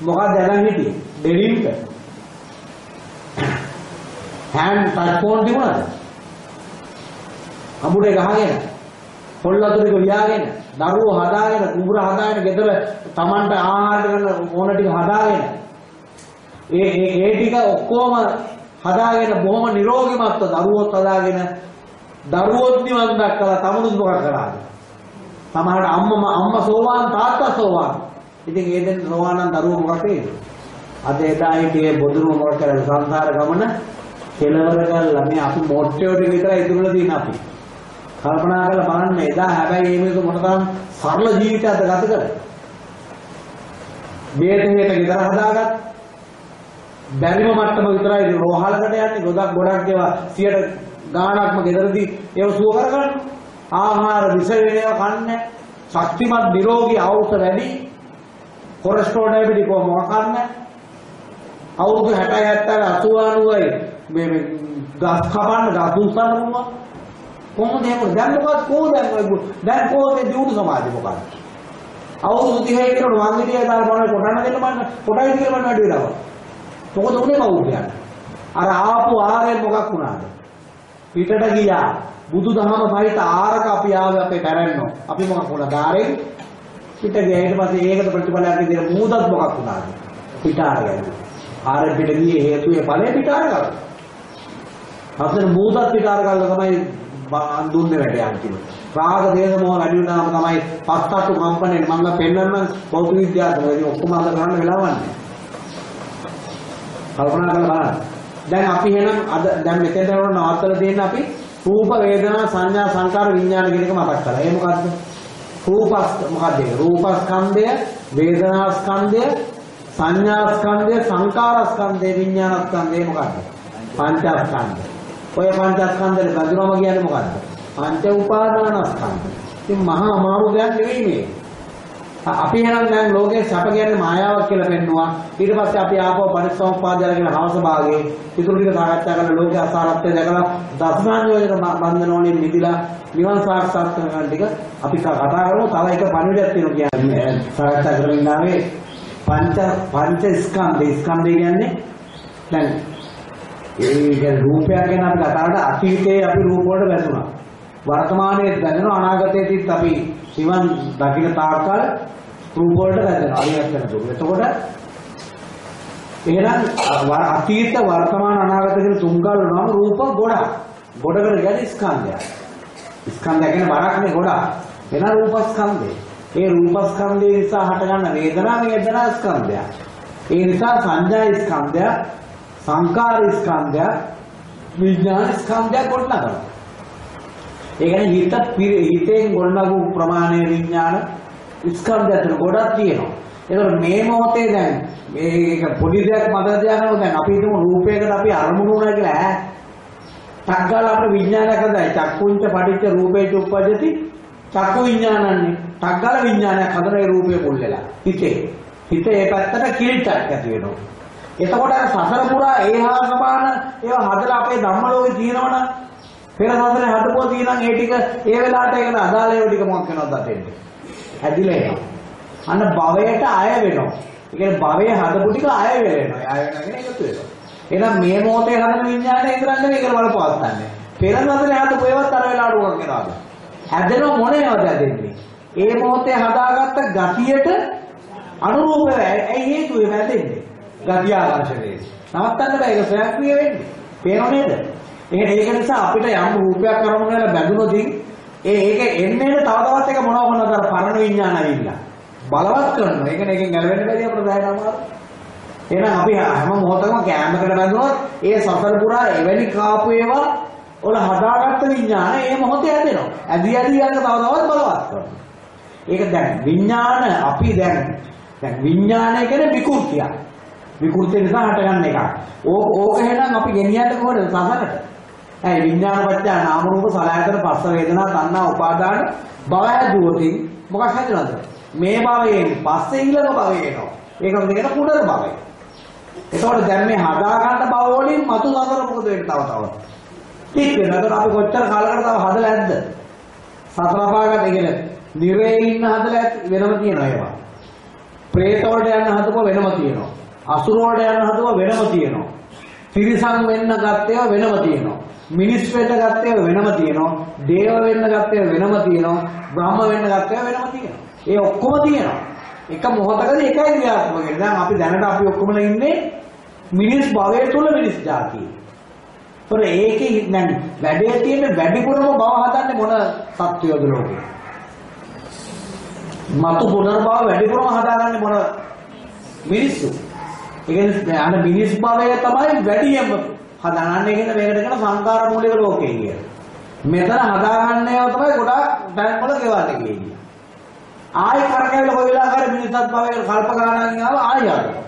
මොකක්ද දැනන් හිටියේ? දෙලින්ක. හෑන්ඩ් ටච් ෆෝන් තිබුණාද? අමුඩේ ගහගෙන පොල් අතුරේක ලියාගෙන දරුවෝ හදාගෙන කුඹුර හදාගෙන ගෙදර Tamanට ආහාර කරන ඕන ටික හදාගෙන ඒ ඒ ඒ ටික ඔක්කොම හදාගෙන බොහොම නිරෝගීමත්ව දරුවෝත් හදාගෙන දරුවෝත් නිවන් දැක්කලා තමනුත් මොකක් කරාද? සමහරට අම්මා අම්මා සෝවාන් තාත්තා සෝවාන්. ඉතින් ඒ දෙන්න සෝවාන් නම් දරුවෝ මොකක් වෙන්නේ? අද එදා හිටියේ බොදුරුව මොකක් කරලා සංසාර ගමන කෙලවර කරලා මේ අපි මොට්ටේ ටික විතරයි ඉතුරුලා තියෙන අපි. කල්පනා කරලා බලන්න එදා හැබැයි මේ මිනිස්සු මොනතරම් සරල ජීවිතයක්ද ගත කරේ. මේතේට ගෙදර හදාගත්ත බැරිම මට්ටම විතරයි රෝහලකට යන්නේ ගොඩක් ගොඩක් ඒවා 100ට ගාණක්ම ගෙදරදී ඒව සුව කරගන්න. ආහාර විස වේවා කන්නේ. ශක්තිමත් නිරෝගී ඖෂධ වැඩි. කොලෙස්ටරෝල් ඩයබටික් කො මොකක් කන්නේ. අවුරුදු 60 70 80 90යි මේ මේ ගස් කපන්න ගස් උස්සන්න පුළුවන්. කොහොමද එහෙම දැන් මොකද කොහොමද දැන් කොහොමද දියුණු සමාජෙ මොකද? අවුරුදු 30 කියනකොට මං හිටියා දාලා මොනවද කොටන්න දෙන්න මම කොටයි කියලා මම වැඩි වෙලා. මොකද උනේ කවුරුද අර ආපු ආරේ මොකක් වුණාද? පිටට ගියා. බුදුදහම සහිත ආරක අපි ආවේ අපේ පැරැන්නෝ. අපි මොකක් වුණාද? ආරේ පිට ගියා. ඊට පස්සේ ඒකට ප්‍රතිඵලයක් විදිහට මූදත් මොකක් වුණාද? පිටාර ගියා. ආරේ පිට ගියේ හේතුයේ ඵලය පිටාර ගත්තා. අපතර මූදත් පිටාර ගල්ලා තමයි දුන්නේ වැඩේ අන්තිමට. රාග දේශ මොහ වැඩි වුණාම තමයි පස්සට්ටු කම්පණය මම පෙන්නන්න බෞද්ධ විද්‍යාවට ඔක්කොම අද කරන්න වෙලාවක් නැහැ. කල්පනා කරලා බලන්න. දැන් අපි එහෙනම් අද දැන් මෙතෙන්ට යනකොට නවත්තලා තියෙන අපි රූප වේදනා සංඥා සංකාර විඥාන කියන එක මතක් කරලා. ඒ මොකද්ද? රූපස් මොකද්ද? රූපස්කන්ධය, වේදනාස්කන්ධය, සංඥාස්කන්ධය, සංකාරස්කන්ධය, විඥානස්කන්ධය මොකද්ද? පංචස්කන්ධය. ඔය පංචස්කන්ධේ බඳුනම කියන්නේ මොකද්ද? පංච උපාදානස්කන්ධ. ඉතින් මහා අමාරු දෙයක් නෙවෙයි මේ. අපි එහෙනම් දැන් ලෝකේ සැප කියන්නේ මායාවක් කියලා පෙන්නවා. ඊට පස්සේ අපි ආපහු පරිසම්පාදයල කියන හවස භාගයේ ඉතුරු ටික සාකච්ඡා කරලා ලෝකේ අසාරත්වය දැකලා දසනාන්‍යෝජන බන්ධනෝණින් මිදිලා නිවන් සාක්ෂාත් කරගන්න ටික අපි කතා කරමු. තව එක පණිවිඩයක් තියෙනවා කියන්නේ සාකච්ඡා කරමින් ආවේ පංච පංච ස්කන්ධ ස්කන්ධය කියන්නේ දැන් ඒ කියන්නේ රූපයක් ගැන අපි කතා කරලා අතීතයේ අපි රූප වලට වැටුණා. වර්තමානයේ දැනෙන අනාගතයේදීත් අපි නිවන් දකින්න තාක්කල් රූප වලට වැටෙනවා. අරියත් වෙනකොට. එතකොට එහෙනම් වර- අතීත වර්තමාන අනාගත කියන තුන් කාල නම රූප ගොඩක්. ගොඩකට කියන්නේ ස්කන්ධය. ස්කන්ධය කියන්නේ වරක්නේ ගොඩක්. එන රූපස්කන්ධය. ඒ රූපස්කන්ධය නිසා හටගන්න වේදනා වේදනා ස්කන්ධය. ඒ නිසා සංඥා ස්කන්ධය, සංකාර ස්කන්ධය, විඥාන ස්කන්ධය ගොඩනගනවා. ඒ කියන්නේ හිත පිර- හිතෙන් ගොඩනගු ප්‍රමාණය විඥාන ස්කන්ධය අතර ගොඩක් තියෙනවා. ඒතකොට මේ මොහොතේ දැන් මේක පොඩි දෙයක් මතක තියාගන්න දැන් අපි හිතමු රූපයකට අපි අරමුණු වුණා කියලා ඈ. ටක්ගාල අපේ විඥානයක් හදයි. චක්කුංච පටිච්ච රූපේච උප්පජ්ජති චක්කු විඥානන්නේ. ටක්ගාල විඥානයක් හදන ඒ රූපේ මුල් වෙලා. හිතේ. හිතේ ඒ පැත්තට කිලිටක් ඇති වෙනවා. එතකොට අර සසර පුරා ඒහා සමාන ඒවා හදලා අපේ ධම්මලෝකේ තියෙනවනම් පෙර සසරේ හදපුවා තියෙනම් ඒ ටික ඒ වෙලාවට ඒකට අදාළ ඒවා ටික මොකක් වෙනවද අතෙන්ට? ඇදිලා එනවා. අන්න භවයට අය වෙනවා. ඒ කියන්නේ භවයේ හදපු ටික අය වෙනවා. අය වෙනගෙන එකතු වෙනවා. එහෙනම් මේ මොහොතේ හදන විඥානය ඉදරන් නෙවෙයි ඒකට බලපවත්තන්නේ. පෙර සසරේ හදපු ඒවත් අර වෙලාවට මොකක් වෙනවද? හැදෙනව මොනේවද හැදෙන්නේ? ඒ මොහොතේ හදාගත්ත ගතියට අනුරූපව ඇයි හේතුව එහෙම හැදෙන්නේ? ගතිය ආකර්ෂණය. නවත්තන්න බෑ ඒක ස්වයංක්‍රීය වෙන්නේ. පේනව නේද? එහෙනම් ඒක නිසා අපිට යම් රූපයක් අරමුණු වෙලා බැඳුනොතින් ඒ ඒක එන්නේ තව තවත් එක මොනව මොනවද අර පරණ විඥාන ඇවිල්ලා. බලවත් කරනවා. ඒක නේ එකෙන් ගැලවෙන්න බැරි අපිට බෑ නමාර. එහෙනම් අපි හැම මොහොතකම කැමරකට බැඳුනොත් ඒ සසර පුරා එවැනි කාපු ඒවා වල හදාගත්ත විඥාන ඒ මොහොතේ හැදෙනවා. ඇදි ඇදි යන තව තවත් බලවත් කරනවා. ඒක දැන් විඥාන අපි දැන් දැන් විඥානය කියන්නේ විකෘතියක්. විකෘතිය නිසා හටගන්න එකක්. ඕක ඕක එහෙනම් අපි ගෙනියන්නේ කොහොමද සසරට? ඇයි විඥාන පත්‍ය නාම රූප සලආයතන පස්ස වේදනා තණ්හා උපාදාන භව හැදුවොතින් මොකක් හැදෙනවද? මේ භවයෙන් පස්සේ ඊළඟ භවය එනවා. ඒකම දෙකට පුනර් භවය. එතකොට දැන් මේ හදා ගන්න භව වලින් මතු සසර මොකද වෙන්නේ තව තව? ටික වෙනකොට අපි කොච්චර කාලයකට තව හදලා ඇද්ද? සතර පාගත කියන්නේ නිරේ ඉන්න හදලා ඇත් වෙනම තියෙනවා ඒවා. പ്രേත වලට යන්න හදපුව වෙනම තියෙනවා. අසුර වලට යන්න හදපුව වෙනම තියෙනවා. තිරිසන් වෙන්න ගත්තේව වෙනම තියෙනවා. මිනිස් වෙන්න ගත්තේව වෙනම තියෙනවා. දේව වෙන්න ගත්තේව වෙනම තියෙනවා. බ්‍රහ්ම වෙන්න ගත්තේව වෙනම තියෙනවා. ඒ ඔක්කොම තියෙනවා. එක මොහොතකදී එකයි ක්‍රියාත්මක වෙන්නේ. දැන් අපි දැනට අපි ඔක්කොම ඉන්නේ මිනිස් භවය තුල මිනිස් જાතියේ. ඒතොර ඒකේ දැන් වැඩේ තියෙන වැඩිපුරම භව හදන්නේ මොන සත්වයෝද ලෝකේ? මතු පුනර්භව වැඩිපුරම හදාගන්නේ මොන මිනිස්සු. ඒ කියන්නේ අර මිනිස් භවය තමයි වැඩියම හදාගන්නේ කියන මේකට කියන සංකාර මූලික ලෝකේ කියන. මෙතන හදාගන්න ඒවා තමයි ගොඩාක් ටයිම් වල ගෙවන්නේ කියන්නේ. ආයි කරකැවිලා කොයි වෙලාවකරි මිනිස්සුත් භවයකට කල්ප ගණන් ආව ආයි ආවා.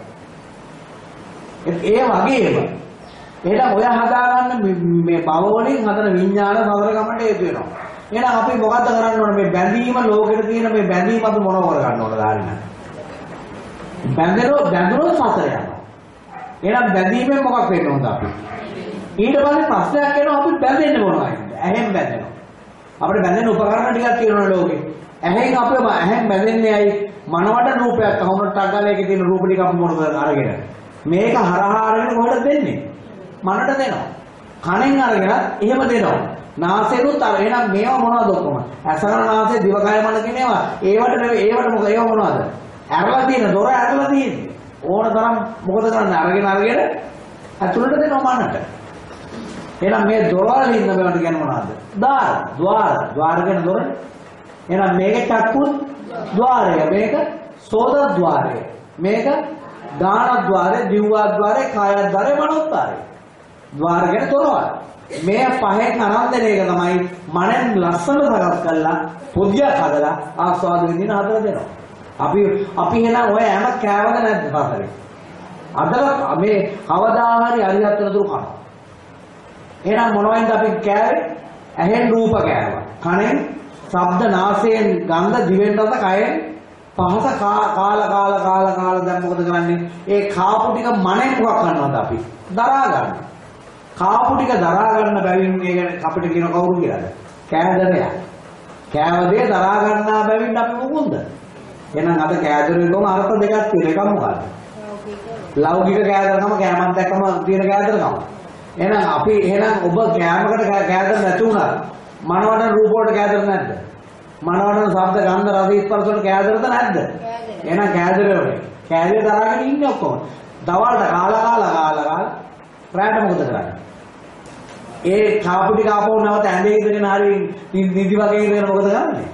ඒ වගේම එහෙනම් ඔය හදාගන්න මේ භව වලින් හදන විඥාන සතර ගමන්ට හේතු වෙනවා. එහෙනම් අපි මොකද්ද කරන්න ඕනේ මේ බැඳීම ලෝකෙට තියෙන මේ බැඳීම අපි මොනව කරගන්න ඕනද ආරින්න? බැඳෙනෝ බැඳුනොත් සතර යනවා. එහෙනම් බැඳීමෙන් මොකක් වෙන්න ඕනද අපි? ඊට පස්සේ ප්‍රශ්නයක් එනවා අපි බැඳෙන්නේ මොනවද? ඇහෙන් බැඳෙනවා. අපිට බැඳෙන උපකරණ ටිකක් තියෙනවා ලෝකේ. ඇහෙන් අපි ඇහෙන් බැඳෙන්නේ ඇයි? මනවඩ රූපයක් අහුනට අගලයක තියෙන රූප ටික අපි මොනවද අරගෙන. මේක හරහා අරගෙන කොහෙද දෙන්නේ? මනට දෙනවා. කනෙන් අරගෙන එහෙම දෙනවා. නාසයෙන්ුත් අර එහෙනම් මේවා මොනවද ඔක්කොම? ඇසකන නාසය දිවකය මන කියන ඒවා. ඒවට නෙවෙයි ඒවට මොකද ඒවා මොනවද? ඇරලා තියෙන දොර ඇරලා තියෙන්නේ. ඕන තරම් මොකද කරන්නේ අරගෙන අරගෙන ඇතුළට දෙනවා මනට. එහෙනම් මේ දොරවල් ඉන්න මේවට කියන්නේ මොනවද? දාර, ద్వාර, ద్వාර කියන දොරනේ. එහෙනම් මේක චක්කු ద్వාරය, මේක සෝත ద్వාරය, මේක දාන ద్వාරය, දිව්වා ద్వාරය, කාය ద్వාරය, මනෝ ద్వාරය. ద్వාර කියන දොරවල්. මේ පහේ කරන්දරයක තමයි මනෙන් ලස්සන සකස් කරලා පොදියක් හදලා ආස්වාද විඳින හදලා දෙනවා. අපි අපි එහෙනම් ඔය හැම කෑවද නැද්ද පාසලේ? අදලා මේ කවදා හරි අරිහත් වෙනතුරු කනවා. එහෙනම් මොනවයින්ද අපි කෑවේ? ඇහෙන් රූප කෑවා. කනෙන් ශබ්ද නාසයෙන් ගන්ධ දිවෙන් රස කයෙන් පහස කාලා කාලා කාලා කාලා දැන් මොකද කරන්නේ? ඒ කාපු ටික මනෙන් මොකක් කරනවද අපි? දරා ගන්න. කාපු ටික දරා ගන්න බැවින් මේක අපිට කියන කවුරු කියලාද? කෑදරයා. කෑවදේ දරා ගන්නා බැවින් අපි මොකුන්ද? එහෙනම් අද කෑදරේ ගොම අර්ථ දෙකක් තියෙන එකක් මොකක්ද? ලෞකික කෑදරකම කෑමක් දැක්කම තියෙන කෑදරකම. එහෙනම් අපි එහෙනම් ඔබ කෑමකට කෑදර නැති වුණා. මනවඩන රූප වලට කෑදර නැද්ද? මනවඩන ශබ්ද ගන්ධ රස ස්පර්ශ වලට කෑදරද නැද්ද? එහෙනම් කෑදරේ කෑදරේ දරාගෙන ඉන්නේ ඔක්කොම. දවල්ට කාලා කාලා කාලා කාලා රැට මොකද කරන්නේ? ඒ කාපු ටික ආපහු නැවත ඇඳේ ඉඳගෙන හරි නිදි වගේ ඉඳගෙන මොකද කරන්නේ?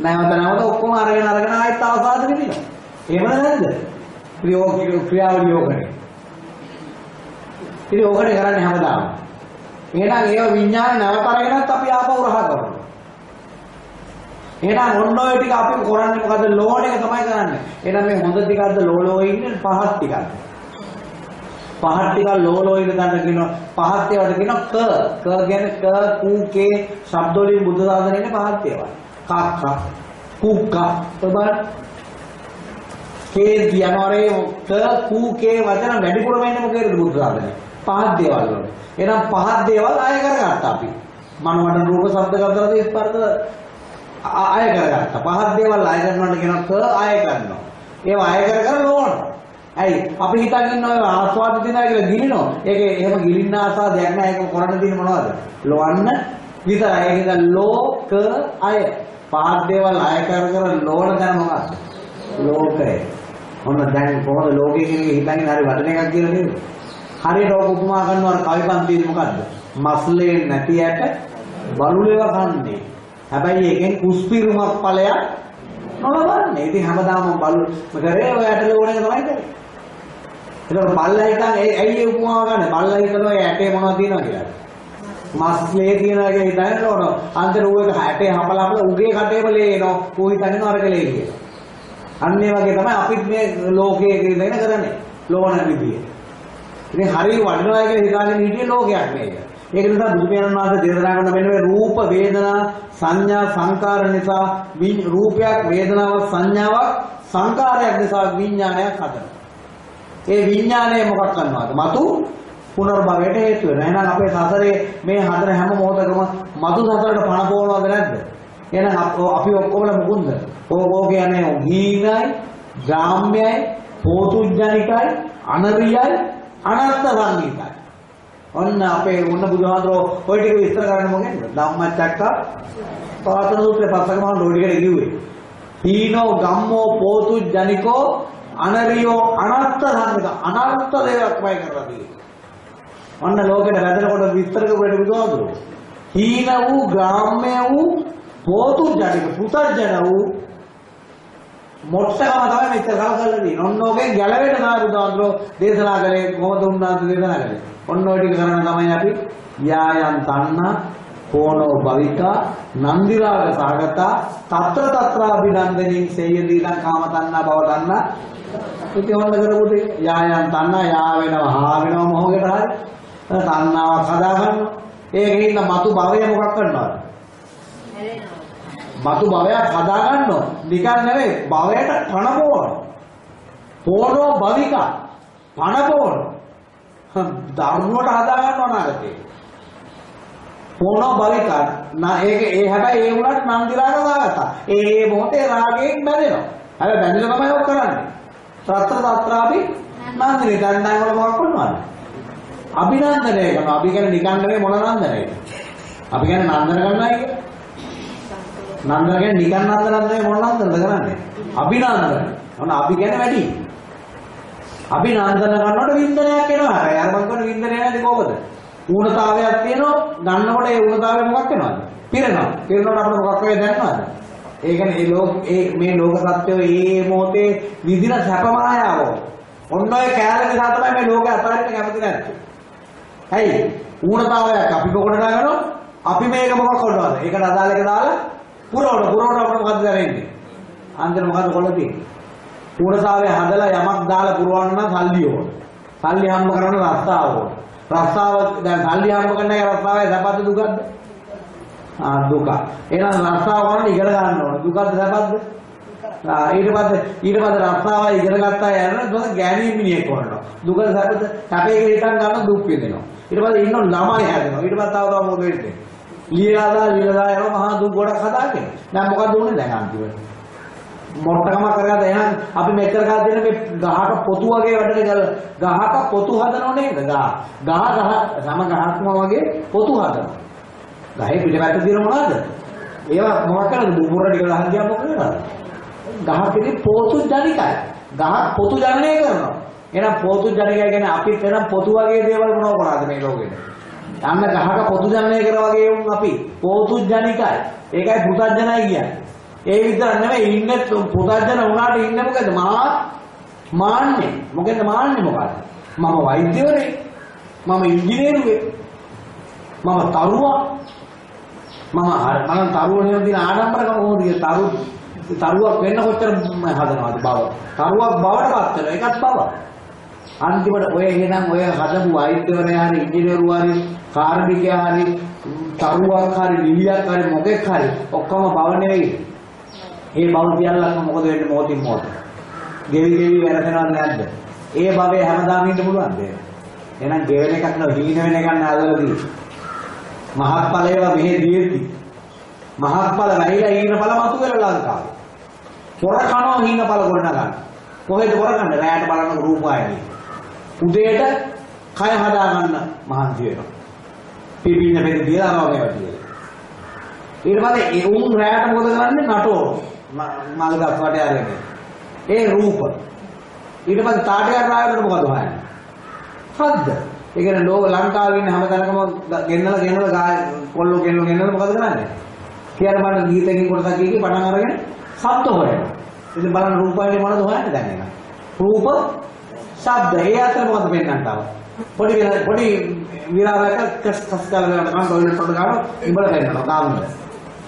නැවත නැවත ඔක්කොම අරගෙන අරගෙන ආයෙත් අවසාද විදිනවා. එහෙමද නැද්ද? ප්‍රයෝගික ක්‍රියාවලිය යෝගනේ. ඉතින් ඕකනේ කරන්නේ හැමදාම. එහෙනම් ඒව විඥානේ නැවත අරගෙනත් අපි ආපහු රහ කරනවා. එහෙනම් ඔන්න ඔය ටික අපි කරන්නේ මොකද ලෝණ එක තමයි කරන්නේ. එහෙනම් මේ හොඳ ටිකක්ද ලෝලෝ ඉන්නේ පහත් ටිකක්ද? පහත් ටික ලෝලෝ ඉන්න ගන්න කියනවා. පහත් ඒවාට කියනවා ක. ක කියන්නේ ක කු කේ ශබ්ද වලින් බුද්ධ සාධනෙන්නේ පහත් ඒවා. කක්ක කුක්ක ඔබ කේ කියනවාරේ ක කු කේ වචන වැඩිපුර වෙන්නේ මොකේද බුද්ධ සාධනේ? පහත් දේවල් වල. එහෙනම් පහත් දේවල් අය කරගත්තා අපි. මනවඩන රූප ශබ්ද ගන්ධ ස්පර්ශ අය කරගත්තා. පහත් දේවල් අය කරනවට කියනවා ක අය කරනවා. ඒවා අය කර කර ලෝණ. ඇයි අපි හිතන් ඉන්නවා ආස්වාද දිනා කියලා ගිලිනෝ. ඒකේ එහෙම ගිලින්න ආසාදයක් නෑ. ඒක කරන්න තියෙන මොනවද? ලොවන්න විතරයි. ඒක ලෝක අය. පහත් දේවල් අය කර කර ලෝණ දැන මොකක්ද? ලෝකය. ඔන්න දැන් කොහොමද ලෝකයේ කියන එක හිතන්නේ හරි වටන එකක් කියලා නේද? හරියට ඔක උපමා කරනවා කවි පන්තියේ මොකද්ද? මස්ලේ නැති ඇට බලුලේව කන්නේ. හැබැයි එකෙන් කුස්පිරුමක් ඵලයක් නොලබන්නේ. ඉතින් හැමදාම බලු කරේ ඔය ඇටලේ ඕන එක තමයි කරේ. ඒතකොට බල්ලා හිතන් ඇයි ඒ උපමාව ගන්න? බල්ලා හිතනවා ඒ ඇටේ මොනවද තියෙනවා කියලා. මස්ලේ තියෙනවා කියලා හිතන්නේ නෝන. අන්තර ඌ එක ඇටේ හපලා හපලා උගේ කටේම ලේ එනවා. ඌ හිතන්නේ අරකලේ කියලා. අන්න ඒ වගේ තමයි අපිත් මේ ලෝකයේ ඉඳගෙන කරන්නේ. ලෝණ විදිය. ඉතින් හරිය වටිනවා කියලා හිතාගෙන හිටියේ ලෝකයක් මේක. ඒක නිසා බුදු පියාණන් වහන්සේ දේශනා කරන මෙන්න මේ රූප වේදනා සංඥා සංකාර නිසා රූපයක් වේදනාවක් සංඥාවක් සංකාරයක් නිසා විඥානයක් හදනවා. ඒ විඥානය මොකක් කරනවද? මතු පුනර්භවයට හේතු වෙනවා. එහෙනම් අපේ සසරේ මේ හතර හැම මොහොතකම මතු සසරට පණ පොවනවද නැද්ද? එහෙනම් අපි ඔක්කොම මොකුන්ද? ඕකෝ කියන්නේ හීනයි, ග්‍රාම්‍යයි, පෝතුජ්ජනිකයි, අනරියයි, අනර්ථ සංගීතයි. ඔන්න අපේ උන්න බුදුහාඳුරෝ ඔය ටික විස්තර කරන්න මොකෙන්ද? ධම්මචක්ක පවතන සූත්‍රයේ පස්සක මම ඔය ටිකට කිව්වේ. හීනෝ ගම්මෝ පෝතුජ්ජනිකෝ අනරියෝ අනර්ථ සංගීත අනර්ථ දේවල් වයි කරලා තියෙනවා. ඔන්න ලෝකෙට වැදෙනකොට විස්තර කරුවට බුදුහාඳුරෝ. හීන වූ ග්‍රාම්‍ය වූ පෝතුජ්ජනික පුතර්ජන වූ මොට්ටකම තමයි මෙච්චර කල් කරලා තියෙන්නේ. ඔන්න ඕකෙන් ගැලවෙන්න තමයි බුදුහාඳුරෝ දේශනා කළේ කොහොමද උන්වහන්සේ දේශනා කළේ. ඔන්න ඔය ටික කරන තමයි අපි යායන් තණ්හා කෝණෝ භවිකා නන්දිරාග සාගතා తත්‍ර తත්‍රාභිනන්දනින් සේයදී නම් කාම තණ්හා භව තණ්හා ඉතින් ඔන්න කරපුට යායන් තණ්හා යා වෙනවා හා වෙනවා මොහොකට හරි තණ්හාවක් හදා ගන්නවා ඒකේ ඉන්න මතු භවය මොකක් කරනවද මතු භවයක් හදා ගන්නවා නිකන් නෙවෙයි භවයට පණ පොවන පොණෝ භවිකා පණ පොවන ධර්මයට හදා ගන්නව නාගතේ. පොණෝ බලිකා නා ඒක ඒ හැබැයි ඒ උනත් නන්දිරාග දාගත්තා. ඒ ඒ මොහොතේ රාගයෙන් බැඳෙනවා. හැබැයි බැඳිලා තමයි ඔක් කරන්නේ. සත්‍ර සත්‍රාපි නන්දිරේ දැන් දැන් වල මොකක් කරනවද? අභිනන්දනය කරනවා. අපි කියන්නේ නිකන් නෙවෙයි මොන නන්දනයද? අපි කියන්නේ නන්දන කරනයි කියන්නේ. නන්දන කියන්නේ නිකන් නන්දන නෙවෙයි මොන නන්දනද කරන්නේ? අභිනන්දන. මොන අපි කියන්නේ වැඩි. අපි නන්දන ගන්නකොට වින්දනයක් එනවා. අර අර මං කියන වින්දනය නැති කොහොමද? ඌනතාවයක් තියෙනවා. ගන්නකොට ඒ ඌනතාවය මොකක් වෙනවද? පිරෙනවා. පිරෙනකොට අපිට මොකක් වෙයි දැනනවද? ඒ කියන්නේ මේ ලෝක ඒ මේ ලෝක සත්‍යය මේ මොහොතේ විදින සැප මායාව. ඔන්න ඔය කෑල්ල නිසා තමයි මේ ලෝකේ අතාරින්න කැමති නැත්තේ. ඇයි? ඌනතාවයක් අපි පොකට දාගනවා. අපි මේක මොකක් කරනවද? ඒකට අදාළ එක දාලා පුරවන පුරවන අපිට මොකද්ද කරන්නේ? අන්තිම මොකද්ද කොල්ල තියෙන්නේ? ඌනතාවය හදලා යමක් දාලා පුරවන්න නම් සල්ලි ඕන. සල්ලි හම්බ කරන්න රස්තාව ඕන. රස්තාව දැන් සල්ලි හම්බ කරන්න එක රස්තාවයි සැපද දුකද? ආ දුක. එහෙනම් රස්තාව ගන්න ඉගෙන ගන්න ඕන. දුකද සැපද? ආ, ඊට පස්සේ ඊට පස්සේ රස්සාව ඉගෙන ගත්තා යනවා ඊට පස්සේ ගෑණි මිනිහෙක් වුණා. දුක සැපද හැපේ හිටන් ගන්න දුක් විඳිනවා. ඊට පස්සේ ඉන්න ළමයි හැදෙනවා. ඊට පස්සේ තව තව මොකද වෙන්නේ? ලියලාදා ලියලා යනවා මහා දුක් ගොඩක් හදාගෙන. දැන් මොකද උනේ දැන් අන්තිමට? මොට්ටකම කරගත්ත එහෙනම් අපි මෙච්චර කාලෙ දෙන මේ ගහක පොතු වගේ වැඩට ගල ගහක පොතු හදනව නේද? ගහ. ගහ ගහ සම ගහක්ම වගේ පොතු හදනවා. ගහේ පිටපැත්ත තියෙන මොනවද? ඒවා මොකක් කරද? බුබුර ටික ගහන් ගියා මොකද කරන්නේ? ගහකදී පොතු ජනිකයි. ගහ පොතු ජනනය කරනවා. එහෙනම් පොතු ජනිකය කියන්නේ අපි එනම් පොතු වගේ දේවල් මොනව කරාද මේ ලෝකෙට? යන්න ගහක පොතු ජනනය කරා වගේ වුන් අපි පොතු ජනිකයි. ඒකයි පුතඥයි කියන්නේ. ඒ විතර නෙවෙයි ඉන්නේ පුතඥ වුණාට ඉන්නේ මොකද? මා මාන්නේ. මොකද මාන්නේ මොකද? මම වෛද්‍යවරයෙක්. මම ඉංජිනේරුවෙක්. මම තරුවා මම හරි මම තරුව නෙවෙයි දින ආඩම්බරකම කොහොමද කිය තරු තරුවක් වෙන්න කොච්චර හදනවද බව තරුවක් බවට පත් වෙන එකත් බව අන්තිමට ඔය එහෙනම් ඔය හදපු වෛද්‍යවරයා හරි ඉංජිනේරුවා හරි කාර්මිකයා හරි තරුවක් හරි නිලියක් හරි මොකෙක් හරි ඔක්කොම බව නෙවෙයි ඒ බව සියල්ලක්ම මොකද වෙන්නේ මොහොතින් මොහොත? ගෙවි ගෙවි වැරදෙනවද නැද්ද? ඒ භවයේ හැමදාම ඉන්න පුළුවන්ද? එහෙනම් ගෙවෙන එකක් නෝ හීන වෙන එකක් නෑ අදලදී මහත්ඵලයව මෙහෙ දීර්ති. මහත්ඵල වැහිලා හීන ඵල මතු වෙලා ලංකාවේ. පොර කනවා හීන ඵල ගොඩ නගන්න කොහෙද පොර කන්නේ රැයට බලන රූපායනේ. උදේට කය හදා ගන්න මහන්සි වෙනවා. පිපින්න පෙරි දිලා රෝගේ වටියේ ඊට පස්සේ ඒ උන් රැයට මොකද කරන්නේ? නටෝ. මල් ගස් වටේ අරගෙන. ඒ රූප. ඊට පස්සේ තාටයක් රායකට මොකද හොයන්නේ? හද්ද ඒ කියන්නේ ලෝක ලංකාවේ ඉන්න හැමතැනකම ගෙන්නලා ගෙන්නලා ගාය කොල්ලෝ ගෙන්නලා ගෙන්නලා මොකද කරන්නේ? කියලා බලන්න ගීතකින් කොටසක් ගිහී පටන් අරගෙන ශබ්ද හොයනවා. ඉතින් බලන්න රූපයනේ මොනවද හොයන්නේ දැන් එනවා. රූප ශබ්ද ඒ අතර මොකද පෙන්වන්න තව. පොඩි වෙලා- පොඩි විරාමයක කස් කස් කරලා ගන්න ටොයිලට් වලට ගාන ඉඹල දෙන්නවා කාමද.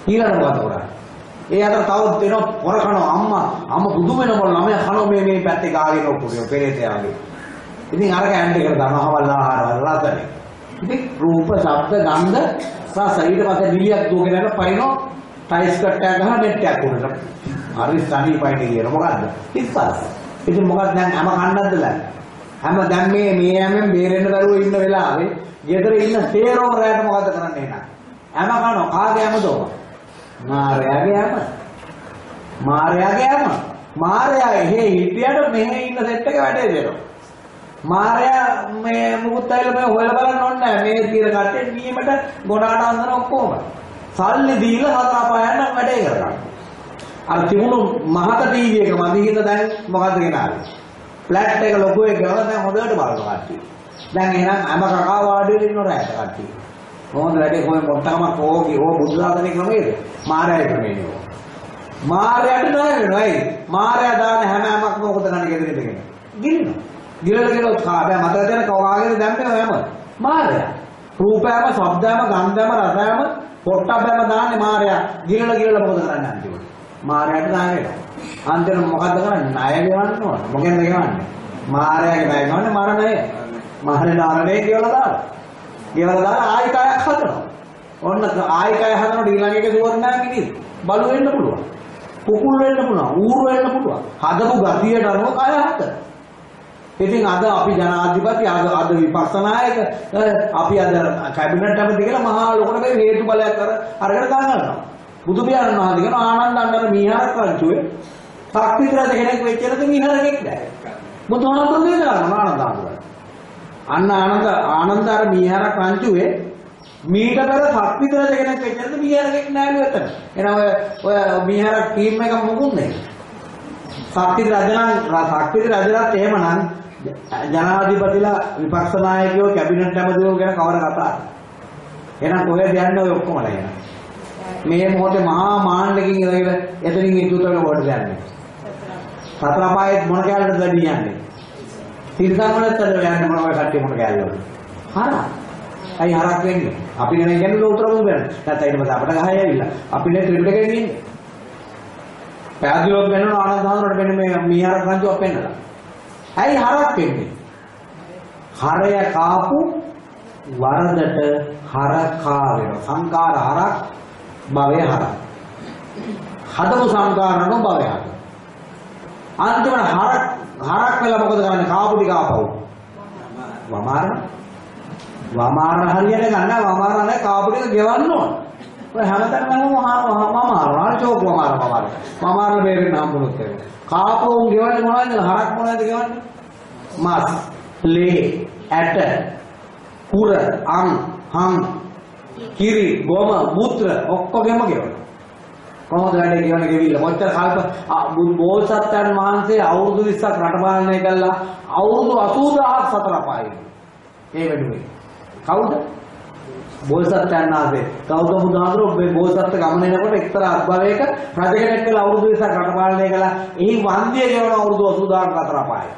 ඊළඟ මොකද කරන්නේ? ඒ අතර තව දෙනවා පොර කනවා අම්මා අම්මා බුදු වෙන මොන ළමයා කනවා මේ මේ පැත්තේ ගාගෙන ඔක්කොම පෙරේතයාගේ. ඉතින් අරක ඇන්ට් එකට දානවා හවල් ආහාරවල රසනේ. ඉතින් රූප, ශබ්ද, ගන්ධ, රස ඊට පස්සේ නිලියක් දුවගෙන යන පයින්ෝ ටයිස් කට්ටයක් ගහලා නෙට් එකක් උඩට. හරි සනී පයින් කියන මොකද්ද? ඉස්පස්. ඉතින් මොකක්ද දැන් හැම කන්නද්ද දැන්? හැම දැන් මේ මේ හැමෙන් බේරෙන්න බැරුව ඉන්න වෙලාවේ ගෙදර ඉන්න තේරෝම රැයට මොකද්ද කරන්නේ එහෙනම්? හැම කනවා කාගේ හැමදෝ? මාරයාගේ හැම. මාරයාගේ හැම. මාරයා එහෙ හිටියට මෙහෙ ඉන්න සෙට් එක වැඩේ දෙනවා. මාරයා මේ මුකුත් ඇවිල්ලා මේ හොයලා බලන්න ඕනේ නැහැ. මේ తీර කට්ටේ නියමට ගොඩාට අන්දන ඔක්කොම. සල්ලි දීලා හතර පායන්න වැඩේ කරගන්න. අර තිබුණු මහත ටීවී එක මදිහිඳ දැන් මොකද්ද ගෙනාවේ? ෆ්ලැට් එක ලොකු එක ගාලා දැන් හොඳට බලනවා කට්ටිය. දැන් එහෙනම් හැම කකා වාඩි වෙලා ඉන්න රැයට කට්ටිය. කොහොමද වැඩේ කොහෙ මොට්ටකමක් ඕකේ ඕ බුද්ධ ශාසනය ක්‍රමයේද? මාරයා ක්‍රමයේද? මාරයාට නෑ වෙනවා. ඒ මාරයා දාන හැම හැමක්ම මොකද ගන්න ගෙදරින් දෙගෙන. ගිලිනවා. ගිලල ගිලල කාබෑ මතක තියෙන කවාගෙන දැම්පේ හැම. මාරයා. රූපයම, ශබ්දයම, ගන්ධයම, රසයම, පොට්ටබ්බයම දාන්නේ මාරයා. ගිලල ගිලල මොකද කරන්නේ අන්තිමට? මාරයාට ණය වෙනවා. අන්තිමට මොකද්ද කරන්නේ? ණය ගෙවන්න ඕන. මොකෙන්ද ගෙවන්නේ? මාරයාගේ ණය ගන්න මරණය. මහරේ නාරණය කියලා දාලා. ගෙවලා දාලා ආයි කයක් හදනවා. ඔන්න ආයි කය හදනකොට ඊළඟ එක සුවර්ණයක් ඉතින් බලු වෙන්න පුළුවන්. කුකුල් වෙන්න පුළුවන්, ඌරු වෙන්න පුළුවන්. හදපු ගතියට අනුව කය හදන. ඉතින් අද අපි ජනාධිපති අද අද විපක්ෂ නායක අපි අද කැබිනට් ඇමති කියලා මහා ලොකුට මේ හේතු බලයක් කර අරගෙන ගන්නවා. බුදු පියාණන් වහන්සේ කියන ආනන්ද අnder මීහරක් රංචුවේ ශක්තිත රජ කෙනෙක් වෙච්ච නැති මීහරෙක් නෑ. බුදුහාමුදුරුවෝ දේශනා කරනවා ආනන්ද ආනන්ද. අන්න ආනන්ද ආනන්ද අර මීහරක් රංචුවේ මීට පෙර ශක්තිත රජ කෙනෙක් වෙච්ච නැති මීහරෙක් නෑලු එතන. එහෙනම් ඔය ඔය මීහරක් ටීම් එක මොකුත් නෑ. ශක්තිත රජ නම් ශක්තිත රජලත් එහෙමනම් ජනාධිපතිලා විපක්ෂ නායකයෝ කැබිනට් ඇමතිවෝ ගැන කවර කතාද? එහෙනම් කොහෙද යන්නේ ඔය ඔක්කොමලා එහෙනම්? මේ මොහොතේ මහා මාන්නකින් ඉඳගෙන එතනින් ඉදුතල කොට යන්නේ. සතර පායෙත් මොන කැලේද වැඩි යන්නේ? තිරසන් වලත් අද යන්නේ මොන වගේ කට්ටිය මොන කැලේද? හරක්. අයි හරක් වෙන්නේ. අපි නේ කියන්නේ උත්තර බුදුබැලන. නැත්නම් ඊට පස්සේ අපිට ගහයි ඇවිල්ලා. අපි නේ ත්‍රිපිටකයෙන් ඉන්නේ. පැහැදිලිව වෙනවන ආනන්ද හාමුදුරට මෙන්න මේ මීහරක් රංචුවක් පෙන්නලා. ඇයි හරක් වෙන්නේ? හරය කාපු වරදට හරකා වෙනවා. සංකාර හරක් භවය හරක්. හදපු සංකාරණෝ භවය හරක්. අන්තිමට හරක් හරක් වෙලා මොකද කරන්නේ? කාපු ටික ආපහු. වමාරන. වමාරන හරියට ගන්න වමාරන කාපු ටික ගෙවන්න ඕන. ඔය හැමතැනම වමාරන චෝක් වමාරන වමාරන. වමාරන බේරෙන්න හම්බුනොත් ඒක. කාපුවුන් ගෙවන්නේ මොනවද? හරක් මොනවද ගෙවන්නේ? මස්, ලේ, ඇට, කුර, අං, හම්, කිරි, ගොම, මුත්‍ර ඔක්කොගෙම ගෙවනවා. කොහොමද වැඩේ කියවන ගෙවිල්ල? මොච්චර කල්ප බෝසත්යන් වහන්සේ අවුරුදු 20ක් රට පාලනය කළා. අවුරුදු 80000ක් සතර පායේ ඒ වෙනුවේ කවුද? බෝසත්යන් වහන්සේ. ගෞතම බුදුහාමුදුරුවෝ? මේ බෝසත්ත්ව ගමන එනකොට එක්තරා අත්භවයක රජ කෙනෙක් කියලා අවුරුදු 20ක් රට පාලනය කළා. එහි වන්දිය ගෙවන අවුරුදු 80000ක් සතර පායේ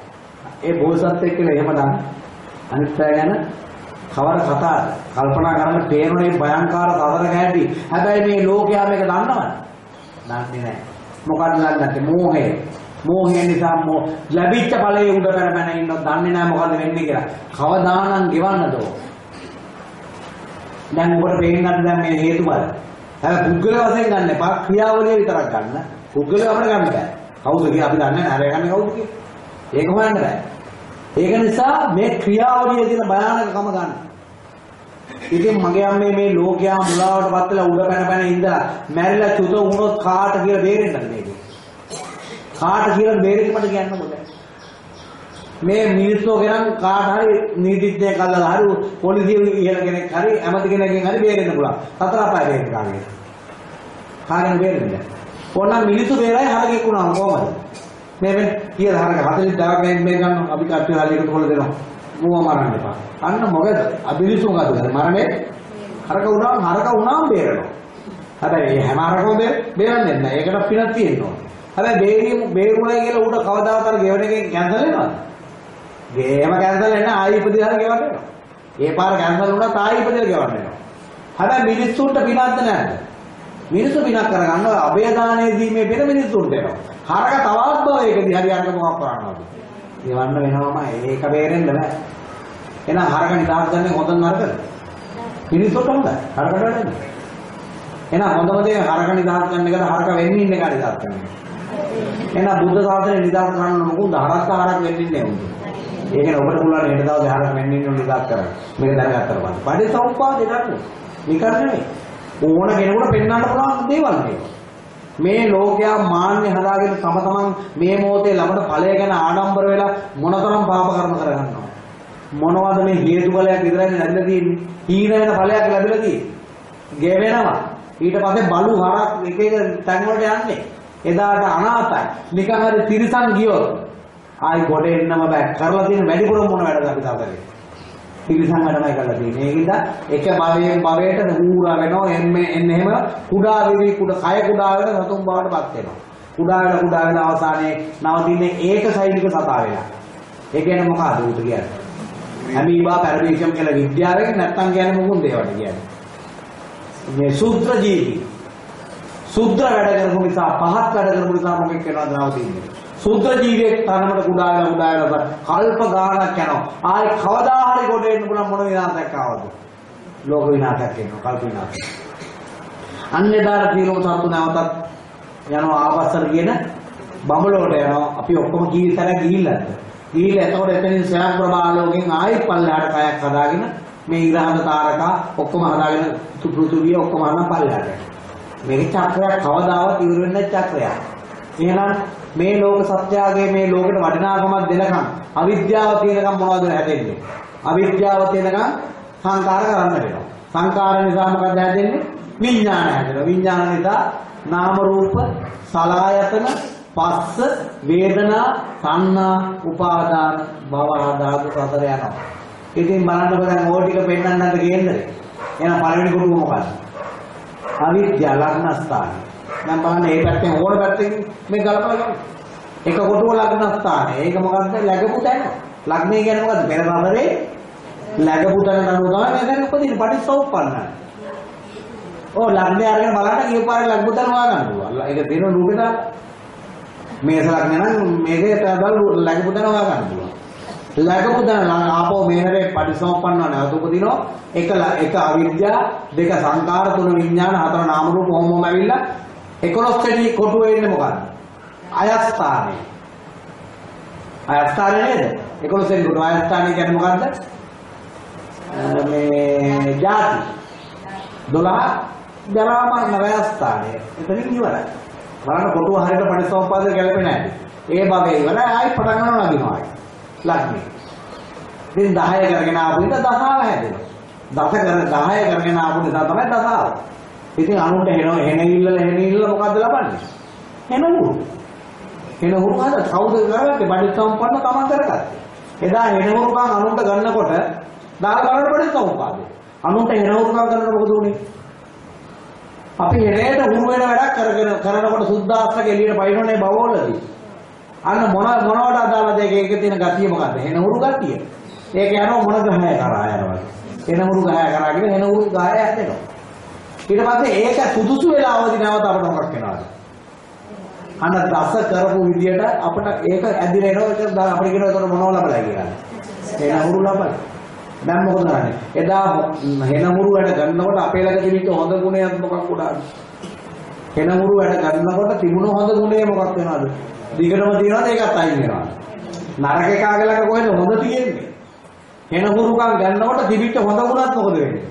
ඒ බෝසත්ත්වෙක් කියලා එහෙම දන්නේ. අනිත් අය ගැන කවර කතාවද කල්පනා කරන්න පේනනේ භයංකාර සතර කැටි හැබැයි මේ ලෝකයා මේක දන්නවද දන්නේ නැහැ. මොකක්ද දන්නේ නැත්තේ? මෝහය. මෝහය නිසා මෝ ලැබිච්ච ඵලයේ උඩ පැන පැන ඉන්නව දන්නේ නැහැ මොකද්ද වෙන්නේ කියලා. කවදානම් ගෙවන්නද ඕක? දැන් ඔබට පේන්නත් දැන් මේ හේතු බල. හැබැයි පුද්ගල වශයෙන් ගන්න එපා ක්‍රියාවලිය විතරක් ගන්න. පුද්ගල අපිට ගන්න බෑ. කවුද කියලා අපි දන්නේ නැහැ. අර ගන්නේ කවුද කියලා. ඒක හොයන්න බෑ. ඒක නිසා මේ ක්‍රියාවලිය දින භයානකකම ගන්න. ඉතින් මගේ අම්මේ මේ ලෝකයා මුලාවට පත් වෙලා උඩ පැන පැන ඉඳලා මැරිලා චුත වුණොත් කාට කියලා බේරෙන්නද මේක? කාට කියලා බේරෙන්න මට කියන්න මොකද? මේ මිනිස්සු ගෙනන් කාට හරි නීතිඥයෙක් අල්ලලා හරි පොලිසිය ඉහළ කෙනෙක් හරි ඇමති කෙනෙක්ගෙන් හරි බේරෙන්න පුළුවන්. සතර අපාය බේරෙන්න කාගෙන්? කාගෙන් බේරෙන්නද? ඕනනම් මිනිස්සු බේරයි හරකෙක් වුණාම කොහමද? මේ මේ කියලා හරක 40000 මේ ගන්න අපි කට්ටිය හරි එකතු කරලා දෙනවා. මුව මරන්න එපා. අන්න මොකද? අබිලිසු මොකද? මරණය හරක වුණාම හරක වුණාම බේරෙනවා. හැබැයි මේ හැම හරකම බේරන්නේ නැහැ. ඒකට පිනක් තියෙනවා. හැබැයි බේරීම බේරුණා කියලා උඩ කවදාවත් අර ගෙවන එකෙන් කැන්සල් වෙනවද? ගේම කැන්සල් වෙන්න ආයි ඉපදිලා හරි ගෙවන්න වෙනවා. ඒ පාර කැන්සල් වුණාත් ආයි ඉපදිලා ගෙවන්න වෙනවා. හැබැයි මිනිස්සුන්ට පිනක්ද නැද්ද? මිනිස්සු පිනක් කරගන්න අබේ දානේ දීමේ පෙර මිනිස්සුන්ට එනවා. හරක තවත් භවයකදී හරි අරක මොකක් කරන්නවද? ගෙවන්න වෙනවම ඒක බේරෙන්න බෑ. එහෙනම් හරක නිදාස් ගන්න හොඳ නරකද? මිනිස්සුන්ට හොඳයි. හරකට වැඩන්නේ. එහෙනම් හොඳම දේ හරක නිදාස් ගන්න එකට හරක වෙන්නේ ඉන්න එක නිදාස් ගන්න. එහෙනම් බුද්ධ ශාසනය නිදාස් කරන්න මොකද හරක් හරක් වෙන්නේ නැහැ උන්ට. ඒකනේ ඔබට පුළුවන් හෙට දවසේ හරක් වෙන්නේ ඉන්න නිදාස් කරන්න. මේක දැනගත්තට පස්සේ. පරිසම්පාදේ ගන්න. නිකන් නෙමෙයි. ඕන කෙනෙකුට පෙන්වන්න පුළුවන් දේවල් මේක. මේ ලෝකයා මාන්නේ හදාගෙන තම තමන් මේ මොහොතේ ළමන ඵලය ගැන ආඩම්බර වෙලා මොනතරම් පාප කර්ම කරගන්නවද? මොනවද මේ හේතු බලයක් විතරයි ලැබිලා තියෙන්නේ. හීන වෙන ඵලයක් ලැබිලා තියෙන්නේ. ගෙවෙනවා. ඊට පස්සේ බලු හරක් එක එක තැන් වලට යන්නේ. එදාට අනාතයි. නිකන් හරි තිරිසන් ගියොත් ආයි ගොඩ එන්නම බෑ. කරලා තියෙන වැඩිපුර මොන වැඩද අපි තාතලේ. තිරිසන් වැඩමයි කරලා තියෙන්නේ. ඒකින්ද එක භවයෙන් භවයට ඌරා වෙනවා. එන්නේ එන්නේ එහෙම කුඩා වෙවි කුඩ කය කුඩා වෙන සතුන් බවට පත් වෙනවා. කුඩා වෙන කුඩා වෙන අවසානයේ නවතින්නේ ඒක සෛනික සතා වෙලා. ඒ කියන්නේ මොකක්ද උට කියන්නේ? ඇමීබා පැරමීෂම් කියලා විද්‍යාවෙන් නැත්තම් කියන්නේ මොකුන්ද ඒවට කියන්නේ. මේ සූත්‍ර ජීවි. සූත්‍ර වැඩ කරපු නිසා පහත් වැඩ කරපු නිසා මොකෙක් වෙනවද නවතින්නේ. සූත්‍ර ජීවියෙක් තරමට කුඩා වෙලා කුඩා වෙලා කල්ප ගාණක් යනවා. ආයි කවදා හරි කොට එන්න පුළුවන් මොන විනාශයක් ආවද? ලෝක විනාශයක් එනවා කල්ප විනාශයක්. අන්‍යදාර තීරෝ සත්තු නැවතත් යනවා ආපස්සට කියන බඹලෝට යනවා. අපි ඔක්කොම ජීවිතය ගිහිල්ලාද? ගිහිල්ලා එතකොට එතනින් ස්වයං ප්‍රභාලෝකෙන් ආයෙත් පල්ලෙහාට කයක් හදාගෙන මේ ඉරහඳ තාරකා ඔක්කොම හදාගෙන පෘථුවිය ඔක්කොම හදන පල්ලෙහාට. මේක චක්‍රයක් කවදාවත් ඉවර වෙන්නේ චක්‍රයක්. එහෙනම් මේ ලෝක සත්‍යයේ මේ ලෝකෙට වටිනාකමක් දෙනකම් අවිද්‍යාව තියෙනකම් මොනවද හැදෙන්නේ? අවිද්‍යාව තියෙනකම් සංකාර කරන්න වෙනවා. සංකාර නිසා මොකද හැදෙන්නේ? විඥාන හැදෙනවා. විඥාන නිසා නාම රූප සලආයතන පස්ස වේදනා සංනා උපාදාන භව ආදාතු හතර යනවා. ඉතින් බලන්නකො දැන් ඕ ටික පෙන්වන්නත් ගේන්නද? එහෙනම් පළවෙනි කොටුව මොකක්ද? අවිද්‍යාව ලග්නස්ථානයි. දැන් බලන්න මේ පැත්තෙන් ඕන පැත්තකින් මේ ගලපලා ගන්න. එක කොටුව ලග්නස්ථානය. ඒක මොකද්ද? läගපු තැන. ලග්නේ කියන්නේ මොකද්ද? පෙර බබරේ läගපු තැන අනුව තමයි දැන් උපදින පටිච්චසමුප්පන්නයි. ඕ ලග්නේ අරගෙන බලන්න කියපාරේ läගපු තැන හොයාගන්න පුළුවන්. ඒක දෙන රූපේ දාලා මේස ලග්නේ නම් මේකේ තදල් läගපු තැන හොයාගන්න පුළුවන්. läගපු තැන ආපෝ මේහරේ පටිච්චසමුප්පන්නව නැවත උපදිනවා. එක එක අවිද්‍යාව, දෙක සංකාර, තුන විඥාන, හතර නාම රූප කොහොමම ඇවිල්ලා 11 වෙනි කොටුවේ ඉන්නේ මොකද්ද? අයස්ථානේ. අයස්ථානය නේද? 11 වෙනි කොට අයස්ථානය කියන්නේ මොකද්ද? මේ ಜಾති 12 ජරා මරණ වයස්ථානය එතනින් ඉවරයි. බලන්න කොටුව හරියට පරිසම්පාදක ගැලපෙන්නේ නැහැ. ඒ භවයේ ඉවරයි. ආයි පටන් ගන්නවා නගිනවා ආයි. ලග්නේ. ඉතින් 10 කරගෙන ආපු ඉත දසාව හැදෙනවා. දස කර 10 කරගෙන ආපු නිසා තමයි දසාව. ඉතින් අනුන්ට හෙන හෙනගිල්ල හෙනගිල්ල මොකද්ද ලබන්නේ හෙනගුරු හෙනගුරු හද කවුද කරගත්තේ පරිසම්පන්න තමන් කරගත්තේ එදා හෙනගුරුකම් අනුන්ට ගන්නකොට දාලා බලන්න පරිසම්පාදේ අනුන්ට හෙනගුරුකම් කරනකොට මොකද උනේ අපි හෙරේට හුරු වෙන වැඩක් කරගෙන කරනකොට සුද්ධාස්තක එළියට පයින්නනේ බවවලදී. අන්න මොන මොනවට අදාළද ඒක ඒකේ තියෙන ගතිය මොකද්ද? එන හුරු ගතිය. ඒක යනවා මොන ග්‍රහය කරා යනවා. එන හුරු ග්‍රහය කරා කියන එන හුරු ග්‍රහය ඇදෙනවා. ඊට පස්සේ ඒක සුදුසු වෙලාවදී නැවත අපිට මොකක් වෙනවද? අන්න දස කරපු විදියට අපිට ඒක ඇදිලා එනවා ඒක අපිට කියනවා ඒකට මොනව ලබලා කියලා. එන හුරු ලබලා. දැන් මොකද කරන්නේ? එදා හෙනමුරු වැඩ ගන්නකොට අපේ ළඟ තිබිච්ච හොඳ ගුණයක් මොකක් උඩාද? හෙනමුරු වැඩ ගන්නකොට තිබුණ හොඳ ගුණය මොකක් වෙනවද? දිගටම තියනවාද ඒකත් අයින් වෙනවද? නරක එකාගේ ළඟ කොහෙද හොඳ තියෙන්නේ? හෙනමුරුකම් ගන්නකොට තිබිච්ච හොඳ ගුණත් මොකද වෙන්නේ?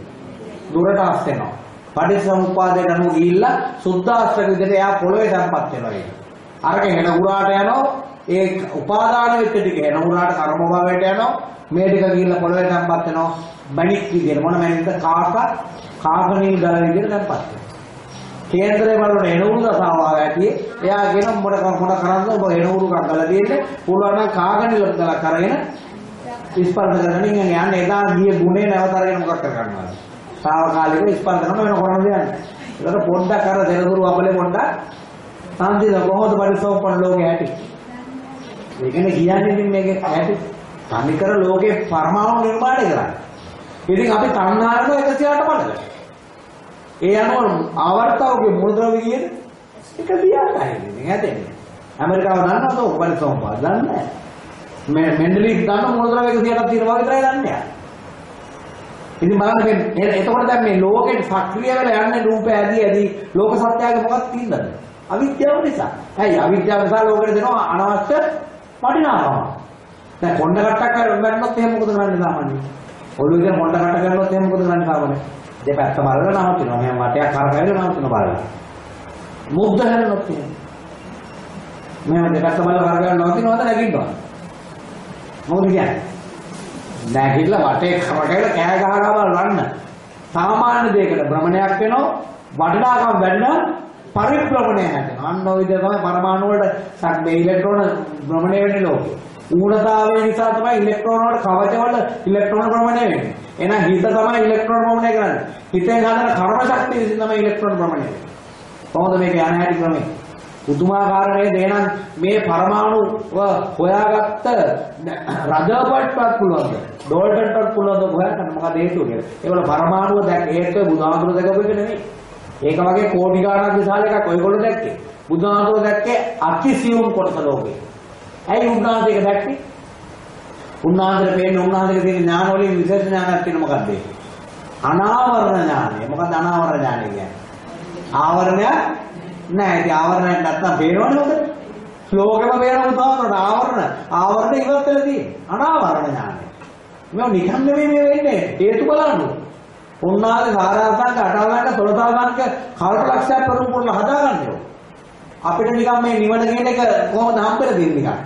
දුරට අස් වෙනවා. පටිච්චසමුප්පාදයට අනුව ගිහිල්ලා සුද්ධාස්ත්‍ර විදිහට එයා පොළවේ තැම්පත් වෙනවා ඒක. අරක හෙනමුරාට යනවා. ඒ උපාදාන වෙච්ච ටික හෙනමුරාට කර්ම භවයට යනවා. මේ ටික ගිහිල්ලා පොළවේ තැම්පත් වෙනවා. බණික් විදියට මොන මැනින්ද කාක කාගනිල් ගල විදියට තැම්පත් වෙනවා. කේන්දරේ බලන එනවුරු දසාවා ඇටි එයා කියන මොඩ මොඩ කරන්ද? ඔබ එනවුරු කංගල දෙන්නේ පුළුවන් නම් කාගනිල් ගල කරගෙන ස්පර්ශ කරගෙන යන්නේ එදා ගිය ගුණේ නැවත අරගෙන මොකක් කර ගන්නවද සාවකාලිකව ස්පර්ශ කරන වෙන කොරන්න දෙන්නේ ඒකට පොඩ්ඩක් අර දෙනදුරු අපලේ පොඩ්ඩක් සාන්තිද කොහොමද පරිසෝපන ලෝකේ ඇටි ඒකනේ කියන්නේ ඉතින් මේකේ ඇටි තනිකර ලෝකේ පරමාණු නිර්මාණය කරන්නේ. ඉතින් අපි තණ්හාරම 108 බලද. ඒ අනුව ආවර්තවගේ මූලද්‍රව්‍ය කියන්නේ 108යි. ඉතින් හැදෙන්නේ. ඇමරිකාව දන්නවද ඔය පරිසම්පාද දන්නේ නැහැ. මේ මෙන්ඩලික් දන්න මූලද්‍රව්‍ය 108ක් තියෙනවා විතරයි දන්නේ. ඉතින් බලන්න මේ එතකොට දැන් මේ ලෝකෙට සක්‍රිය වෙලා යන්නේ රූපය ඇදී ඇදී ලෝක සත්‍යයේ මොකක්ද තියෙනවද? අවිද්‍යාව නිසා. ඇයි අවිද්‍යාව නිසා ලෝකෙට දෙනවා අනවශ්‍ය වටිනාකම. දැන් කොණ්ඩ කට්ටක් වැටුනොත් එහෙම මොකද කරන්නේ සාමාන්‍යයෙන්? ඔළුවේ ඉඳන් කොණ්ඩ කට්ට කරනොත් එහෙම මොකද කරන්නේ සාමාන්‍යයෙන්? දෙපැත්ත බලලා නවතිනවා. මෙහෙම වටයක් කරකැවිලා නවතිනවා බලලා. මුද්ද හැරෙනොත් එහෙම. මෙහෙම දෙපැත්ත බලලා කරකැවිලා නවතිනවද නැගිටිනවා? මොකද කියන්නේ? නැගිටලා වටේ කරකැවිලා කෑ ගහනවා බලන්න. සාමාන්‍ය දෙයකට භ්‍රමණයක් වෙනවා වටිනාකම් වැඩිනම් පරිභ්‍රමණය හැදෙනවා. අන්න ඔය විදිහ තමයි පරමාණු වලට සක් මේ ඉලෙක්ට්‍රෝන භ්‍රමණය වෙන්නේ ලෝකේ. ඌනතාවය නිසා තමයි ඉලෙක්ට්‍රෝන වලට කවච වල ඉලෙක්ට්‍රෝන භ්‍රමණය වෙන්නේ. එහෙනම් හිත තමයි ඉලෙක්ට්‍රෝන භ්‍රමණය කරන්නේ. හිතෙන් හදන කර්ම ශක්තිය විසින් තමයි ඉලෙක්ට්‍රෝන භ්‍රමණය වෙන්නේ. කොහොමද මේක යන හැටි ක්‍රමය? පුදුමාකාර නේද? එහෙනම් මේ පරමාණු හොයාගත්ත රජපට්ටත් පුළුවන්ද? ඩෝල්ටන්ටත් පුළුවන්ද හොයාගන්න මොකද හේතුව කියලා. ඒවල පරමාණුව දැක් ඒක බුදුහාමුදුර දැකපු එක නෙමෙයි. ඒක වගේ කෝටි ගාණක් විශාල එකක් ඔයගොල්ලෝ දැක්කේ. බුදුහාමුදුර දැක්කේ අතිසියුම් කොටස ලෝකේ. ඇයි උන්වහන්සේ ඒක දැක්කේ? උන්වහන්සේට පේන්නේ උන්වහන්සේගේ තියෙන ඥාන වලින් විශේෂ ඥානයක් තියෙන මොකද්ද? අනාවරණ ඥානය. මොකක්ද අනාවරණ ඥානය කියන්නේ? ආවරණයක් නෑ. ඉතින් ආවරණයක් නැත්තම් පේනවනේ මොකද? ශ්ලෝකෙම පේන උදාහරණ ආවරණ. ආවරණ ඉවත් වෙලා තියෙන්නේ. අනාවරණ ඥානය. මේව නිකන් නෙමෙයි මේ වෙන්නේ. හේතු බලන්න. උන්වහන්සේ සාරාංශක අටවලට සොළසාංශක කල්පලක්ෂයක් පරිපූර්ණ හදාගන්නේ. අපිට නිකන් මේ නිවන කියන එක කොහොමද හම්බෙලා දෙන්නේ නිකන්?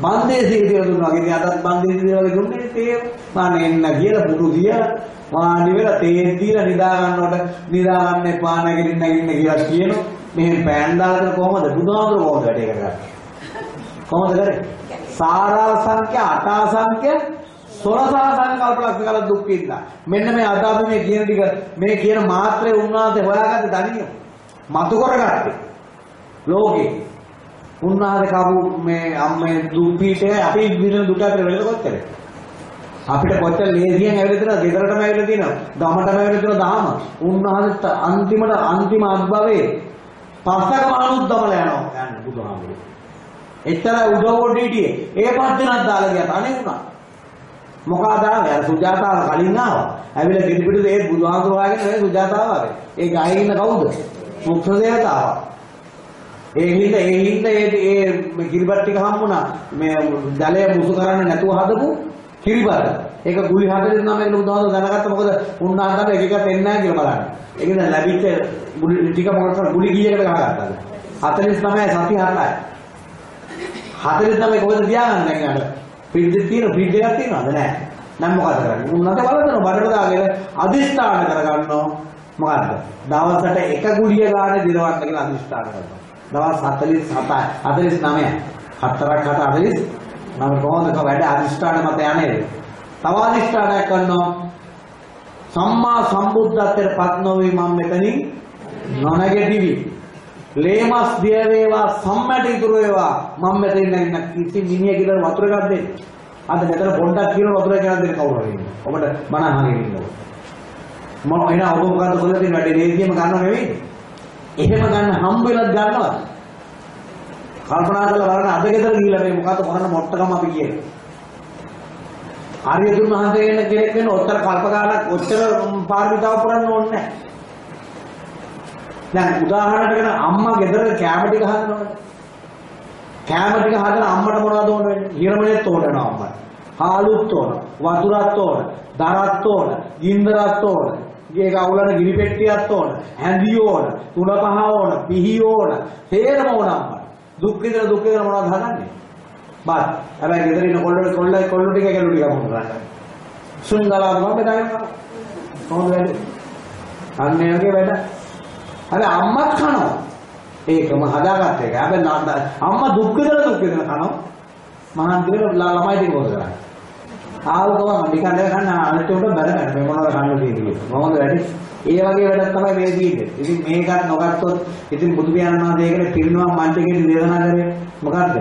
බන්දේසිය කියලා දුන්නා. ඉතින් අදත් බන්දේසිය වගේ දුන්නේ තේ මානේ එන්න කියලා පුරු කියලා වාඩි වෙලා තේ දීලා නිදා ගන්නකොට නිදා ගන්න එපා නැගිටින්න නැගින්න කියලා කියනවා. මෙහෙම පෑන් දාලා කොහොමද බුදුහාමුදුර කොහොමද වැඩේ කරන්නේ? කොහොමද කරේ? සාරා සංඛ්‍ය අටා සංඛ්‍ය සොරසා සංකල්පලක් කියලා දුක් විඳලා. මෙන්න මේ අද අපි මේ කියන ටික මේ කියන මාත්‍රේ උන්වහන්සේ හොයාගත්ත දණියෝ. මතු කරගත්තේ. ලෝකේ උන්වහන්සේ කවු මේ අම්මේ දුක් පීඨය අපි විඳින දුක අතර වෙනස කොච්චරද? අපිට කොච්චර ලේසියෙන් ඇවිල්ලා තියෙනවද? ගෙදරටම ඇවිල්ලා තියෙනවද? ගමටම ඇවිල්ලා තියෙනවද? දහම. උන්වහන්සේ අන්තිමට අන්තිම අත්භවයේ පස්සක මානුත් දමලා යනවා යන්නේ බුදුහාමුදුරුවෝ. එතන උදව් කොට හිටියේ. ඒ පස් දෙනක් දාලා ගියා. අනේ වුණා. මොකද ආවේ? සුජාතාව කලින් ආවා. ඇවිල්ලා ගෙඩි පිටු ඒ බුදුහාමුදුරුවෝ ආගෙන ඒ සුජාතාව ආවේ. ඒ ගහේ ඉන්න කවුද? මුක්ෂ දේවතාවා. ඒ හින්දා ඒ ඒ ඒ කිරිබත් ටික හම්බුණා. මේ ජලය මුසු කරන්නේ නැතුව හදපු කිරිබත්. ඒක ගුලි 49 කට බුදුහාමුදුරුවෝ දැනගත්ත මොකද උන්වහන්සේට එක එක දෙන්නේ නැහැ කියලා බලන්න. ඒකද ලැබිච්ච ගුලි ටික මොකක්ද ගුලි කීයකට ගහගත්තද? 49 සති 7යි. 49 කොහෙද තියාගන්නේ දැන් අර ෆ්‍රිජ් එකේ තියෙන ෆ්‍රිජ් එකක් තියෙනවද නැහැ. නම් මොකද කරන්නේ? උන්නට බලනවා බඩට දාගෙන අදිස්ථාන කරගන්නවා. මොකද්ද? දවසට එක ගුලිය ගානේ දිනවන්න කියලා අදිස්ථාන කරනවා. දවස් 47යි 49යි. හතරක් හත 40 නම් කොහොමද වැඩ අදිස්ථාන මත යන්නේ? තව අදිස්ථානයක් කරනවා. සම්මා සම්බුද්ධත්වයට පත් නොවේ මම මෙතනින් නොනැගටිවි. ලේමස් දිය වේවා සම්මැට ඉතුරු වේවා මම මෙතන ඉන්න කිසි මිනිහ කියලා වතුර එකක් දෙන්න. අද මෙතන පොඩ්ඩක් කියලා වතුර එකක් දෙන්න කවුරු හරි ඉන්නවා. ඔබට බණ අහගෙන ඉන්නවා. මම එන ඔබ මොකද්ද කරලා තියෙන වැඩේ නේදියම ගන්නව නෙවෙයි. එහෙම ගන්න හම්බ වෙලත් ගන්නවද? කල්පනා කරලා බලන්න අද ගෙදර ගිහිල්ලා මේ මොකද්ද කරන්න මොට්ටකම අපි කියන්නේ. ආර්යතුන් මහන්සේ වෙන කෙනෙක් වෙන ඔච්චර කල්ප ගානක් ඔච්චර පාරමිතාව පුරන්න ඕනේ නැහැ. දැන් උදාහරණයකට කියන අම්මා ගෙදර කෑම ටික හදනවනේ. කෑම ටික හදන අම්මට මොනවද ඕන වෙන්නේ? හිරමණෙත් ඕනනවා අම්මට. හාලුත් ඕන, වතුරත් ඕන, දරත් ඕන, ගින්දරත් ඕන. ඒක අවුලන ගිනි පෙට්ටියක් ඕන, හැඳි ඕන, තුන පහ ඕන, පිහි ඕන, තේරම ඕන අම්මට. දුක් විඳලා දුක් විඳලා මොනවද හදන්නේ? බාත්. හැබැයි ගෙදර ඉන්න කොල්ලෝ කොල්ලයි කොල්ලෝ ටික ගැලු ටික මොකද කරන්නේ? සුන්දරව මම දාගෙන කොහොමද වෙන්නේ? අන්න ඒ වගේ වැඩ. හැබැයි අම්මත් කනවා. ඒකම හදාගත්ත එක. හැබැයි නා- අම්මා දුක් විඳලා දුක් විඳලා කනවා. මහන්සියල ළමයි දෙක මොකද කරන්නේ? ආවකම නිකන් දැක ගන්න අනිත් උඩ බැලගන්න මේ මොනවද කන්න තියෙන්නේ. මොකද වැඩි? ඒ වගේ වැඩක් තමයි මේ තියෙන්නේ. ඉතින් මේකත් නොගත්තොත් ඉතින් බුදු පියාණන් වහන්සේ ඒකට පිරිනුවම් මන්ත්‍රකේ දේශනා කරේ මොකද්ද?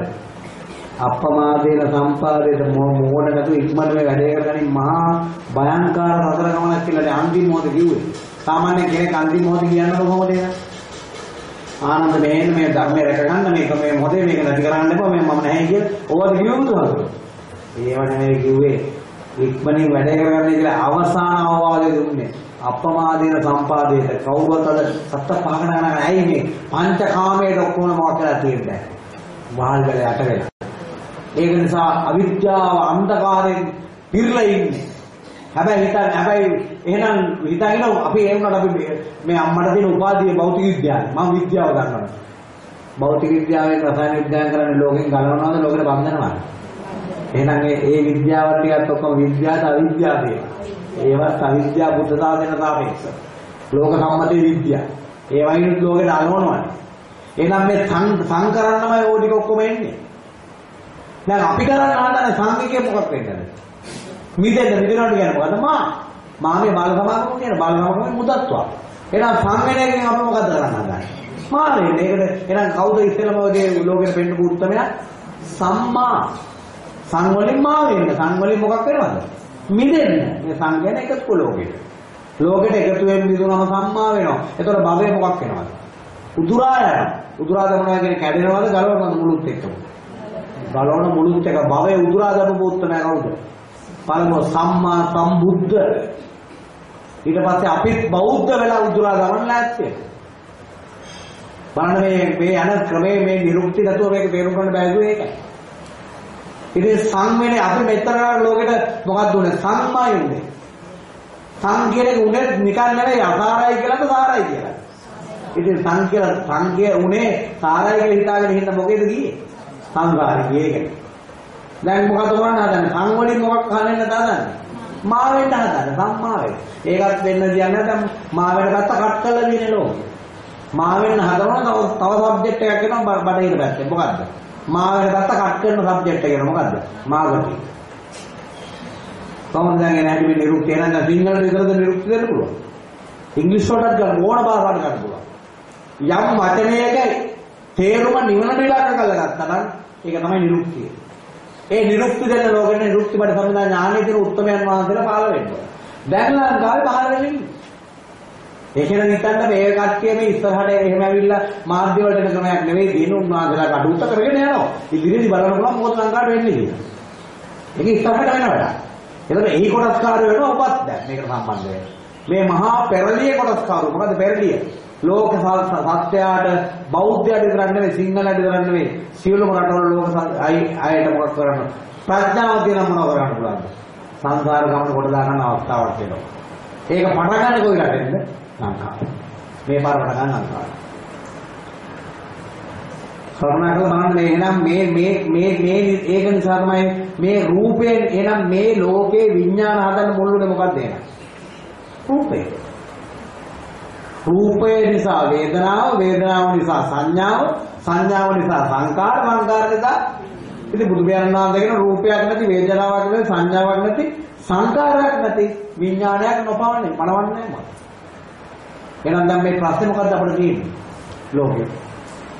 අප්පමාදේන සම්පාදේට මොහොන නැතු ඉක්මනට මේ වැඩේ කරගනින් මහා භයංකාර රතර ගමනක් කියලා අන්තිම මොහොත කිව්වේ. සාමාන්‍ය කෙනෙක් අන්තිම මොහොත කියන්නේ කොහොමද ඒක? ආනන්ද මේන්න මේ ධර්මය රැකගන්න මේක මේ මොහොතේ මේක නැති කරන්න එපා මේ මම නැහැ කියලා ඕවද කිව්වද බුදුහාමුදුරුවෝ? ඒව නෙමෙයි කිව්වේ ඉක්මනින් වැඩ කරගන්න කියලා අවසාන අවවාදය දුන්නේ. අප්‍රමාදේන සම්පාදේට කවුරුත් අද සත්ත පහකට ගන්න ඇයි මේ පංචකාමයේ ඔක්කොම මොකක් කරලා තියෙන්නේ? වහල් වල යට වෙලා. ඒක නිසා අවිද්‍යාව අන්ධකාරයෙන් පිරලා ඉන්නේ. හැබැයි හිතන්න හැබැයි එහෙනම් හිතගෙන අපි ඒ වුණාට අපි මේ- මේ අම්මට දෙන උපාධිය භෞතික විද්‍යාව. මම විද්‍යාව ගන්නවා. භෞතික විද්‍යාවෙන් රසායන විද්‍යාව කරන්නේ ලෝකෙන් ගලවනවාද ලෝකෙට බඳිනවාද? එහෙනම් ඒ ඒ විද්‍යාව ටිකත් ඔක්කොම විද්‍යාවට අවිද්‍යාව දේවා. ඒවත් අවිද්‍යාව බුද්ධ සාධන සාපේක්ෂ. ලෝක සම්මතයේ විද්‍යාව. ඒ වයින්ුත් ලෝකෙට අලවනවානේ. එහෙනම් මේ සං සංකරන්නමයි ඕ ටික ඔක්කොම එන්නේ. දැන් අපි කරන්න ආදන සංඝිකේ මොකක් වෙන්නද? මිදෙන්න මිදෙනවට කියන්නේ මොකද්ද? මා. මාගේ බාල සමාගම කියන බාල සමාගමේ මුදත්වා. එහෙනම් සංවේදනයෙන් අපි මොකද කරන්න හදන්නේ? මානේ. මේකට එහෙනම් කවුද ඉස්සෙල්ලාම වගේ ලෝකෙට පෙන්නපු උත්තරමයා? සම්මා. සං වලින් මා වෙන්න. සං වලින් මොකක් වෙනවද? මිදෙන්න. මේ සං කියන එකතු ලෝකෙට. ලෝකෙට එකතු වෙන්න මිදුනම සම්මා වෙනවා. එතකොට භවය මොකක් වෙනවද? උදුරා යනවා. උදුරා දමනවා කියන්නේ කැඩෙනවද ගලවනවද මුළුත් එක්කම? ගලවන මුළුත් එක භවයේ උදුරා දමපු උත්තරමයා කවුද? පළමුව සම්මා සම්බුද්ධ ඊට පස්සේ අපිත් බෞද්ධ වෙලා උදුරා ගමන් ලෑස්තිය. බලන්න මේ මේ යන ක්‍රමයේ මේ නිරුක්ති නැතුව මේක තේරුම් ගන්න බැහැ ඒකයි. ඉතින් සංවේනේ අපි මෙතන ලෝකෙට මොකක්ද උනේ? සංමයි උනේ. සං කියන එක උනේ නිකන් නෙවෙයි අසාරයි කියලාද සාරයි කියලා. ඉතින් සං කියලා සංකේ උනේ සාරයි කියලා හිතාගෙන හින්න මොකේද ගියේ? සංඝාරේ ගියේ. දැන් මොකද කරන්නේ හදන්නේ? සං වලින් මොකක් කන්නේ නැද හදන්නේ? මා වෙන්න හදන්නේ සම්මා වෙන්න. ඒකත් වෙන්න දියන්නේ දැන් මා වෙන පැත්ත කට් කරලා දිනේ ලෝකෙ. මා වෙන්න හදනවා තව තව සබ්ජෙක්ට් එකක් එනවා බඩේට පැත්තේ. මොකද්ද? මා වෙන පැත්ත කට් කරන සබ්ජෙක්ට් එක එනවා මොකද්ද? මාගටි. කොහොමද දැන් එන හැටි මේ නිරුක්තිය නම් සිංහලට විතරද නිරුක්ති දෙන්න පුළුවන්. ඉංග්‍රීසි වලට ගන්න ඕන භාෂාවට ගන්න පුළුවන්. යම් වචනයක තේරුම නිවනට ඉලක්ක කරලා ගත්තා නම් ඒක තමයි නිරුක්තිය. ඒ නිරුක්ති දෙන්න ලෝකෙට නිරුක්ති බඩ සම්මදා ඥානයේ තියෙන උත්තරයන් වහන්සේලා පහළ වෙනවා. දැන් ලංකාවේ පහළ වෙන්නේ. ඒකෙන් හිතන්න මේ කට්ටිය මේ ඉස්සරහට එහෙම ඇවිල්ලා මාධ්‍ය වලට එන ක්‍රමයක් නෙවෙයි දින උන්වහන්සේලා කටුත කරගෙන යනවා. ඉදිරියේදී බලන්න පුළුවන් මොකද ලංකාවට වෙන්නේ කියලා. ඒක ඉස්සරහට වෙන වැඩක්. එතකොට එහි කොටස්කාරය වෙනවා ඔබත් දැන් මේකට සම්බන්ධ වෙනවා. මේ මහා පෙරළිය කොටස්කාරය මොකද පෙරළිය? ලෝක සත්‍යයට බෞද්ධයට විතරක් නෙවෙයි සිංහලයට විතරක් නෙවෙයි සියලුම රටවල ලෝක අයට මොකක් කරන්න ප්‍රඥාව තියෙන මොනව කරන්න පුළුවන්ද සංසාර ගමන කොට දාගන්න අවස්ථාවක් තියෙනවා ඒක පටන් ගන්න කොයි රටෙන්ද? ලංකාව. මේ පාර පටන් ගන්න ලංකාව. කරුණාකරලා බලන්න මේ එහෙනම් මේ මේ මේ මේ ඒක නිසා තමයි මේ රූපයෙන් එහෙනම් මේ ලෝකේ විඥාන හදන්න මුල්ුනේ මොකක්ද එහෙනම්? රූපේ රූපය නිසා වේදනාව වේදනාව නිසා සංඥාව සංඥාව නිසා සංකාර සංකාර නිසා ඉතින් බුදු පියාණන් වහන්සේගෙන රූපයක් නැති වේදනාවක් නැති සංඥාවක් නැති සංකාරයක් නැති විඥානයක් නොපවන්නේ පණවන්නේ නැහැ මම එහෙනම් දැන් මේ ප්‍රශ්නේ මොකද්ද අපිට තියෙන්නේ ලෝකේ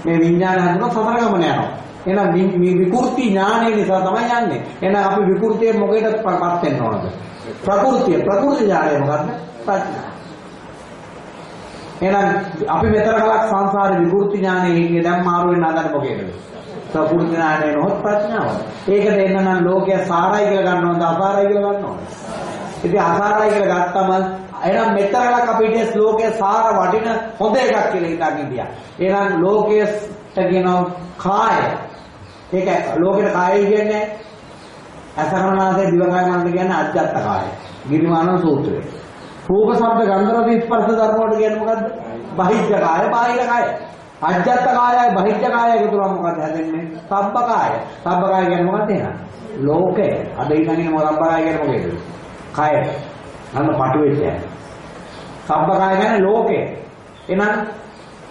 මේ විඥාන හඳුනන සමර ගමන යනවා. එහෙනම් මේ විකෘති ඥානය නිසා තමයි යන්නේ. එහෙනම් අපි විකෘතිය මොකේදපත් වෙන්න ඕනද? ප්‍රകൃතිය. ප්‍රകൃති ඥානය මොකද්ද? ප්‍රඥා. එහෙනම් අපි මෙතර කලක් සංසාරේ විකෘති ඥානයේ ඉන්නේ දැන් මාරු වෙන්න හදන මොකේද? ප්‍රകൃති ඥානය නොහොත් ප්‍රඥාව. ඒකට එන්න නම් ලෝකය සාරයි කියලා ගන්නවද අසාරයි කියලා ගන්නවද? ඉතින් අසාරයි කියලා ගත්තම එහෙනම් මෙතරලක් අපිට ලෝකයේ සාර වටින හොඳ එකක් කියලා හිතාගෙන ඉඳියා. එහෙනම් ලෝකයට කියනවා කාය. ඒක ලෝකෙට කායය කියන්නේ අසරණාසේ දිවකාය මනස කියන්නේ අජ්ජත් කාය. ගිරිමාන සූත්‍රය. රූප ශබ්ද ගන්ධ රස ස්පර්ශ ධර්ම වලට කියන්නේ මොකද්ද? බහිද්ධ කාය, බාහිර කාය. අජ්ජත් කායයි බහිද්ධ කායයි එකතු කරා මොකද්ද හැදෙන්නේ? සබ්බ කාය. සබ්බ කාය කියන්නේ මොකක්ද එහෙනම්? ලෝකය. අද ඉඳගෙන මොකක්ද සබ්බ කාය කියන්නේ මොකේද? කාය. අන්න පටු වෙච්ච. සබ්බකාය කියන්නේ ලෝකය. එහෙනම්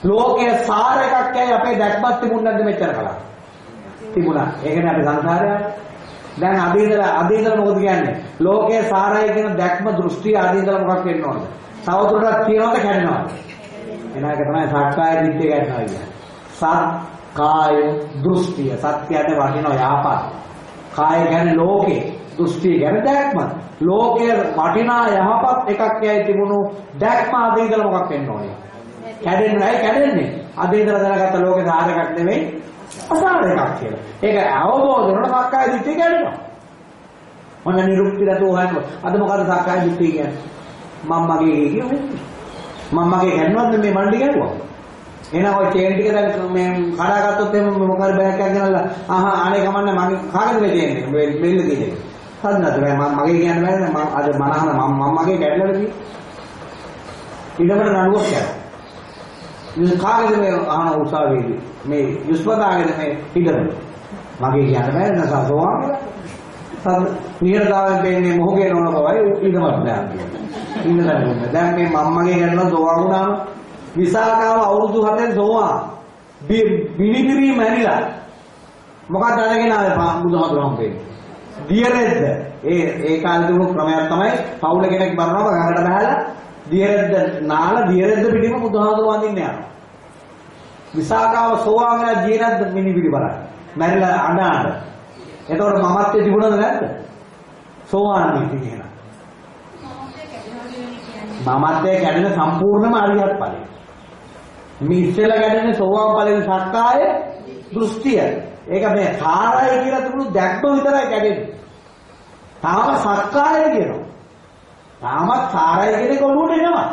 ලෝකයේ සාර එකක් ඇයි අපේ දැක්මක් තිබුණ නැද්ද මෙච්චර කලක්? තිබුණා. ඒ කියන්නේ අපි සංසාරය. දැන් අදීදලා අදීදලා මොකද කියන්නේ? ලෝකයේ සාරය කියන දැක්ම දෘෂ්ටි අදීදලා මොකක් වෙන්න ඕනද? තවදුරටත් තියනවද කැඩෙනවද? එහෙනම් ඒක තමයි සක්කාය දිට්ඨිය ගන්නවා කියන්නේ. සක්කාය දෘෂ්ටිය සත්‍යයට වටිනවා යාපත්. කාය කියන්නේ ලෝකේ දෘෂ්ටි ගැන දැක්ම. ලෝකයේ වටිනා යහපත් එකක් යයි තිබුණු දැක්ම අද ඉඳලා මොකක් වෙන්න ඕනේ? කැඩෙන්නේ නැහැ කැඩෙන්නේ. අද ඉඳලා දැනගත්ත ලෝකේ සාර එකක් නෙවෙයි අසාර එකක් කියලා. ඒක අවබෝධ වුණොත් සක්කාය දිට්ඨිය කැඩෙනවා. මොන නිරුක්තිලතෝ හයන අද මොකද සක්කාය දිට්ඨිය කියන්නේ? මම මගේ කියන්නේ. මම මගේ කන්නවද මේ මණ්ඩි ගැහුවා? එහෙනම් ඔය චේන් ටික දැන් මේ කඩාගත්තොත් එහෙම මොකද බෑග් එකක් ගෙනල්ලා ආහා අනේ කමන්නේ මගේ කාගෙද මේ චේන් එක? බෙල්ල තියෙන්නේ. හරිනද මම මගේ කියන්න බෑනේ මම අද මනහන මම මම මගේ කැඩලාද කිව්වේ ඊළඟට නඩුවක් කරා ඉතින් කාගේද මේ අහන උසාවියේදී මේ යුස්පදාගේද මේ හිඩම මගේ කියන්න බෑනේ නසසෝවා සත් නිහඬතාවයෙන් දෙන්නේ මොහොගේ නොවන බවයි ඊටමත් නෑ ඉන්නදන්නේ දැන් මේ මම්මගේ කරන දෝවා වුණාම විසාකාව අවුරුදු 7න් දෝවා බිලිබිලි මැරිලා මොකක්ද අරගෙන ආවේ බුදුහාමුදුරුවෝ හම්බෙන්නේ දියරෙද්ද ඒ ඒ කාලේ තිබුණු ක්‍රමයක් තමයි පවුල කෙනෙක් මරනවා ගහකට බහලා දියරෙද්ද නාලා දියරෙද්ද පිටිම බුදුහාමුදුරුවෝ වඳින්න යනවා. විසාකාව සෝවාන් වෙලා දියරෙද්ද මිනි පිටි බලන්න. මැරිලා අඬ අඬ. එතකොට මමත්වයේ තිබුණද නැද්ද? සෝවාන් වෙච්ච කෙනා. මමත්වයේ කැඩෙන සම්පූර්ණම අරියත් ඵලය. මේ ඉස්සෙල්ලා කැඩෙන සෝවාන් ඵලයේ සක්කාය දෘෂ්ටිය. ඒක මේ කාරය කියලා තිබුණු දැක්ම විතරයි කැඩෙන්නේ. තාම සක්කාය කියනවා. තාමත් සාරය කියන එක ඔළුවට එනවා.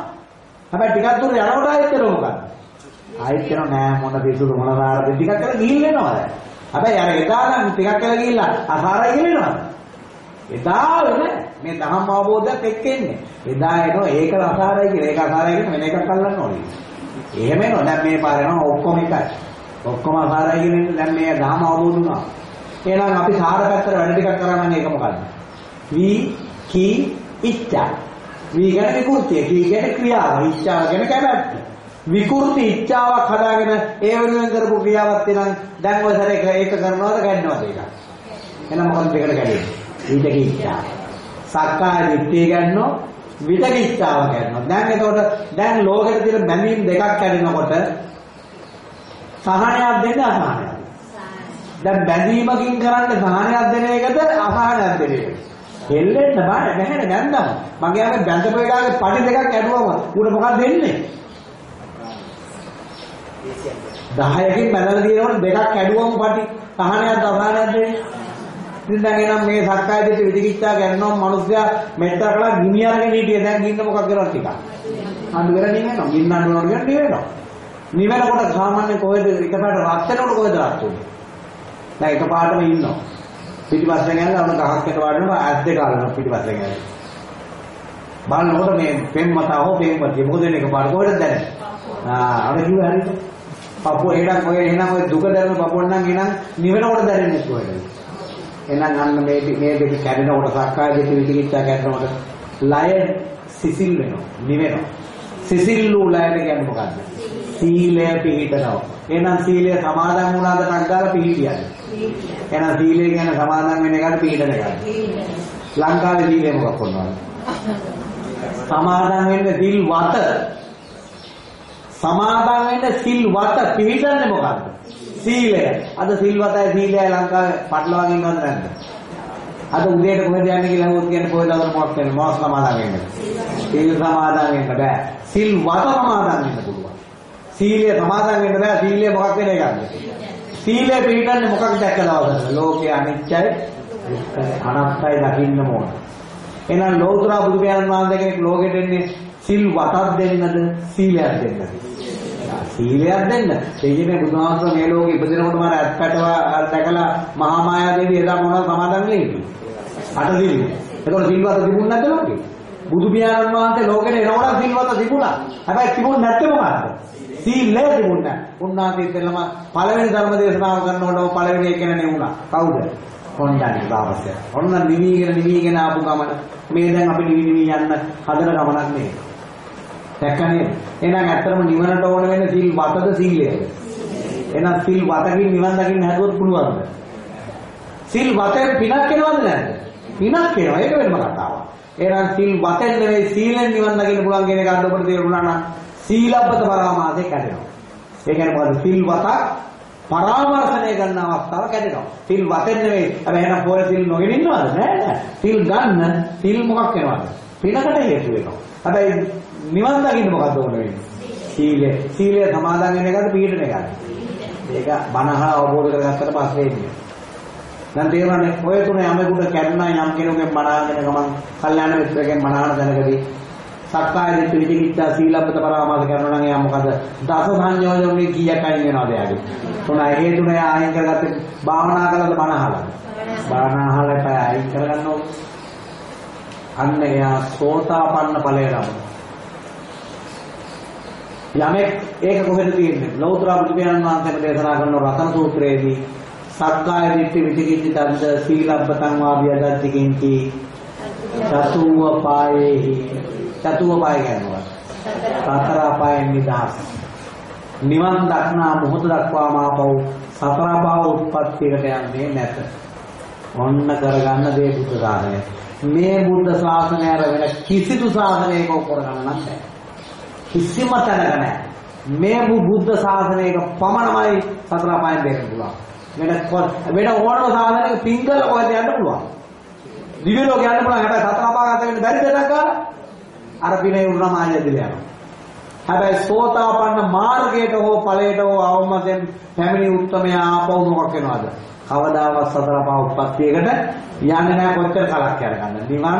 හැබැයි ටිකක් දුර යනකොට ආයෙත් එනවා මොකක්ද? ආයෙත් කියනවා නෑ මොන පිසුදු මොන සාරද ටිකක් කරලා ගිහින් එනවා දැන්. හැබැයි අර එදා නම් ටිකක් කරලා ගිහිල්ලා අසාරයි කියනවා. එදා වෙන මේ ධම්ම අවබෝධයක් එක්ක එන්නේ. එදා එනවා ඒක අසාරයි කියලා. ඒක අසාරයි කියන වෙන එකක් අල්ලන්න ඕනේ. එහෙම එනවා. දැන් මේ පාර යනවා ඔක්කොම එකයි. ඔක්කොම අසාරයි කියන්නේ දැන් මේ ධම්ම අවබෝධ වුණා. එහෙනම් අපි සාර පැත්තට වැඩ ටිකක් කරා නම් ඒක මොකද්ද? වී කී ඉච්ඡා. වී ගැන විකෘතිය, කී ගැන ක්‍රියාව, ඉච්ඡාව ගැන කැමැත්ත. විකෘති ඉච්ඡාවක් හදාගෙන ඒ වෙනුවෙන් කරපු ක්‍රියාවක් තියෙනම් දැන් ඔය සැරේ ඒක කරනවද ගන්නවද ඒක? එහෙනම් මොකක්ද දෙකට කැඩෙන්නේ? විතක ඉච්ඡාව. සක්කාය දිට්ඨිය ගන්නෝ විතක ඉච්ඡාව ගන්නවා. දැන් එතකොට දැන් ලෝකෙට තියෙන බැඳීම් දෙකක් කැඩෙනකොට සහනයක් දෙන්න අසහනයක්. දැන් බැඳීමකින් කරන්නේ සහනයක් දෙන එකද අසහනයක් දෙන එකද? හෙල්ලෙන්න බෑ නැහැ නැන්දම. මගේ අර බැඳපු එකාගේ පටි දෙකක් ඇදුවම උඩ මොකක්ද දෙන්නේ? 10කින් බැලලා දිනනකොට දෙකක් ඇදුවම පටි සහනයක් අසහනයක් දෙන්නේ. ඉතින් දැන් එනම් මේ සක්කාය දිට්ඨි විචිකිච්ඡා කරනවා මිනිස්සයා මෙත්ත කළා ගිනි අරගෙන හිටියේ දැන් ගින්න මොකක් කරවත් ටිකක්. අඬු වෙලා නිවෙනවා. ගින්න අඬනවා කියන නිවෙනවා. නිවෙනකොට සාමාන්‍ය කොහෙද එකපාරට රත් වෙනකොට කොහෙද රත් වෙන්නේ? දැන් එකපාරටම ඉන්නවා. පිටිපස්සෙන් යනවා අපේ ගහකට වඩනවා ඇස් දෙක අරගෙන පිටිපස්සෙන් යනවා. බලනකොට මේ පෙම්මතා හෝ පෙම්මතිය මොකද වෙන්නේ එකපාර කොහෙද දැනෙන්නේ? ආ අර කිව්ව හරියට. පපුව එහෙනම් ඔය එහෙනම් ඔය දුක දැනෙන පපුව නම් එහෙනම් නිවෙනකොට දැනෙන්නේ කොහෙද? එහෙනම් අන්න මේ මේ දෙක කැඩෙනකොට සක්කාය දිට්ඨි විචිකිච්ඡා කැඩෙනකොට ලය සිසිල් වෙනවා නිවෙනවා. සිසිල් වූ ලයට කියන්නේ මොකද්ද? සීලය පිළිපදනවා. එහෙනම් සීලය සමාදන් වුණාද නැක් ගාලා පිළිපියන්නේ. එහෙනම් සීලය කියන්නේ සමාදන් වෙන එකට පිළිපදන එකයි. ලංකාවේ සීලය මොකක් කරනවද? සමාදන් වෙන්න සිල් වත සමාදන් වෙන්න සිල් වත පිළිපදන්නේ මොකද්ද? සීලය. අද සිල් වතයි සීලයයි ලංකාවේ පටලවාගෙන ඉන්නවද නැද්ද? අද උදේට කොහෙද යන්නේ කියලා හොත් කියන්නේ කොහෙද අද මොකක් වෙන්නේ? මොකක් සමාදන් වෙන්නේ? සීල් සමාදන් වෙන්න බෑ. සිල් වත සමාදන් වෙන්න පුළුවන්. සීලය සමාදන් වෙන්න බෑ. සීලය මොකක් වෙන එකක්ද? සීලය පිළිගන්නේ මොකක් දැක්ක දවසද? ලෝකයේ අනිත්‍යයි, දුක්ඛයි, අනාත්මයි දකින්න ඕන. එහෙනම් ලෝතර බුදු පියාණන් වහන්සේ කෙනෙක් ලෝකෙට එන්නේ සිල් වතක් දෙන්නද, සීලයක් දෙන්නද? සීලයක් දෙන්න. ඒ කියන්නේ බුදුහාමුදුරුවෝ මේ ලෝකෙ ඉපදිනකොට මාර ඇත්පැටව දැකලා මහා මායා දේවිය එදා මොනවද සමාදන් වෙන්නේ? අට දිවි. ඒතකොට සිල්වත තිබුණ නැද්ද ලෝකෙ? බුදු පියාණන් වහන්සේ ලෝකෙට එනකොට සිල්වත තිබුණා. හැබැයි තිබුණ නැත්තේ මොකද්ද? සීලය තිබුණා. උන්වහන්සේ ඉතලම පළවෙනි ධර්ම දේශනාව කරනකොට පළවෙනි එකනේ වුණා. කවුද? කොණ්ඩඤ්ඤ තාපසය. ඔන්න නිවිගෙන නිවිගෙන ආපු ගමන මේ දැන් අපි නිවි නිවි යන්න හදන ගමනක් නෙවෙයි. දැක්කනේ? එහෙනම් ඇත්තටම නිවනට ඕන වෙන සිල් වතද සීලයද? එහෙනම් සිල් වතකින් නිවන් දකින්න හැදුවොත් පුළුවන්ද? සිල් වතෙන් පිනක් එනවද නැද්ද? පිනක් එනවා. ඒක වෙනම කතාවක්. එහෙනම් සිල් වතෙන් නෙවෙයි සීලෙන් නිවන් දකින්න පුළුවන් කියන එක අද ඔබට තේරුණා නම් සීලබ්බත පරාමාසය කැඩෙනවා. ඒ කියන්නේ මොකද? සිල් වතක් පරාමර්ශණය කරන අවස්ථාව කැඩෙනවා. සිල් වතෙන් නෙවෙයි. හැබැයි එහෙනම් පොය සිල් නොගෙන ඉන්නවද? නෑ නෑ. සිල් ගන්න සිල් මොකක් වෙනවද? පිනකට හේතු වෙනවා. හැබැයි නිවන් දකින්න මොකද්ද ඕන වෙන්නේ? සීලය. සීලය සමාදන් වෙන එකද පිළිපදින එකද? ඒක බණහා අවබෝධ කරගත්තට පස්සේ එන්නේ. දැන් තේරෙන්නේ ඔය තුන යමෙකුට කැඩුනා යම් කෙනෙකුගෙන් බණාගෙන ගමන් කල්යාණ මිත්‍රගෙන් බණාන දැනගදී සක්කාය දිට්ඨි විචිකිච්ඡා සීලබ්බත පරාමාස කරනවා නම් එයා මොකද දස සංයෝජනෙ කීයක් අයින් වෙනවද එයාගේ තුන ඒ තුන එයා අයින් කරගත්තේ භාවනා කළාද බණ අහලා බණ අහලට අයින් කරගන්න ඕනේ අන්න එයා සෝතාපන්න ඵලය ලබනවා යමෙක් ඒක කොහෙද තියෙන්නේ? ලෞතර බුදු පියාණන් වහන්සේම දේශනා කරන රතන සූත්‍රයේදී සක්කාය දිට්ඨි විචිකිච්ඡා තද්ද සීලබ්බතං වාභියදත්ති කිංචි චතුව පායේහි. චතුව පාය කියනවා සතර අපායෙන් නිදහස්. නිවන් දක්නා මොහොත දක්වාම ආපහු සතර අපාය උත්පත්තියකට යන්නේ නැත. ඔන්න කරගන්න දේ බුද්ධ ශාසනය මේ බුද්ධ ශාසනය අර වෙන කිසිදු ශාසනයක කරගන්න නැහැ. කිසිම තැනක නැහැ මේ බුද්ධ ශාසනයක පමණමයි සතර අපායෙන් දෙන්න පුළුවන් වෙන වෙන ඕනම සාධනයක පිංගල කොහෙද යන්න පුළුවන්. දිව්‍ය ලෝක යන්න පුළුවන්. හැබැයි සතර අපාගත වෙන්න බැරි දෙයක් ගන්න. අර පිනේ උරුම ආයදිල යනවා. හැබැයි සෝතාපන්න මාර්ගයට හෝ ඵලයට හෝ අවමතෙන් පැමිණි උත්තමයා ආපහු මොකක් වෙනවද? කවදාවත් සතර අපාව උත්පත්තියකට යන්නේ නැහැ කොච්චර කලක් යනකම්. නිවන්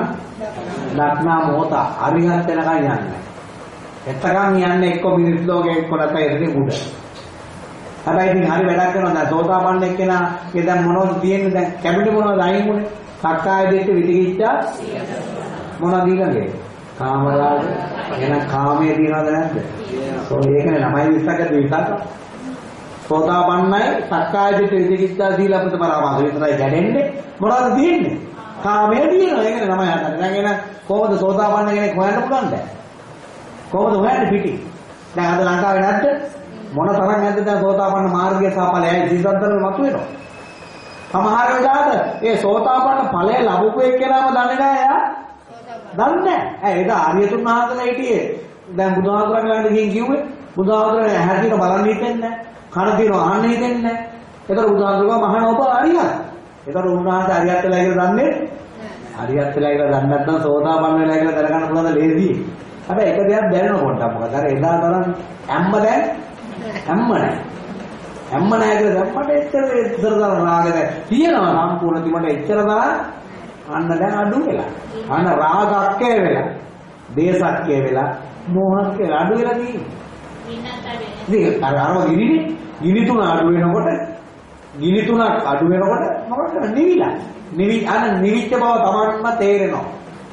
දක්නා මොහොත අරිහත් වෙනකන් යන්නේ. එතකන් යන්නේ එක්ක මිනිස් ලෝකේ එක්ක නැත්නම් එතනින් උඩ. හැබැයි ඉතින් හරි වැඩක් කරනවා. දැන් සෝතාපන්න එක්කෙනා ඒ දැන් මොනවද තියෙන්නේ? දැන් කැමිටි මොනවද අයින් උනේ සක්කාය දිට්ඨි විචිකිච්ඡා මොනවද ඊළඟේ? කාමරාග. එහෙනම් කාමයේ තියනවද නැද්ද? සෝ ඒකනේ ළමයි විස්සකට විස්සක්. සෝතාපන්නයි සක්කාය දිට්ඨි විචිකිච්ඡා සීලපත පරාමාස. විතරයි ගැඩෙන්නේ මොනවද තියෙන්නේ? කාමයේ තියෙනවා. ඒකනේ ළමයි හදන්නේ දැන් එහෙනම් කොහොමද සෝතාපන්න කෙනෙක් හොයන්න පුළුවන්ද? කොහොමද හොයන්නේ පිටි දැන් අද ලංකාවේ නැද්ද මොන තරම් නැද්ද දැන් සෝතාපන්න මාර්ගය සහ ඵලයයි ජීවිතවල මතුවෙනවා. සමහර වෙලාවට ඒ සෝතාපන්න ඵලය ලැබුපු එක්කෙනාම දන්නේ නැහැ එයා. දන්නේ නැහැ. ඇයි ඒක ආර්යතුන් වහන්සේලා හිටියේ. දැන් බුදුහාමුදුරන් ළඟට ගිහින් කිව්වේ බුදුහාමුදුරන් ඇහැටින බලන්න හිතෙන්නේ නැහැ. කන දිනව අහන්න හිතෙන්නේ නැහැ. ඒතර බුදුහාමුදුරුවෝ මහාන ඔබ අරියත්. ඒතර උන්වහන්සේ අරියත් වෙලා කියලා දන්නේ අරියත් වෙලා කියලා දන්නේ නැත්නම් සෝතාපන්න වෙලා කියලා දැනගන්න පුළුවන් ලේසි. හැබැයි එක දෙයක් දැනෙන පොඩ්ඩක් මොකද අර එදා තරම් ඇම්ම දැන් හැම්ම නැහැ. හැම්ම නැහැ කියලා දැම්මට එච්චර ඉතර තරම් රාගද තියෙනවා සම්පූර්ණ තිබුණට එච්චර තරම් අන්න දැන් අඩු වෙලා. අන්න රාගක්කේ වෙලා. දේශක්කේ වෙලා මෝහක්කේ අඩු වෙලා තියෙන්නේ. ඉතින් අර අරව ගිනිනේ ගිනි තුන අඩු වෙනකොට ගිනි තුනක් අඩු වෙනකොට මොකද නිවිලා. නිවි අන නිවිච්ච බව Tamanම තේරෙනවා.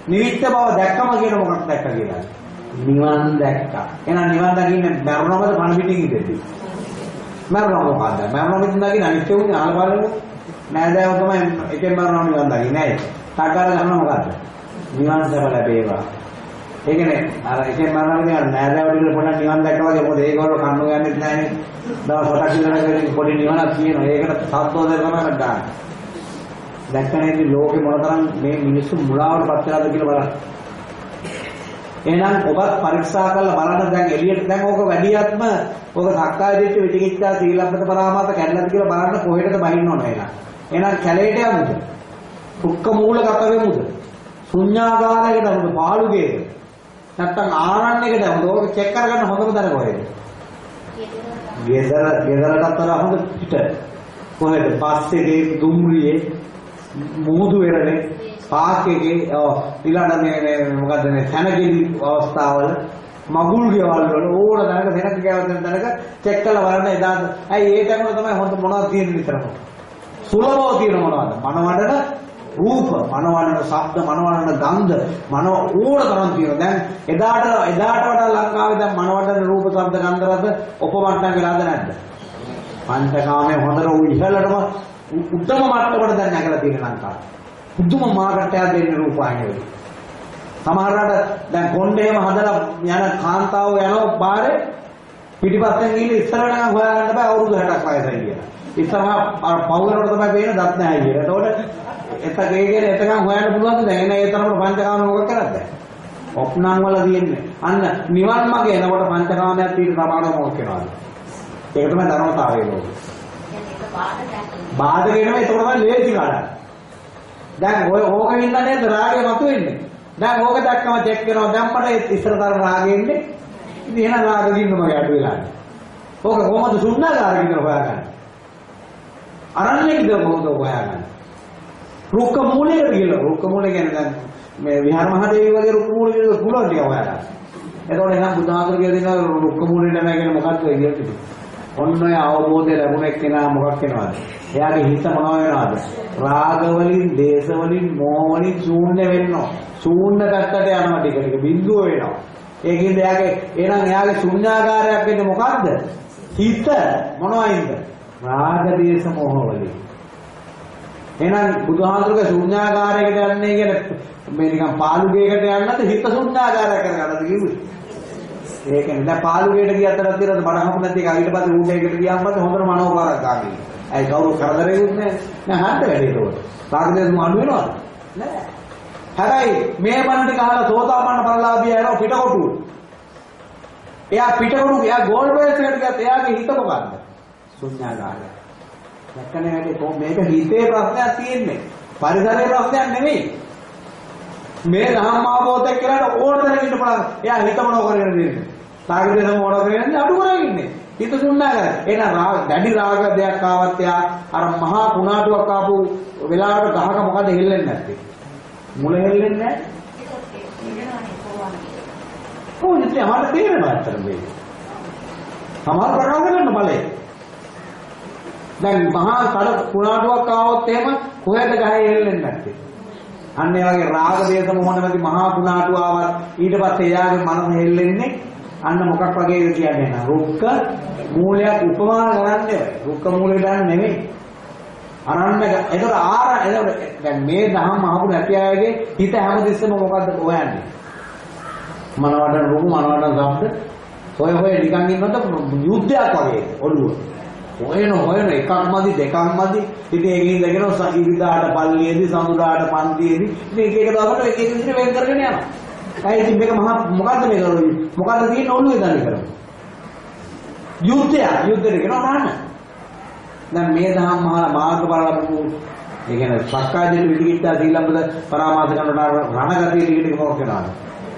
නිවිච්ච බව දැක්කම කියන මොකක්ද දැක්ක කියලා. නිවන් දැක්කා. එහෙනම් නිවන් දකින්න මරණවද පණ පිටින් ඉඳී. මරණ මොකද්ද? මරණ පිටින් දකින්න අනිත් උනේ ආල බලමු. නෑදෑව තමයි එකෙන් මරණ නිවන් දකින්නේ නෑ. සාකාර ගන්න මොකද්ද? නිවන් සබ ලැබේවා. ඒ කියන්නේ අර එකෙන් මරණ කියන්නේ නෑදෑව ටික පොඩක් නිවන් දැක්කා වගේ මොකද ඒගොල්ලෝ කන්නු යන්නෙත් නෑනේ. දවස් හතක් ඉඳලා පොඩි නිවනක් තියෙනවා. ඒකට සත්ෝදය තමයි ගන්න. දැක්කනේදී ලෝකේ මොනතරම් මේ මිනිස්සු මුලාවට පත් වෙලාද කියලා බලන්න. එහෙනම් ඔබත් පරීක්ෂා කරලා බලන්න දැන් එළියට දැන් ඕක වැඩියත්ම ඕක සක්කාය දිට්ඨි විචිකිච්ඡා සීලබ්බත පරාමාස කැඩලාද කියලා බලන්න කොහෙටද බහින්න ඕන එහෙනම්. එහෙනම් කැලේට යමුද? දුක්ඛ මූලගත වෙමුද? ශුන්‍යාගාරයකට යමුද? පාළුගේද? නැත්තම් ආරණ්‍යයකට යමුද? ඕක චෙක් කරගන්න හොඳම තැන කොහෙද? ගෙදර ගෙදරටත් වඩා හොඳ පිට. කොහෙද? පස්සේ දුම්රියේ මුහුදු වෙරළේ පාක් එකේ ඊළඟ මේ මේ මොකද්ද මේ තනගිලි අවස්ථාවල මගුල් ගෙවල් වල ඕන දැනක වෙනක ගෙවල් දැනක චෙක් කරලා බලන්න එදා ඇයි ඒ ටයිම් වල තමයි හොඳ මොනවද තියෙන්නේ විතරම. සුලභව තියෙන මොනවද? මනවඩන රූප මනවඩන ශබ්ද මනවඩන ගන්ධ මනව ඕන තරම් තියෙනවා. දැන් එදාට එදාට වඩා ලංකාවේ දැන් මනවඩන රූප ශබ්ද ගන්ධ රස උපමට්ටම් වෙලාද නැද්ද? පංචකාමයේ හොඳට ඉහළටම උත්තම මට්ටමකට දැන් නැගලා තියෙන ලංකාවේ. පුදුම මාර්ගටයක් දෙන්නේ රූපායන වල. සමහරවිට දැන් කොණ්ඩේම හදලා යන කාන්තාව යනවා බාරේ පිටිපස්සෙන් ගිහින් ඉස්සරහට හොයාගන්න බෑ අවුරුදු 60ක් වයසයි කියලා. ඉස්සරහා පවුලකට තමයි පේන දත් නැහැ කියලා. එතකොට එත ගේගෙන එතකන් හොයන්න පුළුවන්ද දැන් එන ඒ තරමට පංචකාම මොකක් කරද්ද? ඔප්නං වල තියෙන්නේ. අන්න නිවන් මාගේ එනකොට පංචකාමයක් තියෙන ප්‍රමාණය මොකක් වෙනවද? ඒක තමයි ධර්මතාවය ලෝකේ. බාධක වෙනවා ඒක තමයි ලේසි කාඩක්. දැන් ඔය ඕක වින්දා නේද රාගය මතුවෙන්නේ. දැන් ඕක දැක්කම චෙක් කරනවා දැම්මට ඉස්සරතර රාගෙ ඉන්නේ. ඉතින් එහෙනම් රාග දින්න මගේ අඩු වෙලා. ඕක කොහොමද සුන්නාකාරක විතර හොයාගන්නේ? අරන්නේ විතර කොහොමද හොයාගන්නේ? රුක්ක මූලයට කියලා රුක්ක මූලය කියන්නේ දැන් මේ විහාර මහදේවි වගේ රුක්ක මූලයට පුළුවන් ටික හොයාගන්න. එතකොට එහෙනම් බුදුහාමර කියලා දෙනවා රුක්ක මූලයට නෑ කියන්නේ මොකක්ද කියන්නේ? ඔන්න ඔය අවබෝධය ලැබුණ එක්කෙනා මොකක් වෙනවද? එයාගේ හිත මොනවා වෙනවද? රාග වලින්, දේශ වලින්, මෝහ වලින් ශූන්‍ය වෙනවා. ශූන්‍ය පැත්තට යනවා ටික ටික බිඳුව වෙනවා. ඒකින්ද එයාගේ එහෙනම් එයාගේ ශුන්‍යාකාරයක් වෙන්නේ මොකද්ද? හිත මොනවයින්ද? රාග දේශ මෝහ වලින්. එහෙනම් බුදුහාමුදුරුගේ ශුන්‍යාකාරයකට යන්නේ කියන්නේ මේ නිකන් පාළුගේකට යන්නත් හිත ශුන්‍යාකාරයක් කරගන්නද කිව්වේ? ඒකනේ දැන් පාළුගේට ගියතරක් දිනන බඩහමු නැති එක ඊට පස්සේ ඌටේකට ගියාම පස්සේ හොඳට මනෝකාරයක් ගාමි. ඇයි කවුරු කරදරෙකුත් නැහැ. නෑ හරියට වැඩේ ඒක. රාගදේශ මොහොන වෙනවද? නෑ. හැබැයි මේ බණ්ඩ කහලා සෝතාපන්න ඵලලාභිය යනවා පිටකොටුව. එයා පිටකොටු එයා ගෝල් බේස් එකට ගියත් එයාගේ හිත මොකද්ද? ශුන්‍යාකාරය. දැක්කනේ වැඩේ මේක හිතේ ප්‍රශ්නයක් තියෙන්නේ. පරිසරයේ ප්‍රශ්නයක් නෙමෙයි. මේ ධම්ම අවබෝධය කියලා ඕන තැනක ඉන්න පුළුවන්. එයා හිත මොනව කරගෙන ඉන්නේ. රාගදේශ මොනව කරගෙන ඉන්නේ අඩු කරගෙන ඉන්නේ. හිත සුන්නාගන්න. එහෙනම් රාග දැඩි රාග දෙයක් ආවත් යා අර මහා කුණාටුවක් ආපු වෙලාවට ගහක මොකද හෙල්ලෙන්නේ නැත්තේ? මුල හෙල්ලෙන්නේ නැහැ. කොහොමද ඉතින් අපට තේරෙනවා අතර මේ. සමහර ප්‍රකාශ කරන්න බලය. දැන් මහා කඩ කුණාටුවක් ආවොත් එහෙම කොහෙද ගහේ හෙල්ලෙන්නේ නැත්තේ? අන්න ඒ වගේ රාග දේශ මොහොන නැති මහා කුණාටු ආවත් ඊට පස්සේ එයාගේ මනස හෙල්ලෙන්නේ අන්න මොකක් වගේද කියන්නේ නේද? රුක්ක මූලයක් උපමා කරන්නේ. රුක්ක මූලයට යන්නේ නෙමෙයි. අනන්න එතකොට ආර එතකොට දැන් මේ දහම් අහපු නැති අයගේ හිත හැමතිස්සෙම මොකද්ද හොයන්නේ? මනවඩන රූප මනවඩන ශබ්ද හොය හොය නිකන් ඉන්නොත් යුද්ධයක් වගේ ඔළුව. හොයන හොයන එකක් මදි දෙකක් මදි. ඉතින් ඒකෙන් ඉඳගෙන ඉරිදාට පල්ලියේදී සඳුදාට පන්තියේදී ඉතින් එක එක දවසට එක එක විදිහට වෙන් කරගෙන යනවා. ඇයි ඉතින් මේක මහා මොකද්ද මේක මොකද්ද තියෙන්නේ ඔළුවේ දන්නේ කරමු. යුද්ධය යුද්ධෙට කියනවා දාන්න. දැන් මේ දහම් මහා මාර්ගඵල ලැබු ඒ කියන්නේ සක්කායදිට විදිහිටා සීලම්බද පරාමාස කරනට රණගතිය ටික මොකක් වෙනවද?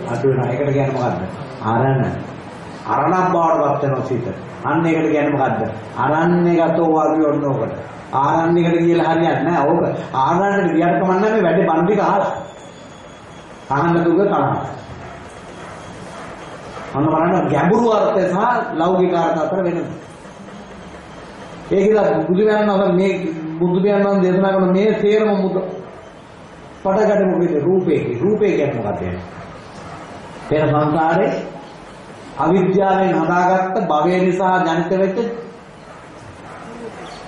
අඩු වෙනවා. ඒකට කියන්නේ මොකද්ද? අරණ. අරණක් බවට පත් වෙනවා සිත. අන්න ඒකට කියන්නේ මොකද්ද? අරණ්‍යගතෝ වගේ ඔන්න ඕකට. ආරණ්‍යකට කියලා හරියන්නේ නැහැ. ඕක ආරණ්‍යකට ගියට කමන්නේ මේ වැඩේ බණ ටික අහලා. අහන්න දුක තමයි. අන්න බලන්න ගැඹුරු අර්ථය සහ ලෞකික අර්ථ අතර වෙනස. ඒකද බුදු දහම මේ බුදු දහම දේශනා කරන මේ තේරම මුද පඩකට මොකද රූපේ රූපේ කියන්නේ මොකක්ද? පෙර සංසාරේ අවිද්‍යාවෙන් හදාගත්ත භවය නිසා ජනිත වෙච්ච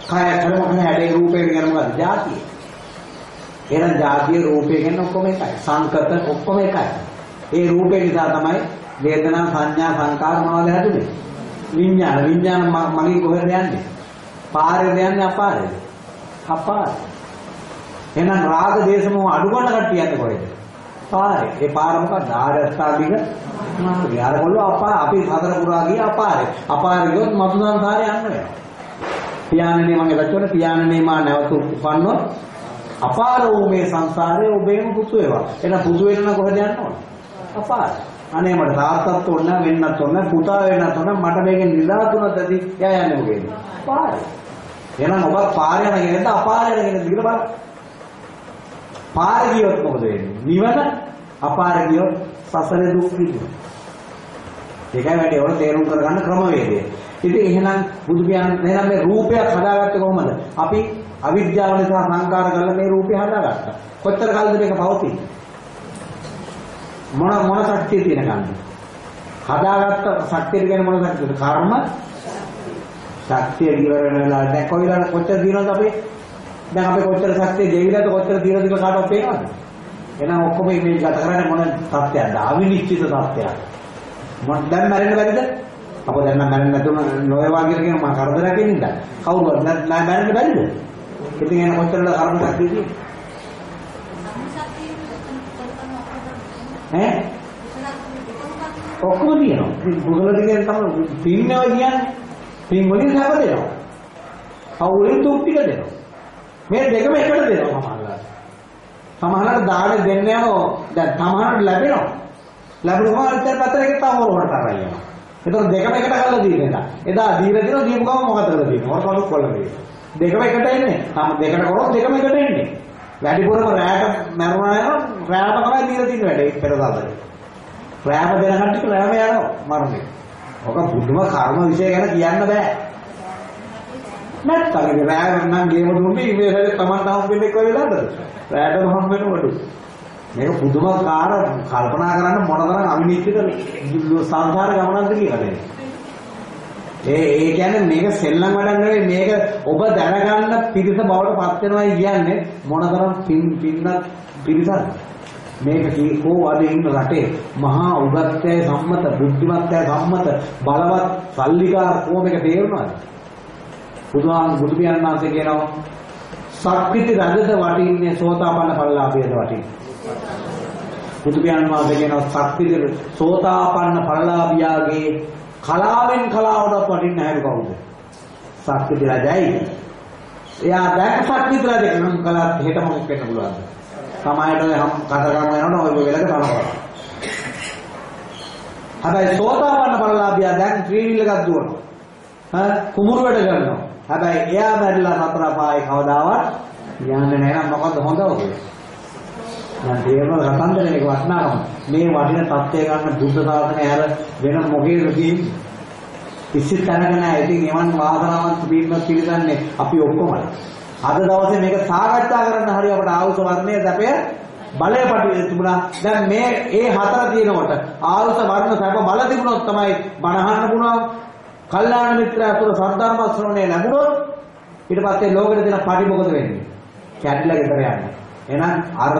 කය කර්ම හැඩේ රූපේ කියන මොකක්ද? ಜಾතිය. එහෙනම් ಜಾතිය රූපේ කියන ඔක්කොම එකයි. සංකත ඔක්කොම එකයි. ඒ රූපේ නිසා තමයි වේදනා සංඥා සංකාර මොනවද හැදුනේ? විඥාන විඥාන මගේ කොහෙද යන්නේ? පාරේද යන්නේ අපාරේද? අපාරේ. එහෙනම් රාග දේශ මොහ අඩු ගන්න කට්ටිය යන්නේ කොහෙද? පාරේ. ඒ පාර මොකක්ද? ආරස්ථාදික මාර්ගය. අර කොල්ලෝ අපා අපි හතර පුරා ගිය අපාරේ. අපාරේ ගියොත් මතු සංසාරේ යන්න වෙනවා. පියාණනේ මගේ වැටුණ පියාණනේ මා නැවත උපන්නොත් අපාර වූ මේ සංසාරේ ඔබේම පුතු වේවා. එහෙනම් පුතු වෙන්න කොහෙද යන්න ඕන? අපාරේ. අනේ මට තාත්තත් ඕන වෙන්නත් ඕන පුතා වෙන්නත් ඕන මට මේකෙන් නිදාතුනත් ඇති එයා යන්නේ මොකේද? පාරේ. එහෙනම් ඔබ පාරේ යන කෙනෙක්ද අපාරේ යන කෙනෙක්ද කියලා බලන්න. පාරේ ගියොත් මොකද වෙන්නේ? නිවන අපාරේ ගියොත් සසරේ දුක් විඳිනවා. ඒකයි වැඩි වල තේරුම් කරගන්න ක්‍රමවේදය. ඉතින් එහෙනම් බුදු පියාණන් එහෙනම් මේ රූපයක් හදාගත්තේ කොහොමද? අපි අවිද්‍යාව නිසා සංකාර කරලා මේ රූපය හදාගත්තා. කොච්චර කාලද මේක පවතින්නේ? මොන මොන ශක්තිය තියෙන කන්ද? හදාගත්ත ශක්තිය කියන්නේ මොන ශක්තියද? කර්ම ශක්තිය ඉවර වෙන වෙලාව දැන් කොයිලාට කොච්චර දිනවද අපි? දැන් අපි කොච්චර ශක්තිය දෙවිලාද කොච්චර දිනවද කියලා කාටවත් පේනවද? එහෙනම් ඔක්කොම මේ ගත කරන්නේ මොන තත්ත්වයක්ද? අවිනිශ්චිත තත්ත්වයක්. මොන දැන් මැරෙන්න බැරිද? අපෝ දැන් නම් මැරෙන්න නැතුව නොවේවා කියලා කියන මම කරදරයක් ඉන්නද? කවුරුවත් නෑ මැරෙන්න බැරිද? ඉතින් එන කොච්චරද කර්ම ශක්තිය තියෙන්නේ? ඈ ඔක්කොම තියෙනවා. ඉතින් කුසල ටිකෙන් තමයි පින්නවා කියන්නේ. පින් වලින් සැප දෙනවා. පවුලෙන් දුක් ටික දෙනවා. මේ දෙකම එකට දෙනවා සමහරවිට. සමහරවිට දාන දෙන්න යනවා. දැන් සමහරවිට ලැබෙනවා. ලැබුණාම අනිත් පැත්තට තව මොරකට අරන් යනවා. එතකොට දෙකම එකට කරලා දීලා එදා. එදා දීලා දිනවා දීපු ගමන් මොකද කරලා දෙන්නේ? මොකද කොල්ල දෙන්නේ. දෙකම එකට එන්නේ. තම දෙකට කරොත් දෙකම එකට එන්නේ. වැඩිපුරම රැයට මරුණා නම් රැයට තමයි දීලා තියෙන වැඩේ පෙරදාදේ. රැයම දෙන කට්ටිය රැයම යනවා මරන්නේ. ඔක බුදුම කර්ම විශේෂ ගැන කියන්න බෑ. නැත්තම් රැය නම් ගේම දුන්නේ ඉමේසලේ Taman හම් වෙන්නේ කොයි වෙලාවද? රැයට හම් වෙනවලු. මේක පුදුමාකාර කල්පනා කරන්න මොනතරම් අවිනිශ්චිත සංසාර ගමනක්ද කියලා දැන්. ඒ ඒ කියන්නේ මේක සෙල්ලම් වැඩක් නෙවෙයි මේක ඔබ දැනගන්න පිරිස බවට පත් වෙනවයි කියන්නේ මොනතරම් පින් පින්නක් පිරිසක් මේක කීකෝ අද ඉන්න රටේ මහා උගත්ය සම්මත බුද්ධිමත්ය සම්මත බලවත් සල්ලිකාර කොහොම එක තේරුණාද? බුදුහාම බුදු පියාණන් වහන්සේ කියනවා සක්විති රජද වටින්නේ සෝතාපන්න ඵලලාභයද වටින්නේ? බුදු පියාණන් වහන්සේ කියනවා සක්විති සෝතාපන්න ඵලලාභියාගේ කලාවෙන් කලාවටත් වටින්න හැරු කවුද? සක්විති රජයි. එයා දැක සක්විති රජ කෙනෙක් කලත් හෙට මොකක් වෙන්න පුළුවන්ද? සමායයට හම් කතරගම යනකොට ඔය වෙලක තමයි. හැබැයි සෝතාපන්න ඵලලාභියා දැන් ත්‍රිවිල් එකක් දුවනවා. හා කුඹුරු වැඩ කරනවා. හැබැයි එයා මැරිලා සතර පායේ කවදාවත් යන්නේ නැහැ නම් මොකද්ද හොඳ ඔගේ? දැන් දේවල් රතන්දරේ වටිනාකම. මේ වටින தත්ත්වය ගන්න බුද්ධ ශාසනය හැර වෙන මොකේද තියෙන්නේ කිසි තැනක නැහැ ඉතින් එවන් වාසනාවන්ත පිළිමක් පිළිගන්නේ අපි ඔක්කොමයි. අද දවසේ මේක සාකච්ඡා කරන්න හරි අපට ආවුස වර්ණයේ සැපය බලය පටි තිබුණා. දැන් මේ ඒ හතර තියෙනකොට ආවුස වර්ණ සැප බල තිබුණොත් තමයි බණහන්න පුළුවන්. කල්යාණ මිත්‍ර අතුර සද්ධර්ම ශ්‍රවණය ලැබුණොත් ඊට පස්සේ ලෝකෙට දෙන පටි මොකද වෙන්නේ? කැඩිලා ගෙදර යන්නේ. එහෙනම් අර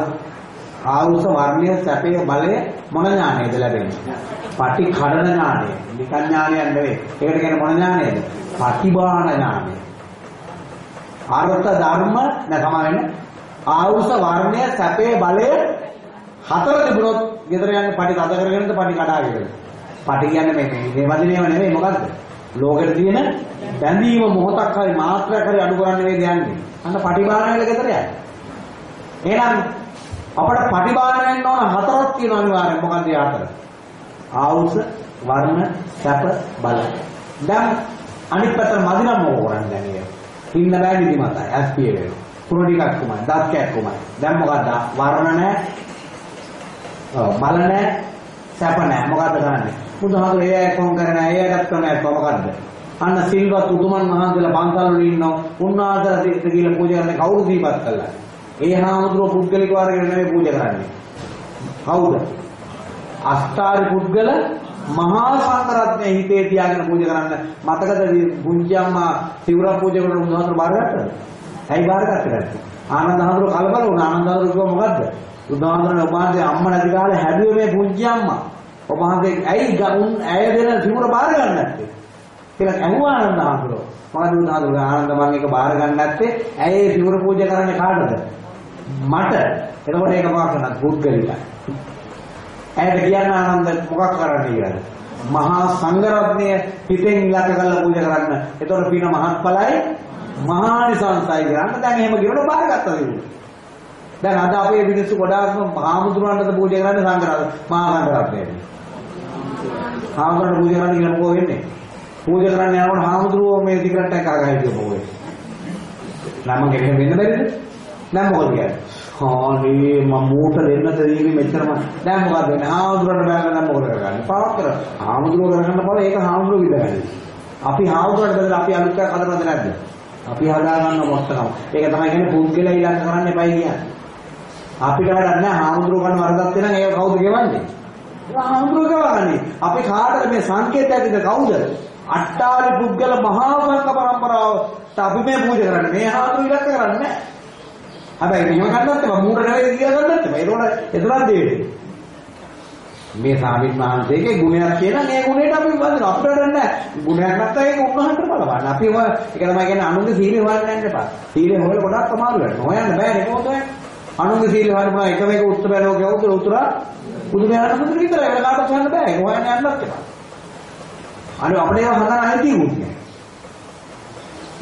ආවුස වර්ණය සැපේ බලය මොන ඥානයද ලැබෙන්නේ? පටි කඩන ඥානය. නිකන් ඥානයක් නෙවෙයි. ඒකට කියන්නේ මොන ඥානයද? පටිභාන ඥානය. ආර්ථ ධර්ම නැකම ආවුස වර්ණය සැපේ බලය හතර තිබුණොත් ගෙදර යන්නේ පටි තද කරගෙනද පටි කඩාගෙනද? පටි කියන්නේ මේ මේ වදිනේම නෙවෙයි මොකද්ද? ලෝකෙට තියෙන බැඳීම මොහොතක් හරි මාත්‍රයක් හරි අඩු කරන්න නෙවෙයි යන්නේ. අන්න පටිභාන වෙලා ගෙදර යන්නේ. එහෙනම් අපට පටිභාන වෙන්න ඕන හතරක් තියෙනවා අනිවාර්යෙන් මොකක්ද ඒ හතර? ආවුස, වර්ණ, සැප, බල. දැන් අනිත් පැත්තට මදි නම් මොකෝ කරන්නේ දැන් ඒක. ඉන්න බෑ නිදි මතයි. ඇස්පිය වෙනවා. කුණු ටිකක් කුමයි. දත් කැක් කුමයි. දැන් මොකද්ද? වර්ණ නැහැ. ඔව් බල නැහැ. සැප නැහැ. මොකද්ද කරන්නේ? බුදුහාමුදුරේ ඒ අය කොහොම කරන්නේ? ඒ අයටත් කරන්නේ මොකද්ද? අන්න සිල්වත් උතුමන් වහන්සේලා පන්සල් වල ඉන්නවා. උන්වහන්සේලා කියලා පූජා කරන්නේ කවුරු දීපත් කළා? ඒ හාමුදුරුවෝ පුද්ගලික වර්ගයට නෙමෙයි පූජා කරන්නේ. කවුද? අෂ්ටාරි පුද්ගල මහා සංඝරත්නය හිතේ තියාගෙන පූජා කරන්න මතකද පුංචි අම්මා සිවුර පූජා කරන උන්වහන්සේ බාරගත්තද? ඇයි බාරගත්තේ නැත්තේ? ආනන්ද හඳුර කලබල වුණා. ආනන්ද හඳුර කිව්වා මොකද්ද? උදාහරණ ඔබාන්සේ අම්මා නැති කාලේ හැදුවේ මේ පුංචි අම්මා. ඔබාන්සේ ඇයි ගුන් ඇය දෙන සිවුර බාර ගන්න නැත්තේ? කියලා ඇහුවා ආනන්ද හඳුර. මොකද උදාහරණ ආනන්ද මම ඒක බාර ගන්න නැත්තේ ඇයි සිවුර පූජා කරන්නේ කාටද? මට. එතකොට ඒක මොකක් කරන්නද? පුද්ගලිකයි. ඇයට කියන්න ආනන්ද මොකක් කරන්නේ කියලා. මහා සංඝරත්නය හිතෙන් ඉලක්ක කරලා පූජා කරන්න. එතකොට පින මහත්ඵලයි මහානිසංසයි ගන්න. දැන් එහෙම කියනකොට බාරගත්තා විදිහට. දැන් අද අපේ මිනිස්සු ගොඩාක්ම මහාමුදුරන්ටද පූජා කරන්නේ සංඝරත්න මහා සංඝරත්නයට. හාමුදුරන්ට පූජා කරන්න කියලා මොකෝ වෙන්නේ? පූජා කරන්න යනකොට හාමුදුරුවෝ මේ සිගරට් එකක් අරගෙන කියපුවා මොකෝ වෙන්නේ? ළම ගෙන්න වෙන්න බැරිද? දැන් මොකද කියන්නේ? හානේ මම මූට දෙන්නද දීවි මෙච්චරම දැන් මොකද වෙන්නේ හාමුදුරන්ට බෑග දැන් මොකද කරගන්නේ? පාවක් කර. හාමුදුරුවෝ කරගන්න බල ඒක හාමුදුරුවෝ විදගන්නේ අපි හාමුදුරන්ට බදලා අපි අලුත් එකක් හදනවද නැද්ද? අපි හදා ගන්න මොත්තකම ඒක තමයි කියන්නේ පුද්ගලයා ඊළඟ කරන්න එපයි කියන්නේ. අපිට වැඩක් නැහැ හාමුදුරුවෝ කරන වරදක් වෙනනම් ඒක කවුද ගෙවන්නේ? හාමුදුරුවෝ ගෙවන්නේ. අපි කාටද මේ සංකේතයක්ද කවුද? අට්ටාරි පුද්ගල මහා සංඝ පරම්පරාවට අපි මේ පූජා කරන්නේ. මේ හාමුදුරුවෝ ඉලක්ක කරන්නේ නැහැ හැබැයි මෙහෙම ගන්නත් එපා මූට නෙවෙයි කියලා ගන්නත් එපා. ඒකෝට එතනක් දෙන්නේ. මේ සාමිත් මහන්සේගේ ගුණයක් කියන මේ ගුණයට අපි වදිනවා. අපිට වැඩක් නැහැ. ගුණයක් නැත්නම් ඒක උන්වහන්සේට බලවන්න. අපි ඔය ඒක තමයි කියන්නේ අනුන්ගේ සීලය හොයන්න යන්න එපා. සීලය හොයලා ගොඩක් අමාරු වෙනවා. හොයන්න බෑනේ කොහොමද හොයන්නේ? අනුන්ගේ සීලය හොයන්න පුළුවන් එකම එක උත්තර බැලුවෝ උත්තර උත්තර බුදු මෙහාට මුදු විතරයි. වෙන කාටවත් හොයන්න බෑ. ඒක හොයන්න යන්නත් එපා. අනේ අපිට ඒවා හදන්න අයිතියුත් නෑ.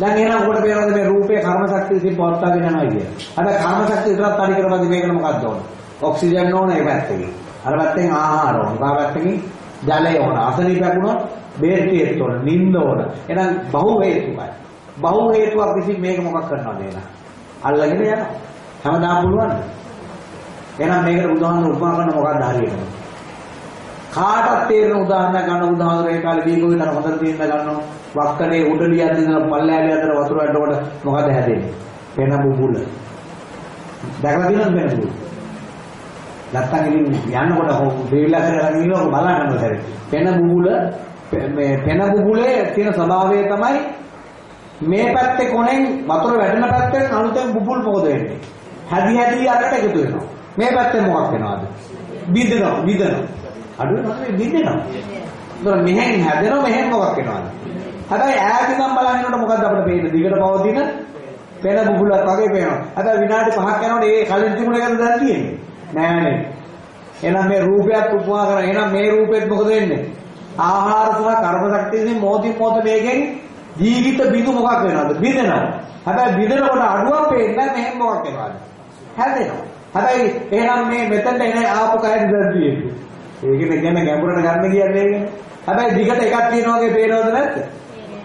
දැන් එහෙනම් ඔකට පේනවද මේ රූපේ කර්ම ශක්තිය ඉතින් පවත්වාගෙන යනවා කියලා. හැබැයි කර්ම ශක්තිය විතරක් පරි කරපදි මේකට මොකක්ද ඕන? ඔක්සිජන් ඕන ඒ පැත්තකින්. අර පැත්තෙන් ආහාර ඕන. කා පැත්තකින් ජලය ඕන. අසනීපයක් වුණොත් බේස්ටියෙත් ඕන. නිින්ද ඕන. එහෙනම් බහු හේතුකයි. බහු හේතුවක් විසින් මේක මොකක් කරනවද එහෙනම්? අල්ලගෙන යනවා. හැමදාම පුළුවන්ද? එහෙනම් මේකට උදාහරණ උපමා කරන්න මොකක්ද හරියටම? කාටත් තේරෙන උදාහරණයක් ගන්න උදාහරණ ඒ කාලේ දීගෝ විතර හොඳට තේරෙන්න ගන්නවා. වක්කනේ උඩලියක් දෙන පල්ලෑලිය අතර වතුර වැටෙනකොට මොකද හැදෙන්නේ? පෙන බුබුල. දැකලා තියෙනවද පෙන බුබුල? නැත්තම් ඉතින් යන්නකොට දෙවිලා කරලා ඉන්නකොට බලන්න ඕනේ. පෙන බුබුල මේ පෙන බුබුලේ තියෙන ස්වභාවය තමයි මේ පැත්තේ කොනෙන් වතුර වැටෙන පැත්තෙන් අලුතෙන් බුබුල් පොද වෙන්නේ. හැදි හැදි අරකට එකතු වෙනවා. මේ පැත්තේ මොකක් වෙනවද? බිඳෙනවා, බිඳෙනවා. අඩු වෙනවා බිඳෙනවා. ඒතර මෙහෙන් හැදෙනවා මෙහෙන් මොකක් වෙනවද? හැබැයි ඈත ඉඳන් බලනකොට මොකද්ද අපිට පේන්නේ? දිගට පවතින පෙන බුබුලක් වගේ පේනවා. හැබැයි විනාඩි 5ක් යනකොට ඒ කලින් තිබුණ එකද දැන් තියෙන්නේ? නෑනේ. එහෙනම් මේ රූපයක් උපමා කරන. එහෙනම් මේ රූපෙත් මොකද වෙන්නේ? ආහාර සහ කර්ම ශක්තියෙන් මොහොතින් මොහොත මේකෙන් ජීවිත බිඳු මොකක් වෙනවද? බිඳෙනවා. හැබැයි බිඳෙනකොට අඩුවක් පේන්නේ නැහැ මෙහෙම මොකක් වෙනවද? හැදෙනවා. හැබැයි එහෙනම් මේ මෙතනට එන ආපු කයද දැන් තියෙන්නේ. ඒකනේ කියන්නේ ගැඹුරට ගන්න කියන්නේ ඒකනේ. හැබැයි දිගට එකක් තියෙනවා වගේ පේනවද නැද්ද?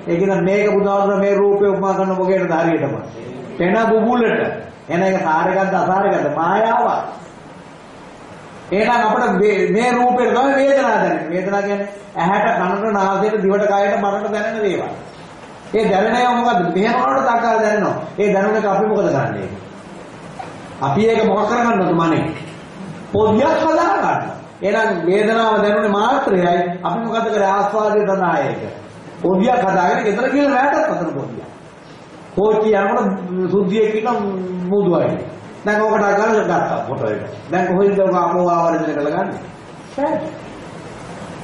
ඒක නම් මේක බුදුහාමුදුරුවෝ මේ රූපේ උපමා කරන මොකේද හරියටම. පෙන බුබුලට. එන එක සාරයක්ද අසාරයක්ද මායාවක්. එහෙනම් අපිට මේ රූපේ තමයි වේදනාව දැනෙන්නේ. වේදනාව කියන්නේ ඇහැට, කනට, නාසයට, දිවට, කයට, මනට දැනෙන දේවල්. ඒ දැනෙන ඒවා මොකද්ද? මෙහෙම වලට දක්වා දැනෙනවා. ඒ දැනුන එක අපි මොකද කරන්නේ? අපි ඒක මොකක් කරගන්නවද මනේ? පොඩ්ඩක් හදා. එහෙනම් වේදනාව දැනුනේ මාත්‍රයයි අපි මොකද කරේ ආස්වාදයේ තමයි ඒක. පොදියක් හදාගෙන ගෙදර කියලා රැටත් අතන පොදියක්. කෝච්චිය යනකොට සුද්ධියේ කියන මුදුවයි. දැන් ඕකට ගාලා ගත්තා ෆොටෝ එක. දැන් කොහෙන්ද ඔක අමෝ ආවරදල කරලා ගන්නේ?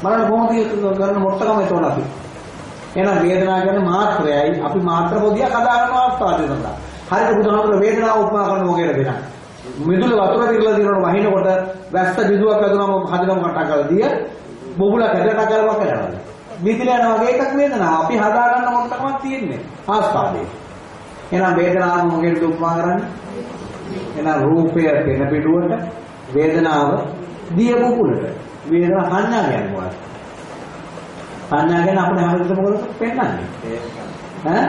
බලන්න කොහොමද කරන මොට්ටකම එතකොට අපි. එහෙනම් වේදනාව කියන්නේ මාත්‍රයයි අපි මාත්‍ර පොදියක් හදාගන්න අවස්ථාවක් දෙනවා. හරියට බුදුහාමුදුර වේදනාව උපමා කරන මොකේද දෙනවා? මිදුල වතුර පිරලා දිනන වහිනකොට වැස්ස බිදුවක් වැදුනම හදනම කටක් කරලා දිය බොබුල කැඩට කරවක් කරනවා. මිදිලා යන වගේ එකක් වේදනාව. අපි හදාගන්න මොකක්වත් තියෙන්නේ ආස්වාදේ. එහෙනම් වේදනාව මොකේද උපමා කරන්නේ? එහෙනම් රූපය පෙන පිටුවට වේදනාව දිය බුබුලට. වේදනාව කියන්නේ මොකක්ද? සංඥා ගැන අපිට හැමදෙයක්ම මොකද පෙන්වන්නේ? ඈ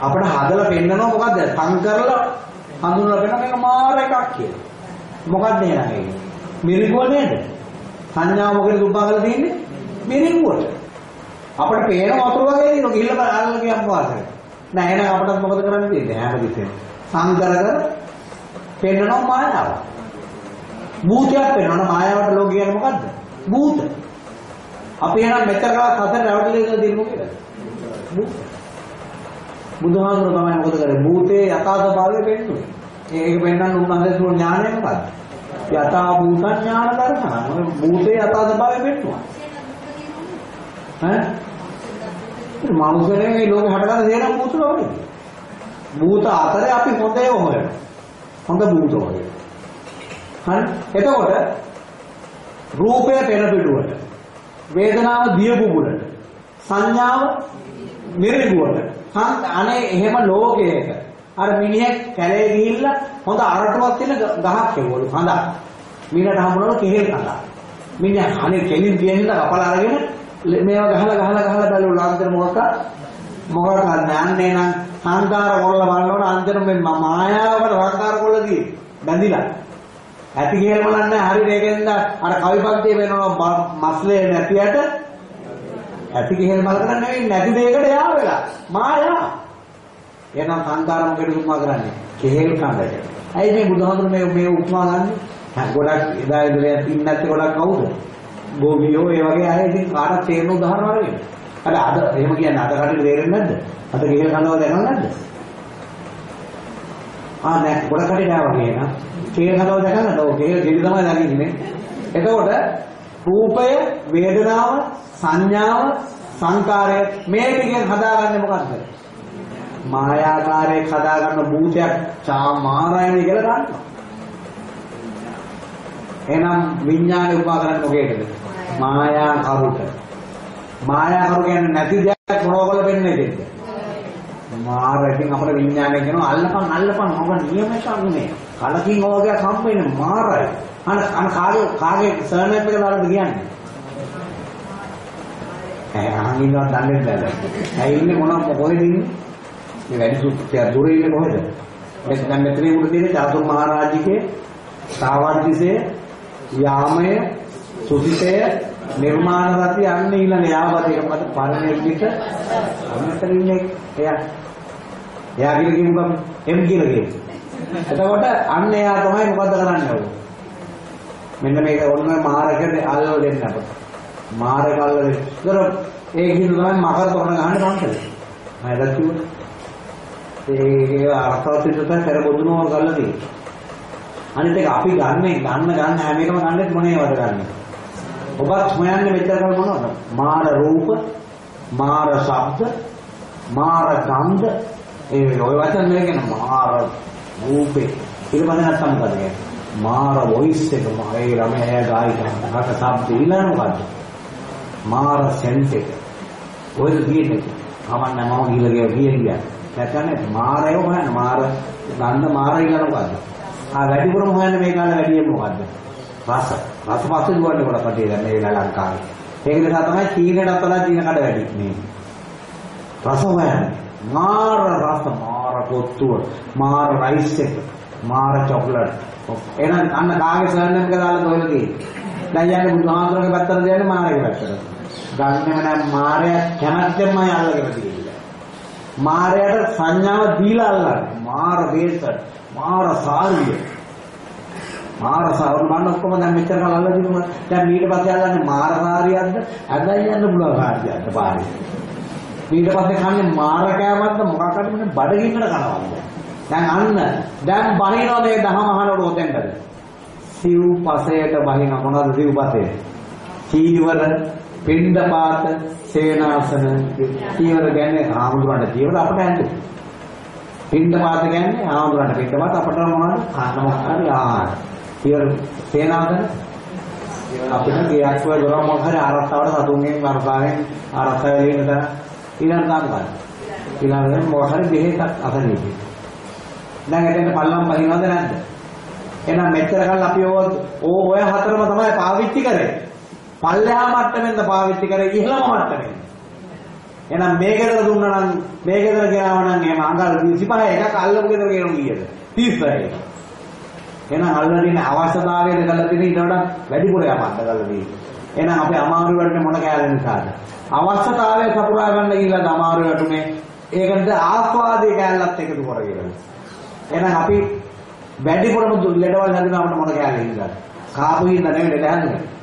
අපිට හදලා පෙන්නනවා මොකද්ද? සංකරලා හඳුනලා පෙන්නන මේක මාර එකක් කියලා. මොකක්ද එහෙනම් ඒක? මිරිඟුව නේද? සංඥාව මොකද දුබ්බා කරලා තියෙන්නේ? මිරිඟුවට. අපිට පේන වතුර වගේ දිනු ගිහිල්ලා අල්ලලා කියන්න වාසේ. නෑ එහෙනම් අපිට මොකද කරන්න තියෙන්නේ? හැමදෙයක්ම සංකර කර පෙන්නනවා මායාව. භූතයක් පෙන්වනවා මායාවට ලෝක කියන්නේ මොකද්ද? භූත. අපි එහෙනම් මෙතර කාලත් හතර රැවටිලා ඉඳලා තියෙන්නේ මොකේද? භූත. බුදුහාමුදුරුවෝ තමයි මොකද කරේ? භූතේ යථා ස්වභාවය පෙන්වන්නේ. ඒක පෙන්වන්න උන්වහන්සේ තුන ඥානය මොකද්ද? යථා භූත ඥාන දර්ශන. භූතේ යථා ස්වභාවය පෙන්වනවා. ඈ? මනුස්සයනේ මේ ලෝකේ හටගන්න දේනම් භූත වගේ. භූත අතරේ අපි හොඳ ඒවා හොයනවා. හොඳ භූත හොයනවා. හරි? එතකොට රූපය පෙර පිටුවට වේදනාව දිය බුබුලට සංඥාව මිරිඟුවට. අනේ එහෙම ලෝකයක. අර මිනිහෙක් කැලේ ගිහිල්ලා හොඳ අරටුවක් තියෙන ගහක් කෙවලු හඳක් මීනට හම්බුනොත් කෙහෙල් කඳක්. මිනිහා අනේ කෙලින් තියෙන කපලා අරගෙන මේවා ගහලා ගහලා ගහලා බැලුවා ලාන්තර මොකක් මොකක් නැන්නේ නම් සංකාර කොල්ල බලනකොට අන්තිම මේ මායාවකට සංකාර කොල්ල දී බැඳිලා. ඇති කියලා බලන්නේ හරියට ඒකෙන්ද අර කවිපන්තිය වෙනවා මස්ලේ නැතියට ඇති කියලා බල කරන්නේ නෙවෙයි නැති දෙයකට යා වෙලා. මායා එහෙනම් සංකාර මොකද උපමා කරන්නේ කෙහෙල් කඳට. ඇයි මේ බුදුහාමුදුරු මේ මේ උපමා ගන්නේ ගොඩක් එදා ඉඳලා ඉන්නත් ගොඩක් කවුද? ගෝවියෝ ඒ වගේ අය ඉතින් කාටත් තේරෙන උදාහරණ වගේ. අර අද එහෙම කියන්නේ අද කටට තේරෙන්නේ නැද්ද? අද කෙහෙල් කඳව දැනගන්නේ නැද්ද? ආ නෑ ගොඩ කටේ නෑ වගේ නේද කේල් හදව දැකන්නද? ඔව් කේල් ගෙඩි තමයි දකින්නේ. එතකොට රූපය, වේදනාව, සංඥාව, සංකාරය මේ ටිකෙන් හදාගන්නේ මොකද්ද? මායාකාරයක් හදාගන්න භූතයක් චාමාරයනේ කියලා ගන්නවා. එහෙනම් විඥානේ උපා කරන්නේ මොකේද? මායා කරුට. මායා කරු කියන්නේ නැති දෙයක් මොනවල වෙන්නේ දෙන්න. මාර ඉතින් අපේ විඥානය කියනවා අල්ලපන් අල්ලපන් මොකද නියමයක් නෙමෙයි. කලකින් ඕගයක් හම්බ වෙන්නේ මාරයි. අන අන කාගේ කාගේ සර්නේම් එක දාලාද කියන්නේ? ඈ අහන් ඉන්නවත් දන්නේ නැහැ. ඇයි ඉන්නේ මොනවා කොහෙද ඉන්නේ? මේ වැඩි සුත්තිය දුරේ ඉන්නේ කොහෙද? මේක දැන් මෙතනේ උඩ තියෙන චාතුරු මහරජිකේ සාවද්දිසේ යාමය සුසිතය නිර්මාණ රති යන්න ඊළඟ යාවත එක මත පරණෙල්ලිට අමතර ඉන්නේ එයා එයා කියලා කියමුකම් එම් කියලා කියමු එතකොට අන්න එයා තමයි මොකද්ද කරන්නේ ඔය. මෙන්න මේක ඔන්න මාරකට අල්ලව දෙන්න අපට. මාරක අල්ල දෙන්න. ඒතර ඒක හින්දා තමයි මකර තොරණ ගහන්න පන්සලේ. මම එදා කිව්වා. ඒ අර්ථවත් විදිහට පෙර බොදුනව ගල්ලා තියෙනවා. අනිත් එක අපි ගන්න ගන්න ගන්න හැම එකම ගන්නෙත් මොනේවද ගන්න. ඔබත් හොයන්නේ මෙච්චර කල් මොනවද? මාර රූප, මාර ශබ්ද, මාර ගන්ධ ඒ ඔය වචන මේකන මාර රූපේ ඊට පස්සේ නැත්තම් මොකද කියන්නේ මාර වොයිස් එක ඒ ළමයා ගායිකා අහක ශබ්ද ඊළඟ මොකද්ද මාර සෙන්ස් එක. ඔයද කියන්නේ කමන්න මම ගිහලා ගියා කියන්නේ නැත්නම් මාරය හොයන්න මාර ගන්න මාර ඊළඟ මොකද්ද? ආ වැඩිපුරම හොයන්නේ මේ කාලේ වැඩියෙන් මොකද්ද? රස. රස පස්සේ දුවන්නේ කොට කටේ දැන් මේ වෙලාව ලංකාවේ. ඒක නිසා තමයි චීනටත් වඩා චීන කඩ වැඩි මේ. රස හොයන්නේ. මාර රස මාර කොත්තුව මාර රයිස් එක මාර චොක්ලට්. එහෙනම් අන්න කාගේ සර්නම් එක දාලා තෝරලා තියෙන්නේ දැන් යන්නේ බුදුහාමුදුරගේ පැත්තට දෙන්නේ මාරගේ පැත්තට. ගන්නෙම නම් මාරය කැමැත්තෙන්මයි අල්ලගෙන තියෙන්නේ. මාරයට සංඥාව දීලා අල්ලන්නේ. මාර බේසට මාර සාරිය. මාර සාරු මන්න ඔක්කොම දැන් මෙච්චර කල් අල්ලලා දිනුවා දැන් ඊට පස්සේ අල්ලන්නේ මාර සාරියක්ද? ඇදයි යන්න පුළුවන් සාරියක්ද? පාරේ. ඊට පස්සේ කන්නේ මාර කෑමක්ද මොකක් හරි මෙන්න බඩගින්නට කනවද දැන් අන්න දැන් බහිනවා මේ දහම අහනකොට ඔතෙන්ටද? සිව් පසයට බහින මොනවද සිව් පසය? චීවර පින්ඩපාත සේනාසන චීවර කියන්නේ ආමුදුරන්ට චීවර අපට ඇඳේ පින්ඩපාත කියන්නේ ආමුදුරන්ට පින්ඩපාත අපට මොනවද කන්න මොකක් හරි ආහාර චීවර සේනාසන අපිට ගියක් වල දොර මොකක් හරි ආරක්ෂාවට සතුන්ගෙන් වර්ෂාවෙන් ආරක්ෂා වෙන්න තන ඊළඟ දාන්න ගන්න. ඊළඟට මොකක් හරි බෙහෙතක් අතනේදී. දැන් එතෙන් පල්ලම් බහිනවද නැද්ද? එහෙනම් මෙච්චර කල් අපි ඔය ඔය හතරම තමයි පාවිච්චි කරේ. පල්ලෙහා මට්ටමෙන්ද පාවිච්චි කරේ ඉහළම මට්ටමෙන්. එහෙනම් මේ ගෙදර දුන්නා නම් මේ ගෙදර ගෙනාවා නම් එහෙම අඟල් 25 එකක් අල්ලපු ගෙදර ගෙනුම් කීයද? 36. එහෙනම් අල්ලලා තියෙන අවශ්‍යතාවය දෙකලා තියෙන ඊට වඩා වැඩිපුර යමක් කරලා තියෙන්නේ. එහෙනම් අපි අමාරු වලට මොන කෑල්ල නිසාද? අවශ්‍යතාවය සපුරා ගන්න ගිහිල්ලාද අමාරු වටුනේ. ඒකට ආස්වාදයේ කෑල්ලත් එකතු කරගෙන. එහෙනම් අපි වැඩිපුරම ලෙඩවල් හැදෙනවට මොන කෑල්ල ඉන්නද? කාපු හින්න නෙවෙයි ලෙඩ හැදෙන්නේ.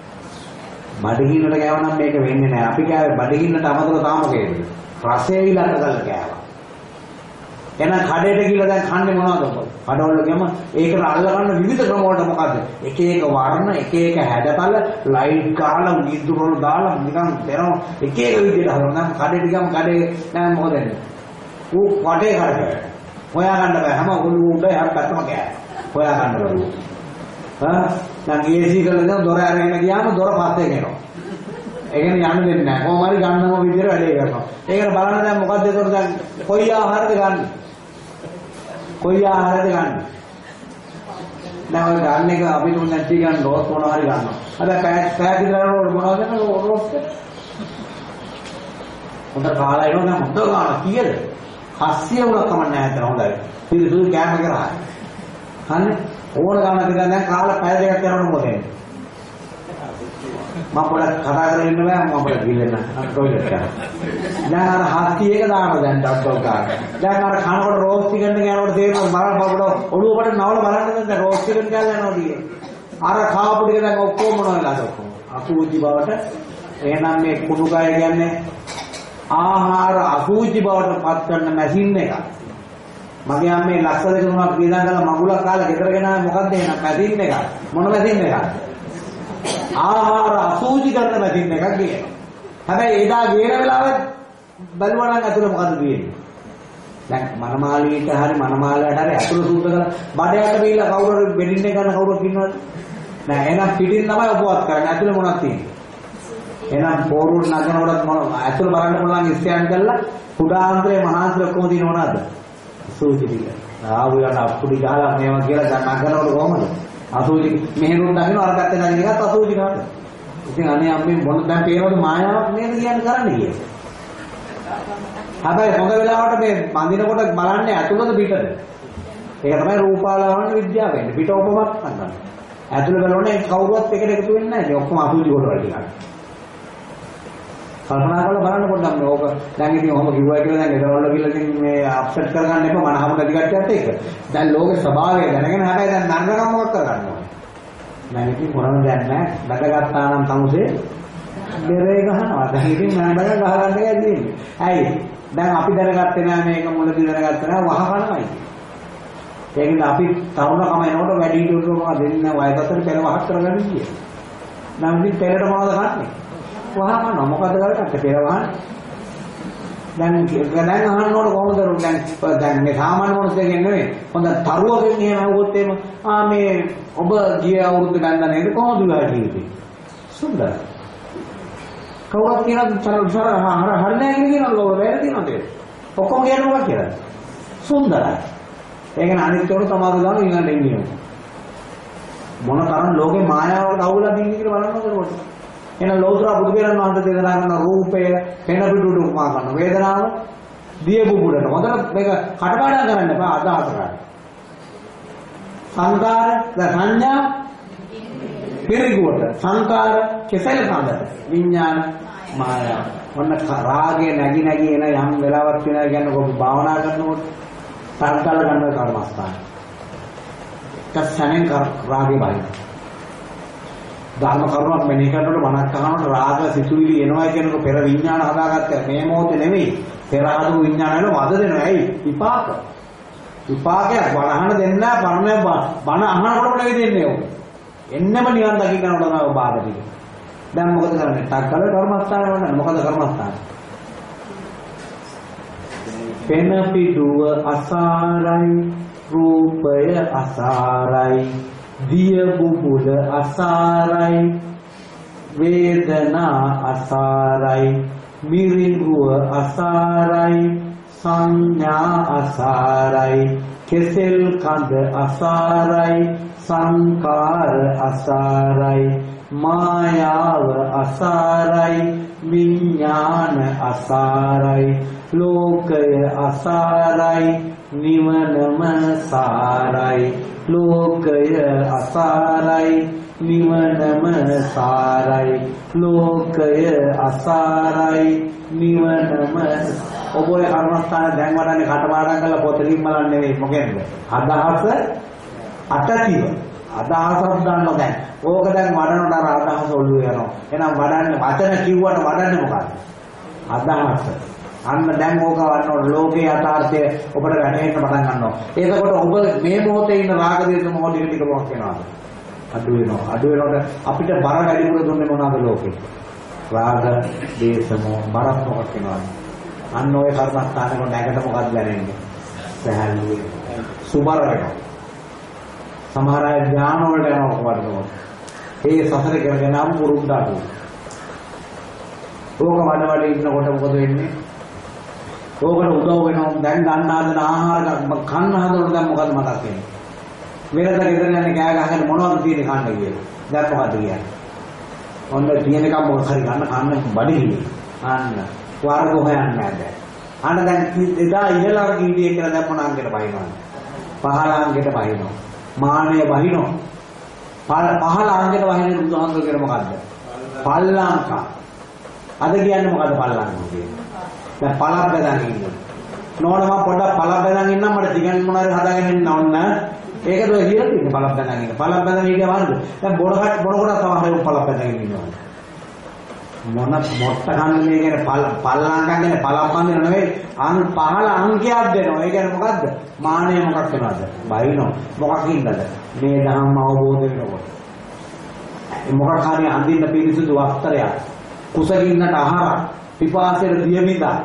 බඩගින්නට කෑවනම් මේක වෙන්නේ නැහැ. අපි කෑවේ බඩගින්නට අමතරව තාම කෑවේ. රසය විලක් කරලා කෑවා. එහෙනම් කඩේට ගිහලා දැන් කන්නේ මොනවද? කඩවල ගියම ඒකට අල්ල ගන්න විවිධ ක්‍රම වලට මොකද්ද? එක එක වර්ණ, එක එක හැඩතල, ලයිට් ගාලා, විදුර වල දාලා නිකන් දෙනවා එක එක විදිහට හදනවා. කඩේට ගියම කඩේ නෑ මොකද වෙන්නේ? ඌ කඩේ කරකැවෙන. හොයා ගන්න බෑ. හැම උළු උඩ හැම පැත්තම කෑ. හොයා ගන්න බෑ. හා දැන් AC කරලා දැන් දොර අරගෙන ගියාම දොර පස්සේ එනවා. ඒ කියන්නේ යන්න දෙන්නේ නැහැ. කොහොම හරි ගන්නම විදිහට වැඩේ කරනවා. ඒකට බලන්න දැන් මොකද්ද ඒකට දැන් කොයි ආහාරද ගන්න? කොයි ආහාරද ගන්න? දැන් ඔය ගන්න එක අපි තුන් නැති ගන්න රෝස් මොනවා හරි ගන්නවා. අද පැය පැය විතර මොනවද ගන්න රෝස් එක? හොඳ කාලා එනවා දැන් හොඳ ගන්න කීයද? 700 වුණා කමක් නැහැ හිටන හොඳයි. පිළිසුදු කෑම කරා. හන්නේ ඕන ගමන දිගා දැන් කාලා පැය දෙකක් යනකොට මොකද වෙන්නේ? මම පොඩක් කතා කරගෙන ඉන්න බෑ මම පොඩක් ගිල්ලෙන්න ටොයිලට් යනවා. දැන් අර හස්ති එක දානවා දැන් ඩොක්ටර් කාට. දැන් අර කනකොට රෝස් චිකන් එක යනකොට තේරෙනවා බලන්න පොඩ ඔළුවකට නවල බලන්න දැන් රෝස් චිකන් කෑල්ල යනවා දිගේ. අර කාපු ටික දැන් ඔක්කොම මොනවා වෙලාද ඔක්කොම. අසුචි බවට එහෙනම් මේ කුණු කය කියන්නේ ආහාර අසුචි බවට පත් කරන මැෂින් එකක්. මගේ අම්මේ ලක්ෂ දෙක තුනක් වියදම් කරලා මගුලක් කාලා ගෙදර ගෙනාවේ මොකද්ද එහෙනම් මැෂින් එකක්. මොන මැෂින් එකක්ද? ආහාර අසූචි කරන මැෂින් එකක් ගේනවා. හැබැයි එදා ගේන වෙලාවෙත් බැලුවා නම් ඇතුළේ මොකද්ද තියෙන්නේ? දැන් මනමාලියට හරි මනමාලයට හරි ඇතුළ සුද්ධ කරලා බඩයට බීලා කවුරු හරි බෙඩින් එක ගන්න කවුරුත් ඉන්නවද? නෑ එහෙනම් පිටින් තමයි උපවත් කරන්නේ. ඇතුළේ මොනවද තියෙන්නේ? එහෙනම් පෝරුල් නගනකොටත් මොන ඇතුළ බලන්න පුළුවන් ස්කෑන් කරලා කුඩාන්තරේ මහාන්තරේ ඔක්කොම තියෙන මොනවද? අසූචි ටික. ආවු යන අප්පුඩි ගහලා මේවා කියලා දැන් නගනකොට කොහමද? අසූචි මෙහෙරුම් දකින්න අර පැත්තේ නැගින එකත් අසූචි ගන්න. ඉතින් අනේ අම්මේ මොන දැන් පේනවද මායාවක් නේද කියන්නේ කරන්නේ කියලා. හැබැයි හොඟ වෙලාවට මේ බඳිනකොට බලන්නේ ඇතුළත පිටද. ඒක තමයි රූපාලාවන විද්‍යාව වෙන්නේ. පිට ඔබමත් ගන්න. ඇතුළ බලන්නේ කවුරුවත් එකට එකතු වෙන්නේ නැහැ. ඒ ඔක්කොම අසූචි කොට වල ටිකක්. කල්පනා කරලා බලන්න පොඩ්ඩක් මේක දැන් ඉතින් ඔහොම කිව්වා කියලා දැන් ගෙදරවල ගිහලා ඉතින් මේ අප්සෙට් කරගන්න එපා මනහම නැති කට්ටියත් එක්ක. දැන් ලෝකේ ස්වභාවය දැනගෙන හැබැයි දැන් නංගකම් මොකක් කරගන්න ඕනේ. දැන් ඉතින් මොනවද දැන් නැහැ. බඩගත්තා නම් තමුසේ බෙරේ ගහනවා. දැන් ඉතින් නංගක ගහගන්න එකයි තියෙන්නේ. ඇයි? දැන් අපි දැනගත්තේ නැහැ මේක මුලදී දැනගත්තේ නැහැ වහකනමයි. ඒකෙන් අපි තරුණකම එනකොට වැඩි හිටියොත් මොකද දෙන්න වයසතර පෙර වහක් කරගන්න කියේ. නම් ඉතින් පෙරට මොනවද කරන්නේ? වහම මොකද කරගත්තේ පෙරවහන දැන් දැන් අහන්න ඕන කොහොමද දැන් දැන් මේ සාමාන්‍ය මොනසෙකින් නෙමෙයි. හොඳ තරුවකින් එහෙම අහුවොත් එහෙම ආ මේ ඔබ ගිය අවුරුද්ද ගන්න නේද කොහොමද උලා ජීවිතේ සුන්දර කවුරුත් කියන තර තර හර හරිනේ කියන ලෝ වැරදි තියෙනවද ඔක්කොම කියන මොකක්ද කියලා සුන්දරයි. ඒක නේ අනිත් උඩ තමයි දාන ඊළඟට ඉන්නේ මොන තරම් ලෝකේ මායාවට අවුලා දින්නේ කියලා බලන්න ඕනේ එහෙනම් ලෞතර බුදු පියාණන් වහන්සේ දේශනා කරන රූපය පෙන පිටුට උපමා කරන වේදනාව දිය බුබුලට හොඳට මේක කටපාඩම් කරන්න එපා අදහස ගන්න. සංකාර සංඥා පිරිගුවට සංකාර කෙසෙල් සඳට විඥාන මායාව. ඔන්න රාගය නැగి නැగి එන යම් වෙලාවක් වෙනවා කියන්නේ කොහොම භාවනා කරනකොට සංකල්ප ගන්න කර්මස්ථාන. තත්සනෙන් රාගේ බයි. ධර්ම කරුණක් මෙනෙහි කරනකොට මනක් අහනකොට රාග සිතුවිලි එනවා කියනකොට පෙර විඥාන හදාගත්ත. මේ මොහොතේ නෙමෙයි. පෙර හදපු විඥාන වල වද දෙනවා. ඇයි? විපාක. විපාකයක් බණහන දෙන්න පරණ බණ අහනකොට නෙවෙයි දෙන්නේ ඔය එන්නම නිවන් දකින්නකොට තමයි බාධා ටික. දැන් මොකද කරන්නේ? ටක් කල කර්මස්ථාන වල මොකද කර්මස්ථාන පෙන පිටුව අසාරයි රූපය අසාරයි. දිය බුබුල අසාරයි. වේදනා අසාරයි. මිරිඟුව අසාරයි. සංඥා අසාරයි. කෙසෙල් කඳ අසාරයි. සංකාර අසාරයි. මායාව අසාරයි. විඥාන අසාරයි. ලෝකය අසාරයි. නිවනම සාරයි. ලෝකය අසාරයි. නිවනම සාරයි. ලෝකය අසාරයි. නිවනම ඔබ ඔය කර්මස්ථාන දැන් වඩන්නේ කටපාඩම් කරලා පොතකින් බලන්නේ නෙවෙයි. මොකෙන්ද? අදහස අටතිව අදහසක් ගන්නවා දැන්. ඕක දැන් වඩනකොට අර අදහස ඔළුවේ යනවා. එහෙනම් වඩන්නේ වචන කිව්වට වඩන්නේ මොකක්ද අදහස. අන්න දැන් ඕක වන්නකොට ලෝකේ යථාර්ථය ඔබට වැටහෙන්න පටන් ගන්නවා. එතකොට ඔබ මේ මොහොතේ ඉන්න රාග දේශ මොහ ටික ටික මොකක් වෙනවද? අඩු වෙනවා. අඩු වෙනකොට අපිට බර වැඩිපුර දුන්නේ මොනවද ලෝකේ? රාග දේශ මොහ බරක් මොකක් වෙනවද? අන්න ඔය කර්මස්ථානේ කොට නැගට මොකක්ද දැනෙන්නේ? සහැල්ලුවේ. සුබර වෙනවා. සමහර අය ඥාන වලට යනවා වඩනකොට. ඒ සසර කරගෙන ආපු පුරුද්දාට. ඕක වඩ වඩ ඉන්නකොට මොකද වෙන්නේ? ඕකට උදව් වෙනවා දැන් ගන්න හදන ආහාර කන්න හදනකොට දැන් මොකද මතක් වෙන්නේ? වෙනද ගෙදර යන්නේ කෑ ගහගෙන මොනවද තියෙන්නේ කන්න කියලා. දැන් මොකද කියන්නේ? ඔන්න තියෙනකම් මොකක් හරි ගන්න කන්න බඩගිනි. අන්න වර්ග හොයන්නේ නැහැ. අන්න දැන් එදා ඉහළම කීටිය කියලා දැන් මොන අංගෙට බහිනවද? පහළ අංගෙට බහිනවා. මානය වහිනවා. පහළ අංගෙට වහින බුදුහාමුදුර කියන මොකද්ද? පල්ලංකා. අද කියන්නේ මොකද්ද පල්ලංකා කියන්නේ? දැන් පළක් බෙදන් ඉන්නවා. නෝන මම පොඩ්ඩක් පළක් බෙදන් ඉන්නම් මට ටිකක් මොනවාරි හදාගෙන ඉන්න ඕන. ඒකද ඔය කියලා තියෙන්නේ පළක් බෙදන් ඉන්න. පළක් බෙදන් ඉන්නේ වරද? දැන් බොඩ කට බොඩ කොට තමයි පළක් බෙදන් ඉන්නවා. මොන මොට්ට කන්නේ කියන්නේ පල් පල්ලංකම් කියන්නේ පළක් බඳින නෙවෙයි අන් පහළ අංකයක් දෙනවා. ඒ කියන්නේ මොකද්ද? මානය මොකක් වෙනවද? බයිනෝ. මොකකින්ද? මේ ධම්ම අවබෝධ වෙනකොට. මොකක් හරි අඳින්න පිරිසුදු වස්ත්‍රයක්. කුසගින්නට ආහාර, පිපාසයට දියමිදා.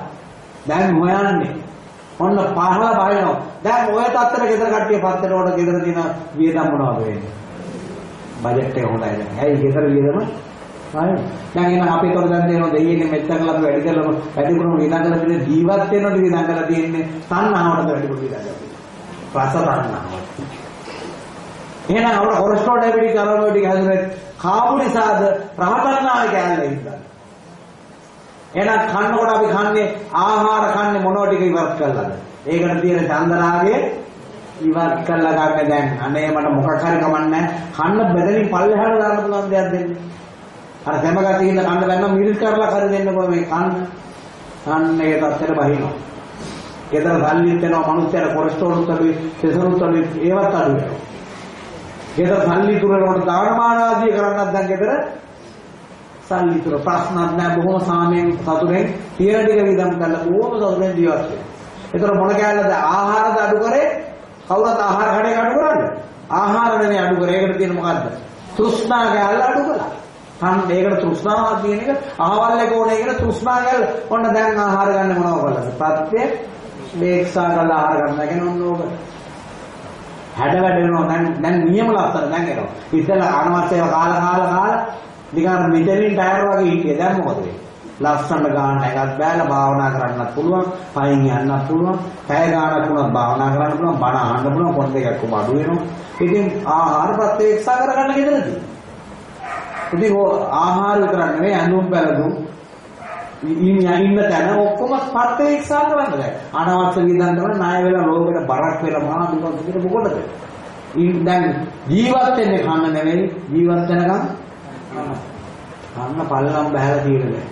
දැන් හොයන්නේ. ඔන්න පහළ බයිනෝ. දැන් ඔය තත්තර ගෙදර කට්ටිය පත්තර වල ගෙදර තියෙන වියදම් මොනවද වෙන්නේ? බජට් එක හොඳයි දැන්. ඇයි ගෙදර වියදම? හරි. දැන් එහෙනම් අපි තොර දැන් දෙනවා දෙයියනේ මෙච්චර කරලා අපි වැඩි කරලා වැඩි කරුණු විඳන් කරලා තියෙන ජීවත් වෙනකොට විඳන් කරලා තියෙන්නේ තණ්හාවටද වැඩි කරුණු විඳන් කරලා තියෙන්නේ. රස තණ්හාවට. එහෙනම් අපේ කොලෙස්ටරෝල් ඩයබටික් අරමුණු ටික හැදුනේ කාපු නිසාද රහතන්නාවේ කෑල්ල ඉඳලා. එහෙනම් කන්නකොට අපි කන්නේ ආහාර කන්නේ මොනව ටික ඉවත් කළාද? ඒකට තියෙන චන්දරාගේ ඉවත් කළා ගන්න දැන් අනේ මට මොකක් හරි කමන්නේ කන්න බෙදලින් පල්ලෙහාට දාන්න පුළුවන් දෙයක් දෙන්නේ. අර සැමගත ඉන්න කන්න බැන්න මිරිස් කරලා කර දෙන්නකො මේ කන්න. කන්න ඒ තත්ත්වෙට බහිනවා. ගෙදර සල්ලිත් වෙනවා මිනිස්සුන්ට කොලෙස්ටරෝල් උත්තරි, කෙසරුත් උත්තරි ඒවත් අඩු වෙනවා. ගෙදර සල්ලි තුරනකොට දානමාන ආදී කරන්නත් දැන් ගෙදර සල්ලි තුර ප්‍රශ්නක් නැහැ බොහොම සාමයෙන් සතුටෙන් තියෙන ටික විදම් කරලා බොහොම සතුටෙන් ජීවත් වෙනවා. ඒතර මොන කෑල්ලද ආහාරද අඩු කරේ? කවුරුත් ආහාර කඩේ අඩු කරන්නේ? ආහාර නෙමෙයි අඩු කරේ. ඒකට තියෙන මොකද්ද? තෘෂ්ණා කෑල්ල අඩු කළා. අන්න ඒකට තෘෂ්ණාවක් කියන එක අහවල් එක ඕනේ කියලා තෘෂ්ණා කෑල්ල. ඔන්න දැන් ආහාර ගන්න මොනව කළාද? ප්‍රත්‍ය මේක්ෂා කරලා ආහාර ගන්න කියන ඕන ඕක. හැඩ වැඩ වෙනවා දැන් දැන් නියම ලස්සන දැන් එනවා. ඉතලා අනවශ්‍යව කාලා කාලා කාලා නිකන් මිටලින් ටයර් වගේ හිටියේ දැන් මොකද වෙන්නේ? ලස්සන ගාන එකක් බෑලා භාවනා කරන්නත් පුළුවන්, පයින් යන්නත් පුළුවන්, පැය ගානක් වුණත් භාවනා කරන්න පුළුවන්, බණ අහන්න පුළුවන්, පොත් දෙකක් කොම අඩු වෙනවා. ඉතින් ආහාර ප්‍රත්‍යක්ෂා කරගන්න ගෙදරදී. ඉතින් ඔය ආහාර විතරක් නෙවෙයි අඳුම් බැලඳුම් ඉන්න ඉන්න තැන ඔක්කොම ප්‍රත්‍යක්ෂා කරන්න බෑ. අනවශ්‍ය විදන් කරන ණය වෙලා ලෝකෙට බරක් වෙලා මහා දුක විදිහට මොකටද? ඉන් දැන් ජීවත් වෙන්නේ කන්න නෙවෙයි ජීවත් වෙනකම් කන්න පල්ලම් බහැලා තියෙන්නේ.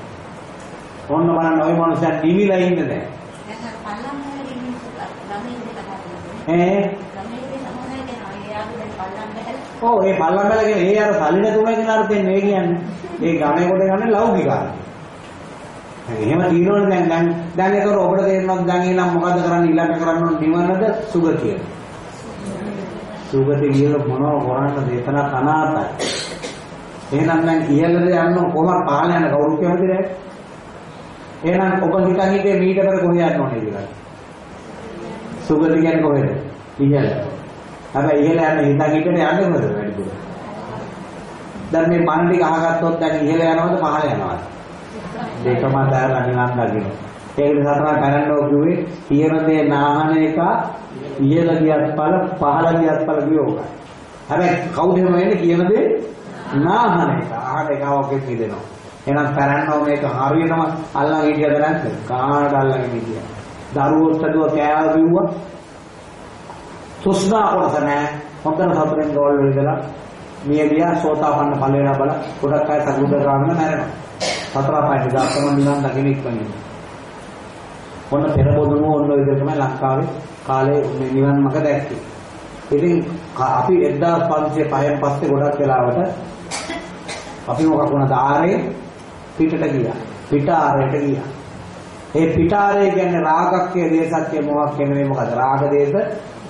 ඔන්න බලන්න ওই මනුස්සයා නිවිලා ඉන්නේ දැන්. ඈ ඔව් ඒ පල්ලම් බැල කියන ඒ අර සල්ලි නැතුණා කියන අර්ථයෙන් නෙවෙයි කියන්නේ. ඒ ගමේ කොට ගන්න ලෞකික අර්ථය. එහෙම තියෙනවනේ දැන් දැන් දැන් ඒක ඔබට තේරෙනවද දැන් ඊළඟ මොකද්ද කරන්න ඊළඟ කරන්න ඕන නිවනද සුගතිය. සුගතිය කියන මොනව කරන්නද එතන අනාතයි. එහෙනම් දැන් ඉහළට යන්න කොහොමද පහළ යන කවුරු කැමති නැහැ. එහෙනම් ඔබ හිතන් හිතේ මීට පෙර කොහේ යන්න ඕනේ කියලා. සුගති කියන්නේ කොහෙද? ඉහළ. හැබැයි ඉහළ යන්න හිතන් හිතේ යන්නේ කොහෙද වැඩිපුර? දැන් මේ පණ ටික අහගත්තොත් දැන් ඉහළ යනවද පහළ යනවද? දෙකම දාලා නිවන් දකින්න. ඒක නිසා තමයි කරන්නෝ කිව්වේ තියෙන දේ නාහන එක ඉහළ ගියත් ඵල පහළ ගියත් ඵල වියෝගයි. හැබැයි කවුද එහෙම වෙන්නේ කියන දේ නාහන එක. අහන එක ඔකෙත් හිතෙනවා. එහෙනම් පැරන්නව මේක හරියටම අල්ලන් හිටියද නැද්ද? කාට අල්ලන් හිටියා. දරුවෝ සදුව කෑව බිව්වා. සුස්නා කොටස නැහැ. හොඳට සතුරෙන් ගෝල් වෙලා මියදියා සෝතාපන්න ඵලයට බල ගොඩක් අය සතුට ගාමින මැරෙනවා. සතර පහයි දාසම නිවන් දකින්න ඉක්මනින්. ඔන්න පෙරබොදුම ඔන්න ඔය විදිහට තමයි ලංකාවේ කාලේ නිවන් මඟ දැක්කේ. ඉතින් අපි 1505න් පස්සේ ගොඩක් වෙලාවට අපි මොකක් වුණාද ආරේ පිටට ගියා. පිට ආරයට ගියා. ඒ පිට ආරේ කියන්නේ රාගක්කේ දේශක්කේ මොහක් කියන්නේ මොකද? රාග දේශ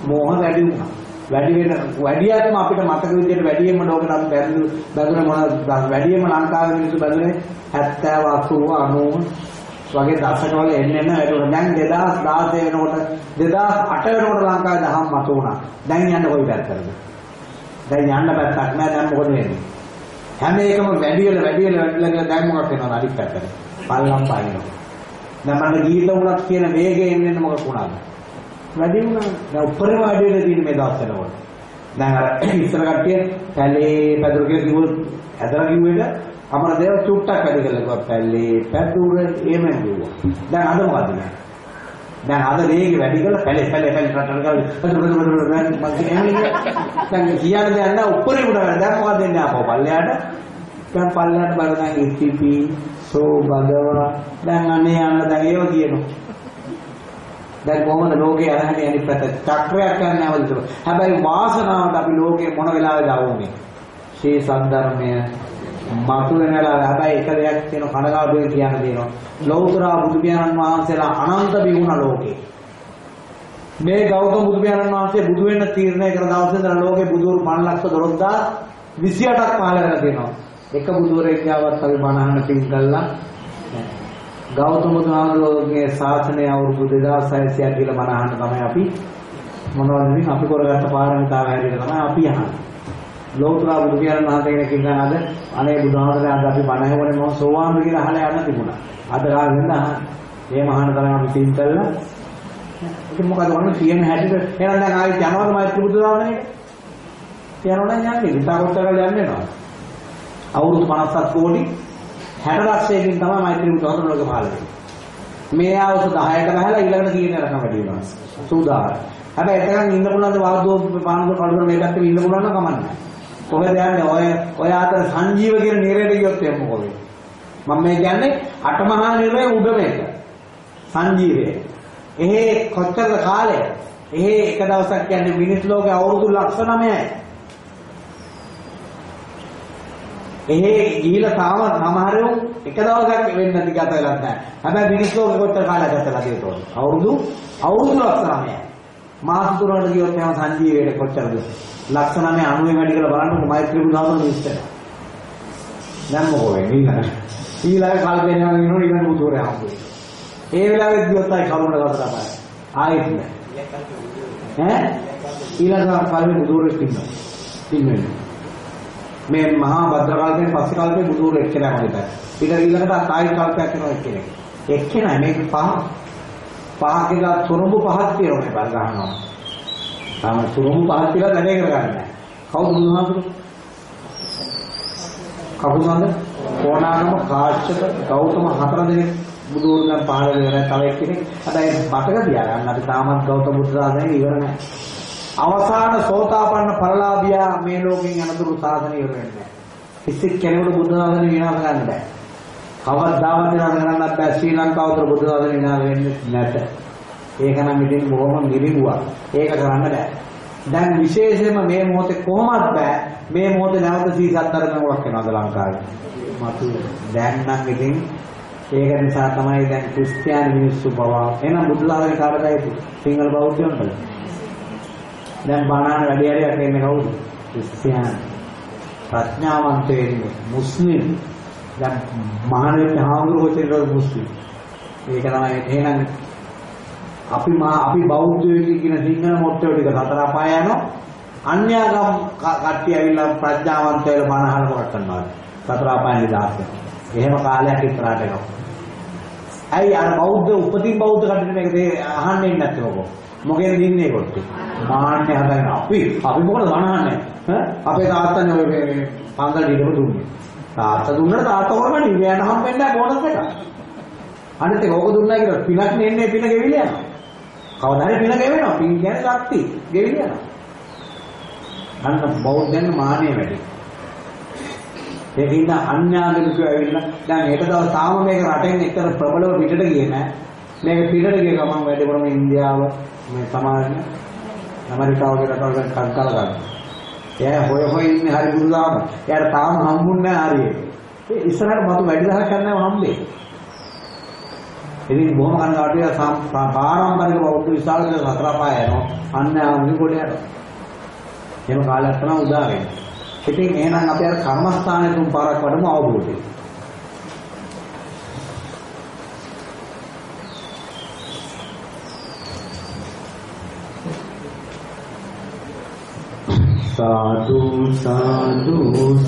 මෝහ වැඩි වුණා. වැඩි වෙන වැඩියටම අපිට මතක විදිහට වැඩියෙන්ම ලෝකෙට අපි බැඳු බැඳුනේ මොනවද? වැඩියෙන්ම ලංකාවේ මිනිස්සු බැඳුනේ 70 80 90 වගේ දශකවල එන්න එන්න වැඩුණා. දැන් 2016 වෙනකොට 2008 වෙනකොට ලංකාවේ දහම් මත වුණා. දැන් යන්න කොයි පැත්තටද? දැන් යන්න පැත්තක් නෑ දැන් මොකද වෙන්නේ? හැම එකම වැඩි වෙලා වැඩි වෙලා වැඩිලා කියලා දැන් මොකක් වෙනවද අනිත් පැත්තට? පල්ලම් පානිනවා. දැන් මම ගීත උනත් කියන වේගයෙන් එන්න මොකක් වුණාද? වැඩි වුණා. දැන් උඩරම වැඩි වෙලා තියෙන මේ දවස් වෙනකොට. දැන් අර ඉස්සර කට්ටිය පැලේ පැදුරු කියලා කිව්වොත් ඇදලා කිව්වෙද අමරදේව චුට්ටක් වැඩි කරලා කිව්වා පැල්ලේ පැදුර එහෙම කිව්වා. දැන් අද මොකද නෑ. දැන් අද වේගය වැඩි කරලා පැලේ පැලේ පැලේ රටන කරලා පැදුර පැදුර පැදුර මම කියන්නේ දැන් කියන දේ නෑ උඩරේ උඩ දැන් මොකද දෙන්නේ ආපහු පල්ලෙහාට දැන් පල්ලෙහාට බල දැන් ඉතිපි සෝ බගව දැන් අනේ යන්න දැන් ඒව කියනවා. දැන් කොහොමද ලෝකේ අරහනේ අනිත් පැත්ත චක්‍රයක් යන්නේ නැවතුන. හැබැයි වාසනාවට අපි ලෝකේ මොන වෙලාවෙද ආවුනේ. ශේ සද්ධර්මය මතු වෙනලා හැබැයි එක දෙයක් තියෙන කනගාටුවෙන් කියන්න තියෙනවා. ලෞතර බුදු පියාණන් වහන්සේලා අනන්ත බිහුණ ලෝකේ. මේ ගෞතම බුදු පියාණන් වහන්සේ බුදු වෙන්න තීරණය කර දවසේ ඉඳලා ලෝකේ බුදුරු 512028ක් පහළ කරලා තියෙනවා. එක බුදුරෙක් ගාවත් අපි බණ අහන්න තින් කළා. ගෞතම බුදුහාමුදුරුවෝගේ ශාසනය අවුරුදු 2600ක් කියලා බණ අහන්න තමයි අපි මොනවද අපි කරගත්ත පාරමිතාව හැටියට තමයි අපි අහන්නේ. ලෝතර බුදු පියාණන් වහන්සේ කෙනෙක් ඉන්නවද? අනේ බුදුහාමරේ අද අපි බණ ඇහුවනේ මම සෝවාන් කියලා අහලා යන්න තිබුණා. අද කාලේ නේද අහන්නේ. මේ මහාන තරම් අපි තින් කළා. ඉතින් මොකද වුනේ කියන හැටියට එහෙනම් දැන් ආයෙත් යනවද මෛත්‍රී බුදුරාමනේ? යනවා නම් යන්නේ. විතාකොත් කරලා යන්නේ නෝ. අවුරුදු 57 කෝටි 60 ලක්ෂයකින් තමයි මෛත්‍රී බුදුහාමරගේ පහළ වෙන්නේ. මේ අවුරුදු 10කට බහලා ඊළඟට කියන රකම වැඩි වෙනවා. සූදානම්. හැබැයි එතකන් ඉන්න පුළුවන් ද වාද්දෝ පානක කඩුවර මේ පැත්තේ ඉන්න පුළුවන් නම් කමන්නේ. කොහෙද යන්නේ? ඔය ඔය අතර සංජීව කියන නිරයට ගියොත් එම්ම කොහෙද? මම මේ කියන්නේ අටමහා නිරය උඩ මේක. සංජීවය. එහෙ කොච්චර කාලය? එහෙ එක දවසක් කියන්නේ මිනිස් ලෝකේ අවුරුදු ලක්ෂ 9යි. එහෙ ගිහිලා තාම සමහරව එක දවසක් වෙන්න නැති ගත වෙලක් නැහැ. හැබැයි මිනිස් ලෝකෙ කොච්චර කාලයක් ගතලා තියෙනවද? අවුරුදු අවුරුදු ලක්ෂ 9යි. මාස තුනකට ගියොත් එහෙනම් සංජීවයට කොච්චරද? ලක්ෂ 9 90 වැඩි කරලා බලන්නකො මෛත්‍රී බුදුහාමුදුරුවෝ මිස්ටර්. දැන් මොකෝ වෙන්නේ ඊළඟ. ඊළඟ කල්පේ යනවා කියනෝ ඊළඟ බුදුරේ හම්බුනේ. ඒ වෙලාවෙත් ගියොත් ආයි කරුණ ගත තමයි. ආයෙත් නෑ. ඈ ඊළඟ කල්පේ බුදුරේ ඉන්නවා. ඉන්නේ. මේ මහා භද්‍රකාලයෙන් පස්සේ කාලේ බුදුරේ එක්කෙනා වගේ තමයි. ඊට ඊළඟට ආයි කල්පයක් කරනවා එක්කෙනෙක්. එක්කෙනා මේක පහ පහ කියලා තුරුඹු පහක් තියෙනවා මේ බල ගන්නවා. තාම තුරුම් පහක් කියලා වැඩේ කරගන්නේ නැහැ. කවුද බුදුහාමුදුරු? කකුසඳ කොණාගම කාශ්‍යප ගෞතම හතර දෙනෙක් බුදුරුවන් පහළ වෙලා තව එක්කෙනෙක්. හැබැයි මතක තියාගන්න අපි තාමත් ගෞතම බුදු සාසනය ඉවර නැහැ. අවසාන සෝතාපන්න පරලාභියා මේ ලෝකෙන් යනතුරු සාසනය ඉවර වෙන්නේ නැහැ. කිසි කෙනෙකුට බුදු සාසනය විනාශ කරන්න බෑ. කවදාවත් විනාශ කරන්නත් බෑ ශ්‍රී ලංකාව තුළ බුදු සාසනය විනාශ වෙන්නේ නැත. ඒක නම් ඉතින් බොහොම මිරිඟුවක්. ඒක කරන්න බෑ. දැන් විශේෂයෙන්ම මේ මොහොතේ කොහොමත් බෑ. මේ මොහොතේ නැවත සීසත් ධර්මයක් වෙනවද ලංකාවේ? මතු දැන් නම් ඉතින් ඒක නිසා තමයි දැන් ක්‍රිස්තියානි මිනිස්සු පවා එහෙනම් බුදුලාගේ කාටදයි සිංහල බෞද්ධයන්ට. දැන් බානාන වැඩි හරියක් එන්නේ කවුද? ක්‍රිස්තියානි. ප්‍රඥාවන්ත වෙන්නේ මුස්ලිම්. දැන් මහානෙත් හාමුදුරුවෝ කියන මුස්ලිම්. ඒක තමයි එහෙනම් අපි මා අපි බෞද්ධයෝ කියන සිංහල මොට්ටෝ ටික සතර අපාය යනවා. අන්‍යාගම් කට්ටිය ඇවිල්ලා ප්‍රඥාවන්ත වෙලා බණ අහලා කරටනවා. සතර අපාය නිදාස් එහෙම කාලයක් ඉස්සරහට එනවා. ඇයි අර බෞද්ධ උපතින් බෞද්ධ කට්ටිය මේක අහන්නේ නැත්තේ මොකෝ? මොකෙන් දින්නේ කොට්ටේ? මාන්නේ හදගෙන අපි අපි මොකද වනහන්නේ? ඈ අපේ තාත්තනේ ඔය මේ පන්සල් ඩිලම දුන්නේ. තාත්තා දුන්නට තාත්තා කරගන්න ඉවයන් හම්බෙන්නේ නැහැ බෝනස් එක. අනිත් එක ඕක දුන්නා කියලා පිනක් නෙන්නේ පින ගෙවිල යනවා. කවදා හරි පින ගෙවෙනවා. පින් කියන්නේ ශක්තිය. ගෙවිල යනවා. අන්න බෞද්ධයන් මානෙ වැඩි. ඒකින්ද අන්‍යාගමිකයෝ ඇවිල්ලා දැන් හෙට දවස් තාම මේක රටෙන් එක්තර ප්‍රබලව පිටට ගියේ නැහැ. මේක පිටට ගිය ගමන් වැඩිපුරම ඉන්දියාව මේ සමාජය ඇමරිකාව වගේ රටවල් කල් කල ගන්න. එයා හොය හොය ඉන්නේ හරි බුදුදාම. එයාට තාම හම්බුන්නේ නැහැ හරියට. ඒ ඉස්සරහට මතු වැඩි දහයක් කරන්නව හම්බෙන්නේ. ඉතින් බොහොම කනගාටුයි පාරම්පරික බෞද්ධ විශාල හතර පහ යනවා. අන්න ආමික කොට යනවා. එහෙම කාලයක් තමයි උදා වෙන්නේ. ඉතින් එහෙනම් අපි අර කර්මස්ථානයේ තුන් පාරක් වඩම අවබෝධය. සාදු සාදු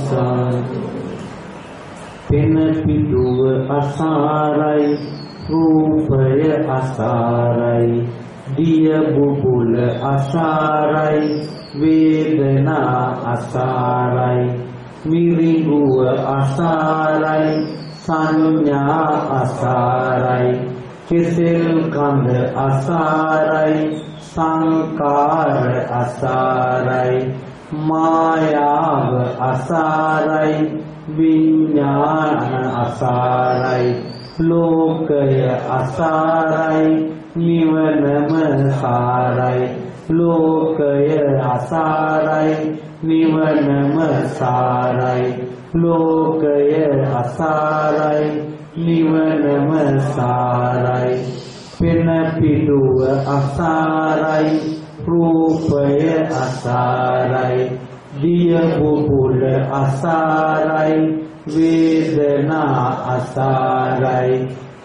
සාදු පෙන පිටුව අසාරයි රූපය අසාරයි දිය බුබුල අසාරයි වේදනා අසාරයි මිරිඟුව අසාරයි සංඥා අසාරයි කෙසෙල් කඳ අසාරයි සංකාර අසාරයි මායාව අසාරයි විඥාන අසාරයි. ලෝකය අසාරයි නිවනම සාරයි. ලෝකය අසාරයි නිවනම සාරයි. ලෝකය අසාරයි නිවනම සාරයි. පෙන පිටුව අසාරයි රූපය අසාරයි. දිය බුබුල අසාරයි වේදනා අසාරයි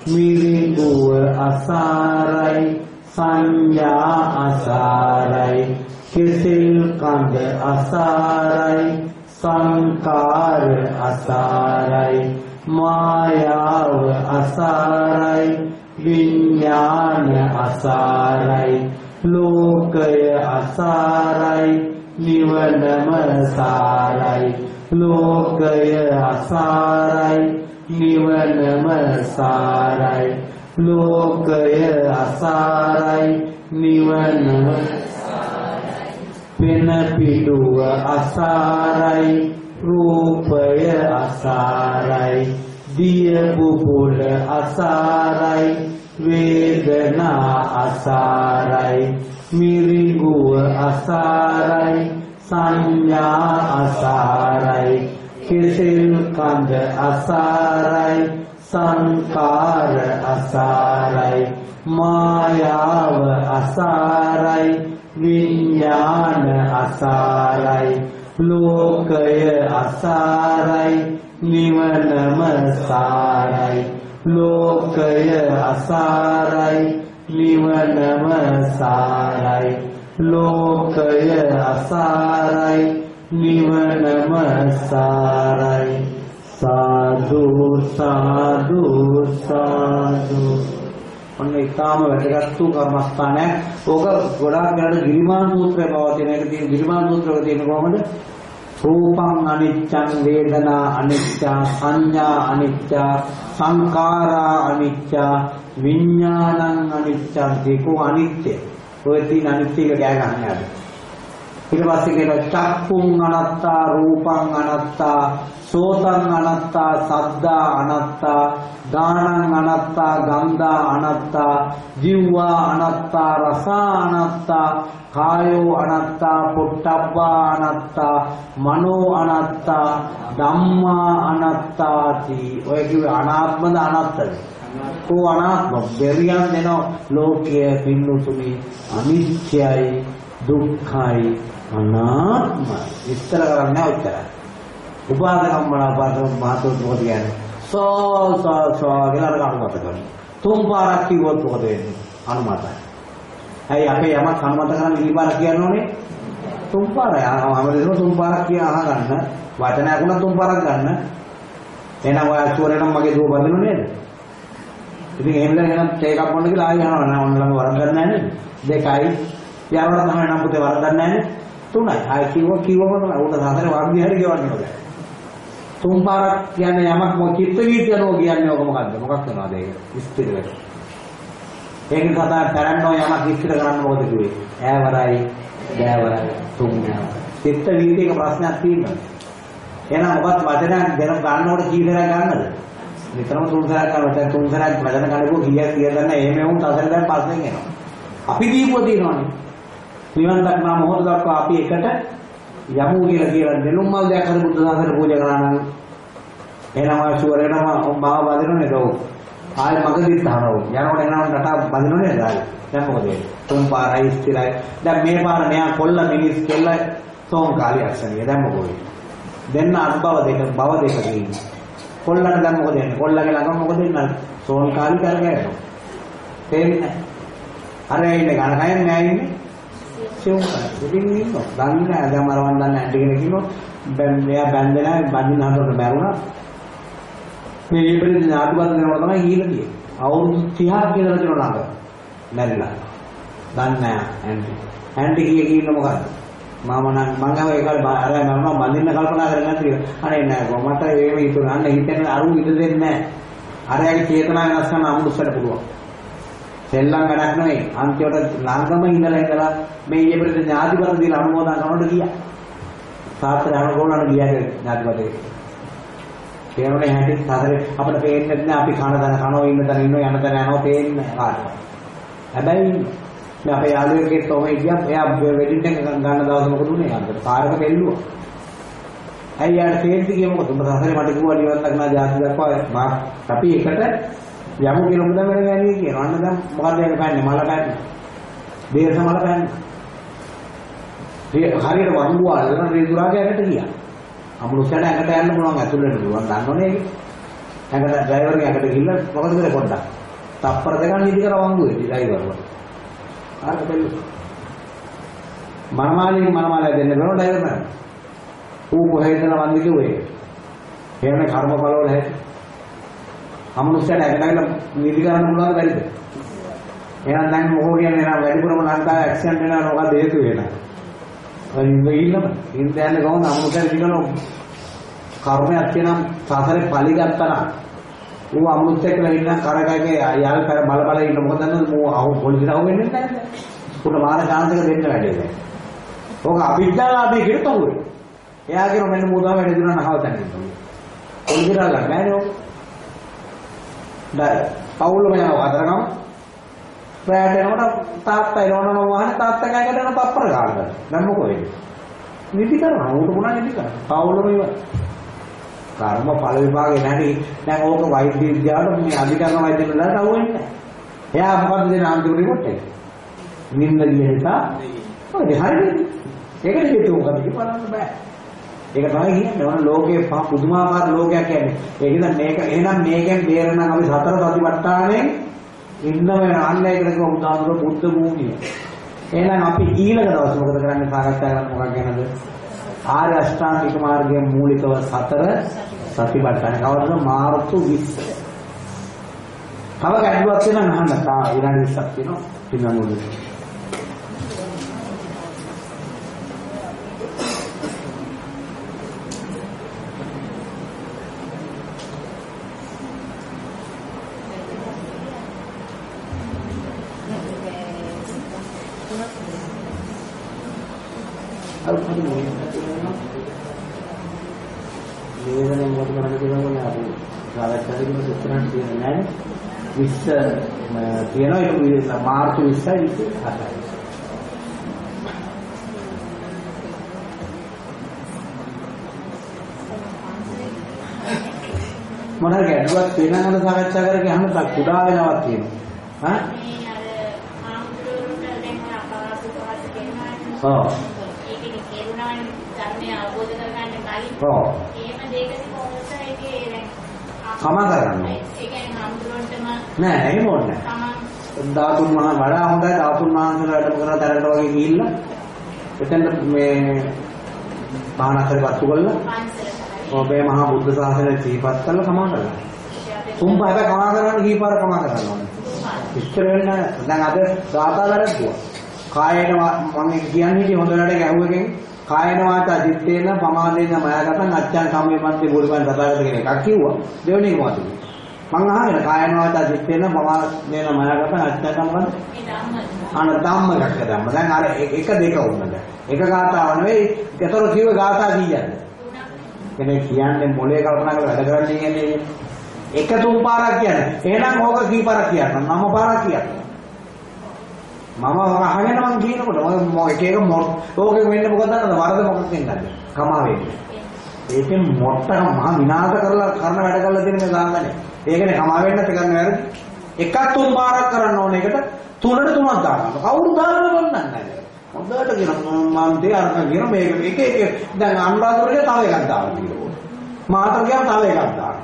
මිරිඟුව අසාරයි සංඥා අසාරයි කෙසෙල් කඳ අසාරයි සංකාර අසාරයි මායාව අසාරයි විඥාන අසාරයි ලෝකය අසාරයි නිවනම සාරයි. ලෝකය අසාරයි නිවනම සාරයි. ලෝකය අසාරයි නිවනම පෙන පිටුව අසාරයි රූපය අසාරයි. දිය බුබුල අසාරයි වේදනා අසාරයි. මිරිඟුව අසාරයි සංඥා අසාරයි. කෙසෙල් කඳ අසාරයි. සංකාර අසාරයි. මායාව අසාරයි. විඥාන අසාරයි. ලෝකය අසාරයි. නිවනම සාරයි. ලෝකය අසාරයි. නිවනම සාරයි. ලෝකය අසාරයි නිවනම සාරයි සාදු සාදු සාදු ඔන්න ඊටාම වැදගත් වූ කර්මස්ථානයක්. ඕක ගොඩාක් වෙනට ගිරිමාන සූත්‍රයේ පවතින එක තියෙන ගිරිමාන සූත්‍රයේ තියෙන කොහොමද? රූපං අනිච්චං වේදනා අනිච්චා සංඥා අනිච්චා සංඛාරා අනිච්චා විඥානං අනිච්චං දෙකෝ අනිත්‍ය. ඔය තියෙන අනිත්‍ය එක ගෑ ගන්න යාද. ඊට පස්සේ කියනවා චක්කුං අනත්තා රූපං අනත්තා සෝතං අනත්තා සද්දා අනත්තා ගානං අනත්තා ගන්ධා අනත්තා ජීවා අනත්තා රසා අනත්තා කායෝ අනත්තා පොට්ටබ්බා අනත්තා මනෝ අනත්තා ධම්මා අනත්තාති ඔය කිව්වේ අනාත්මද අනත්තද කෝ අනාත්ම බෙරියන් දෙන ලෝකයේ පින්නතුනි. අනිත්‍යයි දුක්ඛයි අනාත්මයි. විස්තර කරන්නේ ඔච්චරයි උපාදකම්මනා පාද මහතොත් මොකද කියන්නේ? සෝ සෝ සෝ කියලා අර කටුමත කරනවා. තුන් පාරක් කිව්වොත් මොකද වෙන්නේ? අනුමතයි. ඇයි අපේ යමක් අනුමත කරන්න කීපාරක් කියන්න? ඕනේ තුන් පාරයි. ආමරේම තුන් පාරක් කිය අහගන්න වචනයක් උනත් තුන් පාරක් ගන්න. එහෙනම් ඔය අසුරේ නම් මගේ දුව බඳිනු නේද? ඉතින් එහෙම දැන් එහෙනම් තේ එකක් බොන්න කියලා ආයෙ යනවා නෑ ඔන්න ළඟ වරක් ගන්න නැහැ නේද? දෙකයි. යාවර තමයි නම් පුතේ වරදක් නැහැ තුනයි. ආයි කිව්ව කිව්වම තමයි උට සාසනේ වර්ධි හරි ගෙවන්න ඕනේ තුන් පාරක් කියන්නේ යමක් මොකක් චිත්ත වීති යනවා කියන්නේ ඔක මොකද්ද? මොකක් වෙනවද ඒක? විස්තර වෙන ඒක කතා කරන්නෝ යමක් විස්තර කරන්න මොකද කිව්වේ? ඈවරයි දෑවරයි තුන් ඈවරයි චිත්ත වීතියක ප්‍රශ්නයක් තියෙනවා. එහෙනම් මොකක්ද වචනයක්? දෙන ගන්නකොට කී දෙනා ගන්නද? නිතරම තුන් සැරයක් කරනවා තුන් සැරයක් වචන කඩපුව කීයක් කීයක් ගන්න එහෙම වුන් තසර දැන් පස්සෙන් එනවා. අපි දීපුව තියෙනවනේ. නිවන් දක්නා මොහොත දක්වා අපි එකට යමු කියලා කියලා නෙළුම් මල් දෙයක් හරි බුද්ධ දාසයට පූජා කරා නම් එහෙනම් ආ ෂුවර් එනවා මාව බදිනවනේ දෝ ආයෙ මගදීත් තහනෝ යනකොට එනවා රටා බදිනවනේ ආයෙ. දැන් මොකද වෙන්නේ? තුන් පාරයි ස්ථිරයි. දැන් මේ පාර මෙයා කොල්ල මිනිස් කෙල්ල සෝම් කාලි අක්ෂණිය. දැන් මොකද වෙන්නේ? දෙන්න අත්බව දෙක බව දෙක තියෙනවා. කොල්ලන්ට දැන් මොකද වෙන්නේ කොල්ලගේ ළඟ මොකද වෙන්නේ සෝම් කාලි කරගෙන තේන්නේ අර ඉන්නේ ගණකයෙන් මෙයා ඉන්නේ සිවුම් කරා. ඉතින් ඉන්නවා. දන්නේ නැහැ. දැන් මරවන් දන්නේ නැහැ. ටිකෙනෙක් ඉන්නවා. බැන් මෙයා බැන්දලා බඳින්න හදනකොට මැරුණා. මේ ඊපෙරේ ඥාතිපත් වෙනවා තමයි ගිහිල්ලා තියෙන්නේ. අවුරුදු 30ක් කියලා තියෙනවා ළඟ. මැරිලා. දන්නේ නැහැ ඇන්ටි. ඇන්ටි කියේ කින්න මොකද්ද? මම නම් මම ගාව ඒ කාලේ අර මම බඳින්න කල්පනා කරගෙන නැති. අනේ නෑ මට ඒව හිතුණා. අන්න හිතෙන් අරු ඉඳ දෙන්නේ නැහැ. අරයාගේ චේතනාව වෙනස් කරන්න අමුස්සට පුළුවන්. සෙල්ලම් වැඩක් නෙවෙයි. අන්තිමට ළඟම ඉඳලා ඉඳලා මේ ඊපෙරේ ඥාතිපත දීලා අනුමෝදන් කරනකොට ගියා. සාත්‍ර අනුගෝලන ගියාගේ ඥාතිපතේ. කියනෝනේ හැටි සාතරේ අපිට පේන්නේ නැහැ අපි කන දන කනෝ ඉන්න තැන ඉන්නෝ යන තැන යනවා පේන්නේ කාටවත්. හැබැයි මේ අපේ යාළුවෙක්ගේ තෝමේ ගියා එයා වෙඩින් එක ගන්න දවස් මොකද උනේ අන්තර පාරක දෙල්ලුවා. ඇයි යාට තේරෙද්දි ගියේ මොකද? උඹ සාතරේ මට කිව්වා නිවන් දක්නා ජාති දක්වා මා අපි එකට යමු කියලා මුදන් වෙන ගෑණිය කියනවා. අන්න දැන් මොකද යන්නේ පැන්නේ මල පැන්නේ. දේශ මල පැන්නේ. ඒ හරියට වංගුව අල්ලන රේදුරාගේ ඇඟට ගියා. අමුණුසට ඇඟට යන්න පුළුවන් ඇතුළට පුළුවන්. දන්නවනේ ඒක. ඇඟට ඩ්‍රයිවර්ගේ ඇඟට ගිහිල්ලා මොකද කරේ පොඩ්ඩක්. තප්පර දෙකක් නිදි කර වංගුවේ ඩ්‍රයිවර්ව. ආර බැලු. මනමාලින් මනමාලය දෙන්න බෑ ඩ්‍රයිවර් නෑ. ඌ කොහෙද යන වන්දි කිව්වේ. එහෙමනේ කර්මඵල වල හැටි. අමනුෂ්‍යයට ඇගනගෙන නිදි කරන්න පුළුවන් බැරිද? එහෙනම් දැන් මොකෝ කියන්නේ නම් වැඩිපුරම ලංකාවේ ඇක්සිඩන්ට් වෙනවා මොකද හේතු වෙලා? ඔය ඉන්නම ඉන්න යන්නේ කොහොමද අමනුෂ්‍යයට දිනන කර්මයක් තියෙනම් සසරේ පලි ගත්තා නම් ඌ අමනුෂ්‍යයෙක් කියලා ඉන්න කරගගේ යාල් කර බල බල ඉන්න මොකද දන්නවද මෝ අහු පොලිසියට අහු වෙන්නේ නැහැ. උට මාන chance එක දෙන්න වැඩේ දැන්. ඕක අභිඥාලාභී කියලා තවුවේ. එයා කියන මෙන්න මූදාව වැඩි දුන්නා නහව තනින්. පොලිසියට අල්ලන්නේ නැහැ නේ දැන් පවුලම යනවා අතරගම රැට එනකොට තාත්තා එනවනම් වාහනේ තාත්තා කයකට යන පප්පර ගන්නවා දැන් මොකෝ වෙන්නේ? නිදි කරනවා. ඌට මොනවා නිදි කරන්නේ? පවුලම ඉවර කර්ම ඵල විභාගේ නැති දැන් ඕක වෛද්‍ය විද්‍යාවට මේ අධිකරණ වෛද්‍ය වලට අහුවෙන්නේ නැහැ එයා මොකද්ද දෙන අන්තිම රිපෝට් එක? නිින්ද ගිය නිසා ඔය හරියට? ඒකට හේතුව මොකද? කියලා බලන්න බෑ. ඒක තමයි කියන්නේ. ඕන ලෝකයේ පුදුමාකාර ලෝකයක් කියන්නේ. ඒක නිසා මේක එහෙනම් මේකෙන් බේරෙන්න අපි සතර සතිපට්ඨානෙන් ඉන්න වෙන අන්න ඒකට කිව්ව උදාහරණ බුද්ධ භූමිය. එහෙනම් අපි ඊළඟ දවස් මොකද කරන්නේ? සාකච්ඡා කරන්න මොකක් ගැනද? ආර්ය අෂ්ටාංගික මාර්ගයේ මූලිකව සතර සතිපට්ඨාන. කවදාද මාර්තු 20. තව ගැටලුවක් තියෙනවා නහන්න. තා ඊළඟ 20ක් තියෙනවා. පින්නනෝද. වේදනාව මොකද කරන්නේ කියලා අපි සාකච්ඡා කරන සුත්‍රයන් තියෙන්නේ නැහැ. 20 තියෙනවා ඒක මාර්තු 20යි 28යි. මොනවා ගැටලුවක් තියෙනවද සාකච්ඡා කරගෙන අහන්න තා කුඩා වෙනවක් තියෙනවා. හා? ඔව්. ඒකේ තේරුණානේ ධර්මය අවබෝධ කරගන්න කලින් ඔව්. එහෙම දෙයකදී කොහොමද ඒකේ දැන් කමා කරන්නේ. ඒ කියන්නේ හම්දුරන්ටම නෑ එහෙම ඕනේ නෑ. තමන් ධාතුන් මහා වඩා හොඳයි ධාතුන් මහන්සලා වැඩම කරන තරකට වගේ ගිහිල්ලා එතන මේ මහානතර වස්තු කරලා පන්සලට ඔබේ මහා බුද්ධ ශාසනය සිහිපත් කරලා සමාන කරලා. තුන් පාරක් කමා කරන්න කීපාර කමා කරනවා. ඉස්තර වෙන්න දැන් අද ගාථා වැරද්දුවා. කායේන වා- මම ඒක කියන්නේ හිටියේ හොඳ වැඩ ගැහුවකින් කායන වාචා චිත්තේන පමාදේන මයගතං අච්ඡං කම්මේ පන්ති බුදුපන් තථාගත කියන එකක් කිව්වා. දෙවෙනි එක මොකද? මං අහගෙන කායන වාචා චිත්තේන පමාදේන මයගතං අච්ඡං කම්මේ ඒ ධම්ම අන ධම්ම එකක් දැම්ම. දැන් අර එක එක දෙක වුණා දැන්. එක ගාථාව නෙවෙයි. ඒතර කිව්ව ගාථා කීයද? තුනක් කියන්නේ කියන්නේ මොලේ කල්පනා කරලා වැඩ කරන්නේ කියන්නේ එක තුන් පාරක් කියන්නේ. එහෙනම් ඕක කී පාරක් කියන්න? නම පාරක් කියන්න. මම ඔක අහගෙන මං කියනකොට මම මො- එක එක මො ඕකෙන් වෙන්නේ මොකද දන්නවද? වරද මොකක්ද වෙන්නේ? කමා වෙන්නේ. ඒකෙන් මොට්ට මහා විනාශ කරලා කරන වැඩ කරලා දෙන මේ සාමාන්‍ය. ඒකනේ කමා වෙන්නත් ගන්න වැරදි. එකක් තුන් පාරක් කරන්න ඕන එකට තුනට තුනක් දාන්න. කවුරු දාන්න ගන්නන්නේ නැහැ. හොඳට කියන මම තේ අරක කියන මේක එක එක දැන් අනුරාධපුරේ තව එකක් දාන්න කියනවා. මාතර ගියාම තව එකක් දාන්න.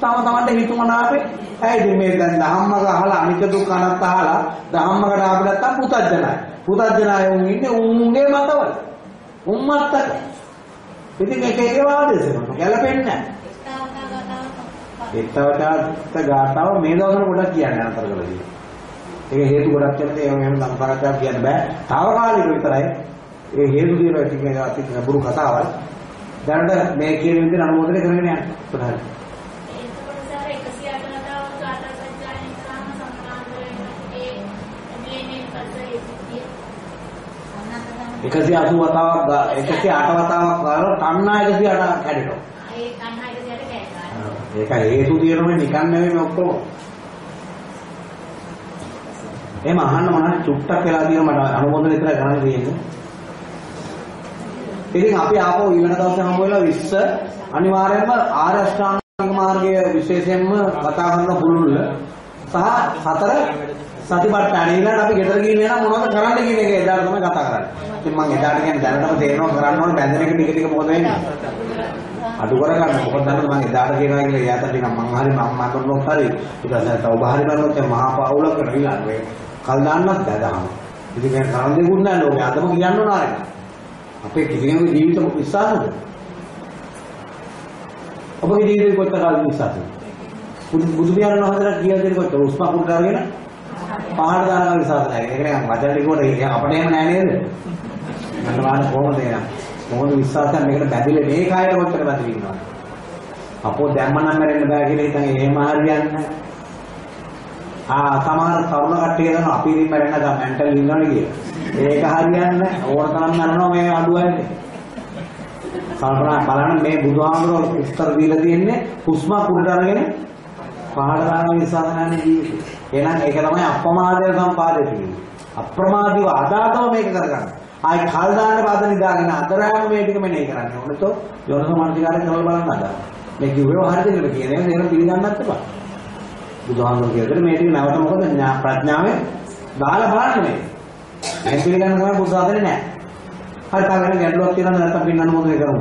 තම තමන්ට හිතුමනාපේ ඇයි ඉතින් මේ දැන් ධම්මක අහලා අනික දුක් අනත් අහලා ධම්මකට ආපු නැත්තම් පුතඥයි. පුතඥය උන් ඉන්නේ උන්ගේ මතවල. උන් මත්තක. ඉතින් එක එක වාදේ කරනවා. ගැලපෙන්නේ නැහැ. එක්තවටත් ගාතාව මේ දවස්වල ගොඩක් කියන්නේ අතර කරලා ඒක හේතු ගොඩක් තියෙනවා ඒ වගේම සංසාරකයක් කියන්න බෑ. తాවකාලික විතරයි. ඒ හේතු දින ටික අපි ගැඹුරු කතාවල්. දැනට මේ කියන විදිහට අනුමෝදනය කරගෙන යන්න. ප්‍රධානයි. එතකොට සාර 108 ලතාව ගාථා සජ්ජායන කරාම සම්මාන වෙන ඒ මේ මේ පස්සේ සිද්ධිය. අන්නතම 180 වතාවක් ගා- 108 වතාවක් කරලා තණ්හා 108ක් කැඩෙනවා. ඒ තණ්හායිද දෙයට කෑ ඒක හේතු තියෙනම නිකන් නෙවෙයි මේ ඔක්කොම. එහෙම අහන්න මොනවද චුට්ටක් වෙලා තියෙන මට අනුමೋದන විතර කරන්න තියෙන්නේ. ඉතින් අපි ආපහු ඊළඟ දවසේ හම්බ වෙලා 20 අනිවාර්යයෙන්ම ආර්ය අෂ්ටාංගික මාර්ගයේ විශේෂයෙන්ම කතා කරන පුළුල්ල සහ හතර සතිපට්ඨාන ඊළඟට අපි ගෙදර ගිහින් එනවා මොනවද කරන්න කියන එක එදාට තමයි කතා කරන්නේ. ඉතින් මම එදාට කියන්නේ දැනටම තේරෙනවා කරන්න ඕනේ බැඳෙන එක ටික ටික මොකද වෙන්නේ? අඩු කරගන්න. මොකද දන්නවද මම එදාට කියනවා කියලා එයාට ටිකක් මං හරි මම මතනොත් හරි. ඊට පස්සේ තව බහරි බලනොත් දැන් මහා පවුලකට ඊළඟ මේ කල් දාන්නත් බැදහම ඉතින් ඒක කරන් දෙකුත් නැහැ ලෝකේ. අදම කියන්න ඕන ආරේ. අපේ කිසිම ජීවිත විශ්වාසද ඔබගේ ජීවිතේ කොච්චර කාලෙ විශ්වාසද බුදු බුදු පියාණන් වහන්සේලා කියලා දෙන කොච්චර? උස්මා කුඩ දාගෙන පහළ දානවා විශ්වාස නැහැ ඒක නිකන් වචන ටිකෝට අපිට එහෙම නැහැ නේද මම වාන කොහොමද එනවා මොකද විශ්වාසයෙන් මේකට බැඳිලා මේ කායයට කොච්චර බැඳිලා ඉන්නවද අපෝ දැම්ම නම් මැරෙන්න බෑ කියලා හිතන් එහෙම හරියන්නේ නැහැ. ආ සමහර තරුණ කට්ටිය කරන අපි ඉතින් මැරෙන්න ගා මෙන්ටල් ඉන්නවනේ කියලා. ඒක හරියන්නේ නැහැ. ඕන තරම් මරනවා මේ අඩුවන්නේ. කල්පනා බලන්න මේ බුදුහාමුදුරුවෝ උත්තර දීලා තියෙන්නේ හුස්ම කුඩට අරගෙන පහළ දාන විශ්වාසනානේ ජීවිතේ. එහෙනම් ඒක තමයි අප්‍රමාදය සම්පාදේ කියන්නේ. අප්‍රමාදීව අදාතව මේක කරගන්න. ආයි කල් දාන්න බාද නිදාගෙන අතරෑම මේ ටික මෙනේ කරන්න. ඕනතෝ යෝනස මනසිකාරය කරලා බලන්න අදා. මේ කිව්වේ හරියට නෙවෙයි කියන්නේ නේද පිළිගන්නත් එපා. බුදුහාමුදුරුවෝ කියද්දී මේ ටික නැවත මොකද ඥා- ප්‍රඥාවෙන් දාලා බලන්න මේ. මේ පිළිගන්න තමයි බුද්ධ ආදරේ නැහැ. හරි තාම ගැටලුවක් තියෙනවද නැත්නම් පින්න අනුමෝදනය කරමු.